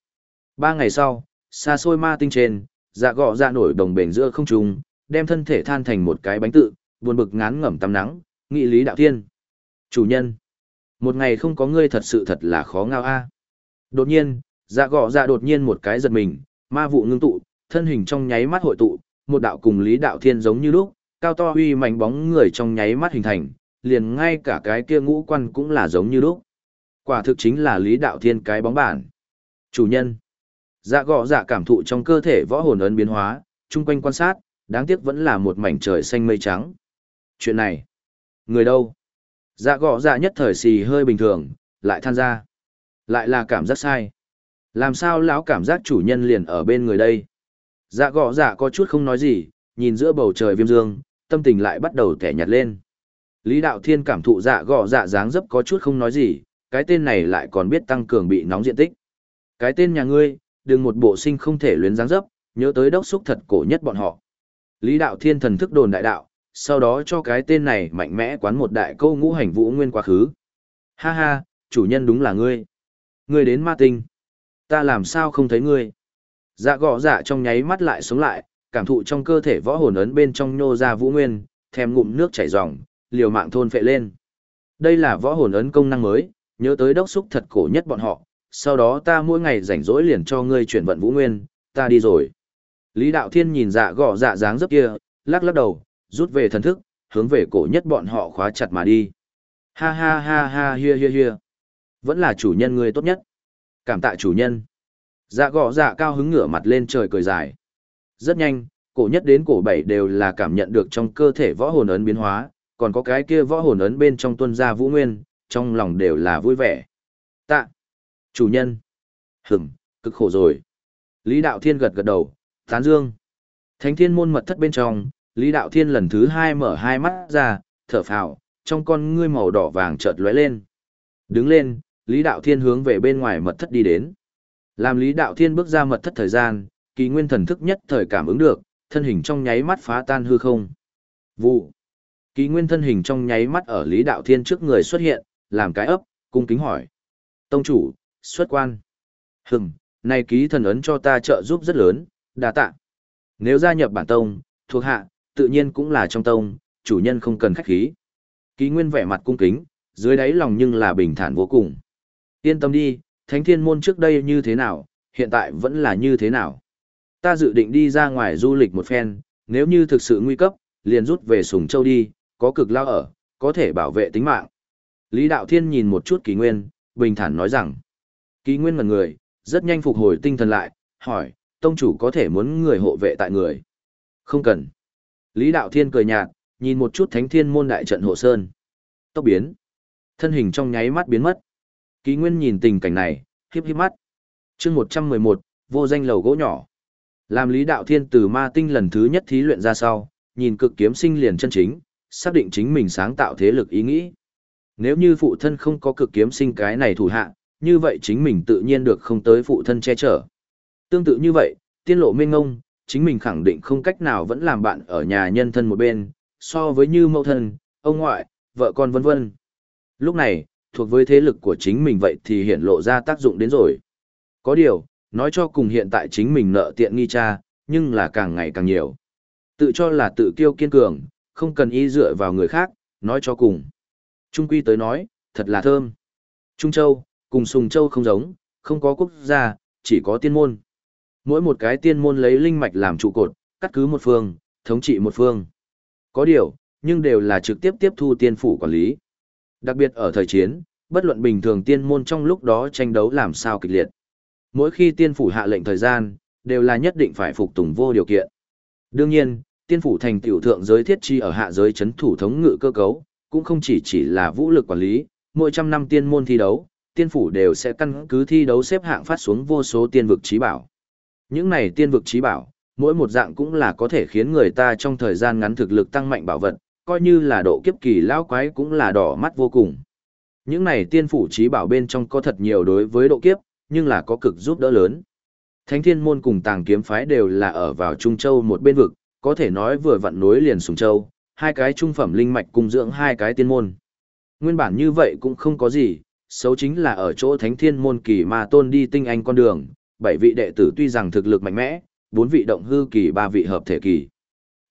Ba ngày sau, xa xôi ma tinh trên, dạ gọ dạ nổi đồng bền giữa không trung, đem thân thể than thành một cái bánh tự, buồn bực ngán ngẩm tắm nắng, nghị lý đạo thiên. Chủ nhân, một ngày không có ngươi thật sự thật là khó ngao a. Đột nhiên, dạ gọ dạ đột nhiên một cái giật mình, ma vụ ngưng tụ, thân hình trong nháy mắt hội tụ, một đạo cùng lý đạo thiên giống như lúc, cao to uy mảnh bóng người trong nháy mắt hình thành, liền ngay cả cái kia ngũ quan cũng là giống như lúc. Quả thực chính là lý đạo thiên cái bóng bản. Chủ nhân, dạ gọ dạ cảm thụ trong cơ thể võ hồn ấn biến hóa, chung quanh quan sát, đáng tiếc vẫn là một mảnh trời xanh mây trắng. Chuyện này, người đâu? Dạ gọ dạ nhất thời xì hơi bình thường, lại than ra. Lại là cảm giác sai. Làm sao lão cảm giác chủ nhân liền ở bên người đây? Dạ gọ dạ có chút không nói gì, nhìn giữa bầu trời viêm dương, tâm tình lại bắt đầu tẻ nhạt lên. Lý Đạo Thiên cảm thụ dạ gọ dạ dáng dấp có chút không nói gì, cái tên này lại còn biết tăng cường bị nóng diện tích. Cái tên nhà ngươi, đừng một bộ sinh không thể luyến dáng dấp, nhớ tới đốc xúc thật cổ nhất bọn họ. Lý Đạo Thiên thần thức đồn đại đạo, sau đó cho cái tên này mạnh mẽ quán một đại câu ngũ hành vũ nguyên quá khứ. Ha ha, chủ nhân đúng là ngươi. Ngươi đến ma tinh. Ta làm sao không thấy ngươi? Dạ gõ dạ trong nháy mắt lại sống lại, cảm thụ trong cơ thể võ hồn ấn bên trong nhô ra vũ nguyên, thèm ngụm nước chảy ròng, liều mạng thôn phệ lên. Đây là võ hồn ấn công năng mới, nhớ tới đốc xúc thật cổ nhất bọn họ, sau đó ta mỗi ngày rảnh rỗi liền cho ngươi chuyển vận vũ nguyên, ta đi rồi. Lý Đạo Thiên nhìn dạ gõ dạ dáng dấp kia, lắc lắc đầu, rút về thần thức, hướng về cổ nhất bọn họ khóa chặt mà đi. Ha ha ha ha hia hia hia. Vẫn là chủ nhân ngươi tốt nhất. Cảm tạ chủ nhân. Dạ gõ dạ cao hứng ngửa mặt lên trời cười dài. Rất nhanh, cổ nhất đến cổ bảy đều là cảm nhận được trong cơ thể võ hồn ấn biến hóa, còn có cái kia võ hồn ấn bên trong tuân gia vũ nguyên, trong lòng đều là vui vẻ. Tạ. Chủ nhân. Hửm, cực khổ rồi. Lý Đạo Thiên gật gật đầu, tán dương. Thánh thiên môn mật thất bên trong, Lý Đạo Thiên lần thứ hai mở hai mắt ra, thở phào, trong con ngươi màu đỏ vàng chợt lóe lên. Đứng lên, Lý Đạo Thiên hướng về bên ngoài mật thất đi đến. Làm Lý Đạo Thiên bước ra mật thất thời gian, kỳ nguyên thần thức nhất thời cảm ứng được, thân hình trong nháy mắt phá tan hư không. Vụ. Kỳ nguyên thân hình trong nháy mắt ở Lý Đạo Thiên trước người xuất hiện, làm cái ấp, cung kính hỏi. Tông chủ, xuất quan. Hừm, này ký thần ấn cho ta trợ giúp rất lớn, đa tạ. Nếu gia nhập bản tông, thuộc hạ, tự nhiên cũng là trong tông, chủ nhân không cần khách khí. Ký nguyên vẻ mặt cung kính, dưới đáy lòng nhưng là bình thản vô cùng. Yên tâm đi, thánh thiên môn trước đây như thế nào, hiện tại vẫn là như thế nào. Ta dự định đi ra ngoài du lịch một phen, nếu như thực sự nguy cấp, liền rút về Sùng Châu đi, có cực lao ở, có thể bảo vệ tính mạng. Lý Đạo Thiên nhìn một chút kỳ nguyên, bình thản nói rằng, kỳ nguyên ngần người, rất nhanh phục hồi tinh thần lại, hỏi, tông chủ có thể muốn người hộ vệ tại người. Không cần. Lý Đạo Thiên cười nhạt, nhìn một chút thánh thiên môn đại trận hộ sơn. Tốc biến. Thân hình trong nháy mắt biến mất. Ký Nguyên nhìn tình cảnh này, hiếp hiếp mắt. chương 111, vô danh lầu gỗ nhỏ. Làm Lý Đạo Thiên từ ma tinh lần thứ nhất thí luyện ra sau, nhìn cực kiếm sinh liền chân chính, xác định chính mình sáng tạo thế lực ý nghĩ. Nếu như phụ thân không có cực kiếm sinh cái này thủ hạ, như vậy chính mình tự nhiên được không tới phụ thân che chở. Tương tự như vậy, tiên lộ mênh ngông, chính mình khẳng định không cách nào vẫn làm bạn ở nhà nhân thân một bên, so với như mẫu thân, ông ngoại, vợ con vân vân. Lúc này, thuộc với thế lực của chính mình vậy thì hiện lộ ra tác dụng đến rồi. Có điều, nói cho cùng hiện tại chính mình nợ tiện nghi cha, nhưng là càng ngày càng nhiều. Tự cho là tự kiêu kiên cường, không cần y dựa vào người khác, nói cho cùng. Trung quy tới nói, thật là thơm. Trung Châu, cùng Sùng Châu không giống, không có quốc gia, chỉ có tiên môn. Mỗi một cái tiên môn lấy linh mạch làm trụ cột, cắt cứ một phương, thống trị một phương. Có điều, nhưng đều là trực tiếp tiếp thu tiên phủ quản lý. Đặc biệt ở thời chiến, bất luận bình thường tiên môn trong lúc đó tranh đấu làm sao kịch liệt. Mỗi khi tiên phủ hạ lệnh thời gian, đều là nhất định phải phục tùng vô điều kiện. Đương nhiên, tiên phủ thành tiểu thượng giới thiết chi ở hạ giới chấn thủ thống ngự cơ cấu, cũng không chỉ chỉ là vũ lực quản lý, mỗi trăm năm tiên môn thi đấu, tiên phủ đều sẽ căn cứ thi đấu xếp hạng phát xuống vô số tiên vực trí bảo. Những này tiên vực trí bảo, mỗi một dạng cũng là có thể khiến người ta trong thời gian ngắn thực lực tăng mạnh bảo vật, coi như là độ kiếp kỳ lão quái cũng là đỏ mắt vô cùng. Những này tiên phủ trí bảo bên trong có thật nhiều đối với độ kiếp, nhưng là có cực giúp đỡ lớn. Thánh thiên môn cùng tàng kiếm phái đều là ở vào Trung Châu một bên vực, có thể nói vừa vặn nối liền Sùng Châu, hai cái trung phẩm linh mạch cùng dưỡng hai cái tiên môn. Nguyên bản như vậy cũng không có gì, xấu chính là ở chỗ thánh thiên môn kỳ mà tôn đi tinh anh con đường, bảy vị đệ tử tuy rằng thực lực mạnh mẽ, bốn vị động hư kỳ ba vị hợp thể kỳ.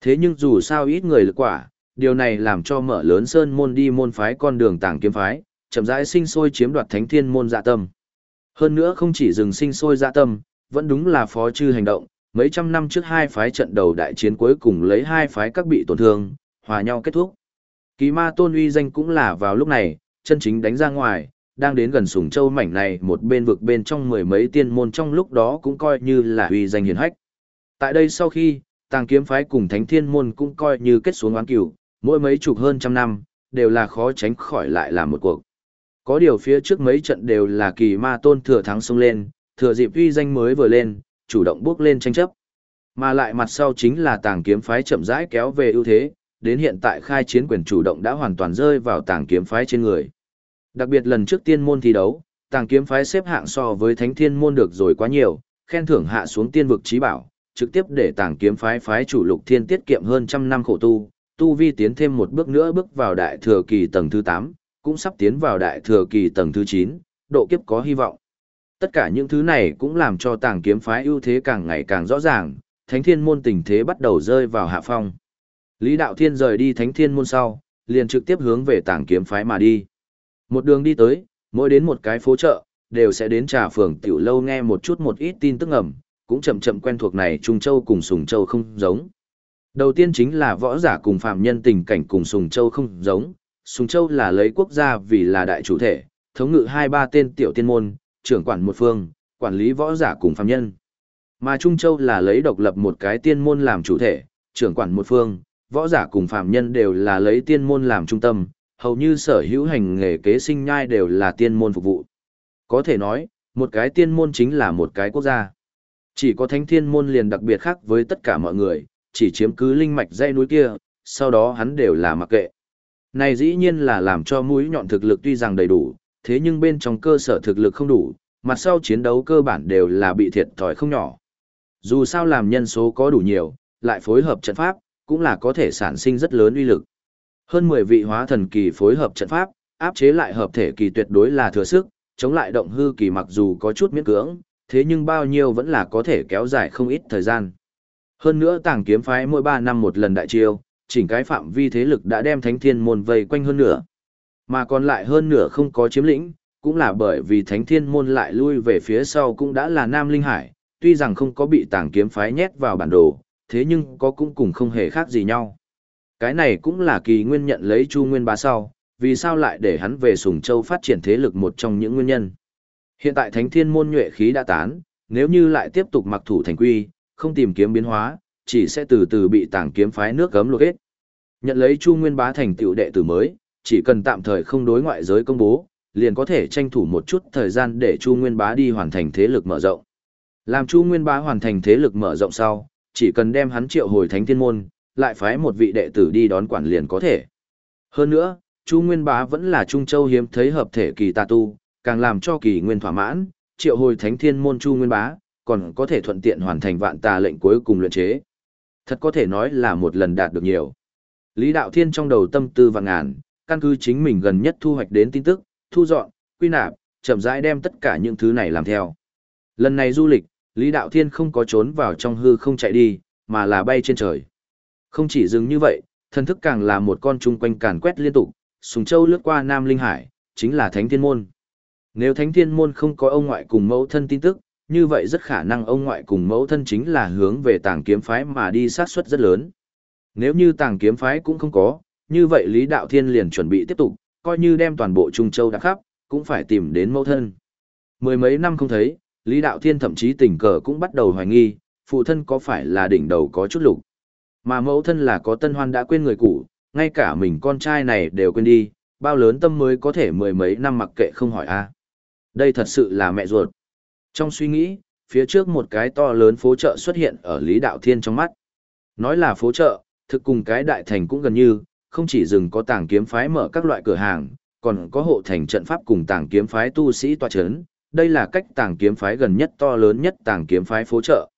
Thế nhưng dù sao ít người lực quả, điều này làm cho mở lớn sơn môn đi môn phái con đường tàng kiếm phái, chậm rãi sinh sôi chiếm đoạt thánh thiên môn dạ tâm. Hơn nữa không chỉ dừng sinh sôi dạ tâm, vẫn đúng là phó chư hành động, mấy trăm năm trước hai phái trận đầu đại chiến cuối cùng lấy hai phái các bị tổn thương, hòa nhau kết thúc. Kỳ ma tôn uy danh cũng là vào lúc này, chân chính đánh ra ngoài, đang đến gần sùng châu mảnh này một bên vực bên trong mười mấy tiên môn trong lúc đó cũng coi như là uy danh hiển hách. Tại đây sau khi, tàng kiếm phái cùng thánh thiên môn cũng coi như kết xuống oán cửu, mỗi mấy chục hơn trăm năm, đều là khó tránh khỏi lại làm một cuộc. Có điều phía trước mấy trận đều là kỳ ma tôn thừa thắng xông lên, thừa dịp uy danh mới vừa lên, chủ động bước lên tranh chấp. Mà lại mặt sau chính là tàng kiếm phái chậm rãi kéo về ưu thế, đến hiện tại khai chiến quyền chủ động đã hoàn toàn rơi vào tàng kiếm phái trên người. Đặc biệt lần trước tiên môn thi đấu, tàng kiếm phái xếp hạng so với thánh thiên môn được rồi quá nhiều, khen thưởng hạ xuống tiên vực trí bảo, trực tiếp để tàng kiếm phái phái chủ lục thiên tiết kiệm hơn trăm năm khổ tu, tu vi tiến thêm một bước nữa bước vào đại thừa kỳ tầng thứ 8, cũng sắp tiến vào đại thừa kỳ tầng thứ 9, độ kiếp có hy vọng. Tất cả những thứ này cũng làm cho tàng kiếm phái ưu thế càng ngày càng rõ ràng, thánh thiên môn tình thế bắt đầu rơi vào hạ phong. Lý Đạo Thiên rời đi thánh thiên môn sau, liền trực tiếp hướng về tàng kiếm phái mà đi. Một đường đi tới, mỗi đến một cái phố chợ, đều sẽ đến trà phường tiểu lâu nghe một chút một ít tin tức ẩm, cũng chậm chậm quen thuộc này Trung Châu cùng Sùng Châu không giống. Đầu tiên chính là võ giả cùng phạm nhân tình cảnh cùng Sùng Châu không giống, Sùng Châu là lấy quốc gia vì là đại chủ thể, thống ngự hai ba tên tiểu tiên môn, trưởng quản một phương, quản lý võ giả cùng phạm nhân. Mà Trung Châu là lấy độc lập một cái tiên môn làm chủ thể, trưởng quản một phương, võ giả cùng phạm nhân đều là lấy tiên môn làm trung tâm, hầu như sở hữu hành nghề kế sinh nhai đều là tiên môn phục vụ. Có thể nói, một cái tiên môn chính là một cái quốc gia. Chỉ có thánh thiên môn liền đặc biệt khác với tất cả mọi người, chỉ chiếm cứ linh mạch dây núi kia, sau đó hắn đều là mặc kệ. Này dĩ nhiên là làm cho mũi nhọn thực lực tuy rằng đầy đủ, thế nhưng bên trong cơ sở thực lực không đủ, mặt sau chiến đấu cơ bản đều là bị thiệt thòi không nhỏ. Dù sao làm nhân số có đủ nhiều, lại phối hợp trận pháp, cũng là có thể sản sinh rất lớn uy lực. Hơn 10 vị hóa thần kỳ phối hợp trận pháp, áp chế lại hợp thể kỳ tuyệt đối là thừa sức, chống lại động hư kỳ mặc dù có chút miễn cưỡng, thế nhưng bao nhiêu vẫn là có thể kéo dài không ít thời gian. Hơn nữa tàng kiếm phái mỗi 3 năm một lần đại chiêu, chỉnh cái phạm vi thế lực đã đem thánh thiên môn vây quanh hơn nửa. Mà còn lại hơn nửa không có chiếm lĩnh, cũng là bởi vì thánh thiên môn lại lui về phía sau cũng đã là Nam Linh Hải, tuy rằng không có bị tàng kiếm phái nhét vào bản đồ, thế nhưng có cũng cùng không hề khác gì nhau. Cái này cũng là kỳ nguyên nhận lấy Chu Nguyên bá sau, vì sao lại để hắn về Sùng Châu phát triển thế lực một trong những nguyên nhân. Hiện tại Thánh Thiên môn nhuệ khí đã tán, nếu như lại tiếp tục mặc thủ thành quy, không tìm kiếm biến hóa, chỉ sẽ từ từ bị tảng kiếm phái nước gấm luộc hết. Nhận lấy Chu Nguyên bá thành tiểu đệ tử mới, chỉ cần tạm thời không đối ngoại giới công bố, liền có thể tranh thủ một chút thời gian để Chu Nguyên bá đi hoàn thành thế lực mở rộng. Làm Chu Nguyên bá hoàn thành thế lực mở rộng sau, chỉ cần đem hắn triệu hồi Thánh Thiên môn, lại phái một vị đệ tử đi đón quản liền có thể. Hơn nữa, Chu Nguyên Bá vẫn là Trung Châu hiếm thấy hợp thể kỳ tà tu, càng làm cho kỳ nguyên thỏa mãn, triệu hồi thánh thiên môn Chu Nguyên Bá, còn có thể thuận tiện hoàn thành vạn tà lệnh cuối cùng luyện chế. Thật có thể nói là một lần đạt được nhiều. Lý Đạo Thiên trong đầu tâm tư vạn ngàn, căn cứ chính mình gần nhất thu hoạch đến tin tức, thu dọn, quy nạp, chậm rãi đem tất cả những thứ này làm theo. Lần này du lịch, Lý Đạo Thiên không có trốn vào trong hư không chạy đi, mà là bay trên trời. Không chỉ dừng như vậy, thần thức càng là một con trung quanh càn quét liên tục, sùng châu lướt qua Nam Linh Hải, chính là Thánh Thiên Môn. Nếu Thánh Thiên Môn không có ông ngoại cùng mẫu thân tin tức, như vậy rất khả năng ông ngoại cùng mẫu thân chính là hướng về tàng kiếm phái mà đi sát suất rất lớn. Nếu như tàng kiếm phái cũng không có, như vậy Lý Đạo Thiên liền chuẩn bị tiếp tục, coi như đem toàn bộ Trung Châu đã khắp, cũng phải tìm đến mẫu thân. Mười mấy năm không thấy, Lý Đạo Thiên thậm chí tình cờ cũng bắt đầu hoài nghi, phụ thân có phải là đỉnh đầu có chút lục. Mà mẫu thân là có tân hoan đã quên người cũ, ngay cả mình con trai này đều quên đi, bao lớn tâm mới có thể mười mấy năm mặc kệ không hỏi a Đây thật sự là mẹ ruột. Trong suy nghĩ, phía trước một cái to lớn phố chợ xuất hiện ở Lý Đạo Thiên trong mắt. Nói là phố chợ, thực cùng cái đại thành cũng gần như, không chỉ dừng có tàng kiếm phái mở các loại cửa hàng, còn có hộ thành trận pháp cùng tàng kiếm phái tu sĩ tòa chấn. Đây là cách tàng kiếm phái gần nhất to lớn nhất tàng kiếm phái phố chợ.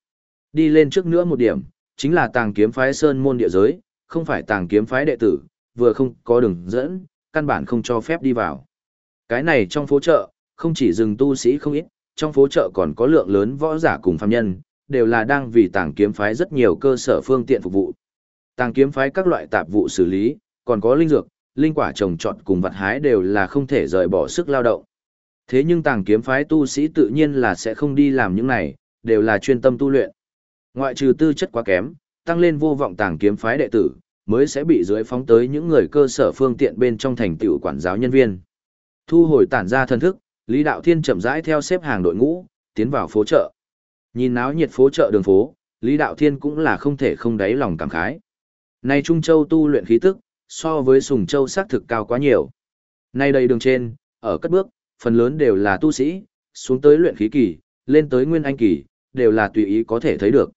Đi lên trước nữa một điểm, chính là tàng kiếm phái sơn môn địa giới, không phải tàng kiếm phái đệ tử, vừa không có đường dẫn, căn bản không cho phép đi vào. Cái này trong phố chợ, không chỉ dừng tu sĩ không ít, trong phố chợ còn có lượng lớn võ giả cùng phàm nhân, đều là đang vì tàng kiếm phái rất nhiều cơ sở phương tiện phục vụ. Tàng kiếm phái các loại tạp vụ xử lý, còn có linh dược, linh quả trồng trọt cùng vật hái đều là không thể rời bỏ sức lao động. Thế nhưng tàng kiếm phái tu sĩ tự nhiên là sẽ không đi làm những này, đều là chuyên tâm tu luyện. Ngoại trừ tư chất quá kém, tăng lên vô vọng tàng kiếm phái đệ tử, mới sẽ bị dưới phóng tới những người cơ sở phương tiện bên trong thành tựu quản giáo nhân viên. Thu hồi tản ra thân thức, Lý Đạo Thiên chậm rãi theo xếp hàng đội ngũ, tiến vào phố chợ. Nhìn náo nhiệt phố chợ đường phố, Lý Đạo Thiên cũng là không thể không đáy lòng cảm khái. Này Trung Châu tu luyện khí tức, so với Sùng Châu xác thực cao quá nhiều. Nay đây đường trên, ở cất bước, phần lớn đều là tu sĩ, xuống tới luyện khí kỳ, lên tới nguyên anh kỳ, đều là tùy ý có thể thấy được.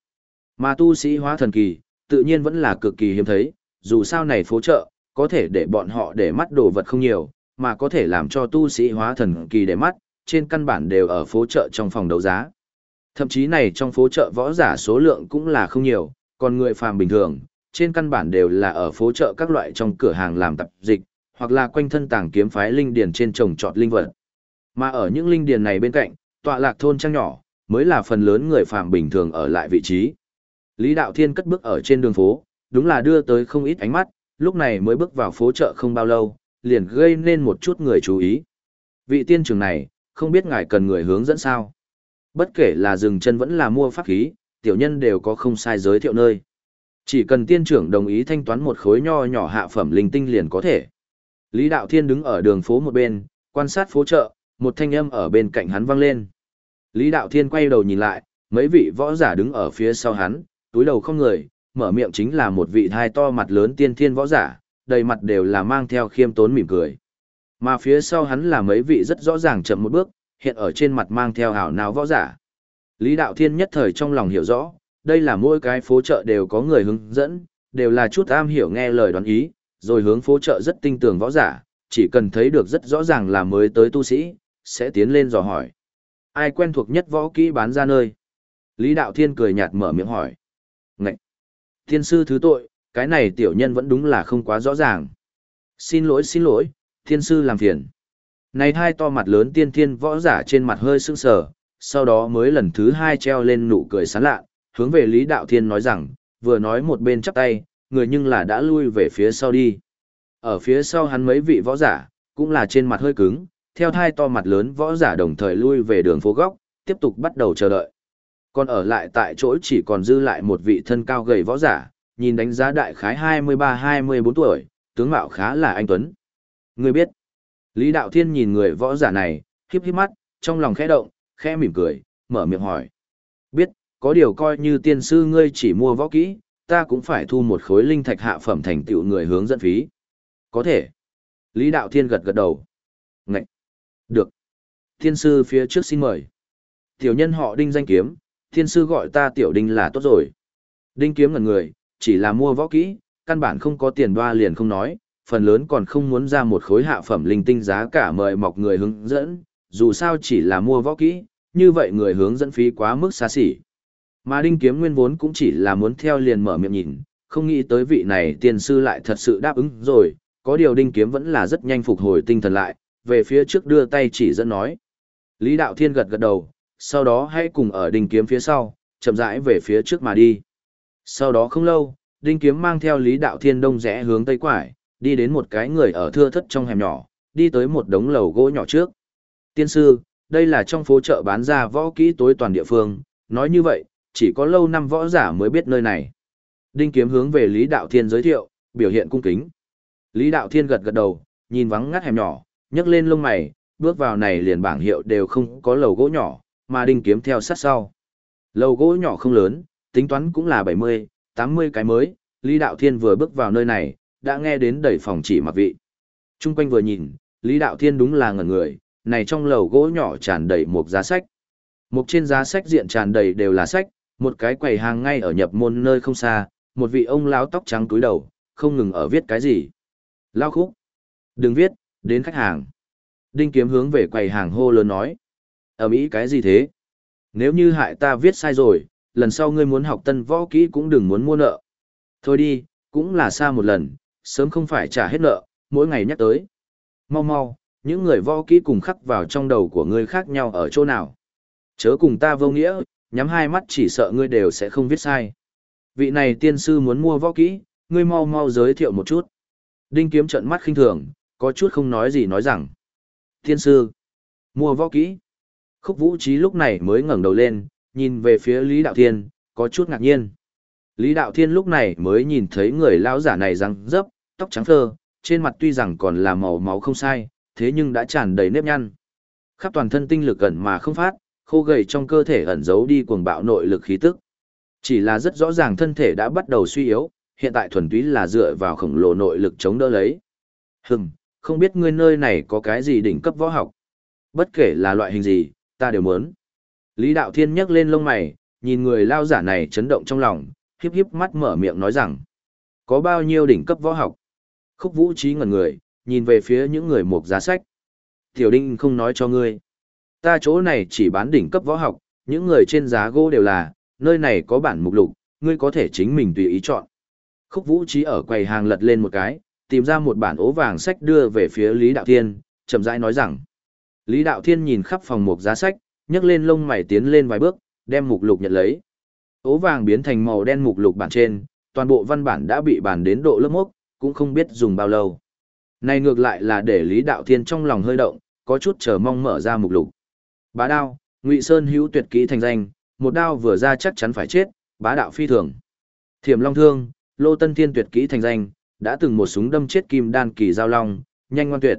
Mà tu sĩ hóa thần kỳ, tự nhiên vẫn là cực kỳ hiếm thấy, dù sao này phố chợ, có thể để bọn họ để mắt đồ vật không nhiều, mà có thể làm cho tu sĩ hóa thần kỳ để mắt, trên căn bản đều ở phố chợ trong phòng đấu giá. Thậm chí này trong phố chợ võ giả số lượng cũng là không nhiều, còn người phàm bình thường, trên căn bản đều là ở phố chợ các loại trong cửa hàng làm tập dịch, hoặc là quanh thân tàng kiếm phái linh điền trên trồng trọt linh vật. Mà ở những linh điền này bên cạnh, tọa lạc thôn trang nhỏ, mới là phần lớn người phàm bình thường ở lại vị trí. Lý Đạo Thiên cất bước ở trên đường phố, đúng là đưa tới không ít ánh mắt, lúc này mới bước vào phố chợ không bao lâu, liền gây nên một chút người chú ý. Vị tiên trưởng này, không biết ngài cần người hướng dẫn sao. Bất kể là dừng chân vẫn là mua pháp khí, tiểu nhân đều có không sai giới thiệu nơi. Chỉ cần tiên trưởng đồng ý thanh toán một khối nho nhỏ hạ phẩm linh tinh liền có thể. Lý Đạo Thiên đứng ở đường phố một bên, quan sát phố chợ, một thanh âm ở bên cạnh hắn vang lên. Lý Đạo Thiên quay đầu nhìn lại, mấy vị võ giả đứng ở phía sau hắn, túi đầu không người, mở miệng chính là một vị thai to mặt lớn tiên thiên võ giả, đầy mặt đều là mang theo khiêm tốn mỉm cười. Mà phía sau hắn là mấy vị rất rõ ràng chậm một bước, hiện ở trên mặt mang theo hảo nào võ giả. Lý Đạo Thiên nhất thời trong lòng hiểu rõ, đây là mỗi cái phố chợ đều có người hướng dẫn, đều là chút am hiểu nghe lời đoán ý, rồi hướng phố chợ rất tinh tường võ giả, chỉ cần thấy được rất rõ ràng là mới tới tu sĩ, sẽ tiến lên dò hỏi. Ai quen thuộc nhất võ kỹ bán ra nơi? Lý Đạo Thiên cười nhạt mở miệng hỏi. Ngậy! Thiên sư thứ tội, cái này tiểu nhân vẫn đúng là không quá rõ ràng. Xin lỗi xin lỗi, thiên sư làm phiền. Này hai to mặt lớn tiên thiên võ giả trên mặt hơi sưng sờ, sau đó mới lần thứ hai treo lên nụ cười sán lạ, hướng về Lý Đạo Thiên nói rằng, vừa nói một bên chắp tay, người nhưng là đã lui về phía sau đi. Ở phía sau hắn mấy vị võ giả, cũng là trên mặt hơi cứng, theo thai to mặt lớn võ giả đồng thời lui về đường phố góc, tiếp tục bắt đầu chờ đợi. Còn ở lại tại chỗ chỉ còn dư lại một vị thân cao gầy võ giả, nhìn đánh giá đại khái 23-24 tuổi, tướng mạo khá là anh Tuấn. Người biết, Lý Đạo Thiên nhìn người võ giả này, khiếp khiếp mắt, trong lòng khẽ động, khẽ mỉm cười, mở miệng hỏi. Biết, có điều coi như tiên sư ngươi chỉ mua võ kỹ, ta cũng phải thu một khối linh thạch hạ phẩm thành tựu người hướng dẫn phí. Có thể. Lý Đạo Thiên gật gật đầu. Ngậy. Được. Tiên sư phía trước xin mời. Tiểu nhân họ đinh danh kiếm, tiên sư gọi ta tiểu đinh là tốt rồi. Đinh kiếm ngần người, chỉ là mua võ kỹ, căn bản không có tiền đoa liền không nói, phần lớn còn không muốn ra một khối hạ phẩm linh tinh giá cả mời mọc người hướng dẫn, dù sao chỉ là mua võ kỹ, như vậy người hướng dẫn phí quá mức xa xỉ. Mà Đinh Kiếm Nguyên vốn cũng chỉ là muốn theo liền mở miệng nhìn, không nghĩ tới vị này tiền sư lại thật sự đáp ứng rồi, có điều Đinh Kiếm vẫn là rất nhanh phục hồi tinh thần lại, về phía trước đưa tay chỉ dẫn nói. Lý Đạo Thiên gật gật đầu, sau đó hãy cùng ở Đinh Kiếm phía sau, chậm rãi về phía trước mà đi. Sau đó không lâu, Đinh Kiếm mang theo Lý Đạo Thiên đông rẽ hướng tây quải, đi đến một cái người ở thưa thất trong hẻm nhỏ, đi tới một đống lầu gỗ nhỏ trước. Tiên sư, đây là trong phố chợ bán ra võ kỹ tối toàn địa phương, nói như vậy, chỉ có lâu năm võ giả mới biết nơi này. Đinh Kiếm hướng về Lý Đạo Thiên giới thiệu, biểu hiện cung kính. Lý Đạo Thiên gật gật đầu, nhìn vắng ngắt hẻm nhỏ, nhấc lên lông mày, bước vào này liền bảng hiệu đều không có lầu gỗ nhỏ, mà Đinh Kiếm theo sát sau. Lầu gỗ nhỏ không lớn, tính toán cũng là 70, 80 cái mới, Lý Đạo Thiên vừa bước vào nơi này, đã nghe đến đầy phòng chỉ mặc vị. Trung quanh vừa nhìn, Lý Đạo Thiên đúng là ngẩn người, này trong lầu gỗ nhỏ tràn đầy một giá sách. Một trên giá sách diện tràn đầy đều là sách, một cái quầy hàng ngay ở nhập môn nơi không xa, một vị ông lão tóc trắng túi đầu, không ngừng ở viết cái gì. Lao khúc. Đừng viết, đến khách hàng. Đinh kiếm hướng về quầy hàng hô lớn nói. Ở Mỹ cái gì thế? Nếu như hại ta viết sai rồi, lần sau ngươi muốn học tân võ kỹ cũng đừng muốn mua nợ. Thôi đi, cũng là xa một lần, sớm không phải trả hết nợ, mỗi ngày nhắc tới. Mau mau, những người võ kỹ cùng khắc vào trong đầu của ngươi khác nhau ở chỗ nào. Chớ cùng ta vô nghĩa, nhắm hai mắt chỉ sợ ngươi đều sẽ không viết sai. Vị này tiên sư muốn mua võ kỹ, ngươi mau mau giới thiệu một chút. Đinh kiếm trận mắt khinh thường, có chút không nói gì nói rằng. Tiên sư, mua võ kỹ. Khúc vũ trí lúc này mới ngẩng đầu lên, nhìn về phía Lý Đạo Thiên, có chút ngạc nhiên. Lý Đạo Thiên lúc này mới nhìn thấy người lão giả này răng dấp, tóc trắng phơ, trên mặt tuy rằng còn là màu máu không sai, thế nhưng đã tràn đầy nếp nhăn. Khắp toàn thân tinh lực ẩn mà không phát, khô gầy trong cơ thể ẩn giấu đi cuồng bạo nội lực khí tức. Chỉ là rất rõ ràng thân thể đã bắt đầu suy yếu, hiện tại thuần túy là dựa vào khổng lồ nội lực chống đỡ lấy. Hừm, không biết ngươi nơi này có cái gì đỉnh cấp võ học. Bất kể là loại hình gì, ta đều muốn. Lý Đạo Thiên nhấc lên lông mày, nhìn người lao giả này chấn động trong lòng, hiếp hiếp mắt mở miệng nói rằng. Có bao nhiêu đỉnh cấp võ học? Khúc vũ trí ngẩn người, nhìn về phía những người mục giá sách. Tiểu Đinh không nói cho ngươi. Ta chỗ này chỉ bán đỉnh cấp võ học, những người trên giá gỗ đều là, nơi này có bản mục lục, ngươi có thể chính mình tùy ý chọn. Khúc vũ trí ở quầy hàng lật lên một cái, tìm ra một bản ố vàng sách đưa về phía Lý Đạo Thiên, chậm rãi nói rằng. Lý Đạo Thiên nhìn khắp phòng mục giá sách, nhấc lên lông mày tiến lên vài bước, đem mục lục nhận lấy. Ố vàng biến thành màu đen mục lục bản trên, toàn bộ văn bản đã bị bản đến độ lớp mốc, cũng không biết dùng bao lâu. Này ngược lại là để Lý Đạo Thiên trong lòng hơi động, có chút chờ mong mở ra mục lục. Bá đao, Ngụy Sơn hữu tuyệt kỹ thành danh, một đao vừa ra chắc chắn phải chết, bá đạo phi thường. Thiểm Long Thương, Lô Tân Thiên tuyệt kỹ thành danh, đã từng một súng đâm chết kim đan kỳ giao long, nhanh ngoan tuyệt.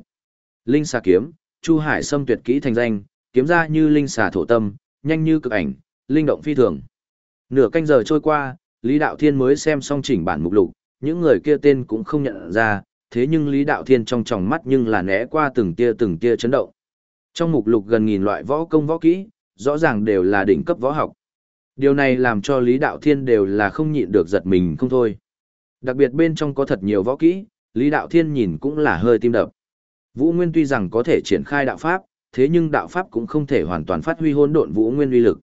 Linh xà kiếm, Chu Hải Sâm tuyệt kỹ thành danh, kiếm ra như linh xà thổ tâm, nhanh như cực ảnh, linh động phi thường. Nửa canh giờ trôi qua, Lý Đạo Thiên mới xem xong chỉnh bản mục lục, những người kia tên cũng không nhận ra, thế nhưng Lý Đạo Thiên trong tròng mắt nhưng là né qua từng tia từng tia chấn động. Trong mục lục gần nghìn loại võ công võ kỹ, rõ ràng đều là đỉnh cấp võ học. Điều này làm cho Lý Đạo Thiên đều là không nhịn được giật mình không thôi. Đặc biệt bên trong có thật nhiều võ kỹ, Lý Đạo Thiên nhìn cũng là hơi tim đập. Vũ Nguyên tuy rằng có thể triển khai đạo pháp, thế nhưng đạo pháp cũng không thể hoàn toàn phát huy hỗn độn Vũ Nguyên uy lực.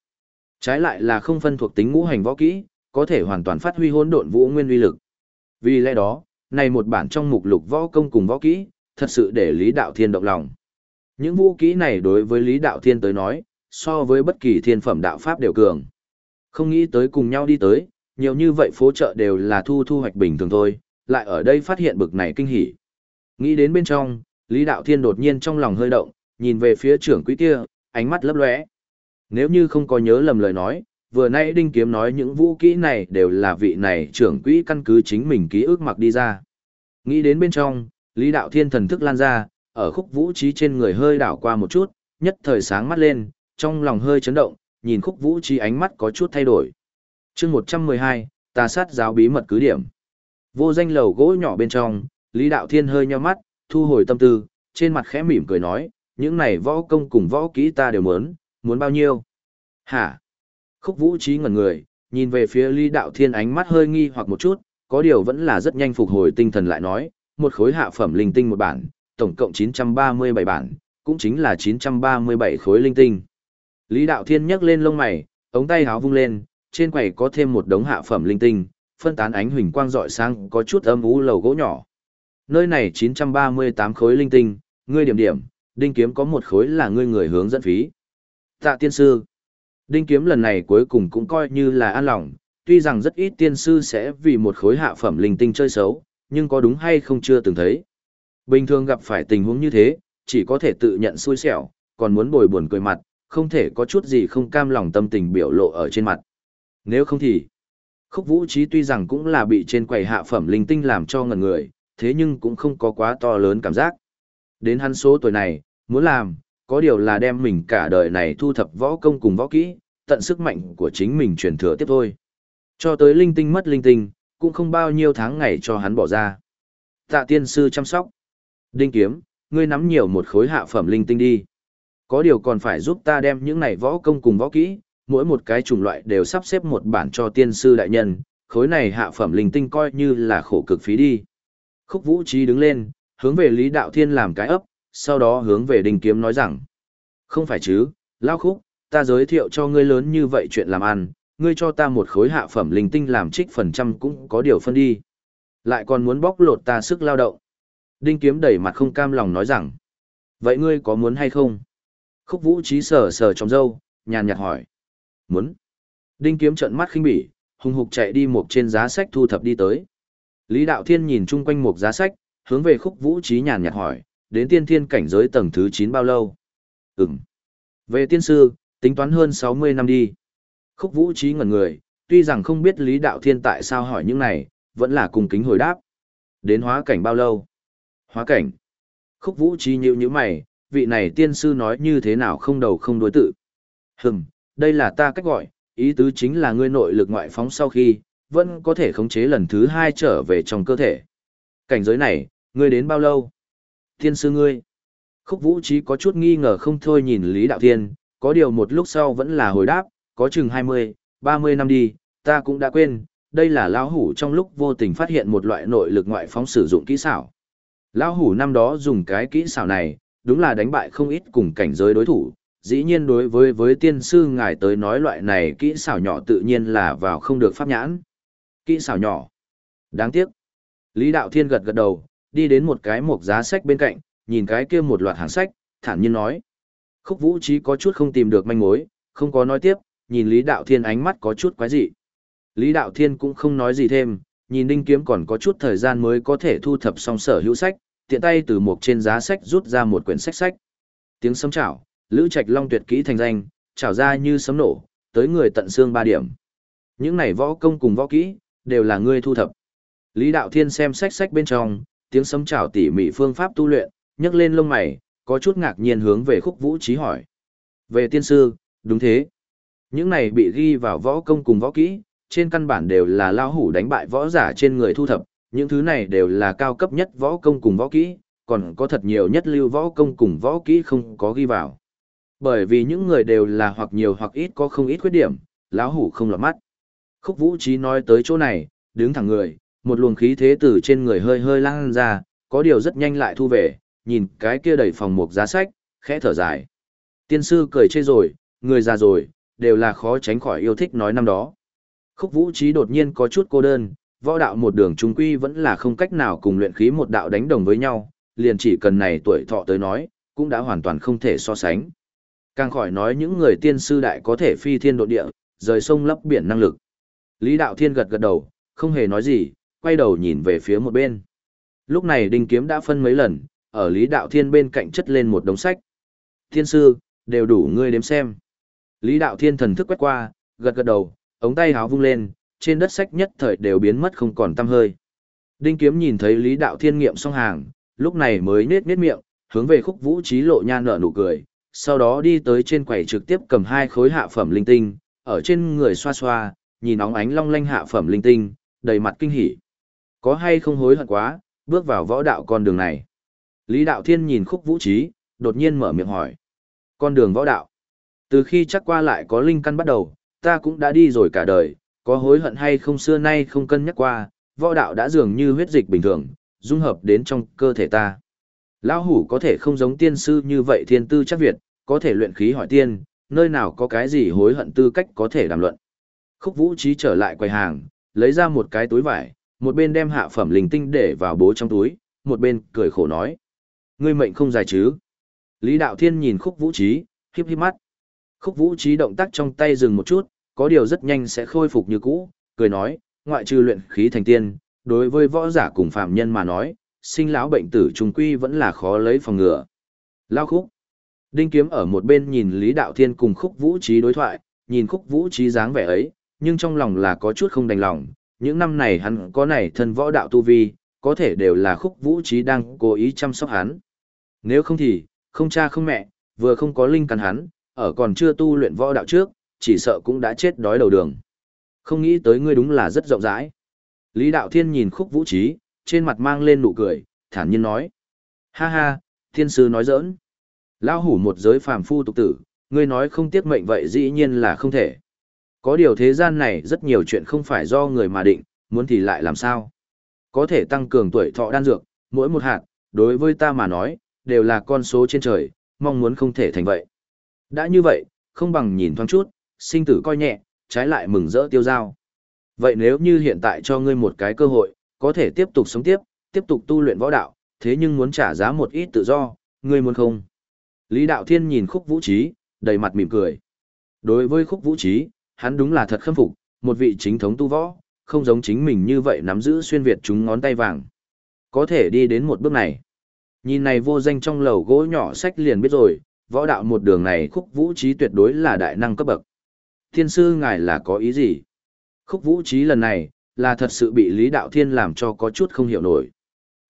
Trái lại là không phân thuộc tính ngũ hành võ kỹ, có thể hoàn toàn phát huy hỗn độn Vũ Nguyên uy lực. Vì lẽ đó, này một bản trong mục lục võ công cùng võ kỹ, thật sự để Lý Đạo Thiên động lòng. Những vũ kỹ này đối với Lý Đạo Thiên tới nói, so với bất kỳ thiên phẩm đạo pháp đều cường. Không nghĩ tới cùng nhau đi tới, nhiều như vậy phố chợ đều là thu thu hoạch bình thường thôi, lại ở đây phát hiện bực này kinh hỉ. Nghĩ đến bên trong, Lý Đạo Thiên đột nhiên trong lòng hơi động, nhìn về phía trưởng quỹ kia, ánh mắt lấp lóe. Nếu như không có nhớ lầm lời nói, vừa nãy Đinh Kiếm nói những vũ kỹ này đều là vị này trưởng quỹ căn cứ chính mình ký ức mặc đi ra. Nghĩ đến bên trong, Lý Đạo Thiên thần thức lan ra, ở khúc vũ trí trên người hơi đảo qua một chút, nhất thời sáng mắt lên, trong lòng hơi chấn động, nhìn khúc vũ trí ánh mắt có chút thay đổi. chương 112, tà sát giáo bí mật cứ điểm. Vô danh lầu gỗ nhỏ bên trong, Lý Đạo Thiên hơi nheo mắt, thu hồi tâm tư, trên mặt khẽ mỉm cười nói, những này võ công cùng võ kỹ ta đều muốn, muốn bao nhiêu? Hả? Khúc vũ trí ngẩn người, nhìn về phía Lý Đạo Thiên ánh mắt hơi nghi hoặc một chút, có điều vẫn là rất nhanh phục hồi tinh thần lại nói, một khối hạ phẩm linh tinh một bản, tổng cộng 937 bản, cũng chính là 937 khối linh tinh. Lý Đạo Thiên nhấc lên lông mày, ống tay háo vung lên, trên quầy có thêm một đống hạ phẩm linh tinh, phân tán ánh huỳnh quang rọi sang có chút âm u lầu gỗ nhỏ. Nơi này 938 khối linh tinh, ngươi điểm điểm, đinh kiếm có một khối là ngươi người hướng dẫn phí. Tạ tiên sư. Đinh kiếm lần này cuối cùng cũng coi như là an lòng, tuy rằng rất ít tiên sư sẽ vì một khối hạ phẩm linh tinh chơi xấu, nhưng có đúng hay không chưa từng thấy. Bình thường gặp phải tình huống như thế, chỉ có thể tự nhận xui xẻo, còn muốn bồi buồn cười mặt, không thể có chút gì không cam lòng tâm tình biểu lộ ở trên mặt. Nếu không thì, khúc vũ trí tuy rằng cũng là bị trên quầy hạ phẩm linh tinh làm cho ngần người, thế nhưng cũng không có quá to lớn cảm giác. Đến hắn số tuổi này, muốn làm, có điều là đem mình cả đời này thu thập võ công cùng võ kỹ, tận sức mạnh của chính mình truyền thừa tiếp thôi. Cho tới linh tinh mất linh tinh, cũng không bao nhiêu tháng ngày cho hắn bỏ ra. Tạ tiên sư chăm sóc. Đinh kiếm, ngươi nắm nhiều một khối hạ phẩm linh tinh đi. Có điều còn phải giúp ta đem những này võ công cùng võ kỹ, mỗi một cái chủng loại đều sắp xếp một bản cho tiên sư đại nhân, khối này hạ phẩm linh tinh coi như là khổ cực phí đi. Khúc Vũ Trí đứng lên, hướng về Lý Đạo Thiên làm cái ấp, sau đó hướng về Đinh Kiếm nói rằng, không phải chứ, Lao Khúc, ta giới thiệu cho ngươi lớn như vậy chuyện làm ăn, ngươi cho ta một khối hạ phẩm linh tinh làm trích phần trăm cũng có điều phân đi. Lại còn muốn bóc lột ta sức lao động. Đinh Kiếm đẩy mặt không cam lòng nói rằng, vậy ngươi có muốn hay không? Khúc Vũ Trí sờ sờ trong râu, nhàn nhạt hỏi. Muốn. Đinh Kiếm trợn mắt khinh bỉ, hùng hục chạy đi một trên giá sách thu thập đi tới. Lý Đạo Thiên nhìn chung quanh một giá sách, hướng về khúc vũ trí nhàn nhạt hỏi, đến tiên thiên cảnh giới tầng thứ 9 bao lâu? Ừm. Về tiên sư, tính toán hơn 60 năm đi. Khúc vũ trí ngẩn người, tuy rằng không biết Lý Đạo Thiên tại sao hỏi những này, vẫn là cùng kính hồi đáp. Đến hóa cảnh bao lâu? Hóa cảnh. Khúc vũ trí nhíu như mày, vị này tiên sư nói như thế nào không đầu không đối tự. Hừm, đây là ta cách gọi, ý tứ chính là ngươi nội lực ngoại phóng sau khi, vẫn có thể khống chế lần thứ hai trở về trong cơ thể. Cảnh giới này, ngươi đến bao lâu? Tiên sư ngươi. Khúc vũ trí có chút nghi ngờ không thôi nhìn Lý Đạo Thiên, có điều một lúc sau vẫn là hồi đáp, có chừng 20, 30 năm đi, ta cũng đã quên, đây là lão hủ trong lúc vô tình phát hiện một loại nội lực ngoại phóng sử dụng kỹ xảo. Lão hủ năm đó dùng cái kỹ xảo này, đúng là đánh bại không ít cùng cảnh giới đối thủ, dĩ nhiên đối với với tiên sư ngài tới nói loại này kỹ xảo nhỏ tự nhiên là vào không được pháp nhãn. Kỹ xảo nhỏ. Đáng tiếc. Lý Đạo Thiên gật gật đầu, đi đến một cái mộc giá sách bên cạnh, nhìn cái kia một loạt hàng sách, thản nhiên nói. Khúc Vũ Trí có chút không tìm được manh mối, không có nói tiếp, nhìn Lý Đạo Thiên ánh mắt có chút quái dị. Lý Đạo Thiên cũng không nói gì thêm, nhìn Đinh Kiếm còn có chút thời gian mới có thể thu thập xong sở hữu sách, tiện tay từ một trên giá sách rút ra một quyển sách sách. Tiếng sấm chảo, Lữ Trạch Long tuyệt kỹ thành danh, chảo ra như sấm nổ, tới người tận xương ba điểm. Những này võ công cùng võ kỹ, đều là ngươi thu thập. Lý Đạo Thiên xem sách sách bên trong, tiếng sấm chảo tỉ mỉ phương pháp tu luyện, nhấc lên lông mày, có chút ngạc nhiên hướng về khúc vũ trí hỏi. Về tiên sư, đúng thế. Những này bị ghi vào võ công cùng võ kỹ, trên căn bản đều là lao hủ đánh bại võ giả trên người thu thập, những thứ này đều là cao cấp nhất võ công cùng võ kỹ, còn có thật nhiều nhất lưu võ công cùng võ kỹ không có ghi vào. Bởi vì những người đều là hoặc nhiều hoặc ít có không ít khuyết điểm, lão hủ không lọt mắt. Khúc Vũ Trí nói tới chỗ này, đứng thẳng người, một luồng khí thế từ trên người hơi hơi lan ra, có điều rất nhanh lại thu về, nhìn cái kia đầy phòng mục giá sách, khẽ thở dài. Tiên sư cười chê rồi, người già rồi, đều là khó tránh khỏi yêu thích nói năm đó. Khúc Vũ Trí đột nhiên có chút cô đơn, võ đạo một đường trung quy vẫn là không cách nào cùng luyện khí một đạo đánh đồng với nhau, liền chỉ cần này tuổi thọ tới nói, cũng đã hoàn toàn không thể so sánh. Càng khỏi nói những người tiên sư đại có thể phi thiên độ địa, rời sông lấp biển năng lực. Lý Đạo Thiên gật gật đầu, không hề nói gì, quay đầu nhìn về phía một bên. Lúc này đinh kiếm đã phân mấy lần, ở Lý Đạo Thiên bên cạnh chất lên một đống sách. Thiên sư, đều đủ ngươi đếm xem. Lý Đạo Thiên thần thức quét qua, gật gật đầu, ống tay háo vung lên, trên đất sách nhất thời đều biến mất không còn tăm hơi. Đinh kiếm nhìn thấy Lý Đạo Thiên nghiệm xong hàng, lúc này mới nết nết miệng, hướng về khúc vũ trí lộ nhan nở nụ cười, sau đó đi tới trên quầy trực tiếp cầm hai khối hạ phẩm linh tinh, ở trên người xoa xoa, nhìn óng ánh long lanh hạ phẩm linh tinh, đầy mặt kinh hỉ. Có hay không hối hận quá, bước vào võ đạo con đường này. Lý Đạo Thiên nhìn khúc vũ trí, đột nhiên mở miệng hỏi. Con đường võ đạo. Từ khi chắc qua lại có linh căn bắt đầu, ta cũng đã đi rồi cả đời, có hối hận hay không xưa nay không cân nhắc qua, võ đạo đã dường như huyết dịch bình thường, dung hợp đến trong cơ thể ta. Lão hủ có thể không giống tiên sư như vậy thiên tư chắc Việt, có thể luyện khí hỏi tiên, nơi nào có cái gì hối hận tư cách có thể đàm luận. Khúc vũ trí trở lại quầy hàng, lấy ra một cái túi vải, một bên đem hạ phẩm linh tinh để vào bố trong túi, một bên cười khổ nói. Ngươi mệnh không dài chứ. Lý Đạo Thiên nhìn khúc vũ trí, khiếp khiếp mắt. Khúc vũ trí động tác trong tay dừng một chút, có điều rất nhanh sẽ khôi phục như cũ, cười nói, ngoại trừ luyện khí thành tiên, đối với võ giả cùng phạm nhân mà nói, sinh lão bệnh tử trùng quy vẫn là khó lấy phòng ngừa. Lao khúc. Đinh kiếm ở một bên nhìn Lý Đạo Thiên cùng khúc vũ trí đối thoại, nhìn khúc vũ trí dáng vẻ ấy, nhưng trong lòng là có chút không đành lòng. Những năm này hắn có này thân võ đạo tu vi, có thể đều là khúc vũ trí đang cố ý chăm sóc hắn. Nếu không thì, không cha không mẹ, vừa không có linh căn hắn, ở còn chưa tu luyện võ đạo trước, chỉ sợ cũng đã chết đói đầu đường. Không nghĩ tới ngươi đúng là rất rộng rãi. Lý Đạo Thiên nhìn khúc vũ trí, trên mặt mang lên nụ cười, thản nhiên nói. Ha ha, thiên sư nói giỡn. Lao hủ một giới phàm phu tục tử, ngươi nói không tiếc mệnh vậy dĩ nhiên là không thể. Có điều thế gian này rất nhiều chuyện không phải do người mà định, muốn thì lại làm sao. Có thể tăng cường tuổi thọ đan dược, mỗi một hạt, đối với ta mà nói, đều là con số trên trời, mong muốn không thể thành vậy. Đã như vậy, không bằng nhìn thoáng chút, sinh tử coi nhẹ, trái lại mừng rỡ tiêu giao. Vậy nếu như hiện tại cho ngươi một cái cơ hội, có thể tiếp tục sống tiếp, tiếp tục tu luyện võ đạo, thế nhưng muốn trả giá một ít tự do, ngươi muốn không? Lý Đạo Thiên nhìn khúc vũ trí, đầy mặt mỉm cười. Đối với khúc vũ trí, hắn đúng là thật khâm phục, một vị chính thống tu võ, không giống chính mình như vậy nắm giữ xuyên Việt chúng ngón tay vàng. Có thể đi đến một bước này. Nhìn này vô danh trong lầu gỗ nhỏ sách liền biết rồi, võ đạo một đường này khúc vũ trí tuyệt đối là đại năng cấp bậc. Thiên sư ngài là có ý gì? Khúc vũ trí lần này, là thật sự bị Lý Đạo Thiên làm cho có chút không hiểu nổi.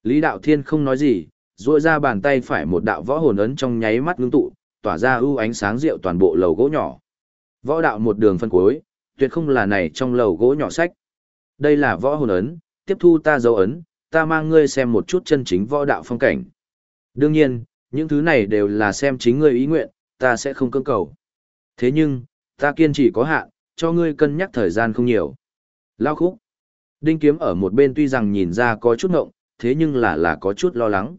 Lý Đạo Thiên không nói gì, duỗi ra bàn tay phải một đạo võ hồn ấn trong nháy mắt ngưng tụ, tỏa ra ưu ánh sáng rượu toàn bộ lầu gỗ nhỏ. Võ đạo một đường phân cuối, tuyệt không là này trong lầu gỗ nhỏ sách. Đây là võ hồn ấn, tiếp thu ta dấu ấn, ta mang ngươi xem một chút chân chính võ đạo phong cảnh. Đương nhiên, những thứ này đều là xem chính ngươi ý nguyện, ta sẽ không cưỡng cầu. Thế nhưng, ta kiên trì có hạn, cho ngươi cân nhắc thời gian không nhiều. Lao khúc. Đinh kiếm ở một bên tuy rằng nhìn ra có chút ngộng, thế nhưng là là có chút lo lắng.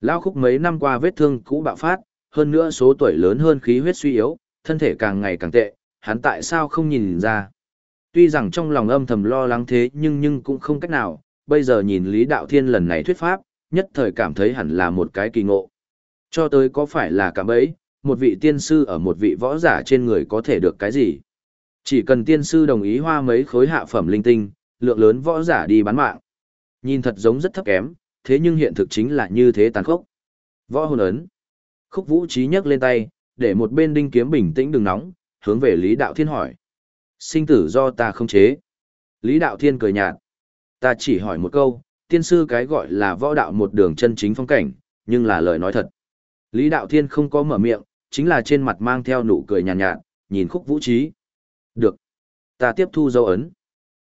Lao khúc mấy năm qua vết thương cũ bạo phát, hơn nữa số tuổi lớn hơn khí huyết suy yếu, thân thể càng ngày càng tệ, hắn tại sao không nhìn ra. Tuy rằng trong lòng âm thầm lo lắng thế nhưng nhưng cũng không cách nào, bây giờ nhìn Lý Đạo Thiên lần này thuyết pháp, nhất thời cảm thấy hẳn là một cái kỳ ngộ. Cho tới có phải là cảm ấy, một vị tiên sư ở một vị võ giả trên người có thể được cái gì? Chỉ cần tiên sư đồng ý hoa mấy khối hạ phẩm linh tinh, lượng lớn võ giả đi bán mạng. Nhìn thật giống rất thấp kém, thế nhưng hiện thực chính là như thế tàn khốc. Võ hồn ấn. Khúc vũ trí nhấc lên tay, để một bên đinh kiếm bình tĩnh đừng nóng, hướng về Lý Đạo Thiên hỏi. Sinh tử do ta không chế. Lý Đạo Thiên cười nhạt. Ta chỉ hỏi một câu, tiên sư cái gọi là võ đạo một đường chân chính phong cảnh, nhưng là lời nói thật. Lý Đạo Thiên không có mở miệng, chính là trên mặt mang theo nụ cười nhàn nhạt, nhạt, nhìn khúc vũ trí. Được. Ta tiếp thu dấu ấn.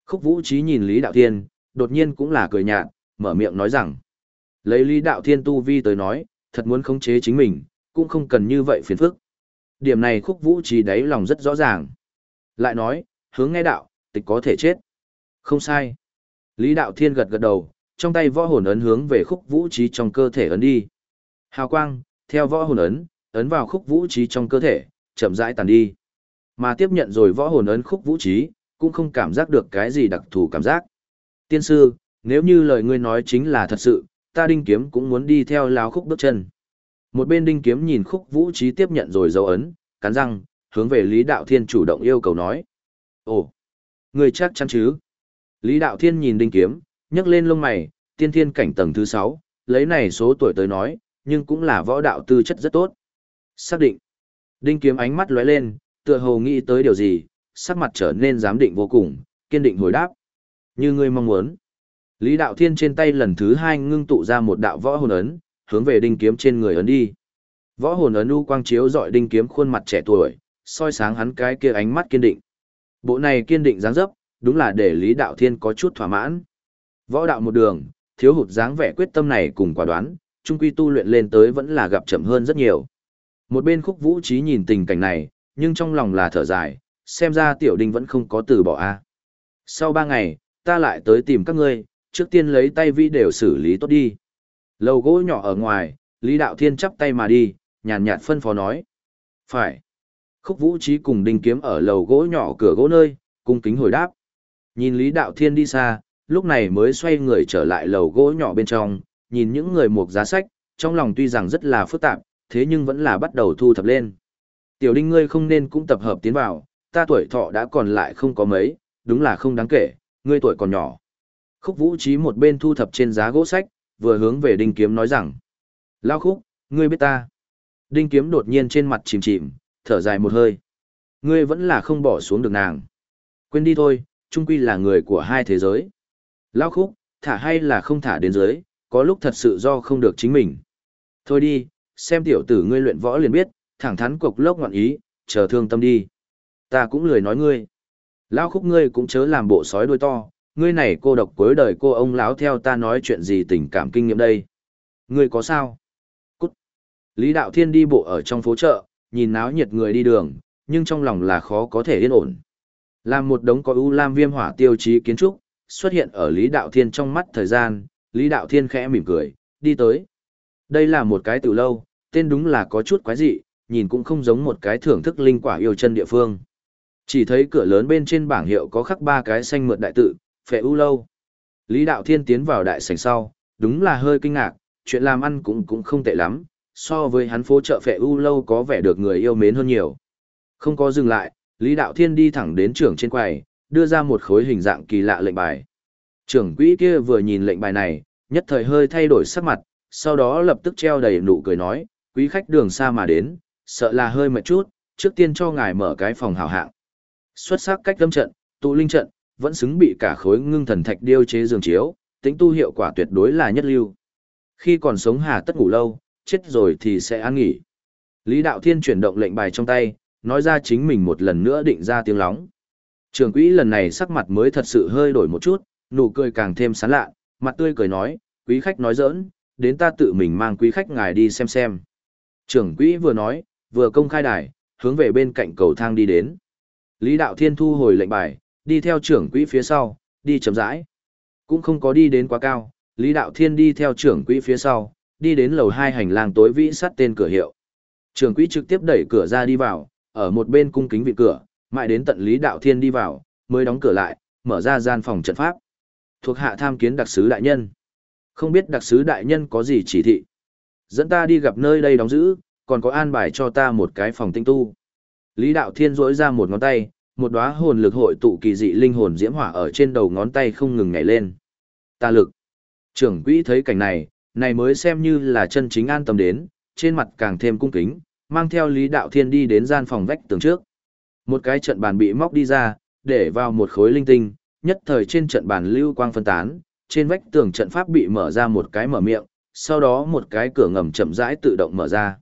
Khúc vũ trí nhìn Lý Đạo Thiên, đột nhiên cũng là cười nhạt, mở miệng nói rằng. Lấy Lý Đạo Thiên tu vi tới nói, thật muốn khống chế chính mình, cũng không cần như vậy phiền phức. Điểm này khúc vũ trí đáy lòng rất rõ ràng. Lại nói, hướng nghe đạo, tịch có thể chết. Không sai. Lý Đạo Thiên gật gật đầu, trong tay võ hồn ấn hướng về khúc vũ trí trong cơ thể ấn đi. Hào quang, theo võ hồn ấn, ấn vào khúc vũ trí trong cơ thể, chậm rãi tàn đi. Mà tiếp nhận rồi võ hồn ấn khúc vũ trí, cũng không cảm giác được cái gì đặc thù cảm giác. Tiên sư, nếu như lời ngươi nói chính là thật sự, ta đinh kiếm cũng muốn đi theo lao khúc bước chân. Một bên đinh kiếm nhìn khúc vũ trí tiếp nhận rồi dấu ấn, cắn răng, hướng về Lý Đạo Thiên chủ động yêu cầu nói. Ồ, người chắc chắn chứ? Lý Đạo Thiên nhìn đinh kiếm, nhấc lên lông mày, tiên thiên cảnh tầng thứ 6, lấy này số tuổi tới nói, nhưng cũng là võ đạo tư chất rất tốt. Xác định. Đinh kiếm ánh mắt lóe lên, tựa hồ nghĩ tới điều gì, sắc mặt trở nên giám định vô cùng, kiên định hồi đáp. Như ngươi mong muốn. Lý Đạo Thiên trên tay lần thứ hai ngưng tụ ra một đạo võ hồn ấn, hướng về đinh kiếm trên người ấn đi. Võ hồn ấn u quang chiếu dọi đinh kiếm khuôn mặt trẻ tuổi, soi sáng hắn cái kia ánh mắt kiên định. Bộ này kiên định dáng dấp, đúng là để Lý Đạo Thiên có chút thỏa mãn. Võ đạo một đường, thiếu hụt dáng vẻ quyết tâm này cùng quả đoán, trung quy tu luyện lên tới vẫn là gặp chậm hơn rất nhiều. Một bên khúc vũ trí nhìn tình cảnh này, nhưng trong lòng là thở dài, xem ra tiểu đinh vẫn không có từ bỏ a. Sau ba ngày, ta lại tới tìm các ngươi, trước tiên lấy tay vi đều xử lý tốt đi. Lầu gỗ nhỏ ở ngoài, Lý Đạo Thiên chắp tay mà đi, nhàn nhạt phân phó nói. Phải. Khúc vũ trí cùng đinh kiếm ở lầu gỗ nhỏ cửa gỗ nơi, cung kính hồi đáp. Nhìn Lý Đạo Thiên đi xa, lúc này mới xoay người trở lại lầu gỗ nhỏ bên trong, nhìn những người mục giá sách, trong lòng tuy rằng rất là phức tạp, thế nhưng vẫn là bắt đầu thu thập lên. Tiểu đinh ngươi không nên cũng tập hợp tiến vào, ta tuổi thọ đã còn lại không có mấy, đúng là không đáng kể, ngươi tuổi còn nhỏ. Khúc vũ trí một bên thu thập trên giá gỗ sách, vừa hướng về đinh kiếm nói rằng. Lao khúc, ngươi biết ta. Đinh kiếm đột nhiên trên mặt chìm chìm, thở dài một hơi. Ngươi vẫn là không bỏ xuống được nàng. Quên đi thôi, trung quy là người của hai thế giới. Lao khúc, thả hay là không thả đến dưới, có lúc thật sự do không được chính mình. Thôi đi, xem tiểu tử ngươi luyện võ liền biết, thẳng thắn cục lốc ngọn ý, chờ thương tâm đi. Ta cũng lười nói ngươi. Lao khúc ngươi cũng chớ làm bộ sói đuôi to, ngươi này cô độc cuối đời cô ông láo theo ta nói chuyện gì tình cảm kinh nghiệm đây. Ngươi có sao? Cút. Lý Đạo Thiên đi bộ ở trong phố chợ, nhìn náo nhiệt người đi đường, nhưng trong lòng là khó có thể yên ổn. Làm một đống có ưu lam viêm hỏa tiêu chí kiến trúc, xuất hiện ở Lý Đạo Thiên trong mắt thời gian, Lý Đạo Thiên khẽ mỉm cười, đi tới. Đây là một cái từ lâu, tên đúng là có chút quái dị, nhìn cũng không giống một cái thưởng thức linh quả yêu chân địa phương. Chỉ thấy cửa lớn bên trên bảng hiệu có khắc ba cái xanh mượt đại tự, phệ u lâu. Lý Đạo Thiên tiến vào đại sảnh sau, đúng là hơi kinh ngạc, chuyện làm ăn cũng cũng không tệ lắm, so với hắn phố chợ phệ u lâu có vẻ được người yêu mến hơn nhiều. Không có dừng lại, Lý Đạo Thiên đi thẳng đến trưởng trên quầy, đưa ra một khối hình dạng kỳ lạ lệnh bài. Trưởng quỹ kia vừa nhìn lệnh bài này, nhất thời hơi thay đổi sắc mặt, sau đó lập tức treo đầy nụ cười nói, quý khách đường xa mà đến, sợ là hơi mệt chút, trước tiên cho ngài mở cái phòng hào hạng. Xuất sắc cách lâm trận, tụ linh trận, vẫn xứng bị cả khối ngưng thần thạch điêu chế giường chiếu, tính tu hiệu quả tuyệt đối là nhất lưu. Khi còn sống hà tất ngủ lâu, chết rồi thì sẽ an nghỉ. Lý Đạo Thiên chuyển động lệnh bài trong tay, nói ra chính mình một lần nữa định ra tiếng lóng. Trường quỹ lần này sắc mặt mới thật sự hơi đổi một chút, nụ cười càng thêm sán lạ, mặt tươi cười nói, quý khách nói giỡn, đến ta tự mình mang quý khách ngài đi xem xem. Trưởng quỹ vừa nói, vừa công khai đài, hướng về bên cạnh cầu thang đi đến. Lý Đạo Thiên thu hồi lệnh bài, đi theo trưởng quỹ phía sau, đi chậm rãi. Cũng không có đi đến quá cao, Lý Đạo Thiên đi theo trưởng quỹ phía sau, đi đến lầu hai hành lang tối vĩ sắt tên cửa hiệu. Trưởng quỹ trực tiếp đẩy cửa ra đi vào, ở một bên cung kính vị cửa, mãi đến tận Lý Đạo Thiên đi vào, mới đóng cửa lại, mở ra gian phòng trận pháp. Thuộc hạ tham kiến đặc sứ đại nhân. Không biết đặc sứ đại nhân có gì chỉ thị. Dẫn ta đi gặp nơi đây đóng giữ, còn có an bài cho ta một cái phòng tinh tu. Lý Đạo Thiên rỗi ra một ngón tay, một đóa hồn lực hội tụ kỳ dị linh hồn diễm hỏa ở trên đầu ngón tay không ngừng nhảy lên. Ta lực. Trưởng quỹ thấy cảnh này, này mới xem như là chân chính an tâm đến, trên mặt càng thêm cung kính, mang theo Lý Đạo Thiên đi đến gian phòng vách tường trước. Một cái trận bàn bị móc đi ra, để vào một khối linh tinh, nhất thời trên trận bàn lưu quang phân tán, trên vách tường trận pháp bị mở ra một cái mở miệng, sau đó một cái cửa ngầm chậm rãi tự động mở ra.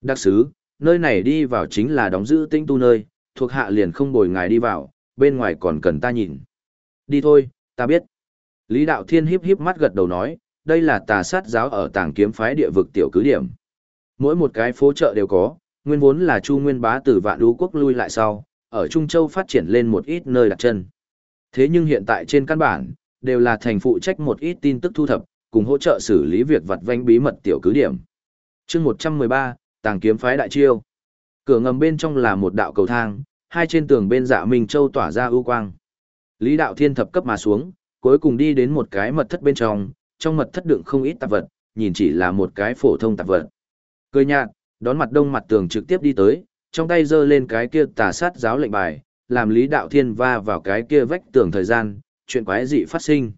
Đặc sứ, nơi này đi vào chính là đóng giữ tinh tu nơi, thuộc hạ liền không bồi ngài đi vào, bên ngoài còn cần ta nhìn. Đi thôi, ta biết. Lý Đạo Thiên híp híp mắt gật đầu nói, đây là tà sát giáo ở tàng kiếm phái địa vực tiểu cứ điểm. Mỗi một cái phố chợ đều có, nguyên vốn là Chu Nguyên Bá từ Vạn Đú Quốc lui lại sau, ở Trung Châu phát triển lên một ít nơi đặt chân. Thế nhưng hiện tại trên căn bản, đều là thành phụ trách một ít tin tức thu thập, cùng hỗ trợ xử lý việc vặt vanh bí mật tiểu cứ điểm. chương 113, Tàng Kiếm Phái Đại Chiêu. Cửa ngầm bên trong là một đạo cầu thang, hai trên tường bên dạ Minh Châu tỏa ra ưu quang. Lý đạo thiên thập cấp mà xuống, cuối cùng đi đến một cái mật thất bên trong, trong mật thất đựng không ít tạp vật, nhìn chỉ là một cái phổ thông tạp vật. Cười nhạt, đón mặt đông mặt tường trực tiếp đi tới, trong tay giơ lên cái kia tà sát giáo lệnh bài, làm Lý Đạo Thiên va vào cái kia vách tường thời gian, chuyện quái dị phát sinh.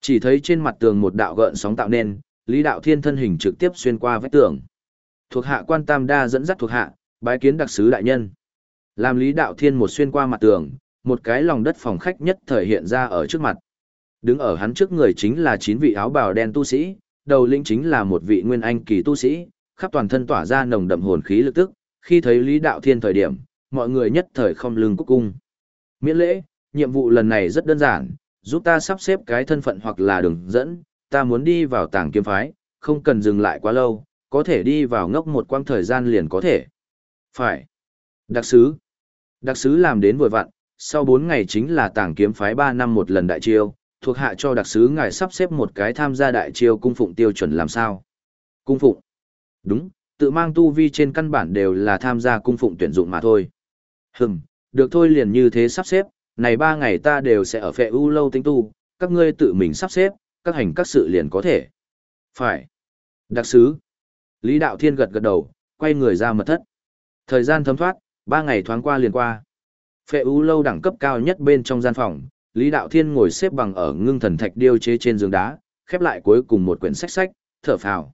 Chỉ thấy trên mặt tường một đạo gợn sóng tạo nên, Lý Đạo Thiên thân hình trực tiếp xuyên qua vách tường. Thuộc hạ quan tam đa dẫn dắt thuộc hạ, bái kiến đặc sứ đại nhân. Làm Lý Đạo Thiên một xuyên qua mặt tường, một cái lòng đất phòng khách nhất thời hiện ra ở trước mặt. Đứng ở hắn trước người chính là chín vị áo bào đen tu sĩ, đầu lĩnh chính là một vị nguyên anh kỳ tu sĩ, khắp toàn thân tỏa ra nồng đậm hồn khí lực tức, khi thấy Lý Đạo Thiên thời điểm, mọi người nhất thời không lưng cúc cung. Miễn lễ, nhiệm vụ lần này rất đơn giản, giúp ta sắp xếp cái thân phận hoặc là đường dẫn, ta muốn đi vào tàng kiếm phái, không cần dừng lại quá lâu, có thể đi vào ngốc một quãng thời gian liền có thể. Phải. Đặc sứ. Đặc sứ làm đến vội vặn, sau 4 ngày chính là tàng kiếm phái 3 năm một lần đại chiêu, thuộc hạ cho đặc sứ ngài sắp xếp một cái tham gia đại chiêu cung phụng tiêu chuẩn làm sao. Cung phụng. Đúng, tự mang tu vi trên căn bản đều là tham gia cung phụng tuyển dụng mà thôi. Hừm, được thôi liền như thế sắp xếp, này ba ngày ta đều sẽ ở phệ u lâu tính tu, các ngươi tự mình sắp xếp, các hành các sự liền có thể. Phải. Đặc sứ. Lý Đạo Thiên gật gật đầu, quay người ra mật thất. Thời gian thấm thoát, ba ngày thoáng qua liền qua. Phệ u lâu đẳng cấp cao nhất bên trong gian phòng, Lý Đạo Thiên ngồi xếp bằng ở ngưng thần thạch điêu chế trên giường đá, khép lại cuối cùng một quyển sách sách, thở phào.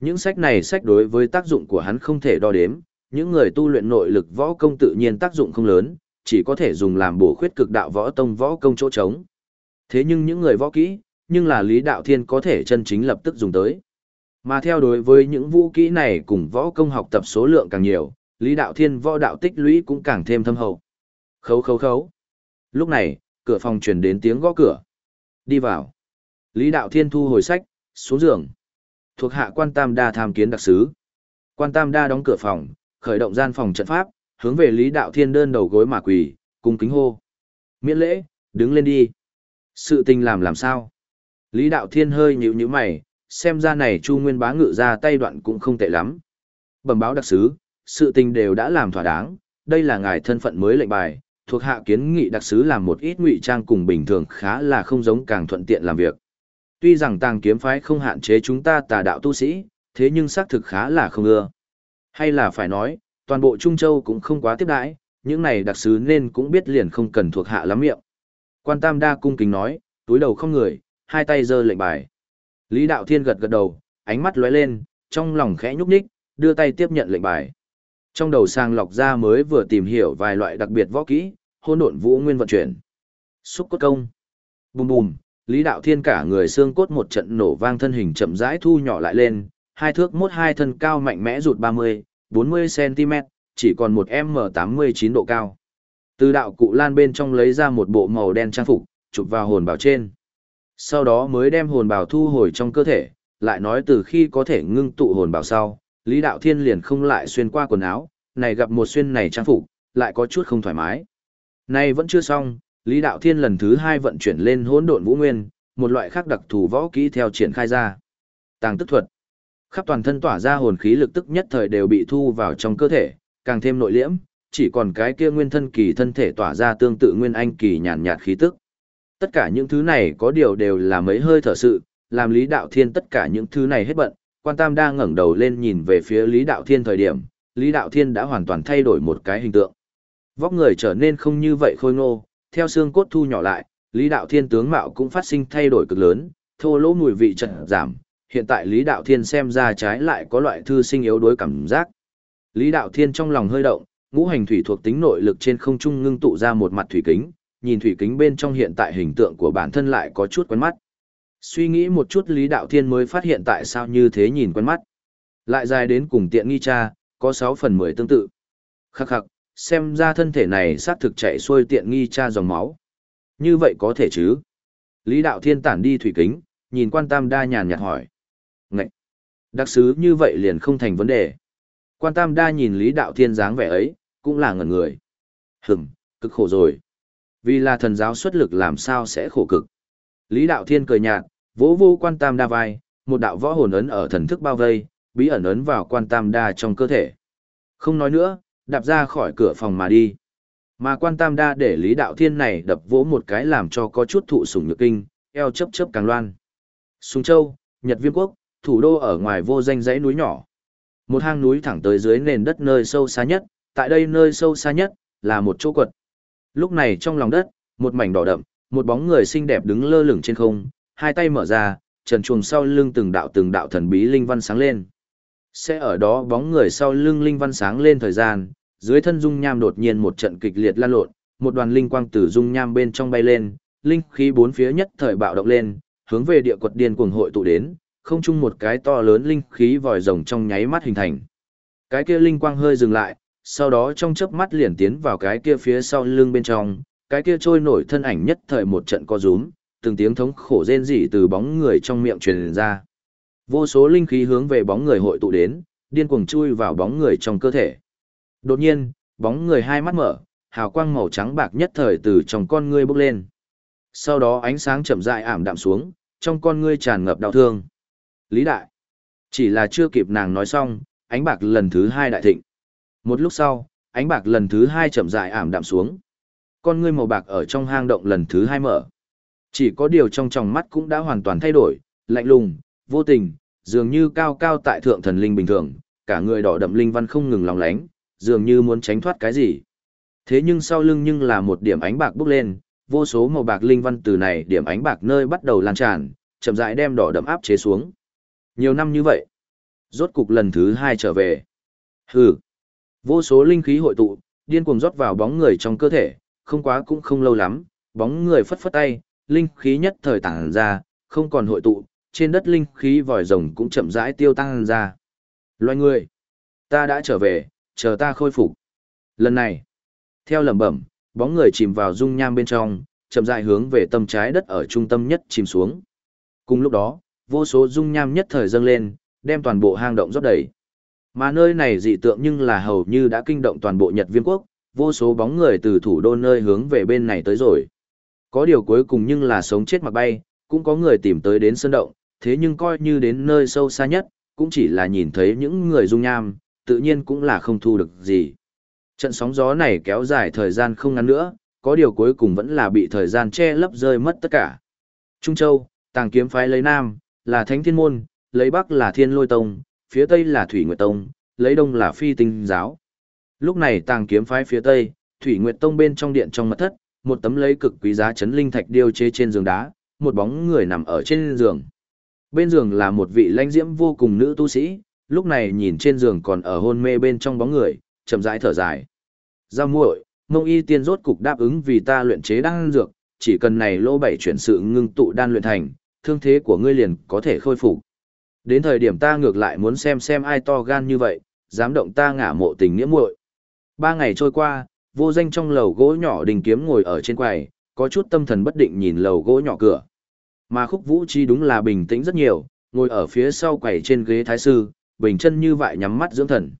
Những sách này sách đối với tác dụng của hắn không thể đo đếm, những người tu luyện nội lực võ công tự nhiên tác dụng không lớn, chỉ có thể dùng làm bổ khuyết cực đạo võ tông võ công chỗ trống. Thế nhưng những người võ kỹ, nhưng là Lý Đạo Thiên có thể chân chính lập tức dùng tới. Mà theo đối với những vũ kỹ này cùng võ công học tập số lượng càng nhiều, Lý Đạo Thiên võ đạo tích lũy cũng càng thêm thâm hậu. Khấu khấu khấu. Lúc này, cửa phòng truyền đến tiếng gõ cửa. Đi vào. Lý Đạo Thiên thu hồi sách, xuống giường. Thuộc hạ quan tam đa tham kiến đặc sứ. Quan tam đa đóng cửa phòng, khởi động gian phòng trận pháp, hướng về Lý Đạo Thiên đơn đầu gối mà quỳ, cung kính hô. Miễn lễ, đứng lên đi. Sự tình làm làm sao? Lý Đạo Thiên hơi nhíu nhíu mày, xem ra này Chu Nguyên bá ngự ra tay đoạn cũng không tệ lắm. Bẩm báo đặc sứ, sự tình đều đã làm thỏa đáng, đây là ngài thân phận mới lệnh bài, thuộc hạ kiến nghị đặc sứ làm một ít ngụy trang cùng bình thường khá là không giống càng thuận tiện làm việc. Tuy rằng tàng kiếm phái không hạn chế chúng ta tà đạo tu sĩ, thế nhưng xác thực khá là không ưa. Hay là phải nói, toàn bộ Trung Châu cũng không quá tiếp đãi, những này đặc sứ nên cũng biết liền không cần thuộc hạ lắm miệng. Quan Tam đa cung kính nói, túi đầu không người, hai tay giơ lệnh bài. Lý Đạo Thiên gật gật đầu, ánh mắt lóe lên, trong lòng khẽ nhúc nhích, đưa tay tiếp nhận lệnh bài. Trong đầu sang lọc ra mới vừa tìm hiểu vài loại đặc biệt võ kỹ, hôn độn vũ nguyên vận chuyển. Xúc cốt công. Bùm bùm, Lý Đạo Thiên cả người xương cốt một trận nổ vang thân hình chậm rãi thu nhỏ lại lên, hai thước mốt hai thân cao mạnh mẽ rụt 30, 40 cm, chỉ còn một M89 độ cao. Từ đạo cụ lan bên trong lấy ra một bộ màu đen trang phục, chụp vào hồn bào trên. Sau đó mới đem hồn bào thu hồi trong cơ thể, lại nói từ khi có thể ngưng tụ hồn bào sau, Lý Đạo Thiên liền không lại xuyên qua quần áo, này gặp một xuyên này trang phục, lại có chút không thoải mái. Này vẫn chưa xong, Lý Đạo Thiên lần thứ hai vận chuyển lên hỗn độn vũ nguyên, một loại khác đặc thù võ kỹ theo triển khai ra. Tàng tức thuật. Khắp toàn thân tỏa ra hồn khí lực tức nhất thời đều bị thu vào trong cơ thể, càng thêm nội liễm, chỉ còn cái kia nguyên thân kỳ thân thể tỏa ra tương tự nguyên anh kỳ nhàn nhạt khí tức. Tất cả những thứ này có điều đều là mấy hơi thở sự, làm Lý Đạo Thiên tất cả những thứ này hết bận, quan tam đang ngẩng đầu lên nhìn về phía Lý Đạo Thiên thời điểm, Lý Đạo Thiên đã hoàn toàn thay đổi một cái hình tượng. Vóc người trở nên không như vậy khôi ngô, theo xương cốt thu nhỏ lại, Lý Đạo Thiên tướng mạo cũng phát sinh thay đổi cực lớn, thô lỗ mùi vị chợt giảm, hiện tại Lý Đạo Thiên xem ra trái lại có loại thư sinh yếu đuối cảm giác. Lý Đạo Thiên trong lòng hơi động, ngũ hành thủy thuộc tính nội lực trên không trung ngưng tụ ra một mặt thủy kính, nhìn thủy kính bên trong hiện tại hình tượng của bản thân lại có chút quen mắt. Suy nghĩ một chút Lý Đạo Thiên mới phát hiện tại sao như thế nhìn quen mắt. Lại dài đến cùng tiện nghi cha, có 6 phần 10 tương tự. Khắc khắc, xem ra thân thể này xác thực chạy xuôi tiện nghi cha dòng máu. Như vậy có thể chứ? Lý Đạo Thiên tản đi thủy kính, nhìn quan tam đa nhàn nhạt hỏi. Ngậy! Đặc sứ như vậy liền không thành vấn đề. Quan tam đa nhìn Lý Đạo Thiên dáng vẻ ấy, cũng là ngẩn người. Hửm, cực khổ rồi. Vì là thần giáo xuất lực làm sao sẽ khổ cực. Lý Đạo Thiên cười nhạt, vỗ vô quan tam đa vai, một đạo võ hồn ấn ở thần thức bao vây, bí ẩn ấn vào quan tam đa trong cơ thể. Không nói nữa, đạp ra khỏi cửa phòng mà đi. Mà quan tam đa để Lý Đạo Thiên này đập vỗ một cái làm cho có chút thụ sủng nhược kinh, eo chấp chấp càng loan. Sùng Châu, Nhật Viêm Quốc, thủ đô ở ngoài vô danh dãy núi nhỏ. Một hang núi thẳng tới dưới nền đất nơi sâu xa nhất, tại đây nơi sâu xa nhất, là một chỗ quật. Lúc này trong lòng đất, một mảnh đỏ đậm, một bóng người xinh đẹp đứng lơ lửng trên không, hai tay mở ra, trần chuồng sau lưng từng đạo từng đạo thần bí linh văn sáng lên. Sẽ ở đó bóng người sau lưng linh văn sáng lên thời gian, dưới thân dung nham đột nhiên một trận kịch liệt lan lộn, một đoàn linh quang từ dung nham bên trong bay lên, linh khí bốn phía nhất thời bạo động lên, hướng về địa quật điên cuồng hội tụ đến, không chung một cái to lớn linh khí vòi rồng trong nháy mắt hình thành. Cái kia linh quang hơi dừng lại, sau đó trong chớp mắt liền tiến vào cái kia phía sau lưng bên trong, cái kia trôi nổi thân ảnh nhất thời một trận co rúm, từng tiếng thống khổ rên rỉ từ bóng người trong miệng truyền ra. Vô số linh khí hướng về bóng người hội tụ đến, điên cuồng chui vào bóng người trong cơ thể. Đột nhiên, bóng người hai mắt mở, hào quang màu trắng bạc nhất thời từ trong con ngươi bốc lên. Sau đó ánh sáng chậm rãi ảm đạm xuống, trong con ngươi tràn ngập đau thương. Lý đại. Chỉ là chưa kịp nàng nói xong, ánh bạc lần thứ hai đại thịnh. Một lúc sau, ánh bạc lần thứ hai chậm rãi ảm đạm xuống. Con ngươi màu bạc ở trong hang động lần thứ hai mở. Chỉ có điều trong tròng mắt cũng đã hoàn toàn thay đổi, lạnh lùng, vô tình, dường như cao cao tại thượng thần linh bình thường, cả người đỏ đậm linh văn không ngừng lòng lánh, dường như muốn tránh thoát cái gì. Thế nhưng sau lưng nhưng là một điểm ánh bạc bốc lên, vô số màu bạc linh văn từ này điểm ánh bạc nơi bắt đầu lan tràn, chậm rãi đem đỏ đậm áp chế xuống. Nhiều năm như vậy, rốt cục lần thứ hai trở về. Hừ, vô số linh khí hội tụ, điên cuồng rót vào bóng người trong cơ thể, không quá cũng không lâu lắm, bóng người phất phất tay, linh khí nhất thời tản ra, không còn hội tụ, trên đất linh khí vòi rồng cũng chậm rãi tiêu tăng ra. Loài người, ta đã trở về, chờ ta khôi phục. Lần này, theo lẩm bẩm, bóng người chìm vào dung nham bên trong, chậm rãi hướng về tâm trái đất ở trung tâm nhất chìm xuống. Cùng lúc đó, vô số dung nham nhất thời dâng lên, đem toàn bộ hang động rót đầy. Mà nơi này dị tượng nhưng là hầu như đã kinh động toàn bộ Nhật Viêm quốc, vô số bóng người từ thủ đô nơi hướng về bên này tới rồi. Có điều cuối cùng nhưng là sống chết mặc bay, cũng có người tìm tới đến sơn động, thế nhưng coi như đến nơi sâu xa nhất, cũng chỉ là nhìn thấy những người dung nham, tự nhiên cũng là không thu được gì. Trận sóng gió này kéo dài thời gian không ngắn nữa, có điều cuối cùng vẫn là bị thời gian che lấp rơi mất tất cả. Trung Châu, Tàng Kiếm Phái lấy Nam, là Thánh Thiên Môn, lấy Bắc là Thiên Lôi Tông, phía Tây là Thủy Nguyệt Tông, lấy Đông là Phi Tinh Giáo. Lúc này Tàng Kiếm Phái phía Tây, Thủy Nguyệt Tông bên trong điện trong mật thất, một tấm lấy cực quý giá chấn linh thạch điêu chế trên giường đá, một bóng người nằm ở trên giường. Bên giường là một vị lãnh diễm vô cùng nữ tu sĩ, lúc này nhìn trên giường còn ở hôn mê bên trong bóng người, chậm rãi thở dài. Giao muội, mông y tiên rốt cục đáp ứng vì ta luyện chế đan dược, chỉ cần này lô bảy chuyển sự ngưng tụ đan luyện thành, thương thế của ngươi liền có thể khôi phục. Đến thời điểm ta ngược lại muốn xem xem ai to gan như vậy, dám động ta ngả mộ tình nghĩa muội. Ba ngày trôi qua, vô danh trong lầu gỗ nhỏ đình kiếm ngồi ở trên quầy, có chút tâm thần bất định nhìn lầu gỗ nhỏ cửa. Mà khúc vũ chi đúng là bình tĩnh rất nhiều, ngồi ở phía sau quầy trên ghế thái sư, bình chân như vậy nhắm mắt dưỡng thần.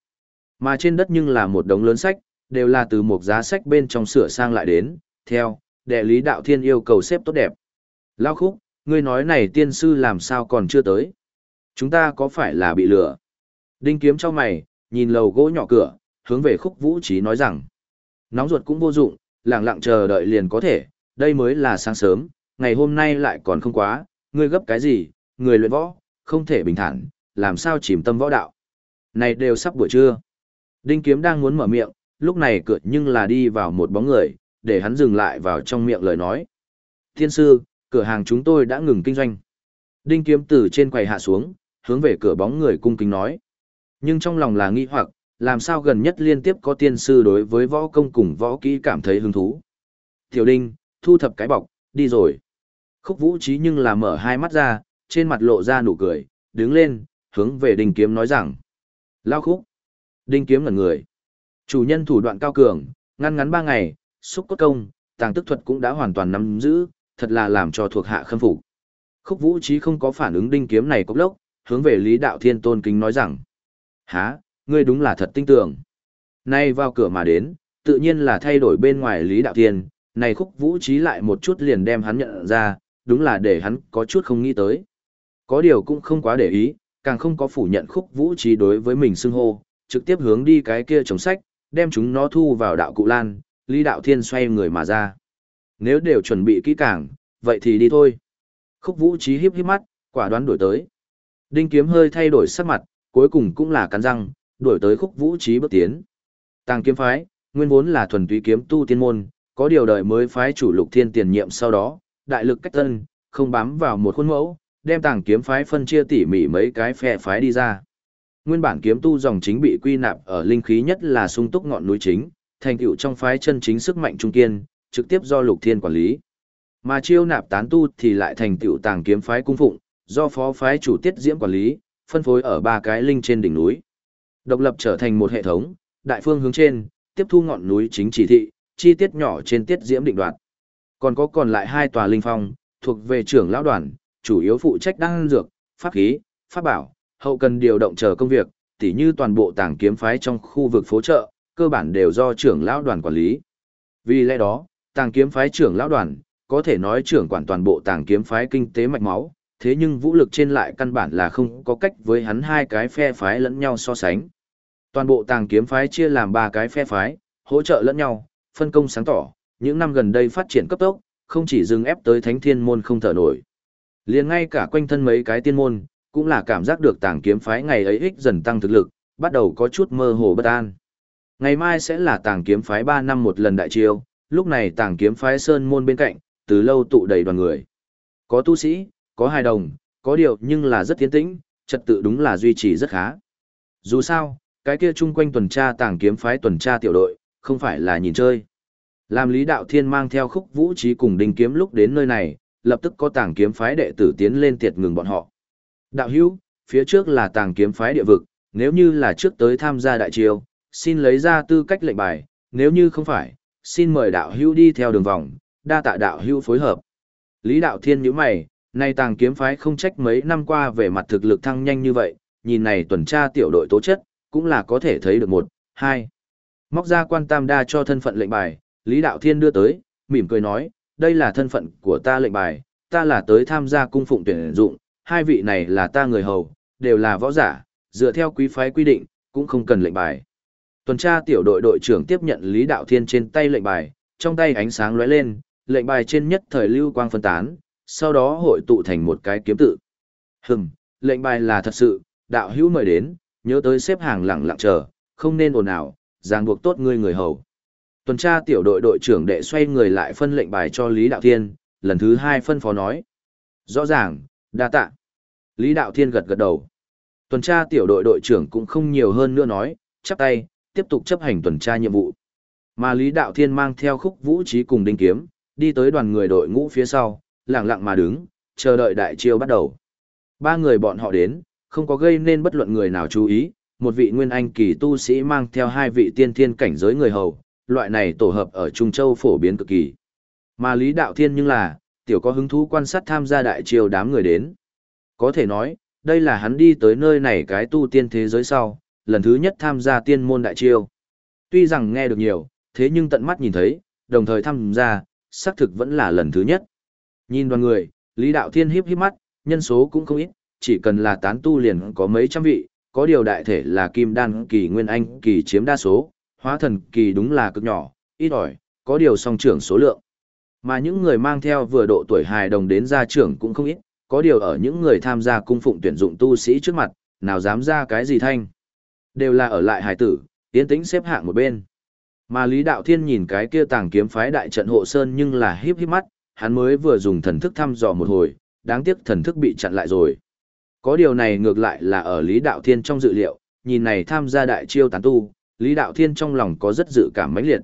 Mà trên đất nhưng là một đống lớn sách, đều là từ một giá sách bên trong sửa sang lại đến, theo, đệ lý đạo thiên yêu cầu xếp tốt đẹp. Lao khúc, ngươi nói này tiên sư làm sao còn chưa tới. Chúng ta có phải là bị lừa? Đinh kiếm cho mày, nhìn lầu gỗ nhỏ cửa, hướng về khúc vũ trí nói rằng. Nóng ruột cũng vô dụng, lẳng lặng chờ đợi liền có thể, đây mới là sáng sớm, ngày hôm nay lại còn không quá, ngươi gấp cái gì, người luyện võ, không thể bình thản, làm sao chìm tâm võ đạo. Này đều sắp buổi trưa. Đinh kiếm đang muốn mở miệng, lúc này cửa nhưng là đi vào một bóng người, để hắn dừng lại vào trong miệng lời nói. Thiên sư, cửa hàng chúng tôi đã ngừng kinh doanh. Đinh kiếm từ trên quầy hạ xuống, hướng về cửa bóng người cung kính nói. Nhưng trong lòng là nghi hoặc, làm sao gần nhất liên tiếp có tiên sư đối với võ công cùng võ kỹ cảm thấy hứng thú. Tiểu đinh, thu thập cái bọc, đi rồi. Khúc vũ trí nhưng là mở hai mắt ra, trên mặt lộ ra nụ cười, đứng lên, hướng về đinh kiếm nói rằng. Lao khúc. Đinh kiếm ngẩn người. Chủ nhân thủ đoạn cao cường, ngăn ngắn ba ngày, xúc cốt công, tàng tức thuật cũng đã hoàn toàn nắm giữ, thật là làm cho thuộc hạ khâm phục. Khúc vũ trí không có phản ứng đinh kiếm này cốc lốc, hướng về Lý Đạo Thiên tôn kính nói rằng. Há, ngươi đúng là thật tinh tưởng. Nay vào cửa mà đến, tự nhiên là thay đổi bên ngoài Lý Đạo Thiên, này khúc vũ trí lại một chút liền đem hắn nhận ra, đúng là để hắn có chút không nghĩ tới. Có điều cũng không quá để ý, càng không có phủ nhận khúc vũ trí đối với mình xưng hô, trực tiếp hướng đi cái kia chống sách, đem chúng nó thu vào đạo cụ lan, Lý Đạo Thiên xoay người mà ra. Nếu đều chuẩn bị kỹ càng, vậy thì đi thôi. Khúc vũ trí hiếp hiếp mắt, quả đoán đổi tới. Đinh kiếm hơi thay đổi sắc mặt, cuối cùng cũng là cắn răng, đuổi tới khúc vũ trí bước tiến. Tàng kiếm phái, nguyên vốn là thuần túy kiếm tu tiên môn, có điều đợi mới phái chủ lục thiên tiền nhiệm sau đó, đại lực cách tân, không bám vào một khuôn mẫu, đem tàng kiếm phái phân chia tỉ mỉ mấy cái phe phái đi ra. Nguyên bản kiếm tu dòng chính bị quy nạp ở linh khí nhất là sung túc ngọn núi chính, thành tựu trong phái chân chính sức mạnh trung kiên, trực tiếp do Lục Thiên quản lý. Mà chiêu nạp tán tu thì lại thành tựu tàng kiếm phái cung phụng, do phó phái chủ tiết diễm quản lý, phân phối ở ba cái linh trên đỉnh núi. Độc lập trở thành một hệ thống, đại phương hướng trên, tiếp thu ngọn núi chính chỉ thị, chi tiết nhỏ trên tiết diễm định đoạt. Còn có còn lại hai tòa linh phong, thuộc về trưởng lão đoàn, chủ yếu phụ trách đăng dược, pháp khí, pháp bảo, hậu cần điều động chờ công việc, tỉ như toàn bộ tàng kiếm phái trong khu vực phố chợ, cơ bản đều do trưởng lão đoàn quản lý. Vì lẽ đó, tàng kiếm phái trưởng lão đoàn, có thể nói trưởng quản toàn bộ tàng kiếm phái kinh tế mạch máu, thế nhưng vũ lực trên lại căn bản là không có cách với hắn hai cái phe phái lẫn nhau so sánh. Toàn bộ tàng kiếm phái chia làm ba cái phe phái, hỗ trợ lẫn nhau, phân công sáng tỏ, những năm gần đây phát triển cấp tốc, không chỉ dừng ép tới thánh thiên môn không thở nổi. liền ngay cả quanh thân mấy cái tiên môn, cũng là cảm giác được tàng kiếm phái ngày ấy ích dần tăng thực lực, bắt đầu có chút mơ hồ bất an. Ngày mai sẽ là tàng kiếm phái 3 năm một lần đại chiêu, lúc này tàng kiếm phái sơn môn bên cạnh, từ lâu tụ đầy đoàn người. Có tu sĩ, có hài đồng, có điều nhưng là rất tiến tĩnh, trật tự đúng là duy trì rất khá. Dù sao, cái kia chung quanh tuần tra tàng kiếm phái tuần tra tiểu đội, không phải là nhìn chơi. Làm Lý Đạo Thiên mang theo khúc vũ trí cùng đinh kiếm lúc đến nơi này, lập tức có tàng kiếm phái đệ tử tiến lên tiệt ngừng bọn họ. Đạo hữu, phía trước là tàng kiếm phái địa vực, nếu như là trước tới tham gia đại triều, xin lấy ra tư cách lệnh bài, nếu như không phải, xin mời đạo hữu đi theo đường vòng, đa tạ đạo hữu phối hợp. Lý Đạo Thiên nhíu mày, nay tàng kiếm phái không trách mấy năm qua về mặt thực lực thăng nhanh như vậy, nhìn này tuần tra tiểu đội tố chất, cũng là có thể thấy được một, hai. Móc ra quan tam đa cho thân phận lệnh bài, Lý Đạo Thiên đưa tới, mỉm cười nói, đây là thân phận của ta lệnh bài, ta là tới tham gia cung phụng tuyển dụng, hai vị này là ta người hầu, đều là võ giả, dựa theo quý phái quy định, cũng không cần lệnh bài. Tuần tra tiểu đội đội trưởng tiếp nhận Lý Đạo Thiên trên tay lệnh bài, trong tay ánh sáng lóe lên, lệnh bài trên nhất thời lưu quang phân tán, sau đó hội tụ thành một cái kiếm tự. Hừm, lệnh bài là thật sự, đạo hữu mời đến, nhớ tới xếp hàng lặng lặng chờ, không nên ồn ào, ràng buộc tốt ngươi người hầu. Tuần tra tiểu đội đội trưởng đệ xoay người lại phân lệnh bài cho Lý Đạo Thiên, lần thứ hai phân phó nói. Rõ ràng, đa tạ. Lý Đạo Thiên gật gật đầu. Tuần tra tiểu đội đội trưởng cũng không nhiều hơn nữa nói, chắp tay, tiếp tục chấp hành tuần tra nhiệm vụ. Mà Lý Đạo Thiên mang theo khúc vũ trí cùng đinh kiếm, đi tới đoàn người đội ngũ phía sau, lặng lặng mà đứng, chờ đợi đại chiêu bắt đầu. Ba người bọn họ đến, không có gây nên bất luận người nào chú ý, một vị nguyên anh kỳ tu sĩ mang theo hai vị tiên thiên cảnh giới người hầu, loại này tổ hợp ở Trung Châu phổ biến cực kỳ. Mà Lý Đạo Thiên nhưng là, tiểu có hứng thú quan sát tham gia đại triều đám người đến. Có thể nói, đây là hắn đi tới nơi này cái tu tiên thế giới sau, lần thứ nhất tham gia tiên môn đại triều. Tuy rằng nghe được nhiều, thế nhưng tận mắt nhìn thấy, đồng thời tham gia, xác thực vẫn là lần thứ nhất. Nhìn đoàn người, Lý Đạo Thiên hiếp hiếp mắt, nhân số cũng không ít, chỉ cần là tán tu liền có mấy trăm vị, có điều đại thể là kim đan kỳ nguyên anh kỳ chiếm đa số, hóa thần kỳ đúng là cực nhỏ, ít ỏi, có điều song trưởng số lượng. Mà những người mang theo vừa độ tuổi hài đồng đến gia trưởng cũng không ít, có điều ở những người tham gia cung phụng tuyển dụng tu sĩ trước mặt, nào dám ra cái gì thanh. Đều là ở lại hài tử, tiến tĩnh xếp hạng một bên. Mà Lý Đạo Thiên nhìn cái kia tàng kiếm phái đại trận hộ sơn nhưng là híp híp mắt, hắn mới vừa dùng thần thức thăm dò một hồi, đáng tiếc thần thức bị chặn lại rồi. Có điều này ngược lại là ở Lý Đạo Thiên trong dự liệu, nhìn này tham gia đại chiêu tán tu, Lý Đạo Thiên trong lòng có rất dự cảm mãnh liệt.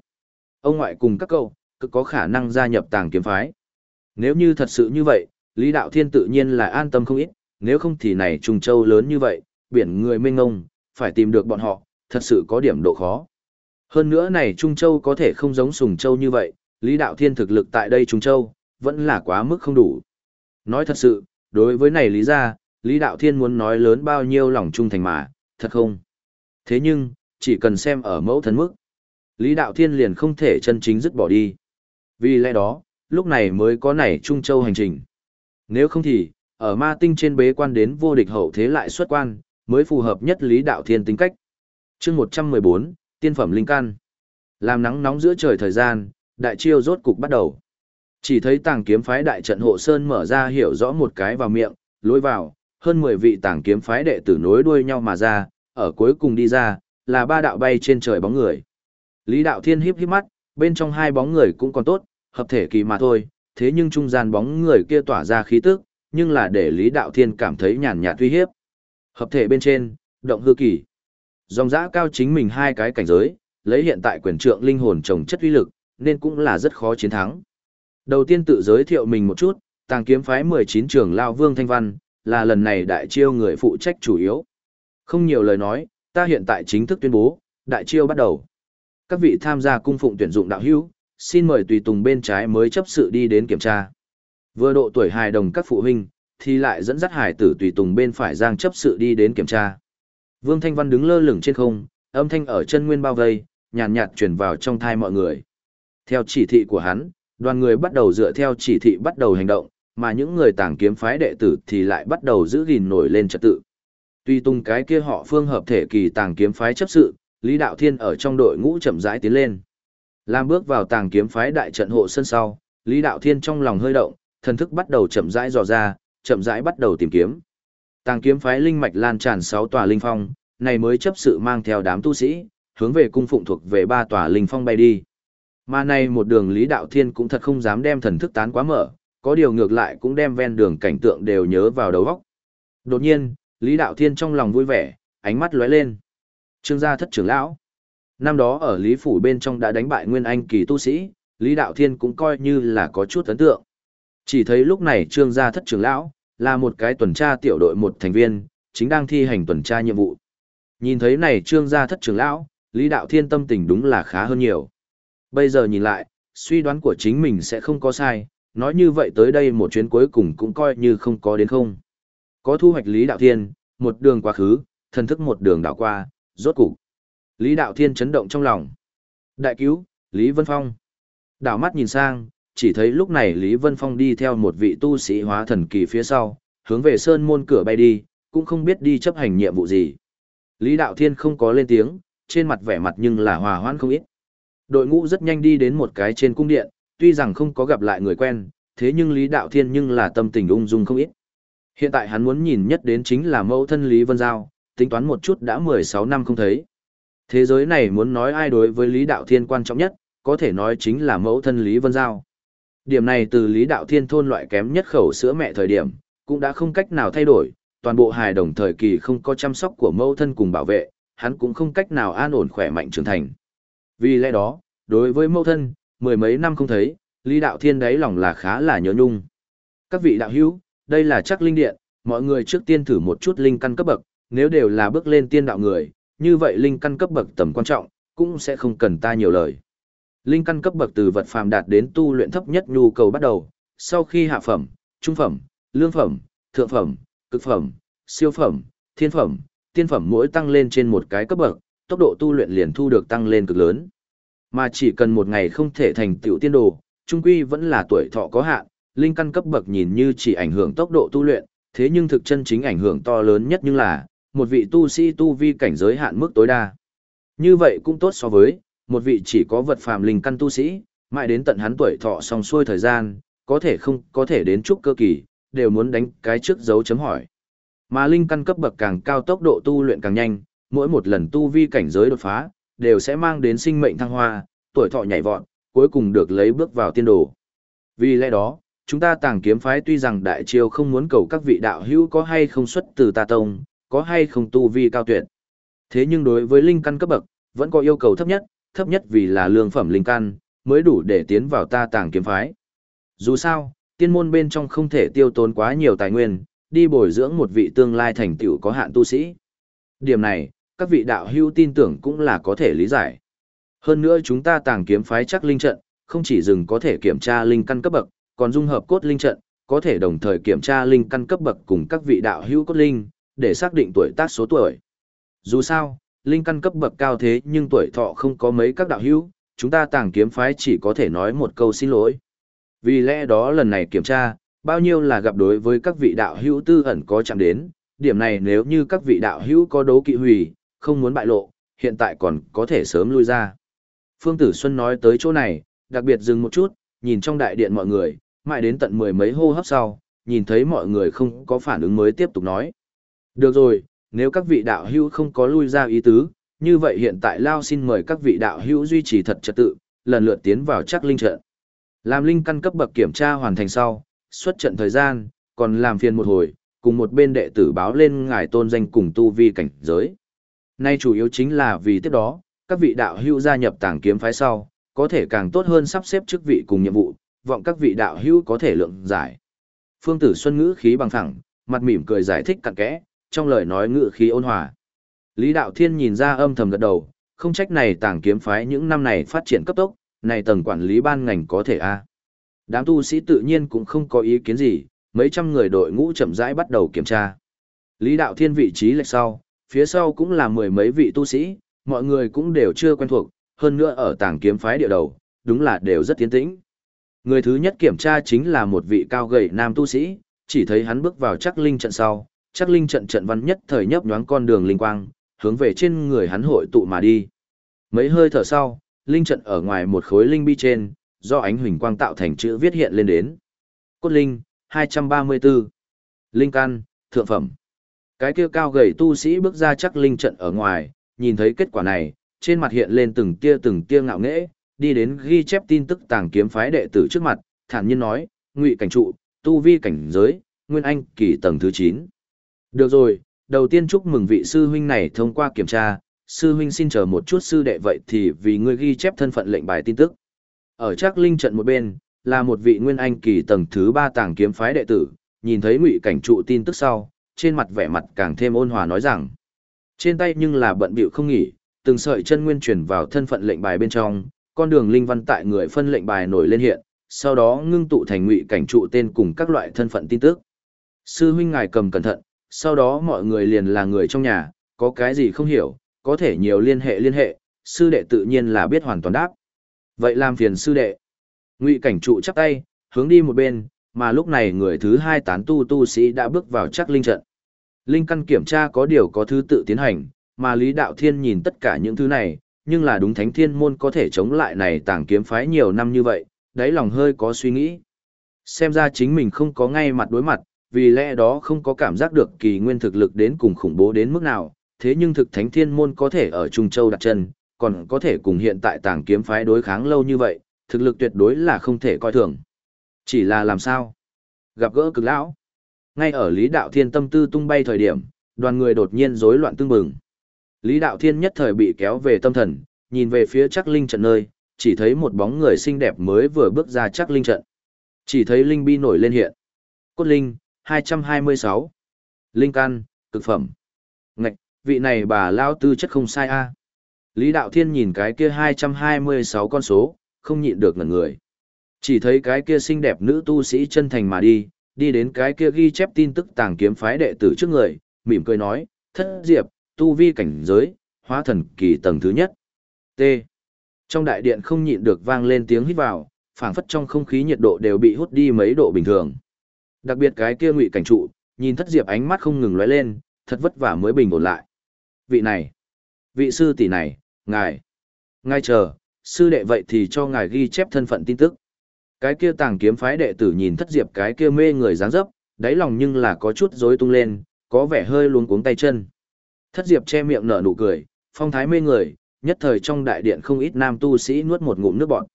Ông ngoại cùng các cậu, cực có khả năng gia nhập tàng kiếm phái. Nếu như thật sự như vậy, Lý Đạo Thiên tự nhiên là an tâm không ít, nếu không thì này Trung Châu lớn như vậy, biển người mênh ngông, phải tìm được bọn họ, thật sự có điểm độ khó. Hơn nữa này Trung Châu có thể không giống Sùng Châu như vậy, Lý Đạo Thiên thực lực tại đây Trung Châu, vẫn là quá mức không đủ. Nói thật sự, đối với này Lý gia. Lý Đạo Thiên muốn nói lớn bao nhiêu lòng trung thành mà, thật không? Thế nhưng, chỉ cần xem ở mẫu thân mức. Lý Đạo Thiên liền không thể chân chính dứt bỏ đi. Vì lẽ đó, lúc này mới có nảy Trung Châu hành trình. Nếu không thì, ở ma tinh trên bế quan đến vô địch hậu thế lại xuất quan, mới phù hợp nhất Lý Đạo Thiên tính cách. chương 114, Tiên phẩm Linh Căn. Làm nắng nóng giữa trời thời gian, đại chiêu rốt cục bắt đầu. Chỉ thấy tàng kiếm phái đại trận hộ sơn mở ra hiểu rõ một cái vào miệng, lối vào, hơn 10 vị tàng kiếm phái đệ tử nối đuôi nhau mà ra, ở cuối cùng đi ra, là ba đạo bay trên trời bóng người. Lý đạo thiên híp híp mắt, bên trong hai bóng người cũng còn tốt, hợp thể kỳ mà thôi, thế nhưng trung gian bóng người kia tỏa ra khí tức, nhưng là để Lý đạo thiên cảm thấy nhàn nhạt uy hiếp. Hợp thể bên trên, động hư kỳ. Dòng dã cao chính mình hai cái cảnh giới, lấy hiện tại quyền trượng linh hồn trồng chất uy lực, nên cũng là rất khó chiến thắng. Đầu tiên tự giới thiệu mình một chút, tàng kiếm phái 19 trưởng lao vương thanh văn, là lần này đại chiêu người phụ trách chủ yếu. Không nhiều lời nói, ta hiện tại chính thức tuyên bố, đại chiêu bắt đầu. Các vị tham gia cung phụng tuyển dụng đạo hữu, xin mời tùy tùng bên trái mới chấp sự đi đến kiểm tra. Vừa độ tuổi hài đồng các phụ huynh, thì lại dẫn dắt hải tử tùy tùng bên phải giang chấp sự đi đến kiểm tra. Vương Thanh Văn đứng lơ lửng trên không, âm thanh ở chân nguyên bao vây, nhàn nhạt, nhạt truyền vào trong thai mọi người. Theo chỉ thị của hắn, đoàn người bắt đầu dựa theo chỉ thị bắt đầu hành động, mà những người tàng kiếm phái đệ tử thì lại bắt đầu giữ gìn nổi lên trật tự. Tuy tung cái kia họ phương hợp thể kỳ tàng kiếm phái chấp sự, Lý Đạo Thiên ở trong đội ngũ chậm rãi tiến lên. Làm bước vào tàng kiếm phái đại trận hộ sân sau, Lý Đạo Thiên trong lòng hơi động, thần thức bắt đầu chậm rãi dò ra, chậm rãi bắt đầu tìm kiếm. Tàng kiếm phái linh mạch lan tràn 6 tòa linh phong, này mới chấp sự mang theo đám tu sĩ, hướng về cung phụng thuộc về ba tòa linh phong bay đi. Mà này một đường Lý Đạo Thiên cũng thật không dám đem thần thức tán quá mở, có điều ngược lại cũng đem ven đường cảnh tượng đều nhớ vào đầu óc. Đột nhiên, Lý Đạo Thiên trong lòng vui vẻ, ánh mắt lóe lên. Trương gia thất trưởng lão. Năm đó ở Lý Phủ bên trong đã đánh bại Nguyên Anh kỳ tu sĩ, Lý Đạo Thiên cũng coi như là có chút ấn tượng. Chỉ thấy lúc này Trương gia thất trưởng lão, là một cái tuần tra tiểu đội một thành viên, chính đang thi hành tuần tra nhiệm vụ. Nhìn thấy này Trương gia thất trưởng lão, Lý Đạo Thiên tâm tình đúng là khá hơn nhiều. Bây giờ nhìn lại, suy đoán của chính mình sẽ không có sai, nói như vậy tới đây một chuyến cuối cùng cũng coi như không có đến không. Có thu hoạch Lý Đạo Thiên, một đường quá khứ, thần thức một đường đảo qua, rốt cục. Lý Đạo Thiên chấn động trong lòng. Đại cứu, Lý Vân Phong. Đảo mắt nhìn sang, chỉ thấy lúc này Lý Vân Phong đi theo một vị tu sĩ hóa thần kỳ phía sau, hướng về sơn môn cửa bay đi, cũng không biết đi chấp hành nhiệm vụ gì. Lý Đạo Thiên không có lên tiếng, trên mặt vẻ mặt nhưng là hòa hoãn không ít. Đội ngũ rất nhanh đi đến một cái trên cung điện, tuy rằng không có gặp lại người quen, thế nhưng Lý Đạo Thiên nhưng là tâm tình ung dung không ít. Hiện tại hắn muốn nhìn nhất đến chính là mẫu thân Lý Vân Giao, tính toán một chút đã 16 năm không thấy. Thế giới này muốn nói ai đối với Lý Đạo Thiên quan trọng nhất, có thể nói chính là mẫu thân Lý Vân Giao. Điểm này từ Lý Đạo Thiên thôn loại kém nhất khẩu sữa mẹ thời điểm, cũng đã không cách nào thay đổi, toàn bộ hài đồng thời kỳ không có chăm sóc của mẫu thân cùng bảo vệ, hắn cũng không cách nào an ổn khỏe mạnh trưởng thành. Vì lẽ đó, đối với mẫu thân, mười mấy năm không thấy, Lý Đạo Thiên đấy lòng là khá là nhớ nhung. Các vị đạo hữu, đây là chắc linh điện, mọi người trước tiên thử một chút linh căn cấp bậc, nếu đều là bước lên tiên đạo người, như vậy linh căn cấp bậc tầm quan trọng, cũng sẽ không cần ta nhiều lời. Linh căn cấp bậc từ vật phàm đạt đến tu luyện thấp nhất nhu cầu bắt đầu, sau khi hạ phẩm, trung phẩm, lương phẩm, thượng phẩm, cực phẩm, siêu phẩm, thiên phẩm, tiên phẩm mỗi tăng lên trên một cái cấp bậc, tốc độ tu luyện liền thu được tăng lên cực lớn. Mà chỉ cần một ngày không thể thành tựu tiên đồ, trung quy vẫn là tuổi thọ có hạn, linh căn cấp bậc nhìn như chỉ ảnh hưởng tốc độ tu luyện, thế nhưng thực chân chính ảnh hưởng to lớn nhất nhưng là, một vị tu sĩ tu vi cảnh giới hạn mức tối đa. Như vậy cũng tốt so với, một vị chỉ có vật phàm linh căn tu sĩ, mãi đến tận hắn tuổi thọ xong xuôi thời gian, có thể không có thể đến chút cơ kỳ, đều muốn đánh cái trước dấu chấm hỏi. Mà linh căn cấp bậc càng cao tốc độ tu luyện càng nhanh, mỗi một lần tu vi cảnh giới đột phá, đều sẽ mang đến sinh mệnh thăng hoa, tuổi thọ nhảy vọt, cuối cùng được lấy bước vào tiên đồ. Vì lẽ đó, chúng ta tàng kiếm phái tuy rằng đại triều không muốn cầu các vị đạo hữu có hay không xuất từ ta tông, có hay không tu vi cao tuyệt. Thế nhưng đối với linh căn cấp bậc, vẫn có yêu cầu thấp nhất, thấp nhất vì là lương phẩm linh căn, mới đủ để tiến vào ta tàng kiếm phái. Dù sao, tiên môn bên trong không thể tiêu tốn quá nhiều tài nguyên, đi bồi dưỡng một vị tương lai thành tựu có hạn tu sĩ. Điểm này, các vị đạo hữu tin tưởng cũng là có thể lý giải. Hơn nữa chúng ta tàng kiếm phái chắc linh trận, không chỉ dừng có thể kiểm tra linh căn cấp bậc, còn dung hợp cốt linh trận, có thể đồng thời kiểm tra linh căn cấp bậc cùng các vị đạo hữu cốt linh, để xác định tuổi tác số tuổi. Dù sao, linh căn cấp bậc cao thế nhưng tuổi thọ không có mấy các đạo hữu, chúng ta tàng kiếm phái chỉ có thể nói một câu xin lỗi. Vì lẽ đó lần này kiểm tra, bao nhiêu là gặp đối với các vị đạo hữu tư ẩn có chạm đến, điểm này nếu như các vị đạo hữu có đấu kỵ hủy, không muốn bại lộ, hiện tại còn có thể sớm lui ra. Phương Tử Xuân nói tới chỗ này, đặc biệt dừng một chút, nhìn trong đại điện mọi người, mãi đến tận mười mấy hô hấp sau, nhìn thấy mọi người không có phản ứng mới tiếp tục nói. Được rồi, nếu các vị đạo hữu không có lui ra ý tứ, như vậy hiện tại Lao xin mời các vị đạo hữu duy trì thật trật tự, lần lượt tiến vào chắc linh trận. Làm linh căn cấp bậc kiểm tra hoàn thành sau, xuất trận thời gian, còn làm phiền một hồi, cùng một bên đệ tử báo lên ngài tôn danh cùng tu vi cảnh giới. Nay chủ yếu chính là vì tiếp đó, các vị đạo hữu gia nhập tàng kiếm phái sau, có thể càng tốt hơn sắp xếp chức vị cùng nhiệm vụ, vọng các vị đạo hữu có thể lượng giải. Phương Tử Xuân ngữ khí bằng thẳng, mặt mỉm cười giải thích cặn kẽ, trong lời nói ngữ khí ôn hòa. Lý Đạo Thiên nhìn ra âm thầm gật đầu, không trách này tàng kiếm phái những năm này phát triển cấp tốc, này tầng quản lý ban ngành có thể a. Đám tu sĩ tự nhiên cũng không có ý kiến gì, mấy trăm người đội ngũ chậm rãi bắt đầu kiểm tra. Lý Đạo Thiên vị trí lệch sau, phía sau cũng là mười mấy vị tu sĩ, mọi người cũng đều chưa quen thuộc, hơn nữa ở tàng kiếm phái địa đầu, đúng là đều rất tiến tĩnh. Người thứ nhất kiểm tra chính là một vị cao gầy nam tu sĩ, chỉ thấy hắn bước vào chắc linh trận sau, chắc linh trận trận văn nhất thời nhấp nhoáng con đường linh quang, hướng về trên người hắn hội tụ mà đi. Mấy hơi thở sau, linh trận ở ngoài một khối linh bi trên, do ánh huỳnh quang tạo thành chữ viết hiện lên đến. Cốt linh, 234. Linh căn, thượng phẩm. Cái kia cao gầy tu sĩ bước ra chắc linh trận ở ngoài, nhìn thấy kết quả này, trên mặt hiện lên từng tia từng tia ngạo nghễ, đi đến ghi chép tin tức tàng kiếm phái đệ tử trước mặt, thản nhiên nói, ngụy cảnh trụ, tu vi cảnh giới, nguyên anh kỳ tầng thứ 9. Được rồi, đầu tiên chúc mừng vị sư huynh này thông qua kiểm tra, sư huynh xin chờ một chút sư đệ vậy thì vì ngươi ghi chép thân phận lệnh bài tin tức. Ở chắc linh trận một bên, là một vị nguyên anh kỳ tầng thứ 3 tàng kiếm phái đệ tử, nhìn thấy ngụy cảnh trụ tin tức sau, trên mặt vẻ mặt càng thêm ôn hòa nói rằng, trên tay nhưng là bận bịu không nghỉ, từng sợi chân nguyên truyền vào thân phận lệnh bài bên trong, con đường linh văn tại người phân lệnh bài nổi lên hiện, sau đó ngưng tụ thành ngụy cảnh trụ tên cùng các loại thân phận tin tức. Sư huynh ngài cầm cẩn thận, sau đó mọi người liền là người trong nhà, có cái gì không hiểu, có thể nhiều liên hệ liên hệ, sư đệ tự nhiên là biết hoàn toàn đáp. Vậy làm phiền sư đệ. Ngụy cảnh trụ chắp tay, hướng đi một bên, mà lúc này người thứ hai tán tu tu sĩ đã bước vào chắc linh trận. Linh căn kiểm tra có điều có thứ tự tiến hành, mà Lý Đạo Thiên nhìn tất cả những thứ này, nhưng là đúng thánh thiên môn có thể chống lại này tàng kiếm phái nhiều năm như vậy, đáy lòng hơi có suy nghĩ. Xem ra chính mình không có ngay mặt đối mặt, vì lẽ đó không có cảm giác được kỳ nguyên thực lực đến cùng khủng bố đến mức nào, thế nhưng thực thánh thiên môn có thể ở Trung Châu đặt chân, còn có thể cùng hiện tại tàng kiếm phái đối kháng lâu như vậy, thực lực tuyệt đối là không thể coi thường. Chỉ là làm sao? Gặp gỡ cực lão. Ngay ở Lý Đạo Thiên tâm tư tung bay thời điểm, đoàn người đột nhiên rối loạn tương bừng. Lý Đạo Thiên nhất thời bị kéo về tâm thần, nhìn về phía chắc linh trận nơi, chỉ thấy một bóng người xinh đẹp mới vừa bước ra chắc linh trận. Chỉ thấy linh bi nổi lên hiện. Cốt linh, 226. Linh căn, cực phẩm. Ngạch, vị này bà lao tư chất không sai a. Lý Đạo Thiên nhìn cái kia 226 con số, không nhịn được ngẩn người. Chỉ thấy cái kia xinh đẹp nữ tu sĩ chân thành mà đi, đi đến cái kia ghi chép tin tức tàng kiếm phái đệ tử trước người, mỉm cười nói, thất diệp, tu vi cảnh giới, hóa thần kỳ tầng thứ nhất. T. Trong đại điện không nhịn được vang lên tiếng hít vào, phảng phất trong không khí nhiệt độ đều bị hút đi mấy độ bình thường. Đặc biệt cái kia ngụy cảnh trụ, nhìn thất diệp ánh mắt không ngừng lóe lên, thật vất vả mới bình ổn lại. Vị này, vị sư tỷ này, ngài, ngài chờ, sư đệ vậy thì cho ngài ghi chép thân phận tin tức. Cái kia tàng kiếm phái đệ tử nhìn thất diệp cái kia mê người dáng dấp, đáy lòng nhưng là có chút rối tung lên, có vẻ hơi luống cuống tay chân. Thất diệp che miệng nở nụ cười, phong thái mê người, nhất thời trong đại điện không ít nam tu sĩ nuốt một ngụm nước bọt.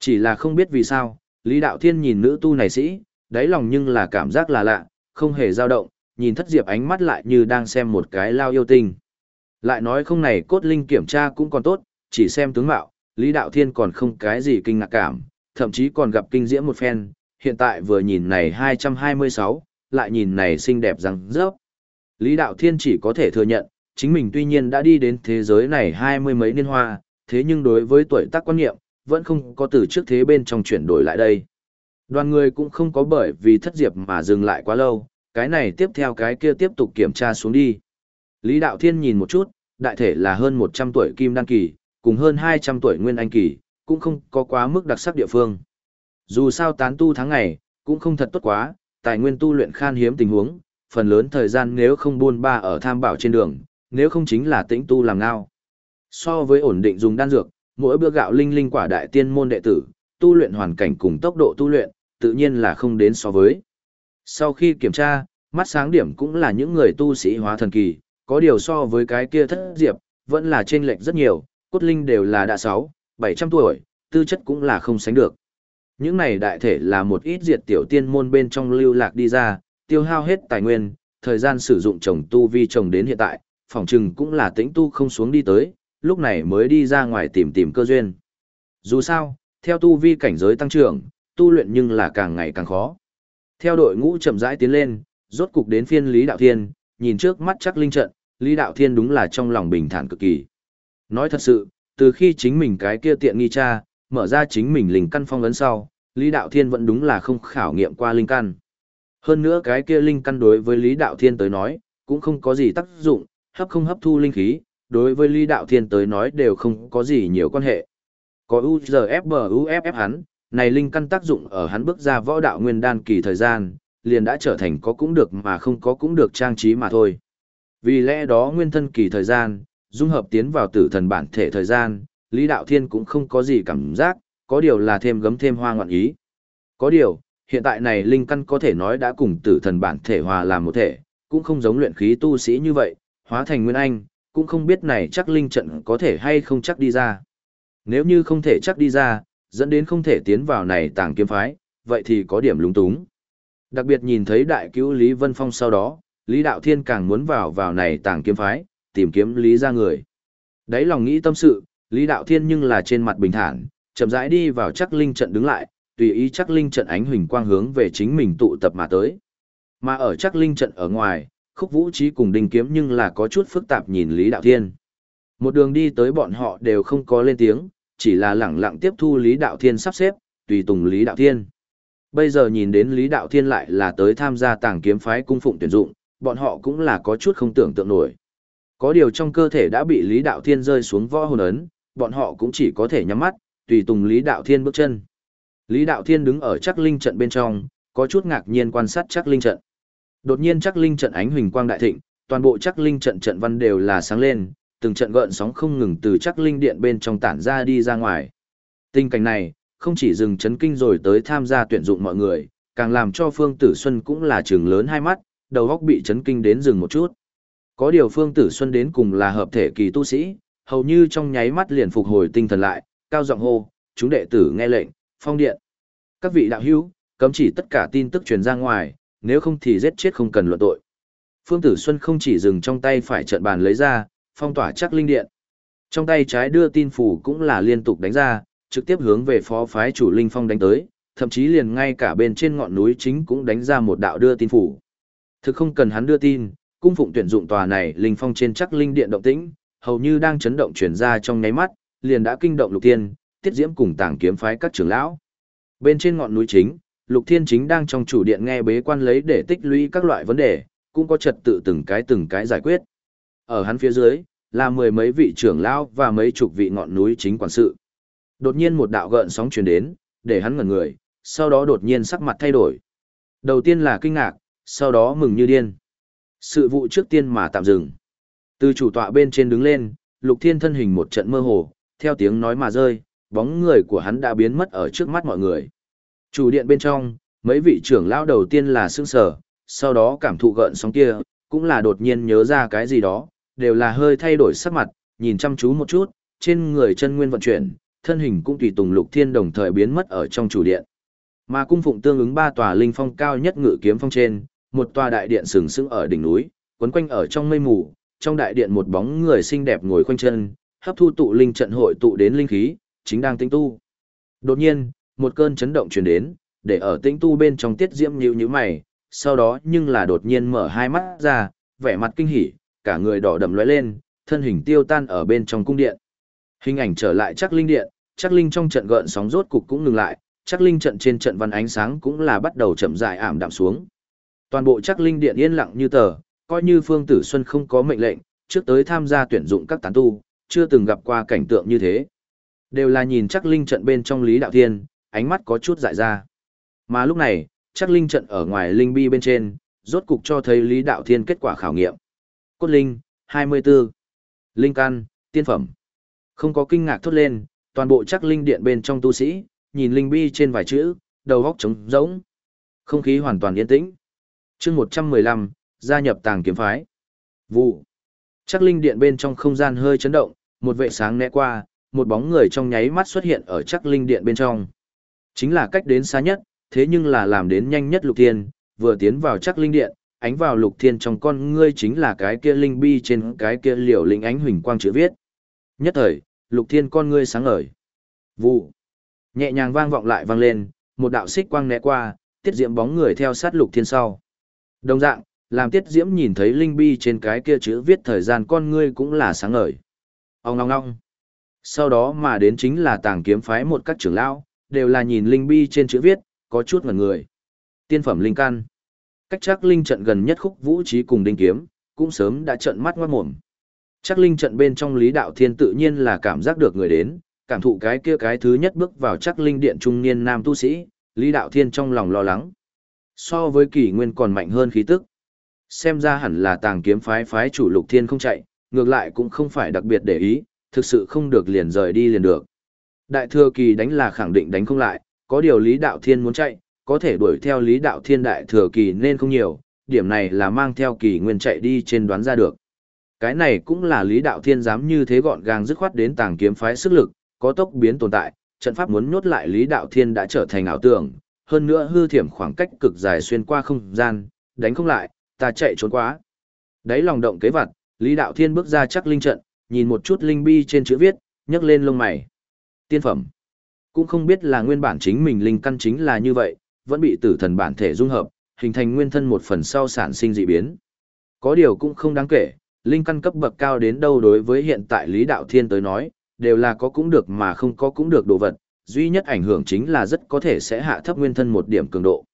Chỉ là không biết vì sao, Lý Đạo Thiên nhìn nữ tu này sĩ, đáy lòng nhưng là cảm giác là lạ, không hề dao động, nhìn thất diệp ánh mắt lại như đang xem một cái lao yêu tinh. Lại nói không này cốt linh kiểm tra cũng còn tốt, chỉ xem tướng mạo, Lý Đạo Thiên còn không cái gì kinh ngạc cảm, thậm chí còn gặp kinh diễm một phen, hiện tại vừa nhìn này 226, lại nhìn này xinh đẹp răng rớp. Lý Đạo Thiên chỉ có thể thừa nhận, chính mình tuy nhiên đã đi đến thế giới này hai mươi mấy niên hoa, thế nhưng đối với tuổi tác quan niệm, vẫn không có từ trước thế bên trong chuyển đổi lại đây. Đoàn người cũng không có bởi vì thất diệp mà dừng lại quá lâu, cái này tiếp theo cái kia tiếp tục kiểm tra xuống đi. Lý Đạo Thiên nhìn một chút, đại thể là hơn 100 tuổi kim đan kỳ, cùng hơn 200 tuổi nguyên anh kỳ, cũng không có quá mức đặc sắc địa phương. Dù sao tán tu tháng ngày, cũng không thật tốt quá, tài nguyên tu luyện khan hiếm tình huống, phần lớn thời gian nếu không buôn ba ở tham bảo trên đường, nếu không chính là tĩnh tu làm ngao. So với ổn định dùng đan dược, mỗi bữa gạo linh linh quả đại tiên môn đệ tử, tu luyện hoàn cảnh cùng tốc độ tu luyện, tự nhiên là không đến so với. Sau khi kiểm tra, mắt sáng điểm cũng là những người tu sĩ hóa thần kỳ, có điều so với cái kia thất diệp, vẫn là chênh lệch rất nhiều, cốt linh đều là đã 6, 700 tuổi, tư chất cũng là không sánh được. Những này đại thể là một ít diệt tiểu tiên môn bên trong lưu lạc đi ra, tiêu hao hết tài nguyên, thời gian sử dụng trồng tu vi trồng đến hiện tại, phòng trừng cũng là tĩnh tu không xuống đi tới, lúc này mới đi ra ngoài tìm tìm cơ duyên. Dù sao, theo tu vi cảnh giới tăng trưởng, tu luyện nhưng là càng ngày càng khó. Theo đội ngũ chậm rãi tiến lên, rốt cục đến phiên Lý Đạo Thiên, nhìn trước mắt chắc linh trận, Lý Đạo Thiên đúng là trong lòng bình thản cực kỳ. Nói thật sự, từ khi chính mình cái kia tiện nghi cha, mở ra chính mình linh căn phong ấn sau, Lý Đạo Thiên vẫn đúng là không khảo nghiệm qua linh căn. Hơn nữa cái kia linh căn đối với Lý Đạo Thiên tới nói, cũng không có gì tác dụng, hấp không hấp thu linh khí, đối với Lý Đạo Thiên tới nói đều không có gì nhiều quan hệ. Có UZFBUFF hắn, này linh căn tác dụng ở hắn bước ra võ đạo nguyên đan kỳ thời gian, liền đã trở thành có cũng được mà không có cũng được trang trí mà thôi. Vì lẽ đó nguyên thân kỳ thời gian, dung hợp tiến vào tử thần bản thể thời gian, Lý Đạo Thiên cũng không có gì cảm giác, có điều là thêm gấm thêm hoa ngoạn ý. Có điều, hiện tại này linh căn có thể nói đã cùng tử thần bản thể hòa làm một thể, cũng không giống luyện khí tu sĩ như vậy, hóa thành nguyên anh, cũng không biết này chắc linh trận có thể hay không chắc đi ra. Nếu như không thể chắc đi ra, dẫn đến không thể tiến vào này tàng kiếm phái, vậy thì có điểm lúng túng. Đặc biệt nhìn thấy đại cứu Lý Vân Phong sau đó, Lý Đạo Thiên càng muốn vào vào này tàng kiếm phái, tìm kiếm Lý ra người. Đấy lòng nghĩ tâm sự, Lý Đạo Thiên nhưng là trên mặt bình thản, chậm rãi đi vào chắc linh trận đứng lại, tùy ý chắc linh trận ánh huỳnh quang hướng về chính mình tụ tập mà tới. Mà ở chắc linh trận ở ngoài, khúc vũ trí cùng đình kiếm nhưng là có chút phức tạp nhìn Lý Đạo Thiên. Một đường đi tới bọn họ đều không có lên tiếng, chỉ là lẳng lặng tiếp thu Lý Đạo Thiên sắp xếp, tùy tùng Lý Đạo Thiên. Bây giờ nhìn đến Lý Đạo Thiên lại là tới tham gia tàng kiếm phái cung phụng tuyển dụng, bọn họ cũng là có chút không tưởng tượng nổi. Có điều trong cơ thể đã bị Lý Đạo Thiên rơi xuống võ hồn ấn, bọn họ cũng chỉ có thể nhắm mắt, tùy tùng Lý Đạo Thiên bước chân. Lý Đạo Thiên đứng ở chắc linh trận bên trong, có chút ngạc nhiên quan sát chắc linh trận. Đột nhiên chắc linh trận ánh huỳnh quang đại thịnh, toàn bộ chắc linh trận trận văn đều là sáng lên, từng trận gợn sóng không ngừng từ chắc linh điện bên trong tản ra đi ra ngoài. Tình cảnh này, không chỉ dừng chấn kinh rồi tới tham gia tuyển dụng mọi người, càng làm cho Phương Tử Xuân cũng là trường lớn hai mắt, đầu óc bị chấn kinh đến dừng một chút. Có điều Phương Tử Xuân đến cùng là hợp thể kỳ tu sĩ, hầu như trong nháy mắt liền phục hồi tinh thần lại, cao giọng hô, chúng đệ tử nghe lệnh, phong điện. Các vị đạo hữu, cấm chỉ tất cả tin tức truyền ra ngoài, nếu không thì giết chết không cần luận tội. Phương Tử Xuân không chỉ dừng trong tay phải trận bàn lấy ra, phong tỏa chắc linh điện. Trong tay trái đưa tin phủ cũng là liên tục đánh ra, trực tiếp hướng về phó phái chủ linh phong đánh tới, thậm chí liền ngay cả bên trên ngọn núi chính cũng đánh ra một đạo đưa tin phủ. Thực không cần hắn đưa tin, cung phụng tuyển dụng tòa này linh phong trên chắc linh điện động tĩnh, hầu như đang chấn động chuyển ra trong nháy mắt, liền đã kinh động lục tiên, tiết diễm cùng tàng kiếm phái các trưởng lão. Bên trên ngọn núi chính, lục thiên chính đang trong chủ điện nghe bế quan lấy để tích lũy các loại vấn đề, cũng có trật tự từng cái từng cái giải quyết. Ở hắn phía dưới, là mười mấy vị trưởng lão và mấy chục vị ngọn núi chính quản sự. Đột nhiên một đạo gợn sóng truyền đến, để hắn ngẩn người, sau đó đột nhiên sắc mặt thay đổi. Đầu tiên là kinh ngạc, sau đó mừng như điên. Sự vụ trước tiên mà tạm dừng. Từ chủ tọa bên trên đứng lên, Lục Thiên thân hình một trận mơ hồ, theo tiếng nói mà rơi, bóng người của hắn đã biến mất ở trước mắt mọi người. Chủ điện bên trong, mấy vị trưởng lão đầu tiên là sững sờ, sau đó cảm thụ gợn sóng kia, cũng là đột nhiên nhớ ra cái gì đó, đều là hơi thay đổi sắc mặt, nhìn chăm chú một chút, trên người chân nguyên vận chuyển, thân hình cũng tùy tùng Lục Thiên đồng thời biến mất ở trong chủ điện. Mà cung phụng tương ứng ba tòa linh phong cao nhất ngự kiếm phong trên, một tòa đại điện sừng sững ở đỉnh núi, quấn quanh ở trong mây mù, trong đại điện một bóng người xinh đẹp ngồi khoanh chân, hấp thu tụ linh trận hội tụ đến linh khí, chính đang tinh tu. Đột nhiên, một cơn chấn động truyền đến, để ở tinh tu bên trong tiết diễm nhíu nhíu mày, sau đó nhưng là đột nhiên mở hai mắt ra, vẻ mặt kinh hỉ, cả người đỏ đậm lóe lên, thân hình tiêu tan ở bên trong cung điện. Hình ảnh trở lại chắc linh điện, chắc linh trong trận gợn sóng rốt cục cũng ngừng lại, chắc linh trận trên trận văn ánh sáng cũng là bắt đầu chậm rãi ảm đạm xuống. Toàn bộ chắc linh điện yên lặng như tờ, coi như Phương Tử Xuân không có mệnh lệnh, trước tới tham gia tuyển dụng các tán tu, chưa từng gặp qua cảnh tượng như thế. Đều là nhìn chắc linh trận bên trong Lý Đạo Thiên, ánh mắt có chút dại ra. Mà lúc này, chắc linh trận ở ngoài linh bi bên trên, rốt cục cho thấy Lý Đạo Thiên kết quả khảo nghiệm. Cốt linh, 24. Linh căn, tiên phẩm. Không có kinh ngạc thốt lên, toàn bộ chắc linh điện bên trong tu sĩ, nhìn linh bi trên vài chữ, đầu góc trống rỗng. Không khí hoàn toàn yên tĩnh chương 115, gia nhập tàng kiếm phái. Vụ. Chắc linh điện bên trong không gian hơi chấn động, một vệ sáng né qua, một bóng người trong nháy mắt xuất hiện ở chắc linh điện bên trong. Chính là cách đến xa nhất, thế nhưng là làm đến nhanh nhất lục thiên, vừa tiến vào chắc linh điện, ánh vào lục thiên trong con ngươi chính là cái kia linh bi trên cái kia liều linh ánh huỳnh quang chữ viết. Nhất thời, lục thiên con ngươi sáng ngời. Vụ. Nhẹ nhàng vang vọng lại vang lên, một đạo xích quang né qua, tiết diệm bóng người theo sát lục thiên sau. Đồng dạng, làm tiết diễm nhìn thấy linh bi trên cái kia chữ viết thời gian con ngươi cũng là sáng ngời. Ông ngong ngong. Sau đó mà đến chính là tàng kiếm phái một các trưởng lão, đều là nhìn linh bi trên chữ viết, có chút ngẩn người. Tiên phẩm linh căn. Cách chắc linh trận gần nhất khúc vũ trí cùng đinh kiếm, cũng sớm đã trận mắt ngoát mồm. Chắc linh trận bên trong lý đạo thiên tự nhiên là cảm giác được người đến, cảm thụ cái kia cái thứ nhất bước vào chắc linh điện trung niên nam tu sĩ, Lý Đạo Thiên trong lòng lo lắng. So với kỷ nguyên còn mạnh hơn khí tức. Xem ra hẳn là tàng kiếm phái phái chủ lục thiên không chạy, ngược lại cũng không phải đặc biệt để ý, thực sự không được liền rời đi liền được. Đại thừa kỳ đánh là khẳng định đánh không lại, có điều Lý Đạo Thiên muốn chạy, có thể đuổi theo Lý Đạo Thiên đại thừa kỳ nên không nhiều, điểm này là mang theo kỳ nguyên chạy đi trên đoán ra được. Cái này cũng là Lý Đạo Thiên dám như thế gọn gàng dứt khoát đến tàng kiếm phái sức lực, có tốc biến tồn tại, trận pháp muốn nhốt lại Lý Đạo Thiên đã trở thành ảo tưởng, hơn nữa hư thiểm khoảng cách cực dài xuyên qua không gian, đánh không lại, ta chạy trốn quá. Đấy lòng động kế vật, Lý Đạo Thiên bước ra chắc linh trận, nhìn một chút linh bi trên chữ viết, nhấc lên lông mày. Tiên phẩm. Cũng không biết là nguyên bản chính mình linh căn chính là như vậy, vẫn bị tử thần bản thể dung hợp, hình thành nguyên thân một phần sau sản sinh dị biến. Có điều cũng không đáng kể, linh căn cấp bậc cao đến đâu đối với hiện tại Lý Đạo Thiên tới nói, đều là có cũng được mà không có cũng được đồ vật, duy nhất ảnh hưởng chính là rất có thể sẽ hạ thấp nguyên thân một điểm cường độ.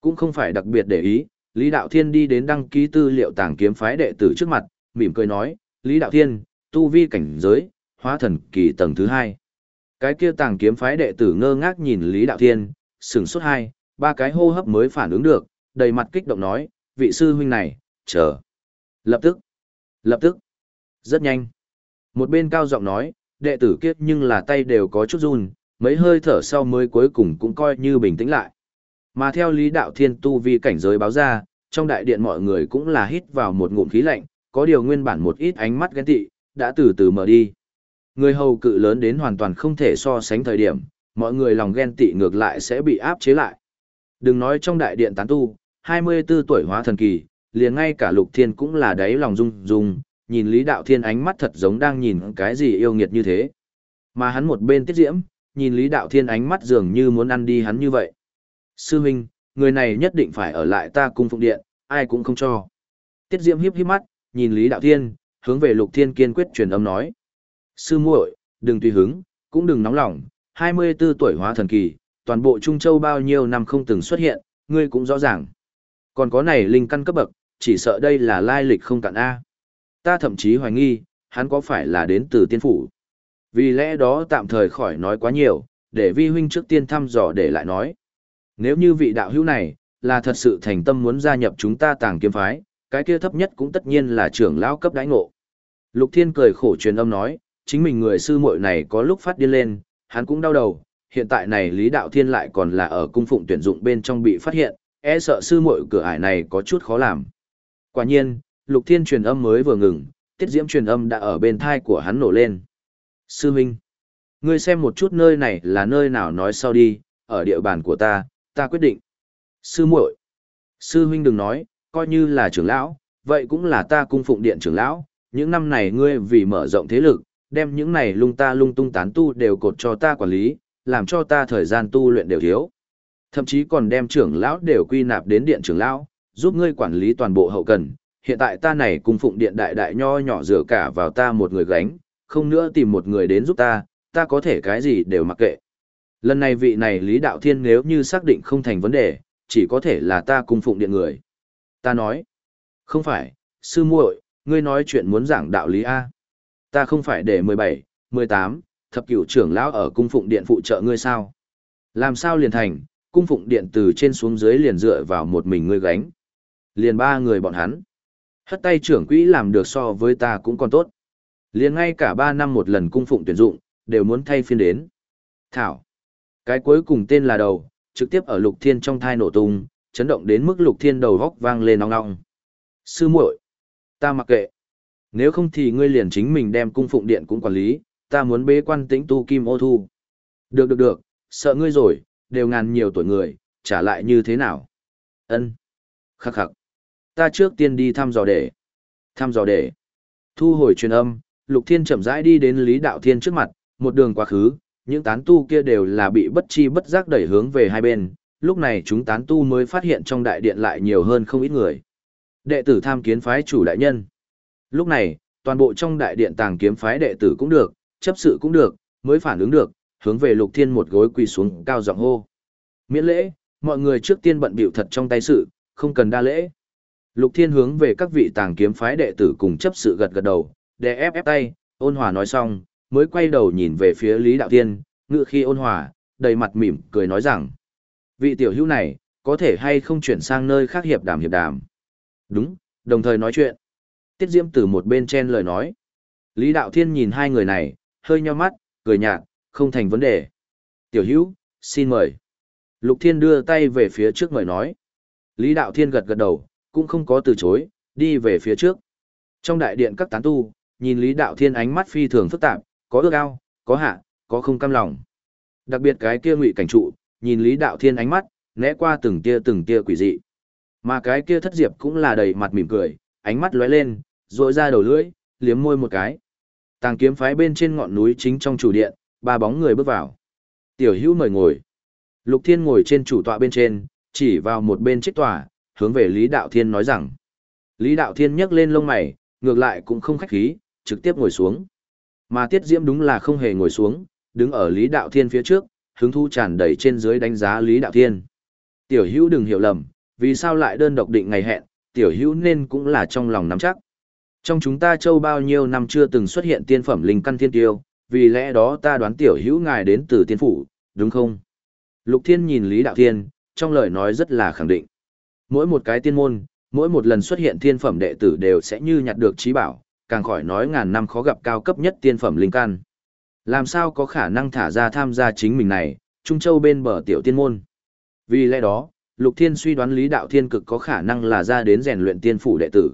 Cũng không phải đặc biệt để ý, Lý Đạo Thiên đi đến đăng ký tư liệu tàng kiếm phái đệ tử trước mặt, mỉm cười nói, Lý Đạo Thiên, tu vi cảnh giới, hóa thần kỳ tầng thứ hai. Cái kia tàng kiếm phái đệ tử ngơ ngác nhìn Lý Đạo Thiên, sừng sốt hai, ba cái hô hấp mới phản ứng được, đầy mặt kích động nói, vị sư huynh này, chờ. Lập tức, lập tức, rất nhanh. Một bên cao giọng nói, đệ tử kiếp nhưng là tay đều có chút run, mấy hơi thở sau mới cuối cùng cũng coi như bình tĩnh lại. Mà theo Lý Đạo Thiên tu vi cảnh giới báo ra, trong đại điện mọi người cũng là hít vào một ngụm khí lạnh, có điều nguyên bản một ít ánh mắt ghen tị, đã từ từ mở đi. Người hầu cự lớn đến hoàn toàn không thể so sánh thời điểm, mọi người lòng ghen tị ngược lại sẽ bị áp chế lại. Đừng nói trong đại điện tán tu, 24 tuổi hóa thần kỳ, liền ngay cả lục thiên cũng là đáy lòng rung rung, nhìn Lý Đạo Thiên ánh mắt thật giống đang nhìn cái gì yêu nghiệt như thế. Mà hắn một bên tiết diễm, nhìn Lý Đạo Thiên ánh mắt dường như muốn ăn đi hắn như vậy. Sư huynh, người này nhất định phải ở lại ta cung phụng điện, ai cũng không cho. Tiết diễm hiếp hiếp mắt, nhìn Lý Đạo Thiên, hướng về Lục Thiên kiên quyết truyền âm nói. Sư muội, đừng tùy hứng, cũng đừng nóng lòng, 24 tuổi hóa thần kỳ, toàn bộ Trung Châu bao nhiêu năm không từng xuất hiện, ngươi cũng rõ ràng. Còn có này linh căn cấp bậc, chỉ sợ đây là lai lịch không cạn A. Ta thậm chí hoài nghi, hắn có phải là đến từ tiên phủ. Vì lẽ đó tạm thời khỏi nói quá nhiều, để vi huynh trước tiên thăm dò để lại nói. Nếu như vị đạo hữu này, là thật sự thành tâm muốn gia nhập chúng ta tàng kiếm phái, cái kia thấp nhất cũng tất nhiên là trưởng lão cấp đãi ngộ. Lục Thiên cười khổ truyền âm nói, chính mình người sư muội này có lúc phát điên lên, hắn cũng đau đầu, hiện tại này Lý Đạo Thiên lại còn là ở cung phụng tuyển dụng bên trong bị phát hiện, e sợ sư muội cửa ải này có chút khó làm. Quả nhiên, Lục Thiên truyền âm mới vừa ngừng, tiết diễm truyền âm đã ở bên thai của hắn nổ lên. Sư Minh, ngươi xem một chút nơi này là nơi nào nói sau đi, ở địa bàn của ta, ta quyết định. Sư muội, sư huynh đừng nói, coi như là trưởng lão, vậy cũng là ta cung phụng điện trưởng lão, những năm này ngươi vì mở rộng thế lực, đem những này lung ta lung tung tán tu đều cột cho ta quản lý, làm cho ta thời gian tu luyện đều thiếu. Thậm chí còn đem trưởng lão đều quy nạp đến điện trưởng lão, giúp ngươi quản lý toàn bộ hậu cần. Hiện tại ta này cung phụng điện đại đại nho nhỏ dựa cả vào ta một người gánh, không nữa tìm một người đến giúp ta, ta có thể cái gì đều mặc kệ. Lần này vị này Lý Đạo Thiên nếu như xác định không thành vấn đề, chỉ có thể là ta cung phụng điện người. Ta nói, không phải, sư muội, ngươi nói chuyện muốn giảng đạo lý A. Ta không phải để 17, 18, thập cửu trưởng lão ở cung phụng điện phụ trợ ngươi sao? Làm sao liền thành, cung phụng điện từ trên xuống dưới liền dựa vào một mình ngươi gánh. Liền ba người bọn hắn. Hất tay trưởng quỹ làm được so với ta cũng còn tốt. Liền ngay cả ba năm một lần cung phụng tuyển dụng, đều muốn thay phiên đến. Thảo. Cái cuối cùng tên là đầu, trực tiếp ở lục thiên trong thai nổ tung, chấn động đến mức lục thiên đầu góc vang lên nong nong. Sư muội, ta mặc kệ. Nếu không thì ngươi liền chính mình đem cung phụng điện cũng quản lý, ta muốn bế quan tĩnh tu kim ô thu. Được được được, sợ ngươi rồi, đều ngàn nhiều tuổi người, trả lại như thế nào? Ân, Khắc khắc. Ta trước tiên đi thăm dò để. Thăm dò để. Thu hồi truyền âm, Lục Thiên chậm rãi đi đến Lý Đạo Thiên trước mặt, một đường quá khứ, những tán tu kia đều là bị bất chi bất giác đẩy hướng về hai bên, lúc này chúng tán tu mới phát hiện trong đại điện lại nhiều hơn không ít người. Đệ tử tham kiến phái chủ đại nhân. Lúc này, toàn bộ trong đại điện tàng kiếm phái đệ tử cũng được, chấp sự cũng được, mới phản ứng được, hướng về Lục Thiên một gối quỳ xuống cao giọng hô. Miễn lễ, mọi người trước tiên bận bịu thật trong tay sự, không cần đa lễ. Lục Thiên hướng về các vị tàng kiếm phái đệ tử cùng chấp sự gật gật đầu, đè ép ép tay, ôn hòa nói xong, mới quay đầu nhìn về phía Lý Đạo Thiên, ngự khi ôn hòa, đầy mặt mỉm, cười nói rằng, vị tiểu hữu này, có thể hay không chuyển sang nơi khác hiệp đàm hiệp đàm. Đúng, đồng thời nói chuyện. Tiết Diễm từ một bên chen lời nói. Lý Đạo Thiên nhìn hai người này, hơi nheo mắt, cười nhạt, không thành vấn đề. Tiểu hữu, xin mời. Lục Thiên đưa tay về phía trước mời nói. Lý Đạo Thiên gật gật đầu, cũng không có từ chối, đi về phía trước. Trong đại điện các tán tu, nhìn Lý Đạo Thiên ánh mắt phi thường phức tạp, có ước ao, có hạ, có không cam lòng. Đặc biệt cái kia ngụy cảnh trụ, nhìn Lý Đạo Thiên ánh mắt, né qua từng tia từng tia quỷ dị. Mà cái kia thất diệp cũng là đầy mặt mỉm cười, ánh mắt lóe lên, rội ra đầu lưỡi, liếm môi một cái. Tàng kiếm phái bên trên ngọn núi chính trong chủ điện, ba bóng người bước vào. Tiểu hữu mời ngồi. Lục Thiên ngồi trên chủ tọa bên trên, chỉ vào một bên chiếc tòa, hướng về Lý Đạo Thiên nói rằng. Lý Đạo Thiên nhấc lên lông mày, ngược lại cũng không khách khí, trực tiếp ngồi xuống. Mà Tiết Diễm đúng là không hề ngồi xuống, đứng ở Lý Đạo Thiên phía trước, hứng thu tràn đầy trên dưới đánh giá Lý Đạo Thiên. Tiểu hữu đừng hiểu lầm, vì sao lại đơn độc định ngày hẹn, tiểu hữu nên cũng là trong lòng nắm chắc. Trong chúng ta châu bao nhiêu năm chưa từng xuất hiện tiên phẩm linh căn thiên tiêu, vì lẽ đó ta đoán tiểu hữu ngài đến từ tiên phủ, đúng không? Lục Thiên nhìn Lý Đạo Thiên, trong lời nói rất là khẳng định. Mỗi một cái tiên môn, mỗi một lần xuất hiện thiên phẩm đệ tử đều sẽ như nhặt được trí bảo, càng khỏi nói ngàn năm khó gặp cao cấp nhất tiên phẩm linh căn. Làm sao có khả năng thả ra tham gia chính mình này, Trung Châu bên bờ tiểu tiên môn. Vì lẽ đó, Lục Thiên suy đoán Lý Đạo Thiên cực có khả năng là ra đến rèn luyện tiên phủ đệ tử.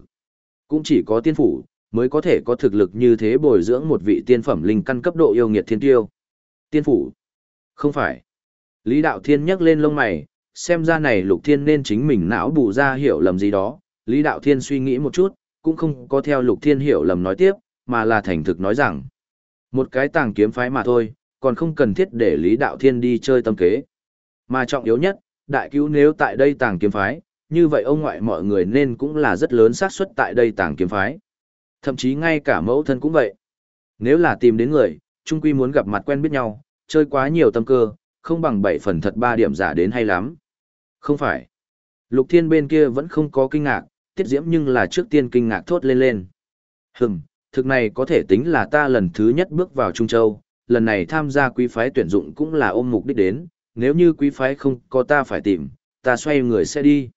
Cũng chỉ có tiên phủ, mới có thể có thực lực như thế bồi dưỡng một vị tiên phẩm linh căn cấp độ yêu nghiệt thiên tiêu. Tiên phủ? Không phải. Lý Đạo Thiên nhắc lên lông mày, xem ra này Lục Thiên nên chính mình não bù ra hiểu lầm gì đó. Lý Đạo Thiên suy nghĩ một chút, cũng không có theo Lục Thiên hiểu lầm nói tiếp, mà là thành thực nói rằng. Một cái tàng kiếm phái mà thôi, còn không cần thiết để Lý Đạo Thiên đi chơi tâm kế. Mà trọng yếu nhất, đại cứu nếu tại đây tàng kiếm phái, như vậy ông ngoại mọi người nên cũng là rất lớn xác suất tại đây tàng kiếm phái. Thậm chí ngay cả mẫu thân cũng vậy. Nếu là tìm đến người, chung quy muốn gặp mặt quen biết nhau, chơi quá nhiều tâm cơ, không bằng bảy phần thật ba điểm giả đến hay lắm. Không phải. Lục thiên bên kia vẫn không có kinh ngạc, tiết diễm nhưng là trước tiên kinh ngạc thốt lên lên. Hừm, thực này có thể tính là ta lần thứ nhất bước vào Trung Châu, lần này tham gia quý phái tuyển dụng cũng là ôm mục đích đến, nếu như quý phái không có ta phải tìm, ta xoay người sẽ đi.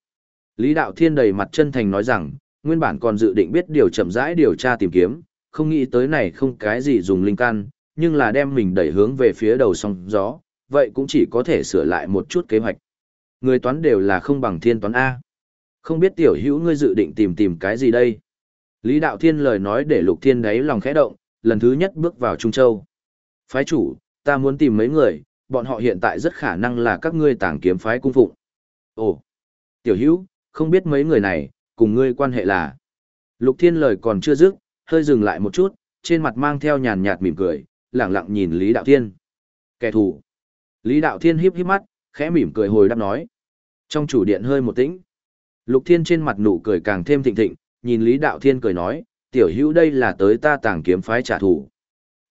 Lý Đạo Thiên đầy mặt chân thành nói rằng, nguyên bản còn dự định biết điều chậm rãi điều tra tìm kiếm, không nghĩ tới này không cái gì dùng linh căn, nhưng là đem mình đẩy hướng về phía đầu sông gió, vậy cũng chỉ có thể sửa lại một chút kế hoạch. Người toán đều là không bằng thiên toán A. Không biết tiểu hữu ngươi dự định tìm tìm cái gì đây? Lý Đạo Thiên lời nói để Lục Thiên đáy lòng khẽ động, lần thứ nhất bước vào Trung Châu. Phái chủ, ta muốn tìm mấy người, bọn họ hiện tại rất khả năng là các ngươi tàng kiếm phái cung phụng. Ồ, tiểu hữu, không biết mấy người này, cùng ngươi quan hệ là. Lục Thiên lời còn chưa dứt, hơi dừng lại một chút, trên mặt mang theo nhàn nhạt mỉm cười, lẳng lặng nhìn Lý Đạo Thiên. Kẻ thù. Lý Đạo Thiên híp híp mắt, khẽ mỉm cười hồi đáp nói. Trong chủ điện hơi một tĩnh. Lục Thiên trên mặt nụ cười càng thêm thịnh thịnh, nhìn Lý Đạo Thiên cười nói, tiểu hữu đây là tới ta tàng kiếm phái trả thù.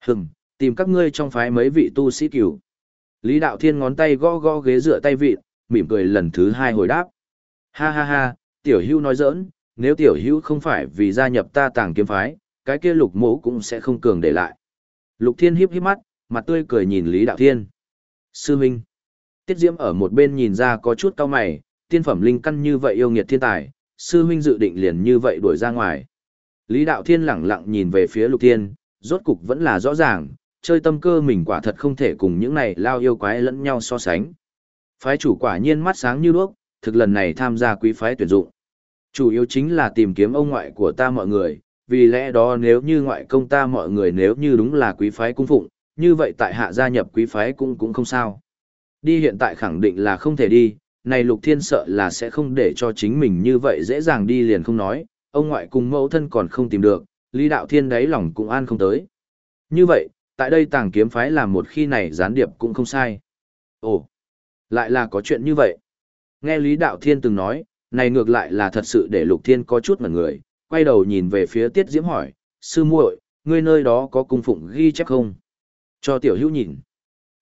Hừm, tìm các ngươi trong phái mấy vị tu sĩ cửu. Lý Đạo Thiên ngón tay gõ gõ ghế dựa tay vị, mỉm cười lần thứ hai hồi đáp. Ha ha ha, tiểu hữu nói giỡn, nếu tiểu hữu không phải vì gia nhập ta tàng kiếm phái, cái kia lục mũ cũng sẽ không cường để lại. Lục Thiên hiếp hiếp mắt, mặt tươi cười nhìn Lý Đạo Thiên. Sư Minh. Tiết Diễm ở một bên nhìn ra có chút cao mày, tiên phẩm linh căn như vậy yêu nghiệt thiên tài, sư huynh dự định liền như vậy đuổi ra ngoài. Lý Đạo Thiên lẳng lặng nhìn về phía Lục Thiên, rốt cục vẫn là rõ ràng, chơi tâm cơ mình quả thật không thể cùng những này lao yêu quái lẫn nhau so sánh. Phái chủ quả nhiên mắt sáng như đuốc, thực lần này tham gia quý phái tuyển dụng. Chủ yếu chính là tìm kiếm ông ngoại của ta mọi người, vì lẽ đó nếu như ngoại công ta mọi người nếu như đúng là quý phái cung phụng, như vậy tại hạ gia nhập quý phái cũng cũng không sao. Đi hiện tại khẳng định là không thể đi, này lục thiên sợ là sẽ không để cho chính mình như vậy dễ dàng đi liền không nói, ông ngoại cùng mẫu thân còn không tìm được, lý đạo thiên đáy lòng cũng an không tới. Như vậy, tại đây tàng kiếm phái làm một khi này gián điệp cũng không sai. Ồ, lại là có chuyện như vậy. Nghe Lý Đạo Thiên từng nói, này ngược lại là thật sự để Lục Thiên có chút mẩn người, quay đầu nhìn về phía Tiết Diễm hỏi, sư muội, ngươi nơi đó có cung phụng ghi chép không? Cho tiểu hữu nhìn.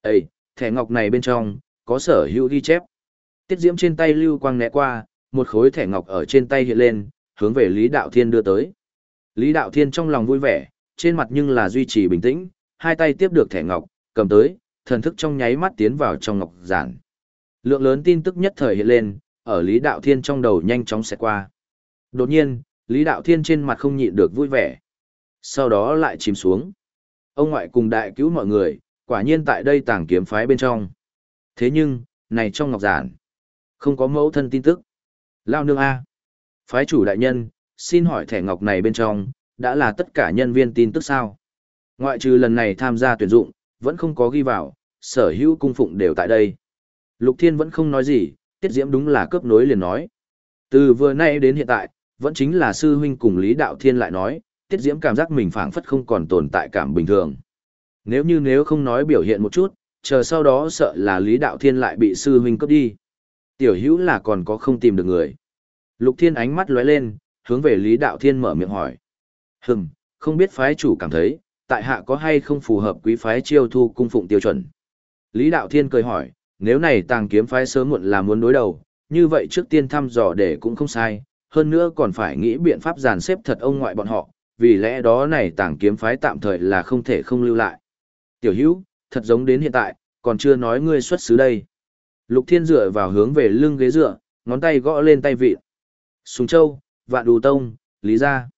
Ê, thẻ ngọc này bên trong, có sở hữu ghi chép. Tiết Diễm trên tay lưu quang né qua, một khối thẻ ngọc ở trên tay hiện lên, hướng về Lý Đạo Thiên đưa tới. Lý Đạo Thiên trong lòng vui vẻ, trên mặt nhưng là duy trì bình tĩnh, hai tay tiếp được thẻ ngọc, cầm tới, thần thức trong nháy mắt tiến vào trong ngọc giản. Lượng lớn tin tức nhất thời hiện lên, ở Lý Đạo Thiên trong đầu nhanh chóng xẹt qua. Đột nhiên, Lý Đạo Thiên trên mặt không nhịn được vui vẻ. Sau đó lại chìm xuống. Ông ngoại cùng đại cứu mọi người, quả nhiên tại đây tàng kiếm phái bên trong. Thế nhưng, này trong ngọc giản, không có mẫu thân tin tức. Lao nương A. Phái chủ đại nhân, xin hỏi thẻ ngọc này bên trong, đã là tất cả nhân viên tin tức sao? Ngoại trừ lần này tham gia tuyển dụng, vẫn không có ghi vào, sở hữu cung phụng đều tại đây. Lục Thiên vẫn không nói gì, Tiết Diễm đúng là cướp nối liền nói. Từ vừa nay đến hiện tại, vẫn chính là sư huynh cùng Lý Đạo Thiên lại nói, Tiết Diễm cảm giác mình phảng phất không còn tồn tại cảm bình thường. Nếu như nếu không nói biểu hiện một chút, chờ sau đó sợ là Lý Đạo Thiên lại bị sư huynh cướp đi. Tiểu hữu là còn có không tìm được người. Lục Thiên ánh mắt lóe lên, hướng về Lý Đạo Thiên mở miệng hỏi. Hừm, không biết phái chủ cảm thấy, tại hạ có hay không phù hợp quý phái chiêu thu cung phụng tiêu chuẩn. Lý Đạo Thiên cười hỏi, nếu này tàng kiếm phái sớm muộn là muốn đối đầu, như vậy trước tiên thăm dò để cũng không sai, hơn nữa còn phải nghĩ biện pháp dàn xếp thật ông ngoại bọn họ, vì lẽ đó này tàng kiếm phái tạm thời là không thể không lưu lại. Tiểu hữu, thật giống đến hiện tại, còn chưa nói ngươi xuất xứ đây. Lục Thiên dựa vào hướng về lưng ghế dựa, ngón tay gõ lên tay vị. Sùng Châu, Vạn Đù Tông, Lý Gia.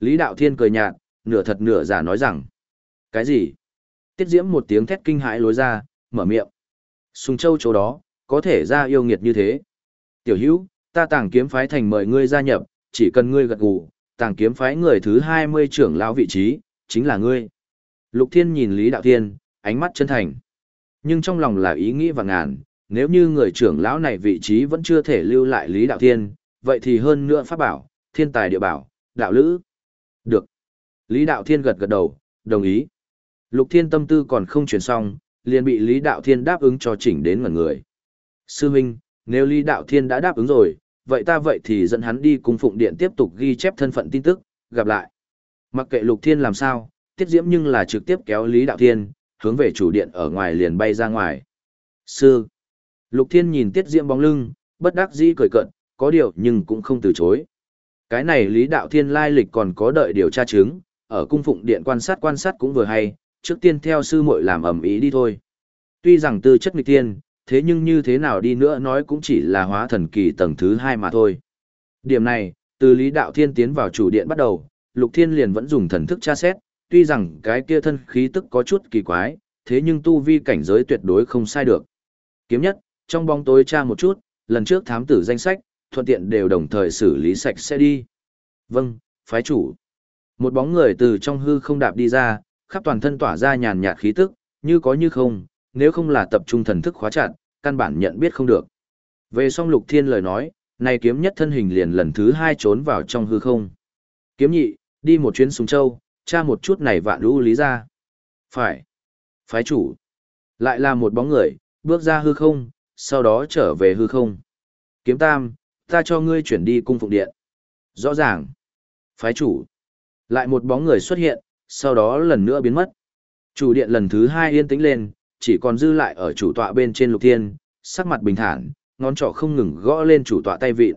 Lý Đạo Thiên cười nhạt, nửa thật nửa giả nói rằng. Cái gì? Tiết Diễm một tiếng thét kinh hãi lối ra, mở miệng. Sùng Châu chỗ đó, có thể ra yêu nghiệt như thế. Tiểu hữu, ta tàng kiếm phái thành mời ngươi gia nhập, chỉ cần ngươi gật gù, tàng kiếm phái người thứ 20 trưởng lão vị trí, chính là ngươi. Lục Thiên nhìn Lý Đạo Thiên, ánh mắt chân thành. Nhưng trong lòng là ý nghĩ và ngàn, nếu như người trưởng lão này vị trí vẫn chưa thể lưu lại Lý Đạo Thiên, vậy thì hơn nữa pháp bảo, thiên tài địa bảo, đạo lữ. Được. Lý Đạo Thiên gật gật đầu, đồng ý. Lục Thiên tâm tư còn không chuyển xong, liền bị Lý Đạo Thiên đáp ứng cho chỉnh đến ngẩn người. Sư Minh, nếu Lý Đạo Thiên đã đáp ứng rồi, vậy ta vậy thì dẫn hắn đi cùng Phụng Điện tiếp tục ghi chép thân phận tin tức, gặp lại. Mặc kệ Lục Thiên làm sao, Tiết Diễm nhưng là trực tiếp kéo Lý Đạo Thiên, hướng về chủ điện ở ngoài liền bay ra ngoài. Sư. Lục Thiên nhìn Tiết Diễm bóng lưng, bất đắc dĩ cười cận, có điều nhưng cũng không từ chối. Cái này Lý Đạo Thiên lai lịch còn có đợi điều tra chứng, ở cung phụng điện quan sát quan sát cũng vừa hay, trước tiên theo sư muội làm ẩm ý đi thôi. Tuy rằng tư chất nghịch tiên, thế nhưng như thế nào đi nữa nói cũng chỉ là hóa thần kỳ tầng thứ hai mà thôi. Điểm này, từ Lý Đạo Thiên tiến vào chủ điện bắt đầu, Lục Thiên liền vẫn dùng thần thức tra xét, tuy rằng cái kia thân khí tức có chút kỳ quái, thế nhưng tu vi cảnh giới tuyệt đối không sai được. Kiếm nhất, trong bóng tối tra một chút, lần trước thám tử danh sách, thuận tiện đều đồng thời xử lý sạch sẽ đi. Vâng, phái chủ. Một bóng người từ trong hư không đạp đi ra, khắp toàn thân tỏa ra nhàn nhạt khí tức, như có như không, nếu không là tập trung thần thức khóa chặt, căn bản nhận biết không được. Về song lục thiên lời nói, này kiếm nhất thân hình liền lần thứ hai trốn vào trong hư không. Kiếm nhị, đi một chuyến xuống châu, tra một chút này vạn lũ lý ra. Phải. Phái chủ. Lại là một bóng người, bước ra hư không, sau đó trở về hư không. Kiếm tam, ta cho ngươi chuyển đi cung phụng điện. Rõ ràng. Phái chủ. Lại một bóng người xuất hiện, sau đó lần nữa biến mất. Chủ điện lần thứ hai yên tĩnh lên, chỉ còn dư lại ở chủ tọa bên trên lục thiên, sắc mặt bình thản, ngón trỏ không ngừng gõ lên chủ tọa tay vị.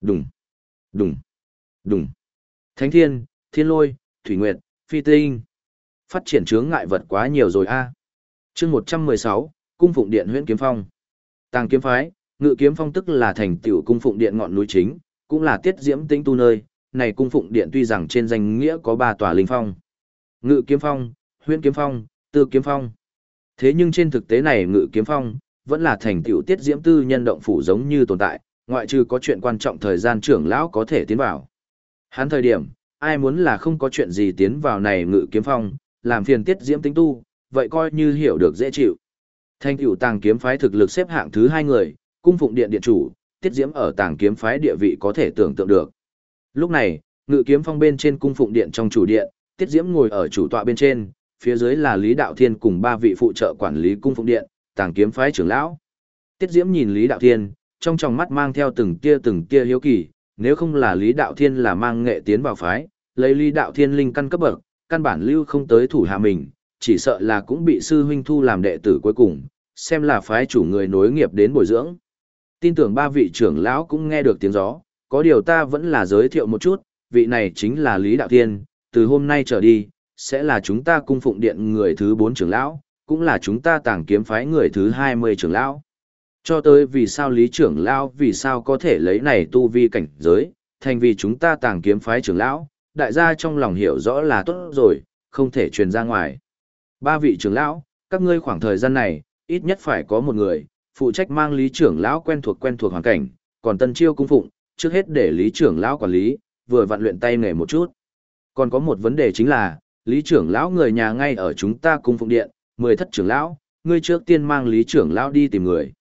Đùng, đùng, đùng. Thánh thiên, thiên lôi, thủy nguyệt, phi tinh. Phát triển chướng ngại vật quá nhiều rồi a. À. Chương 116, cung phụng điện huyễn kiếm phong. Tàng kiếm phái, ngự kiếm phong tức là thành tiểu cung phụng điện ngọn núi chính, cũng là tiết diễm tĩnh tu nơi. Này cung phụng điện tuy rằng trên danh nghĩa có ba tòa linh phong. Ngự kiếm phong, huyễn kiếm phong, tư kiếm phong. Thế nhưng trên thực tế này ngự kiếm phong, vẫn là thành tiểu tiết diễm tư nhân động phủ giống như tồn tại, ngoại trừ có chuyện quan trọng thời gian trưởng lão có thể tiến vào. Hắn thời điểm, ai muốn là không có chuyện gì tiến vào này ngự kiếm phong, làm phiền tiết diễm tính tu, vậy coi như hiểu được dễ chịu. Thành tiểu tàng kiếm phái thực lực xếp hạng thứ hai người, cung phụng điện điện chủ, tiết diễm ở tàng kiếm phái địa vị có thể tưởng tượng được. Lúc này, ngự kiếm phong bên trên cung phụng điện trong chủ điện, tiết diễm ngồi ở chủ tọa bên trên, phía dưới là Lý Đạo Thiên cùng ba vị phụ trợ quản lý cung phụng điện, tàng kiếm phái trưởng lão. Tiết Diễm nhìn Lý Đạo Thiên, trong tròng mắt mang theo từng tia từng tia hiếu kỳ, nếu không là Lý Đạo Thiên là mang nghệ tiến vào phái, lấy Lý Đạo Thiên linh căn cấp bậc, căn bản lưu không tới thủ hạ mình, chỉ sợ là cũng bị sư huynh thu làm đệ tử cuối cùng, xem là phái chủ người nối nghiệp đến bồi dưỡng. Tin tưởng ba vị trưởng lão cũng nghe được tiếng gió, có điều ta vẫn là giới thiệu một chút, vị này chính là Lý Đạo Thiên, từ hôm nay trở đi, sẽ là chúng ta cung phụng điện người thứ 4 trưởng lão, cũng là chúng ta tàng kiếm phái người thứ 20 trưởng lão. Cho tới vì sao lý trưởng lão vì sao có thể lấy này tu vi cảnh giới, thành vì chúng ta tàng kiếm phái trưởng lão, đại gia trong lòng hiểu rõ là tốt rồi, không thể truyền ra ngoài. Ba vị trưởng lão, các ngươi khoảng thời gian này, ít nhất phải có một người, phụ trách mang lý trưởng lão quen thuộc quen thuộc hoàn cảnh, còn tân chiêu cung phụng, trước hết để lý trưởng lão quản lý, vừa vận luyện tay nghề một chút. Còn có một vấn đề chính là, lý trưởng lão người nhà ngay ở chúng ta cung phụng điện, mười thất trưởng lão, ngươi trước tiên mang lý trưởng lão đi tìm người.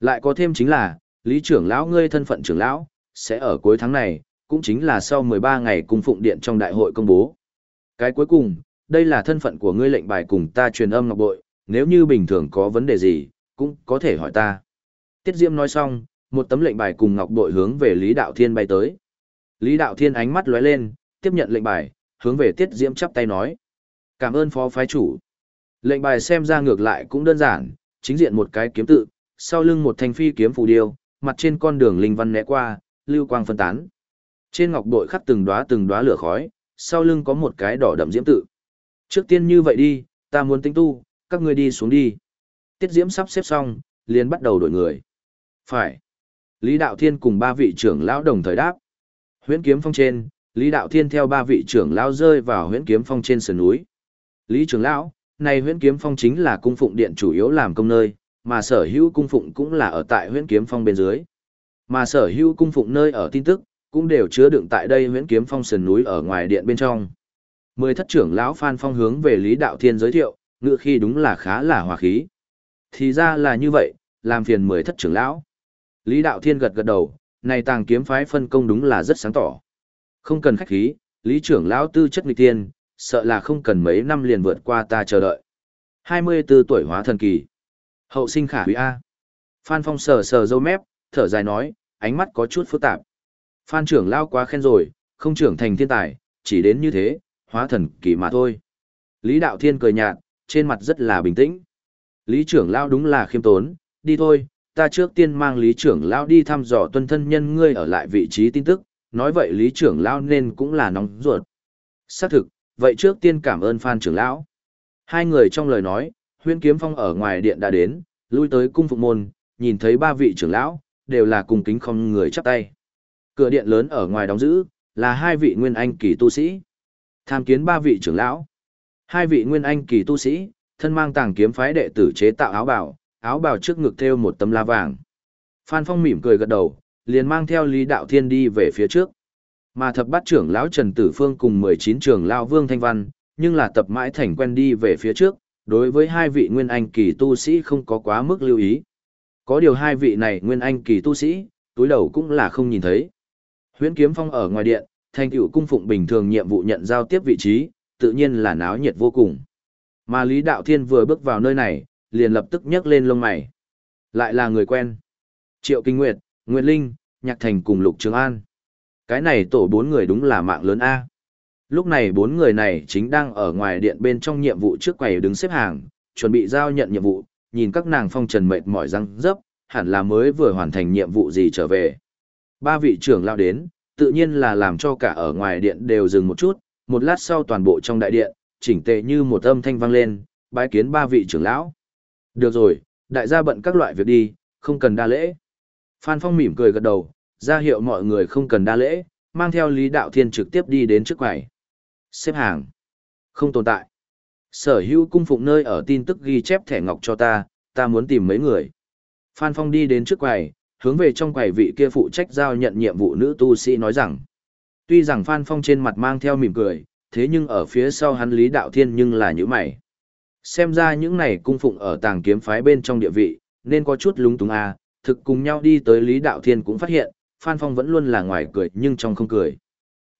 Lại có thêm chính là, lý trưởng lão ngươi thân phận trưởng lão, sẽ ở cuối tháng này, cũng chính là sau 13 ngày cung phụng điện trong đại hội công bố. Cái cuối cùng, đây là thân phận của ngươi lệnh bài cùng ta truyền âm ngọc bội, nếu như bình thường có vấn đề gì, cũng có thể hỏi ta. Tiết Diễm nói xong, một tấm lệnh bài cùng ngọc bội hướng về Lý Đạo Thiên bay tới. Lý Đạo Thiên ánh mắt lóe lên, tiếp nhận lệnh bài, hướng về Tiết Diễm chắp tay nói. Cảm ơn phó phái chủ. Lệnh bài xem ra ngược lại cũng đơn giản, chính diện một cái kiếm tự, sau lưng một thanh phi kiếm phù điêu, mặt trên con đường linh văn né qua, lưu quang phân tán. Trên ngọc bội khắc từng đóa từng đóa lửa khói, sau lưng có một cái đỏ đậm diễm tự. Trước tiên như vậy đi, ta muốn tinh tu, các ngươi đi xuống đi. Tiết diễm sắp xếp xong, liền bắt đầu đổi người. Phải. Lý Đạo Thiên cùng ba vị trưởng lão đồng thời đáp. Huyễn kiếm phong trên, Lý Đạo Thiên theo ba vị trưởng lão rơi vào huyễn kiếm phong trên sườn núi. Lý trưởng lão, này huyễn kiếm phong chính là cung phụng điện chủ yếu làm công nơi, mà sở hữu cung phụng cũng là ở tại huyễn kiếm phong bên dưới. Mà sở hữu cung phụng nơi ở tin tức, cũng đều chứa đựng tại đây huyễn kiếm phong sườn núi ở ngoài điện bên trong. Mười thất trưởng lão Phan Phong hướng về Lý Đạo Thiên giới thiệu, ngựa khi đúng là khá là hòa khí. Thì ra là như vậy, làm phiền mười thất trưởng lão. Lý Đạo Thiên gật gật đầu, này tàng kiếm phái phân công đúng là rất sáng tỏ. Không cần khách khí, Lý trưởng lão tư chất nghịch tiên, sợ là không cần mấy năm liền vượt qua ta chờ đợi. 24 tuổi hóa thần kỳ. Hậu sinh khả quý A. Phan Phong sờ sờ râu mép, thở dài nói, ánh mắt có chút phức tạp. Phan trưởng lão quá khen rồi, không trưởng thành thiên tài, chỉ đến như thế, hóa thần kỳ mà thôi. Lý Đạo Thiên cười nhạt, trên mặt rất là bình tĩnh. Lý trưởng lão đúng là khiêm tốn, đi thôi, ta trước tiên mang Lý trưởng lão đi thăm dò tuân thân nhân ngươi ở lại vị trí tin tức, nói vậy Lý trưởng lão nên cũng là nóng ruột. Xác thực, vậy trước tiên cảm ơn Phan trưởng lão. Hai người trong lời nói, huyên kiếm phong ở ngoài điện đã đến, lui tới cung phục môn, nhìn thấy ba vị trưởng lão, đều là cùng kính không người chắp tay. Cửa điện lớn ở ngoài đóng giữ, là hai vị nguyên anh kỳ tu sĩ. Tham kiến ba vị trưởng lão. Hai vị nguyên anh kỳ tu sĩ, thân mang tàng kiếm phái đệ tử chế tạo áo bào, áo bào trước ngực thêu một tấm la vàng. Phan Phong mỉm cười gật đầu, liền mang theo Lý Đạo Thiên đi về phía trước. Mà thập bát trưởng lão Trần Tử Phương cùng 19 trưởng lão Vương Thanh Văn, nhưng là tập mãi thành quen đi về phía trước, đối với hai vị nguyên anh kỳ tu sĩ không có quá mức lưu ý. Có điều hai vị này nguyên anh kỳ tu sĩ, túi đầu cũng là không nhìn thấy. Huyễn Kiếm Phong ở ngoài điện, thành tựu cung phụng bình thường nhiệm vụ nhận giao tiếp vị trí, tự nhiên là náo nhiệt vô cùng. Mà Lý Đạo Thiên vừa bước vào nơi này, liền lập tức nhấc lên lông mày. Lại là người quen. Triệu Kinh Nguyệt, Nguyệt Linh, Nhạc Thành cùng Lục Trường An. Cái này tổ bốn người đúng là mạng lớn A. Lúc này bốn người này chính đang ở ngoài điện bên trong nhiệm vụ trước quầy đứng xếp hàng, chuẩn bị giao nhận nhiệm vụ, nhìn các nàng phong trần mệt mỏi răng dấp, hẳn là mới vừa hoàn thành nhiệm vụ gì trở về. Ba vị trưởng lao đến, tự nhiên là làm cho cả ở ngoài điện đều dừng một chút, một lát sau toàn bộ trong đại điện, chỉnh tề như một âm thanh vang lên, bái kiến ba vị trưởng lão. Được rồi, đại gia bận các loại việc đi, không cần đa lễ. Phan Phong mỉm cười gật đầu, ra hiệu mọi người không cần đa lễ, mang theo Lý Đạo Thiên trực tiếp đi đến trước quầy. Xếp hàng. Không tồn tại. Sở hữu cung phụng nơi ở tin tức ghi chép thẻ ngọc cho ta, ta muốn tìm mấy người. Phan Phong đi đến trước quầy, hướng về trong quầy vị kia phụ trách giao nhận nhiệm vụ nữ tu sĩ nói rằng. Tuy rằng Phan Phong trên mặt mang theo mỉm cười, thế nhưng ở phía sau hắn Lý Đạo Thiên nhưng là những mày. Xem ra những này cung phụng ở tàng kiếm phái bên trong địa vị, nên có chút lúng túng à, thực cùng nhau đi tới Lý Đạo Thiên cũng phát hiện, Phan Phong vẫn luôn là ngoài cười nhưng trong không cười.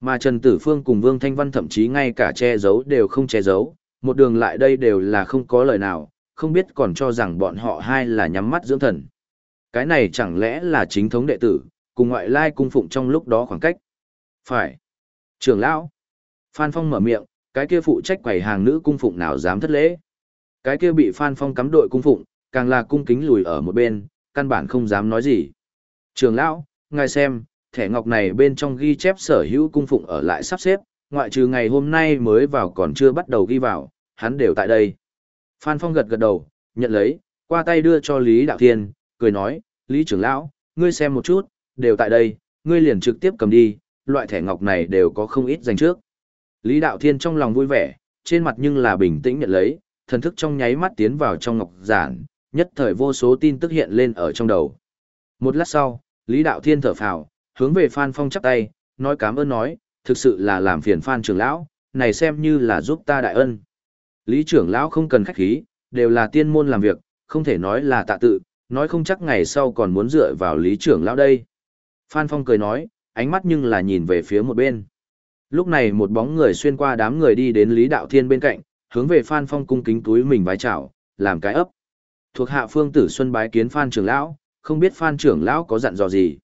Mà Trần Tử Phương cùng Vương Thanh Văn thậm chí ngay cả che giấu đều không che giấu, một đường lại đây đều là không có lời nào, không biết còn cho rằng bọn họ hai là nhắm mắt dưỡng thần. Cái này chẳng lẽ là chính thống đệ tử, cùng ngoại lai cung phụng trong lúc đó khoảng cách. Phải. Trưởng lão. Phan Phong mở miệng, cái kia phụ trách quầy hàng nữ cung phụng nào dám thất lễ. Cái kia bị Phan Phong cắm đội cung phụng, càng là cung kính lùi ở một bên, căn bản không dám nói gì. Trưởng lão, ngài xem, thẻ ngọc này bên trong ghi chép sở hữu cung phụng ở lại sắp xếp, ngoại trừ ngày hôm nay mới vào còn chưa bắt đầu ghi vào, hắn đều tại đây. Phan Phong gật gật đầu, nhận lấy, qua tay đưa cho Lý Đạo Thiên, cười nói, Lý trưởng lão, ngươi xem một chút, đều tại đây, ngươi liền trực tiếp cầm đi, loại thẻ ngọc này đều có không ít dành trước. Lý Đạo Thiên trong lòng vui vẻ, trên mặt nhưng là bình tĩnh nhận lấy, thần thức trong nháy mắt tiến vào trong ngọc giản, nhất thời vô số tin tức hiện lên ở trong đầu. Một lát sau, Lý Đạo Thiên thở phào, hướng về Phan Phong chắp tay, nói cảm ơn nói, thực sự là làm phiền Phan trưởng lão, này xem như là giúp ta đại ân. Lý trưởng lão không cần khách khí, đều là tiên môn làm việc, không thể nói là tạ tự, nói không chắc ngày sau còn muốn dựa vào lý trưởng lão đây. Phan Phong cười nói, ánh mắt nhưng là nhìn về phía một bên. Lúc này một bóng người xuyên qua đám người đi đến Lý Đạo Thiên bên cạnh, hướng về Phan Phong cung kính túi mình vái chào, làm cái ấp. Thuộc hạ Phương Tử Xuân bái kiến Phan trưởng lão, không biết Phan trưởng lão có dặn dò gì.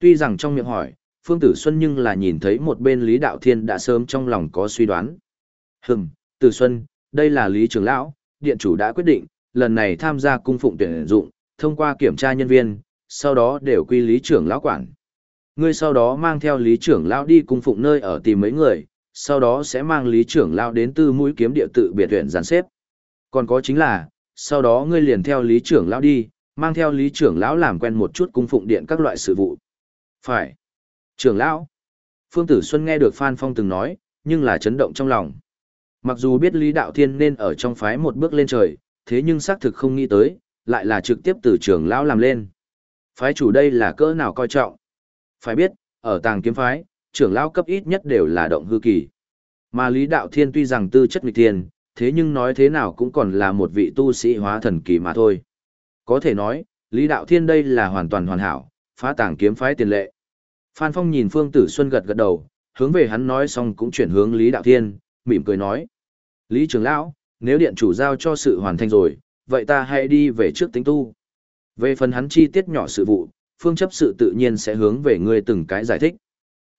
Tuy rằng trong miệng hỏi, Phương Tử Xuân nhưng là nhìn thấy một bên Lý Đạo Thiên đã sớm trong lòng có suy đoán. Hừm, Tử Xuân, đây là Lý trưởng lão, điện chủ đã quyết định, lần này tham gia cung phụng tuyển dụng, thông qua kiểm tra nhân viên, sau đó đều quy lý trưởng lão quản. Ngươi sau đó mang theo lý trưởng lão đi cung phụng nơi ở tìm mấy người, sau đó sẽ mang lý trưởng lão đến tư mũi kiếm địa tự biệt tuyển giàn xếp. Còn có chính là, sau đó ngươi liền theo lý trưởng lão đi, mang theo lý trưởng lão làm quen một chút cung phụng điện các loại sự vụ. Phải. Trưởng lão. Phương Tử Xuân nghe được Phan Phong từng nói, nhưng là chấn động trong lòng. Mặc dù biết Lý Đạo Thiên nên ở trong phái một bước lên trời, thế nhưng xác thực không nghĩ tới, lại là trực tiếp từ trưởng lão làm lên. Phái chủ đây là cỡ nào coi trọng. Phải biết, ở tàng kiếm phái, trưởng lão cấp ít nhất đều là động hư kỳ. Mà Lý Đạo Thiên tuy rằng tư chất nghịch thiên, thế nhưng nói thế nào cũng còn là một vị tu sĩ hóa thần kỳ mà thôi. Có thể nói, Lý Đạo Thiên đây là hoàn toàn hoàn hảo, phá tàng kiếm phái tiền lệ. Phan Phong nhìn Phương Tử Xuân gật gật đầu, hướng về hắn nói xong cũng chuyển hướng Lý Đạo Thiên, mỉm cười nói. Lý trưởng lão, nếu điện chủ giao cho sự hoàn thành rồi, vậy ta hãy đi về trước tính tu. Về phần hắn chi tiết nhỏ sự vụ, phương chấp sự tự nhiên sẽ hướng về ngươi từng cái giải thích.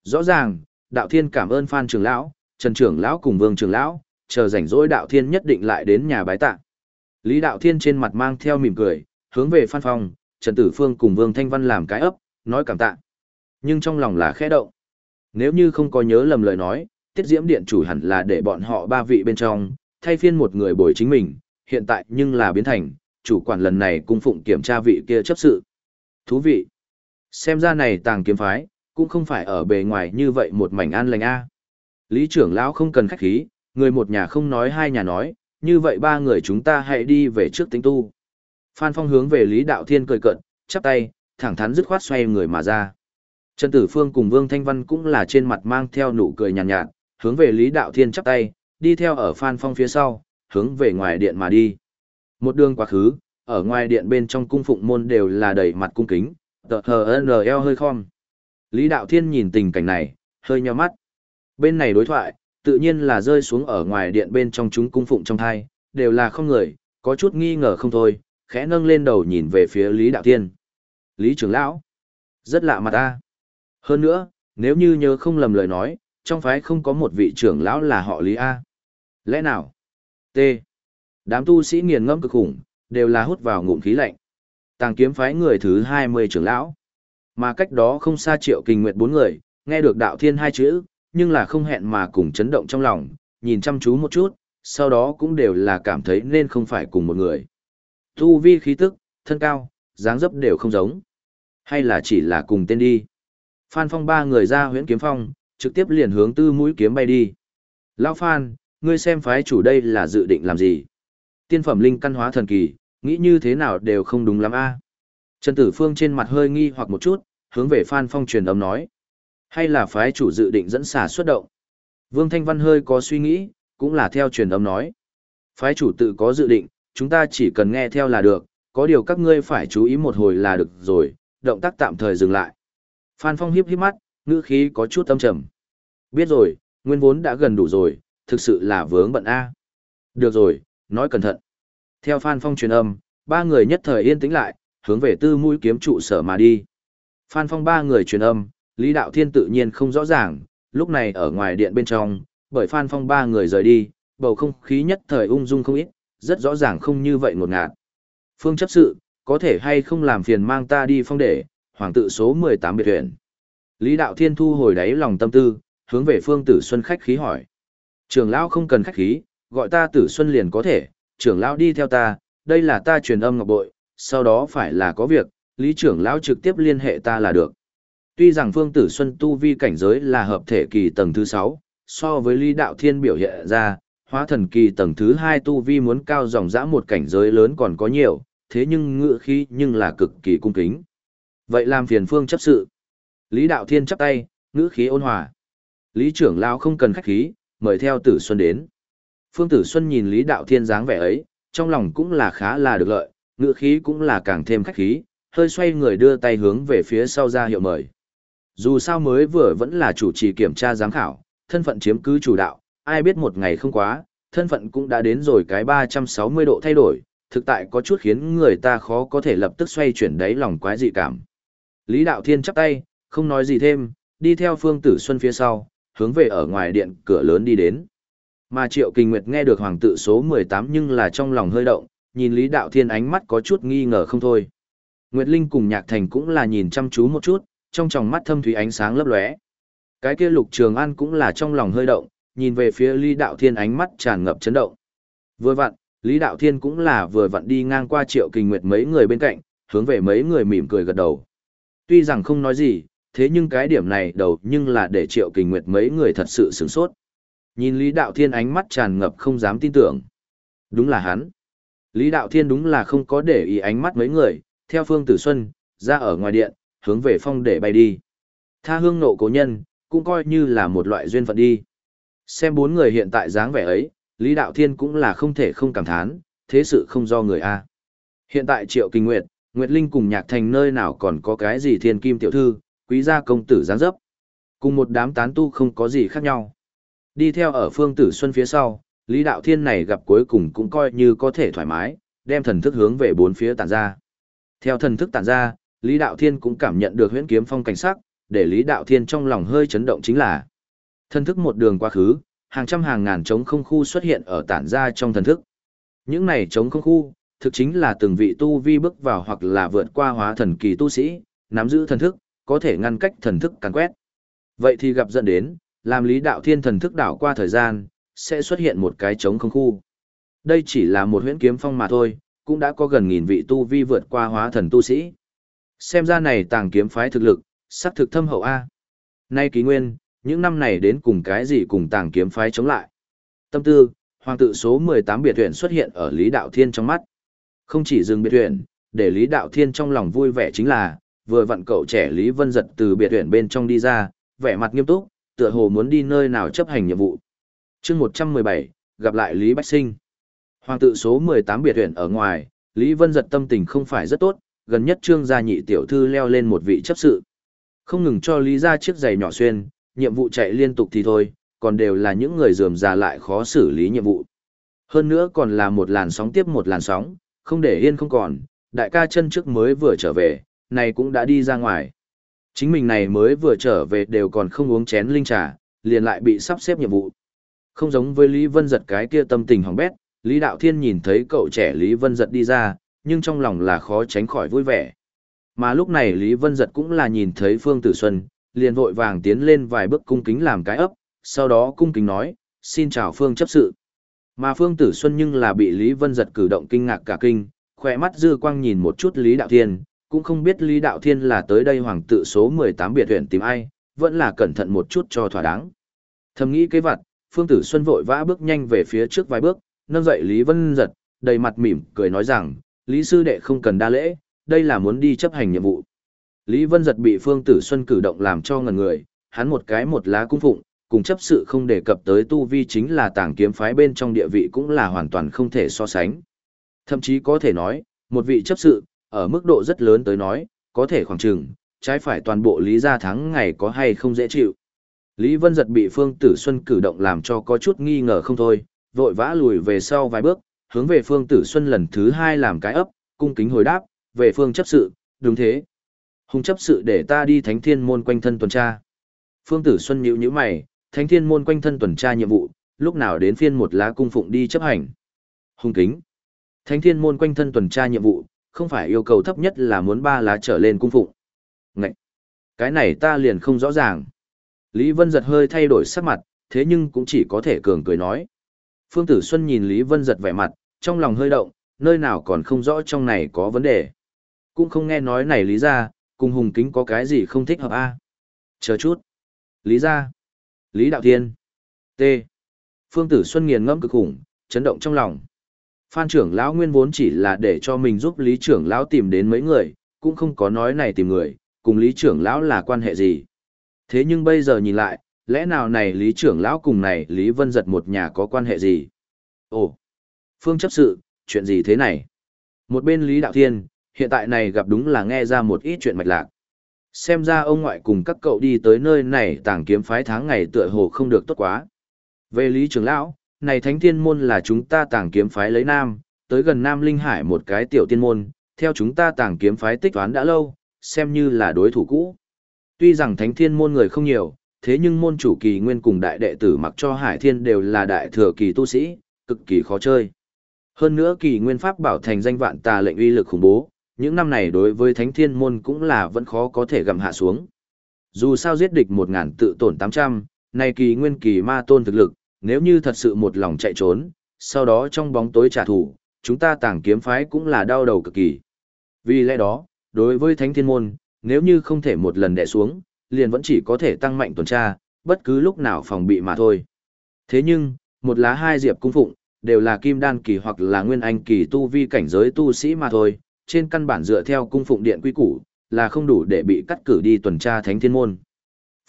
Rõ ràng, đạo thiên cảm ơn Phan trưởng lão, Trần trưởng lão cùng Vương trưởng lão, chờ rảnh rỗi đạo thiên nhất định lại đến nhà bái tạ. Lý đạo thiên trên mặt mang theo mỉm cười, hướng về Phan Phong, Trần Tử Phương cùng Vương Thanh Văn làm cái ấp, nói cảm tạ. Nhưng trong lòng là khẽ động. Nếu như không có nhớ lầm lời nói, tiết diễm điện chủ hẳn là để bọn họ ba vị bên trong, thay phiên một người bồi chính mình, hiện tại nhưng là biến thành, chủ quản lần này cung phụng kiểm tra vị kia chấp sự. Thú vị. Xem ra này tàng kiếm phái, cũng không phải ở bề ngoài như vậy một mảnh an lành a. Lý trưởng lão không cần khách khí, người một nhà không nói hai nhà nói, như vậy ba người chúng ta hãy đi về trước tính tu. Phan Phong hướng về Lý Đạo Thiên cười cận, chắp tay, thẳng thắn dứt khoát xoay người mà ra. Trần Tử Phương cùng Vương Thanh Văn cũng là trên mặt mang theo nụ cười nhàn nhạt, nhạt, hướng về Lý Đạo Thiên chắp tay, đi theo ở Phan Phong phía sau, hướng về ngoài điện mà đi. Một đường quá khứ, ở ngoài điện bên trong cung phụng môn đều là đầy mặt cung kính, tờ hờ NL hơi khom. Lý Đạo Thiên nhìn tình cảnh này, hơi nheo mắt. Bên này đối thoại, tự nhiên là rơi xuống ở ngoài điện bên trong chúng cung phụng trong thai, đều là không người, có chút nghi ngờ không thôi, khẽ nâng lên đầu nhìn về phía Lý Đạo Thiên. Lý trưởng lão, rất lạ mặt ta. Hơn nữa, nếu như nhớ không lầm lời nói, trong phái không có một vị trưởng lão là họ Lý A. Lẽ nào? T. Đám tu sĩ nghiền ngẫm cực khủng, đều là hút vào ngụm khí lạnh. Tàng kiếm phái người thứ 20 trưởng lão. Mà cách đó không xa triệu kinh nguyệt bốn người, nghe được đạo thiên hai chữ, nhưng là không hẹn mà cùng chấn động trong lòng, nhìn chăm chú một chút, sau đó cũng đều là cảm thấy nên không phải cùng một người. Tu vi khí tức, thân cao, dáng dấp đều không giống. Hay là chỉ là cùng tên đi. Phan Phong ba người ra huyễn kiếm phong, trực tiếp liền hướng tư mũi kiếm bay đi. Lão Phan, ngươi xem phái chủ đây là dự định làm gì? Tiên phẩm linh căn hóa thần kỳ, nghĩ như thế nào đều không đúng lắm a. Trần Tử Phương trên mặt hơi nghi hoặc một chút, hướng về Phan Phong truyền âm nói. Hay là phái chủ dự định dẫn xả xuất động? Vương Thanh Văn hơi có suy nghĩ, cũng là theo truyền âm nói. Phái chủ tự có dự định, chúng ta chỉ cần nghe theo là được, có điều các ngươi phải chú ý một hồi là được rồi, động tác tạm thời dừng lại. Phan Phong hiếp hiếp mắt, ngữ khí có chút âm trầm. Biết rồi, nguyên vốn đã gần đủ rồi, thực sự là vướng bận A. Được rồi, nói cẩn thận. Theo Phan Phong truyền âm, ba người nhất thời yên tĩnh lại, hướng về tư mũi kiếm trụ sở mà đi. Phan Phong ba người truyền âm, Lý Đạo Thiên tự nhiên không rõ ràng, lúc này ở ngoài điện bên trong, bởi Phan Phong ba người rời đi, bầu không khí nhất thời ung dung không ít, rất rõ ràng không như vậy ngột ngạt. Phương chấp sự, có thể hay không làm phiền mang ta đi phong để, hoàng tự số 18 biệt huyện. Lý Đạo Thiên thu hồi đáy lòng tâm tư, hướng về Phương Tử Xuân khách khí hỏi. Trưởng lão không cần khách khí, gọi ta Tử Xuân liền có thể, trưởng lão đi theo ta, đây là ta truyền âm ngọc bội, sau đó phải là có việc, lý trưởng lão trực tiếp liên hệ ta là được. Tuy rằng Phương Tử Xuân tu vi cảnh giới là hợp thể kỳ tầng thứ 6, so với Lý Đạo Thiên biểu hiện ra, hóa thần kỳ tầng thứ 2 tu vi muốn cao dòng dã một cảnh giới lớn còn có nhiều, thế nhưng ngựa khí nhưng là cực kỳ cung kính. Vậy làm phiền Phương chấp sự. Lý Đạo Thiên chắp tay, ngữ khí ôn hòa. Lý trưởng lão không cần khách khí, mời theo Tử Xuân đến. Phương Tử Xuân nhìn Lý Đạo Thiên dáng vẻ ấy, trong lòng cũng là khá là được lợi, ngựa khí cũng là càng thêm khách khí, hơi xoay người đưa tay hướng về phía sau ra hiệu mời. Dù sao mới vừa vẫn là chủ trì kiểm tra giám khảo, thân phận chiếm cứ chủ đạo, ai biết một ngày không quá, thân phận cũng đã đến rồi cái 360 độ thay đổi, thực tại có chút khiến người ta khó có thể lập tức xoay chuyển đáy lòng quái dị cảm. Lý Đạo Thiên chắp tay, không nói gì thêm, đi theo Phương Tử Xuân phía sau, hướng về ở ngoài điện cửa lớn đi đến. Mà Triệu Kinh Nguyệt nghe được hoàng tự số 18 nhưng là trong lòng hơi động, nhìn Lý Đạo Thiên ánh mắt có chút nghi ngờ không thôi. Nguyệt Linh cùng Nhạc Thành cũng là nhìn chăm chú một chút, trong tròng mắt thâm thủy ánh sáng lấp lóe. Cái kia Lục Trường An cũng là trong lòng hơi động, nhìn về phía Lý Đạo Thiên ánh mắt tràn ngập chấn động. Vừa vặn, Lý Đạo Thiên cũng là vừa vặn đi ngang qua Triệu Kinh Nguyệt mấy người bên cạnh, hướng về mấy người mỉm cười gật đầu. Tuy rằng không nói gì, thế nhưng cái điểm này đầu nhưng là để Triệu kình Nguyệt mấy người thật sự sửng sốt. Nhìn Lý Đạo Thiên ánh mắt tràn ngập không dám tin tưởng. Đúng là hắn. Lý Đạo Thiên đúng là không có để ý ánh mắt mấy người, theo Phương Tử Xuân, ra ở ngoài điện, hướng về phong để bay đi. Tha hương nộ cố nhân, cũng coi như là một loại duyên phận đi. Xem bốn người hiện tại dáng vẻ ấy, Lý Đạo Thiên cũng là không thể không cảm thán, thế sự không do người A. Hiện tại Triệu Kinh Nguyệt, Nguyệt Linh cùng Nhạc Thành nơi nào còn có cái gì thiên kim tiểu thư, quý gia công tử dáng dấp. Cùng một đám tán tu không có gì khác nhau. Đi theo ở phương tử xuân phía sau, Lý Đạo Thiên này gặp cuối cùng cũng coi như có thể thoải mái, đem thần thức hướng về bốn phía tản ra. Theo thần thức tản ra, Lý Đạo Thiên cũng cảm nhận được huyễn kiếm phong cảnh sắc, để Lý Đạo Thiên trong lòng hơi chấn động chính là thần thức một đường quá khứ, hàng trăm hàng ngàn trống không khu xuất hiện ở tản ra trong thần thức. Những này trống không khu, thực chính là từng vị tu vi bước vào hoặc là vượt qua hóa thần kỳ tu sĩ, nắm giữ thần thức, có thể ngăn cách thần thức càn quét. Vậy thì gặp dẫn đến, làm Lý Đạo Thiên thần thức đảo qua thời gian, sẽ xuất hiện một cái trống không khu. Đây chỉ là một huyễn kiếm phong mà thôi, cũng đã có gần nghìn vị tu vi vượt qua hóa thần tu sĩ. Xem ra này tàng kiếm phái thực lực, sắc thực thâm hậu A. Nay ký nguyên, những năm này đến cùng cái gì cùng tàng kiếm phái chống lại. Tâm tư, hoàng tự số 18 biệt tuyển xuất hiện ở Lý Đạo Thiên trong mắt. Không chỉ dừng biệt tuyển, để Lý Đạo Thiên trong lòng vui vẻ chính là, vừa vặn cậu trẻ Lý Vân giật từ biệt tuyển bên trong đi ra, vẻ mặt nghiêm túc, tựa hồ muốn đi nơi nào chấp hành nhiệm vụ. chương 117, gặp lại Lý Bách Sinh. Hoàng tự số 18 biệt tuyển ở ngoài, Lý Vân giật tâm tình không phải rất tốt, gần nhất trương gia nhị tiểu thư leo lên một vị chấp sự. Không ngừng cho Lý ra chiếc giày nhỏ xuyên, nhiệm vụ chạy liên tục thì thôi, còn đều là những người dườm già lại khó xử lý nhiệm vụ. Hơn nữa còn là một làn sóng tiếp một làn sóng, không để yên không còn, đại ca chân trước mới vừa trở về, này cũng đã đi ra ngoài. Chính mình này mới vừa trở về đều còn không uống chén linh trà, liền lại bị sắp xếp nhiệm vụ. Không giống với Lý Vân Giật cái kia tâm tình hỏng bét, Lý Đạo Thiên nhìn thấy cậu trẻ Lý Vân Giật đi ra, nhưng trong lòng là khó tránh khỏi vui vẻ. Mà lúc này Lý Vân Giật cũng là nhìn thấy Phương Tử Xuân, liền vội vàng tiến lên vài bước cung kính làm cái ấp, sau đó cung kính nói, xin chào Phương chấp sự. Mà Phương Tử Xuân nhưng là bị Lý Vân Giật cử động kinh ngạc cả kinh, khỏe mắt dư quang nhìn một chút Lý Đạo Thiên, cũng không biết Lý Đạo Thiên là tới đây hoàng tự số 18 biệt huyện tìm ai, vẫn là cẩn thận một chút cho thỏa đáng. Thầm nghĩ cái vặt, Phương Tử Xuân vội vã bước nhanh về phía trước vài bước, nâng dậy Lý Vân Giật, đầy mặt mỉm, cười nói rằng, Lý Sư Đệ không cần đa lễ, đây là muốn đi chấp hành nhiệm vụ. Lý Vân Giật bị Phương Tử Xuân cử động làm cho ngần người, hắn một cái một lá cung phụng, cùng chấp sự không đề cập tới tu vi chính là tàng kiếm phái bên trong địa vị cũng là hoàn toàn không thể so sánh. Thậm chí có thể nói, một vị chấp sự, ở mức độ rất lớn tới nói, có thể khoảng chừng, trái phải toàn bộ Lý Gia thắng ngày có hay không dễ chịu. Lý Vân Giật bị Phương Tử Xuân cử động làm cho có chút nghi ngờ không thôi, vội vã lùi về sau vài bước, hướng về Phương Tử Xuân lần thứ hai làm cái ấp, cung kính hồi đáp, về Phương chấp sự, đúng thế. Hùng chấp sự để ta đi thánh thiên môn quanh thân tuần tra. Phương Tử Xuân nhíu nhíu mày, thánh thiên môn quanh thân tuần tra nhiệm vụ, lúc nào đến phiên một lá cung phụng đi chấp hành. Hùng kính. Thánh thiên môn quanh thân tuần tra nhiệm vụ, không phải yêu cầu thấp nhất là muốn ba lá trở lên cung phụng. Ngậy! Cái này ta liền không rõ ràng. Lý Vân giật hơi thay đổi sắc mặt, thế nhưng cũng chỉ có thể cường cười nói. Phương Tử Xuân nhìn Lý Vân giật vẻ mặt, trong lòng hơi động, nơi nào còn không rõ trong này có vấn đề. Cũng không nghe nói này Lý ra, cùng Hùng Kính có cái gì không thích hợp a Chờ chút. Lý ra. Lý Đạo Thiên. T. Phương Tử Xuân nghiền ngẫm cực khủng, chấn động trong lòng. Phan trưởng lão nguyên vốn chỉ là để cho mình giúp Lý trưởng lão tìm đến mấy người, cũng không có nói này tìm người, cùng Lý trưởng lão là quan hệ gì. Thế nhưng bây giờ nhìn lại, lẽ nào này Lý trưởng lão cùng này Lý Vân giật một nhà có quan hệ gì? Ồ, Phương chấp sự, chuyện gì thế này? Một bên Lý Đạo Thiên, hiện tại này gặp đúng là nghe ra một ít chuyện mạch lạc. Xem ra ông ngoại cùng các cậu đi tới nơi này tàng kiếm phái tháng ngày tựa hồ không được tốt quá. Về Lý trưởng lão, này thánh thiên môn là chúng ta tàng kiếm phái lấy nam, tới gần Nam Linh Hải một cái tiểu tiên môn, theo chúng ta tàng kiếm phái tích toán đã lâu, xem như là đối thủ cũ. Tuy rằng thánh thiên môn người không nhiều, thế nhưng môn chủ kỳ nguyên cùng đại đệ tử mặc cho hải thiên đều là đại thừa kỳ tu sĩ, cực kỳ khó chơi. Hơn nữa kỳ nguyên pháp bảo thành danh vạn tà lệnh uy lực khủng bố, những năm này đối với thánh thiên môn cũng là vẫn khó có thể gặm hạ xuống. Dù sao giết địch một ngàn tự tổn tám trăm, này kỳ nguyên kỳ ma tôn thực lực, nếu như thật sự một lòng chạy trốn, sau đó trong bóng tối trả thù, chúng ta tàng kiếm phái cũng là đau đầu cực kỳ. Vì lẽ đó, đối với thánh thiên môn, nếu như không thể một lần đè xuống, liền vẫn chỉ có thể tăng mạnh tuần tra, bất cứ lúc nào phòng bị mà thôi. Thế nhưng, một lá hai diệp cung phụng, đều là kim đan kỳ hoặc là nguyên anh kỳ tu vi cảnh giới tu sĩ mà thôi, trên căn bản dựa theo cung phụng điện quy củ, là không đủ để bị cắt cử đi tuần tra thánh thiên môn.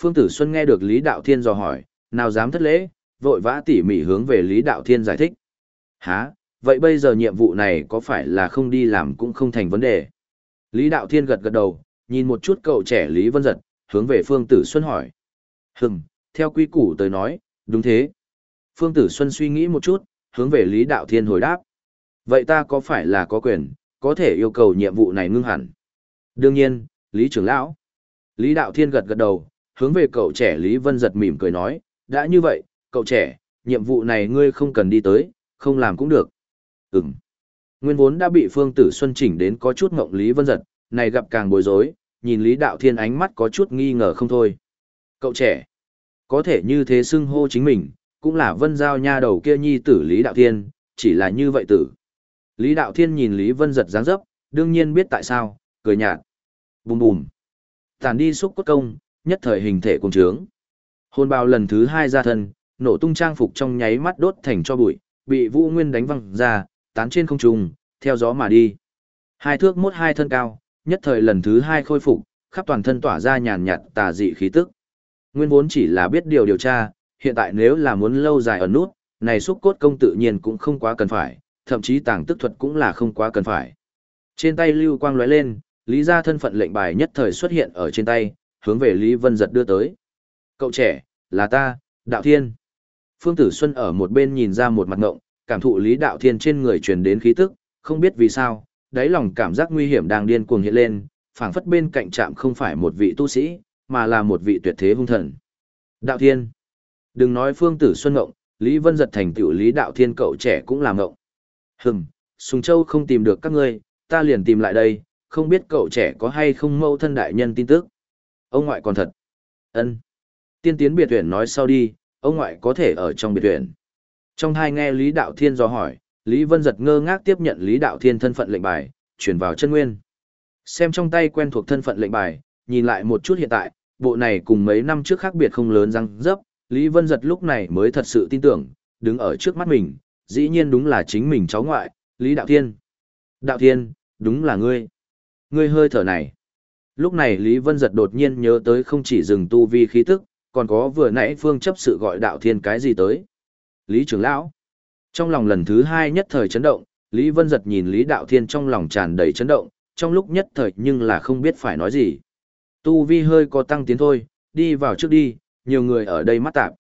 Phương Tử Xuân nghe được Lý Đạo Thiên dò hỏi, nào dám thất lễ, vội vã tỉ mỉ hướng về Lý Đạo Thiên giải thích. Hả, vậy bây giờ nhiệm vụ này có phải là không đi làm cũng không thành vấn đề? Lý Đạo Thiên gật gật đầu, nhìn một chút cậu trẻ Lý Vân Giật, hướng về Phương Tử Xuân hỏi. Hừm, theo quy củ tới nói, đúng thế. Phương Tử Xuân suy nghĩ một chút, hướng về Lý Đạo Thiên hồi đáp. Vậy ta có phải là có quyền, có thể yêu cầu nhiệm vụ này ngưng hẳn? Đương nhiên, Lý trưởng lão. Lý Đạo Thiên gật gật đầu, hướng về cậu trẻ Lý Vân Giật mỉm cười nói, đã như vậy, cậu trẻ, nhiệm vụ này ngươi không cần đi tới, không làm cũng được. Ừm. Nguyên vốn đã bị Phương Tử Xuân chỉnh đến có chút ngộng Lý Vân Giật, này gặp càng bối rối, nhìn Lý Đạo Thiên ánh mắt có chút nghi ngờ không thôi. Cậu trẻ, có thể như thế xưng hô chính mình, cũng là vân giao nha đầu kia nhi tử Lý Đạo Thiên, chỉ là như vậy tử. Lý Đạo Thiên nhìn Lý Vân giật dáng dấp, đương nhiên biết tại sao, cười nhạt. Bùm bùm. Tàn đi xúc cốt công, nhất thời hình thể cùng trướng. Hôn bao lần thứ hai ra thân, nổ tung trang phục trong nháy mắt đốt thành cho bụi, bị Vũ Nguyên đánh văng ra, tán trên không trung, theo gió mà đi. Hai thước mốt hai thân cao, nhất thời lần thứ hai khôi phục, khắp toàn thân tỏa ra nhàn nhạt tà dị khí tức. Nguyên vốn chỉ là biết điều điều tra, hiện tại nếu là muốn lâu dài ở nút, này xúc cốt công tự nhiên cũng không quá cần phải, thậm chí tàng tức thuật cũng là không quá cần phải. Trên tay lưu quang lóe lên, Lý gia thân phận lệnh bài nhất thời xuất hiện ở trên tay, hướng về Lý Vân giật đưa tới. Cậu trẻ, là ta, Đạo Thiên. Phương Tử Xuân ở một bên nhìn ra một mặt ngộng, cảm thụ Lý Đạo Thiên trên người truyền đến khí tức, không biết vì sao, đáy lòng cảm giác nguy hiểm đang điên cuồng hiện lên, phảng phất bên cạnh trạm không phải một vị tu sĩ, mà là một vị tuyệt thế hung thần. Đạo Thiên. Đừng nói Phương Tử Xuân ngộng, Lý Vân giật thành tiểu Lý Đạo Thiên cậu trẻ cũng làm ngộng. Hừm, Sùng Châu không tìm được các ngươi, ta liền tìm lại đây, không biết cậu trẻ có hay không mâu thân đại nhân tin tức. Ông ngoại còn thật. Ân. Tiên tiến biệt tuyển nói sau đi, ông ngoại có thể ở trong biệt viện. Trong hai nghe Lý Đạo Thiên do hỏi, Lý Vân giật ngơ ngác tiếp nhận Lý Đạo Thiên thân phận lệnh bài, chuyển vào chân nguyên. Xem trong tay quen thuộc thân phận lệnh bài, nhìn lại một chút hiện tại, bộ này cùng mấy năm trước khác biệt không lớn răng dấp, Lý Vân giật lúc này mới thật sự tin tưởng, đứng ở trước mắt mình, dĩ nhiên đúng là chính mình cháu ngoại, Lý Đạo Thiên. Đạo Thiên, đúng là ngươi. Ngươi hơi thở này. Lúc này Lý Vân giật đột nhiên nhớ tới không chỉ dừng tu vi khí tức, còn có vừa nãy phương chấp sự gọi Đạo Thiên cái gì tới. Lý trưởng lão. Trong lòng lần thứ hai nhất thời chấn động, Lý Vân giật nhìn Lý Đạo Thiên trong lòng tràn đầy chấn động, trong lúc nhất thời nhưng là không biết phải nói gì. Tu vi hơi có tăng tiến thôi, đi vào trước đi, nhiều người ở đây mắt tạp.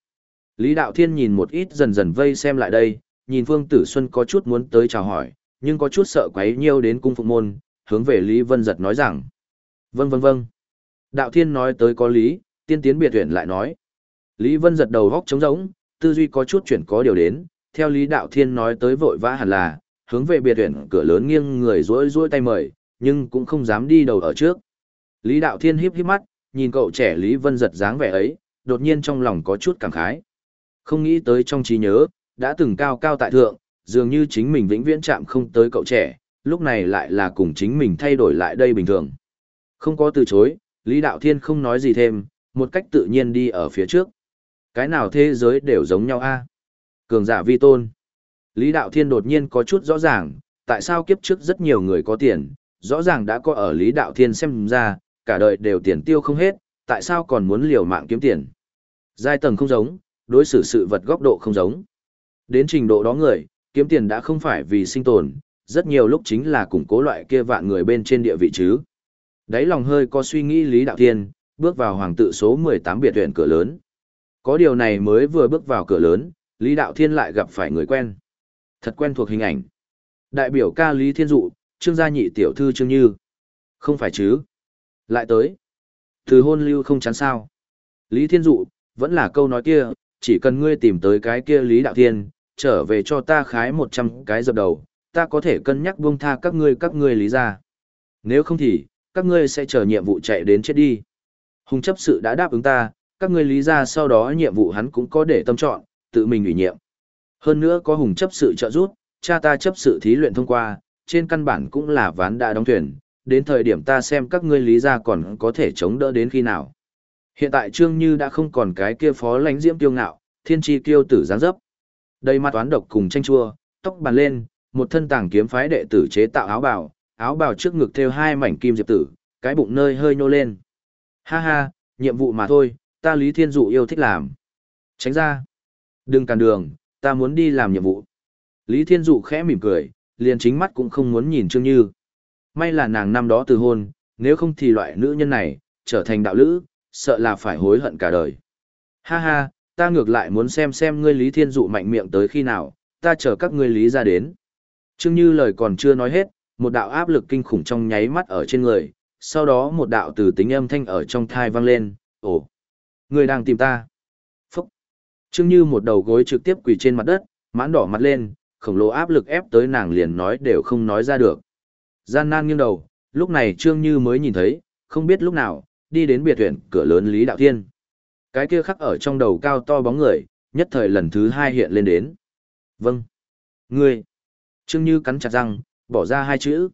Lý Đạo Thiên nhìn một ít dần dần vây xem lại đây, nhìn Phương Tử Xuân có chút muốn tới chào hỏi, nhưng có chút sợ quấy nhiêu đến cung phục môn, hướng về Lý Vân giật nói rằng. Vâng vâng vâng. Đạo Thiên nói tới có lý, tiên tiến biệt huyện lại nói. Lý Vân giật đầu góc trống rỗng, tư duy có chút chuyển có điều đến, theo Lý Đạo Thiên nói tới vội vã hẳn là, hướng về biệt huyện cửa lớn nghiêng người rối rối tay mời, nhưng cũng không dám đi đầu ở trước. Lý Đạo Thiên híp híp mắt, nhìn cậu trẻ Lý Vân giật dáng vẻ ấy, đột nhiên trong lòng có chút cảm khái. Không nghĩ tới trong trí nhớ, đã từng cao cao tại thượng, dường như chính mình vĩnh viễn chạm không tới cậu trẻ, lúc này lại là cùng chính mình thay đổi lại đây bình thường. Không có từ chối, Lý Đạo Thiên không nói gì thêm, một cách tự nhiên đi ở phía trước. Cái nào thế giới đều giống nhau a Cường giả vi tôn. Lý Đạo Thiên đột nhiên có chút rõ ràng, tại sao kiếp trước rất nhiều người có tiền, rõ ràng đã có ở Lý Đạo Thiên xem ra, cả đời đều tiền tiêu không hết, tại sao còn muốn liều mạng kiếm tiền. Giai tầng không giống, đối xử sự vật góc độ không giống. Đến trình độ đó người, kiếm tiền đã không phải vì sinh tồn, rất nhiều lúc chính là củng cố loại kia vạn người bên trên địa vị chứ. Đấy lòng hơi có suy nghĩ Lý Đạo Thiên, bước vào hoàng tự số 18 biệt huyện cửa lớn. Có điều này mới vừa bước vào cửa lớn, Lý Đạo Thiên lại gặp phải người quen. Thật quen thuộc hình ảnh. Đại biểu ca Lý Thiên Dụ, Trương gia nhị tiểu thư Trương Như. Không phải chứ. Lại tới. Từ hôn lưu không chán sao. Lý Thiên Dụ, vẫn là câu nói kia, chỉ cần ngươi tìm tới cái kia Lý Đạo Thiên, trở về cho ta khái 100 cái dập đầu, ta có thể cân nhắc buông tha các ngươi các ngươi lý ra. Nếu không thì, các ngươi sẽ chờ nhiệm vụ chạy đến chết đi. Hùng chấp sự đã đáp ứng ta, các ngươi lý ra sau đó nhiệm vụ hắn cũng có để tâm chọn, tự mình ủy nhiệm. Hơn nữa có hùng chấp sự trợ giúp, cha ta chấp sự thí luyện thông qua, trên căn bản cũng là ván đã đóng thuyền, đến thời điểm ta xem các ngươi lý ra còn có thể chống đỡ đến khi nào. Hiện tại Trương Như đã không còn cái kia phó lãnh diễm tiêu ngạo, thiên tri kiêu tử giáng dấp. Đây mặt toán độc cùng tranh chua, tóc bàn lên, một thân tàng kiếm phái đệ tử chế tạo áo bào, áo bào trước ngực thêu hai mảnh kim diệp tử, cái bụng nơi hơi nhô lên. Ha ha, nhiệm vụ mà thôi, ta Lý Thiên Dụ yêu thích làm. Tránh ra. Đừng cản đường, ta muốn đi làm nhiệm vụ. Lý Thiên Dụ khẽ mỉm cười, liền chính mắt cũng không muốn nhìn Trương Như. May là nàng năm đó từ hôn, nếu không thì loại nữ nhân này, trở thành đạo lữ, sợ là phải hối hận cả đời. Ha ha, ta ngược lại muốn xem xem ngươi Lý Thiên Dụ mạnh miệng tới khi nào, ta chờ các ngươi Lý ra đến. Trương Như lời còn chưa nói hết, một đạo áp lực kinh khủng trong nháy mắt ở trên người, sau đó một đạo từ tính âm thanh ở trong thai vang lên, ồ, người đang tìm ta. Phúc. Trương Như một đầu gối trực tiếp quỳ trên mặt đất, mãn đỏ mặt lên, khổng lồ áp lực ép tới nàng liền nói đều không nói ra được. Gian nan nghiêng đầu, lúc này Trương Như mới nhìn thấy, không biết lúc nào, đi đến biệt huyện cửa lớn Lý Đạo Thiên. Cái kia khắc ở trong đầu cao to bóng người, nhất thời lần thứ hai hiện lên đến. Vâng. Ngươi. Trương Như cắn chặt răng, bỏ ra hai chữ.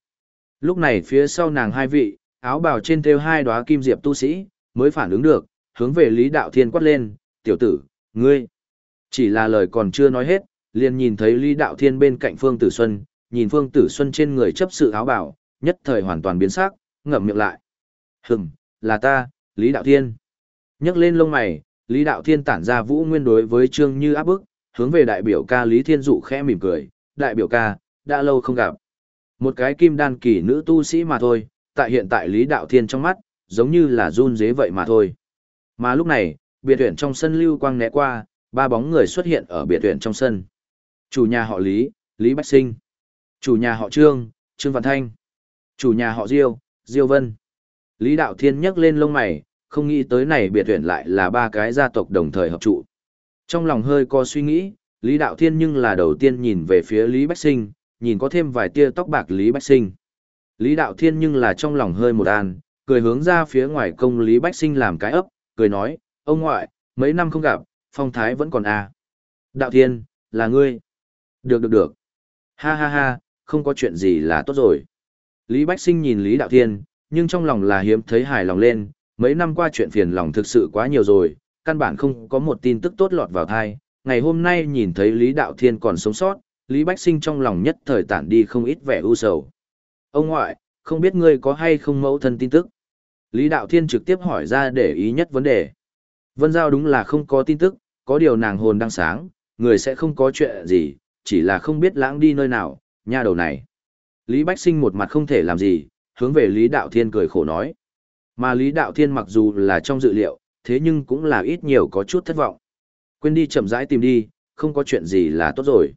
Lúc này phía sau nàng hai vị, áo bào trên thêu hai đóa kim diệp tu sĩ, mới phản ứng được, hướng về Lý Đạo Thiên quát lên, tiểu tử, ngươi. Chỉ là lời còn chưa nói hết, liền nhìn thấy Lý Đạo Thiên bên cạnh Phương Tử Xuân, nhìn Phương Tử Xuân trên người chấp sự áo bào, nhất thời hoàn toàn biến sắc, ngậm miệng lại. Hừm, là ta, Lý Đạo Thiên. Nhấc lên lông mày, Lý Đạo Thiên tản ra vũ nguyên đối với Trương Như áp bức, hướng về đại biểu ca Lý Thiên Dụ khẽ mỉm cười, đại biểu ca, đã lâu không gặp. Một cái kim đan kỳ nữ tu sĩ mà thôi, tại hiện tại Lý Đạo Thiên trong mắt, giống như là run dế vậy mà thôi. Mà lúc này, biệt tuyển trong sân lưu quang né qua, ba bóng người xuất hiện ở biệt tuyển trong sân. Chủ nhà họ Lý, Lý Bách Sinh. Chủ nhà họ Trương, Trương Văn Thanh. Chủ nhà họ Diêu, Diêu Vân. Lý Đạo Thiên nhấc lên lông mày, không nghĩ tới này biệt tuyển lại là ba cái gia tộc đồng thời hợp trụ. Trong lòng hơi có suy nghĩ, Lý Đạo Thiên nhưng là đầu tiên nhìn về phía Lý Bách Sinh, nhìn có thêm vài tia tóc bạc Lý Bách Sinh. Lý Đạo Thiên nhưng là trong lòng hơi một an, cười hướng ra phía ngoài công Lý Bách Sinh làm cái ấp, cười nói, ông ngoại, mấy năm không gặp, phong thái vẫn còn à. Đạo Thiên, là ngươi. Được được được. Ha ha ha, không có chuyện gì là tốt rồi. Lý Bách Sinh nhìn Lý Đạo Thiên, nhưng trong lòng là hiếm thấy hài lòng lên, mấy năm qua chuyện phiền lòng thực sự quá nhiều rồi, căn bản không có một tin tức tốt lọt vào thai. Ngày hôm nay nhìn thấy Lý Đạo Thiên còn sống sót, Lý Bách Sinh trong lòng nhất thời tản đi không ít vẻ u sầu. Ông ngoại, không biết ngươi có hay không mẫu thân tin tức? Lý Đạo Thiên trực tiếp hỏi ra để ý nhất vấn đề. Vân Giao đúng là không có tin tức, có điều nàng hồn đang sáng, người sẽ không có chuyện gì, chỉ là không biết lãng đi nơi nào, nha đầu này. Lý Bách Sinh một mặt không thể làm gì, hướng về Lý Đạo Thiên cười khổ nói. Mà Lý Đạo Thiên mặc dù là trong dự liệu, thế nhưng cũng là ít nhiều có chút thất vọng. Quên đi chậm rãi tìm đi, không có chuyện gì là tốt rồi.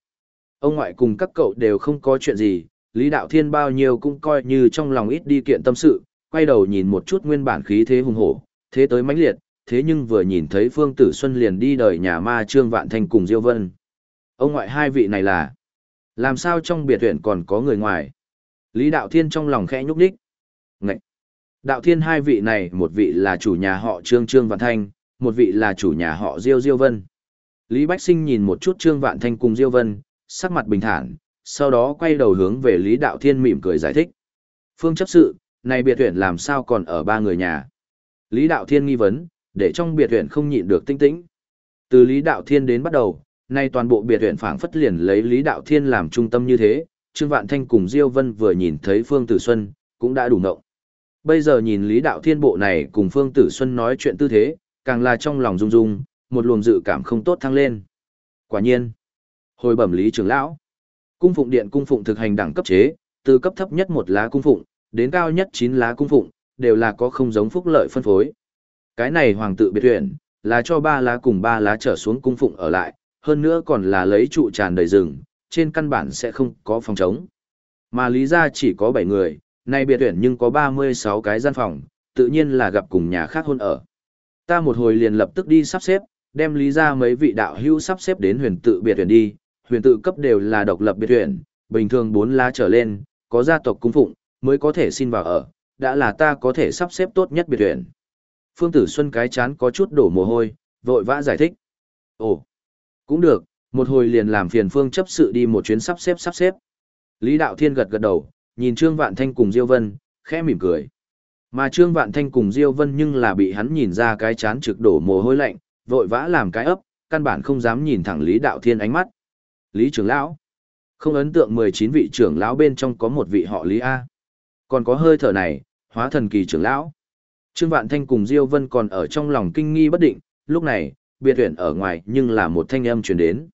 Ông ngoại cùng các cậu đều không có chuyện gì, Lý Đạo Thiên bao nhiêu cũng coi như trong lòng ít đi kiện tâm sự, quay đầu nhìn một chút nguyên bản khí thế hùng hổ, thế tới mãnh liệt, thế nhưng vừa nhìn thấy Phương Tử Xuân liền đi đời nhà ma Trương Vạn Thanh cùng Diêu Vân. Ông ngoại hai vị này là, làm sao trong biệt viện còn có người ngoài? Lý Đạo Thiên trong lòng khẽ nhúc nhích. Ngậy! Đạo Thiên hai vị này một vị là chủ nhà họ Trương Trương Vạn Thanh, một vị là chủ nhà họ Diêu Diêu Vân. Lý Bách Sinh nhìn một chút Trương Vạn Thanh cùng Diêu Vân, sắc mặt bình thản, sau đó quay đầu hướng về Lý Đạo Thiên mỉm cười giải thích. Phương chấp sự, này biệt tuyển làm sao còn ở ba người nhà? Lý Đạo Thiên nghi vấn, để trong biệt tuyển không nhịn được tinh tĩnh. Từ Lý Đạo Thiên đến bắt đầu, nay toàn bộ biệt tuyển phảng phất liền lấy Lý Đạo Thiên làm trung tâm như thế, Trương Vạn Thanh cùng Diêu Vân vừa nhìn thấy Phương Tử Xuân, cũng đã đủ ngộng. Bây giờ nhìn Lý Đạo Thiên bộ này cùng Phương Tử Xuân nói chuyện tư thế, càng là trong lòng rung rung, một luồng dự cảm không tốt thăng lên. Quả nhiên, hồi bẩm Lý trưởng lão, cung phụng điện cung phụng thực hành đẳng cấp chế, từ cấp thấp nhất một lá cung phụng, đến cao nhất 9 lá cung phụng, đều là có không giống phúc lợi phân phối. Cái này hoàng tự biệt tuyển, là cho ba lá cùng ba lá trở xuống cung phụng ở lại, hơn nữa còn là lấy trụ tràn đầy rừng, trên căn bản sẽ không có phòng trống. Mà lý ra chỉ có 7 người, nay biệt tuyển nhưng có 36 cái gian phòng, tự nhiên là gặp cùng nhà khác hôn ở. Ta một hồi liền lập tức đi sắp xếp, đem lý ra mấy vị đạo hữu sắp xếp đến huyền tự biệt tuyển đi, huyền tự cấp đều là độc lập biệt huyền, bình thường bốn lá trở lên, có gia tộc cung phụng, mới có thể xin vào ở, đã là ta có thể sắp xếp tốt nhất biệt huyền. Phương Tử Xuân cái chán có chút đổ mồ hôi, vội vã giải thích. Ồ, cũng được, một hồi liền làm phiền Phương chấp sự đi một chuyến sắp xếp sắp xếp. Lý Đạo Thiên gật gật đầu, nhìn Trương Vạn Thanh cùng Diêu Vân, khẽ mỉm cười. Mà Trương Vạn Thanh cùng Diêu Vân nhưng là bị hắn nhìn ra cái chán trực đổ mồ hôi lạnh, vội vã làm cái ấp, căn bản không dám nhìn thẳng Lý Đạo Thiên ánh mắt. Lý trưởng lão, không ấn tượng 19 vị trưởng lão bên trong có một vị họ Lý A. Còn có hơi thở này, hóa thần kỳ trưởng lão. Trương Vạn Thanh cùng Diêu Vân còn ở trong lòng kinh nghi bất định, lúc này, biệt tuyển ở ngoài nhưng là một thanh âm truyền đến.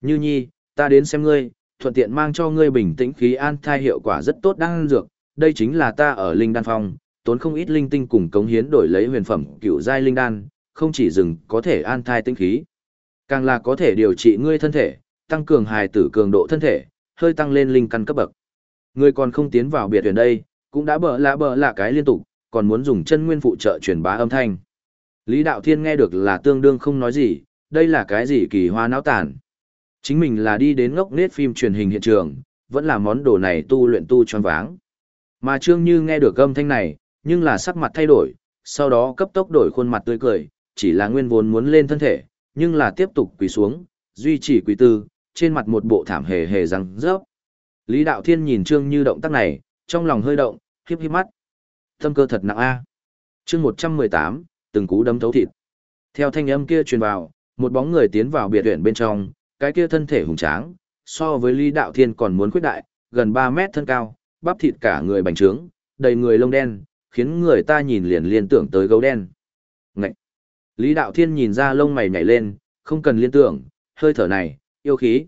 Như nhi, ta đến xem ngươi, thuận tiện mang cho ngươi bình tĩnh khí an thai hiệu quả rất tốt đang dược, đây chính là ta ở linh đan phong, tốn không ít linh tinh cùng cống hiến đổi lấy huyền phẩm cựu giai linh đan, không chỉ dừng có thể an thai tinh khí, càng là có thể điều trị ngươi thân thể, tăng cường hài tử cường độ thân thể, hơi tăng lên linh căn cấp bậc. Ngươi còn không tiến vào biệt huyền đây, cũng đã bợ lạ bợ lạ cái liên tục, còn muốn dùng chân nguyên phụ trợ truyền bá âm thanh. Lý Đạo Thiên nghe được là tương đương không nói gì, đây là cái gì kỳ hoa não tàn. Chính mình là đi đến ngốc nết phim truyền hình hiện trường, vẫn là món đồ này tu luyện tu tròn váng. Mà Trương Như nghe được âm thanh này, nhưng là sắc mặt thay đổi, sau đó cấp tốc đổi khuôn mặt tươi cười, chỉ là nguyên vốn muốn lên thân thể, nhưng là tiếp tục quỳ xuống, duy trì quỳ tư, trên mặt một bộ thảm hề hề răng rớp. Lý Đạo Thiên nhìn Trương Như động tác này, trong lòng hơi động, khiếp khiếp mắt. Tâm cơ thật nặng a. Chương 118, từng cú đấm thấu thịt. Theo thanh âm kia truyền vào, một bóng người tiến vào biệt viện bên trong, cái kia thân thể hùng tráng, so với Lý Đạo Thiên còn muốn khuyết đại, gần 3 mét thân cao, bắp thịt cả người bành trướng, đầy người lông đen, khiến người ta nhìn liền liên tưởng tới gấu đen. Ngậy! Lý Đạo Thiên nhìn ra lông mày nhảy lên, không cần liên tưởng, hơi thở này, yêu khí.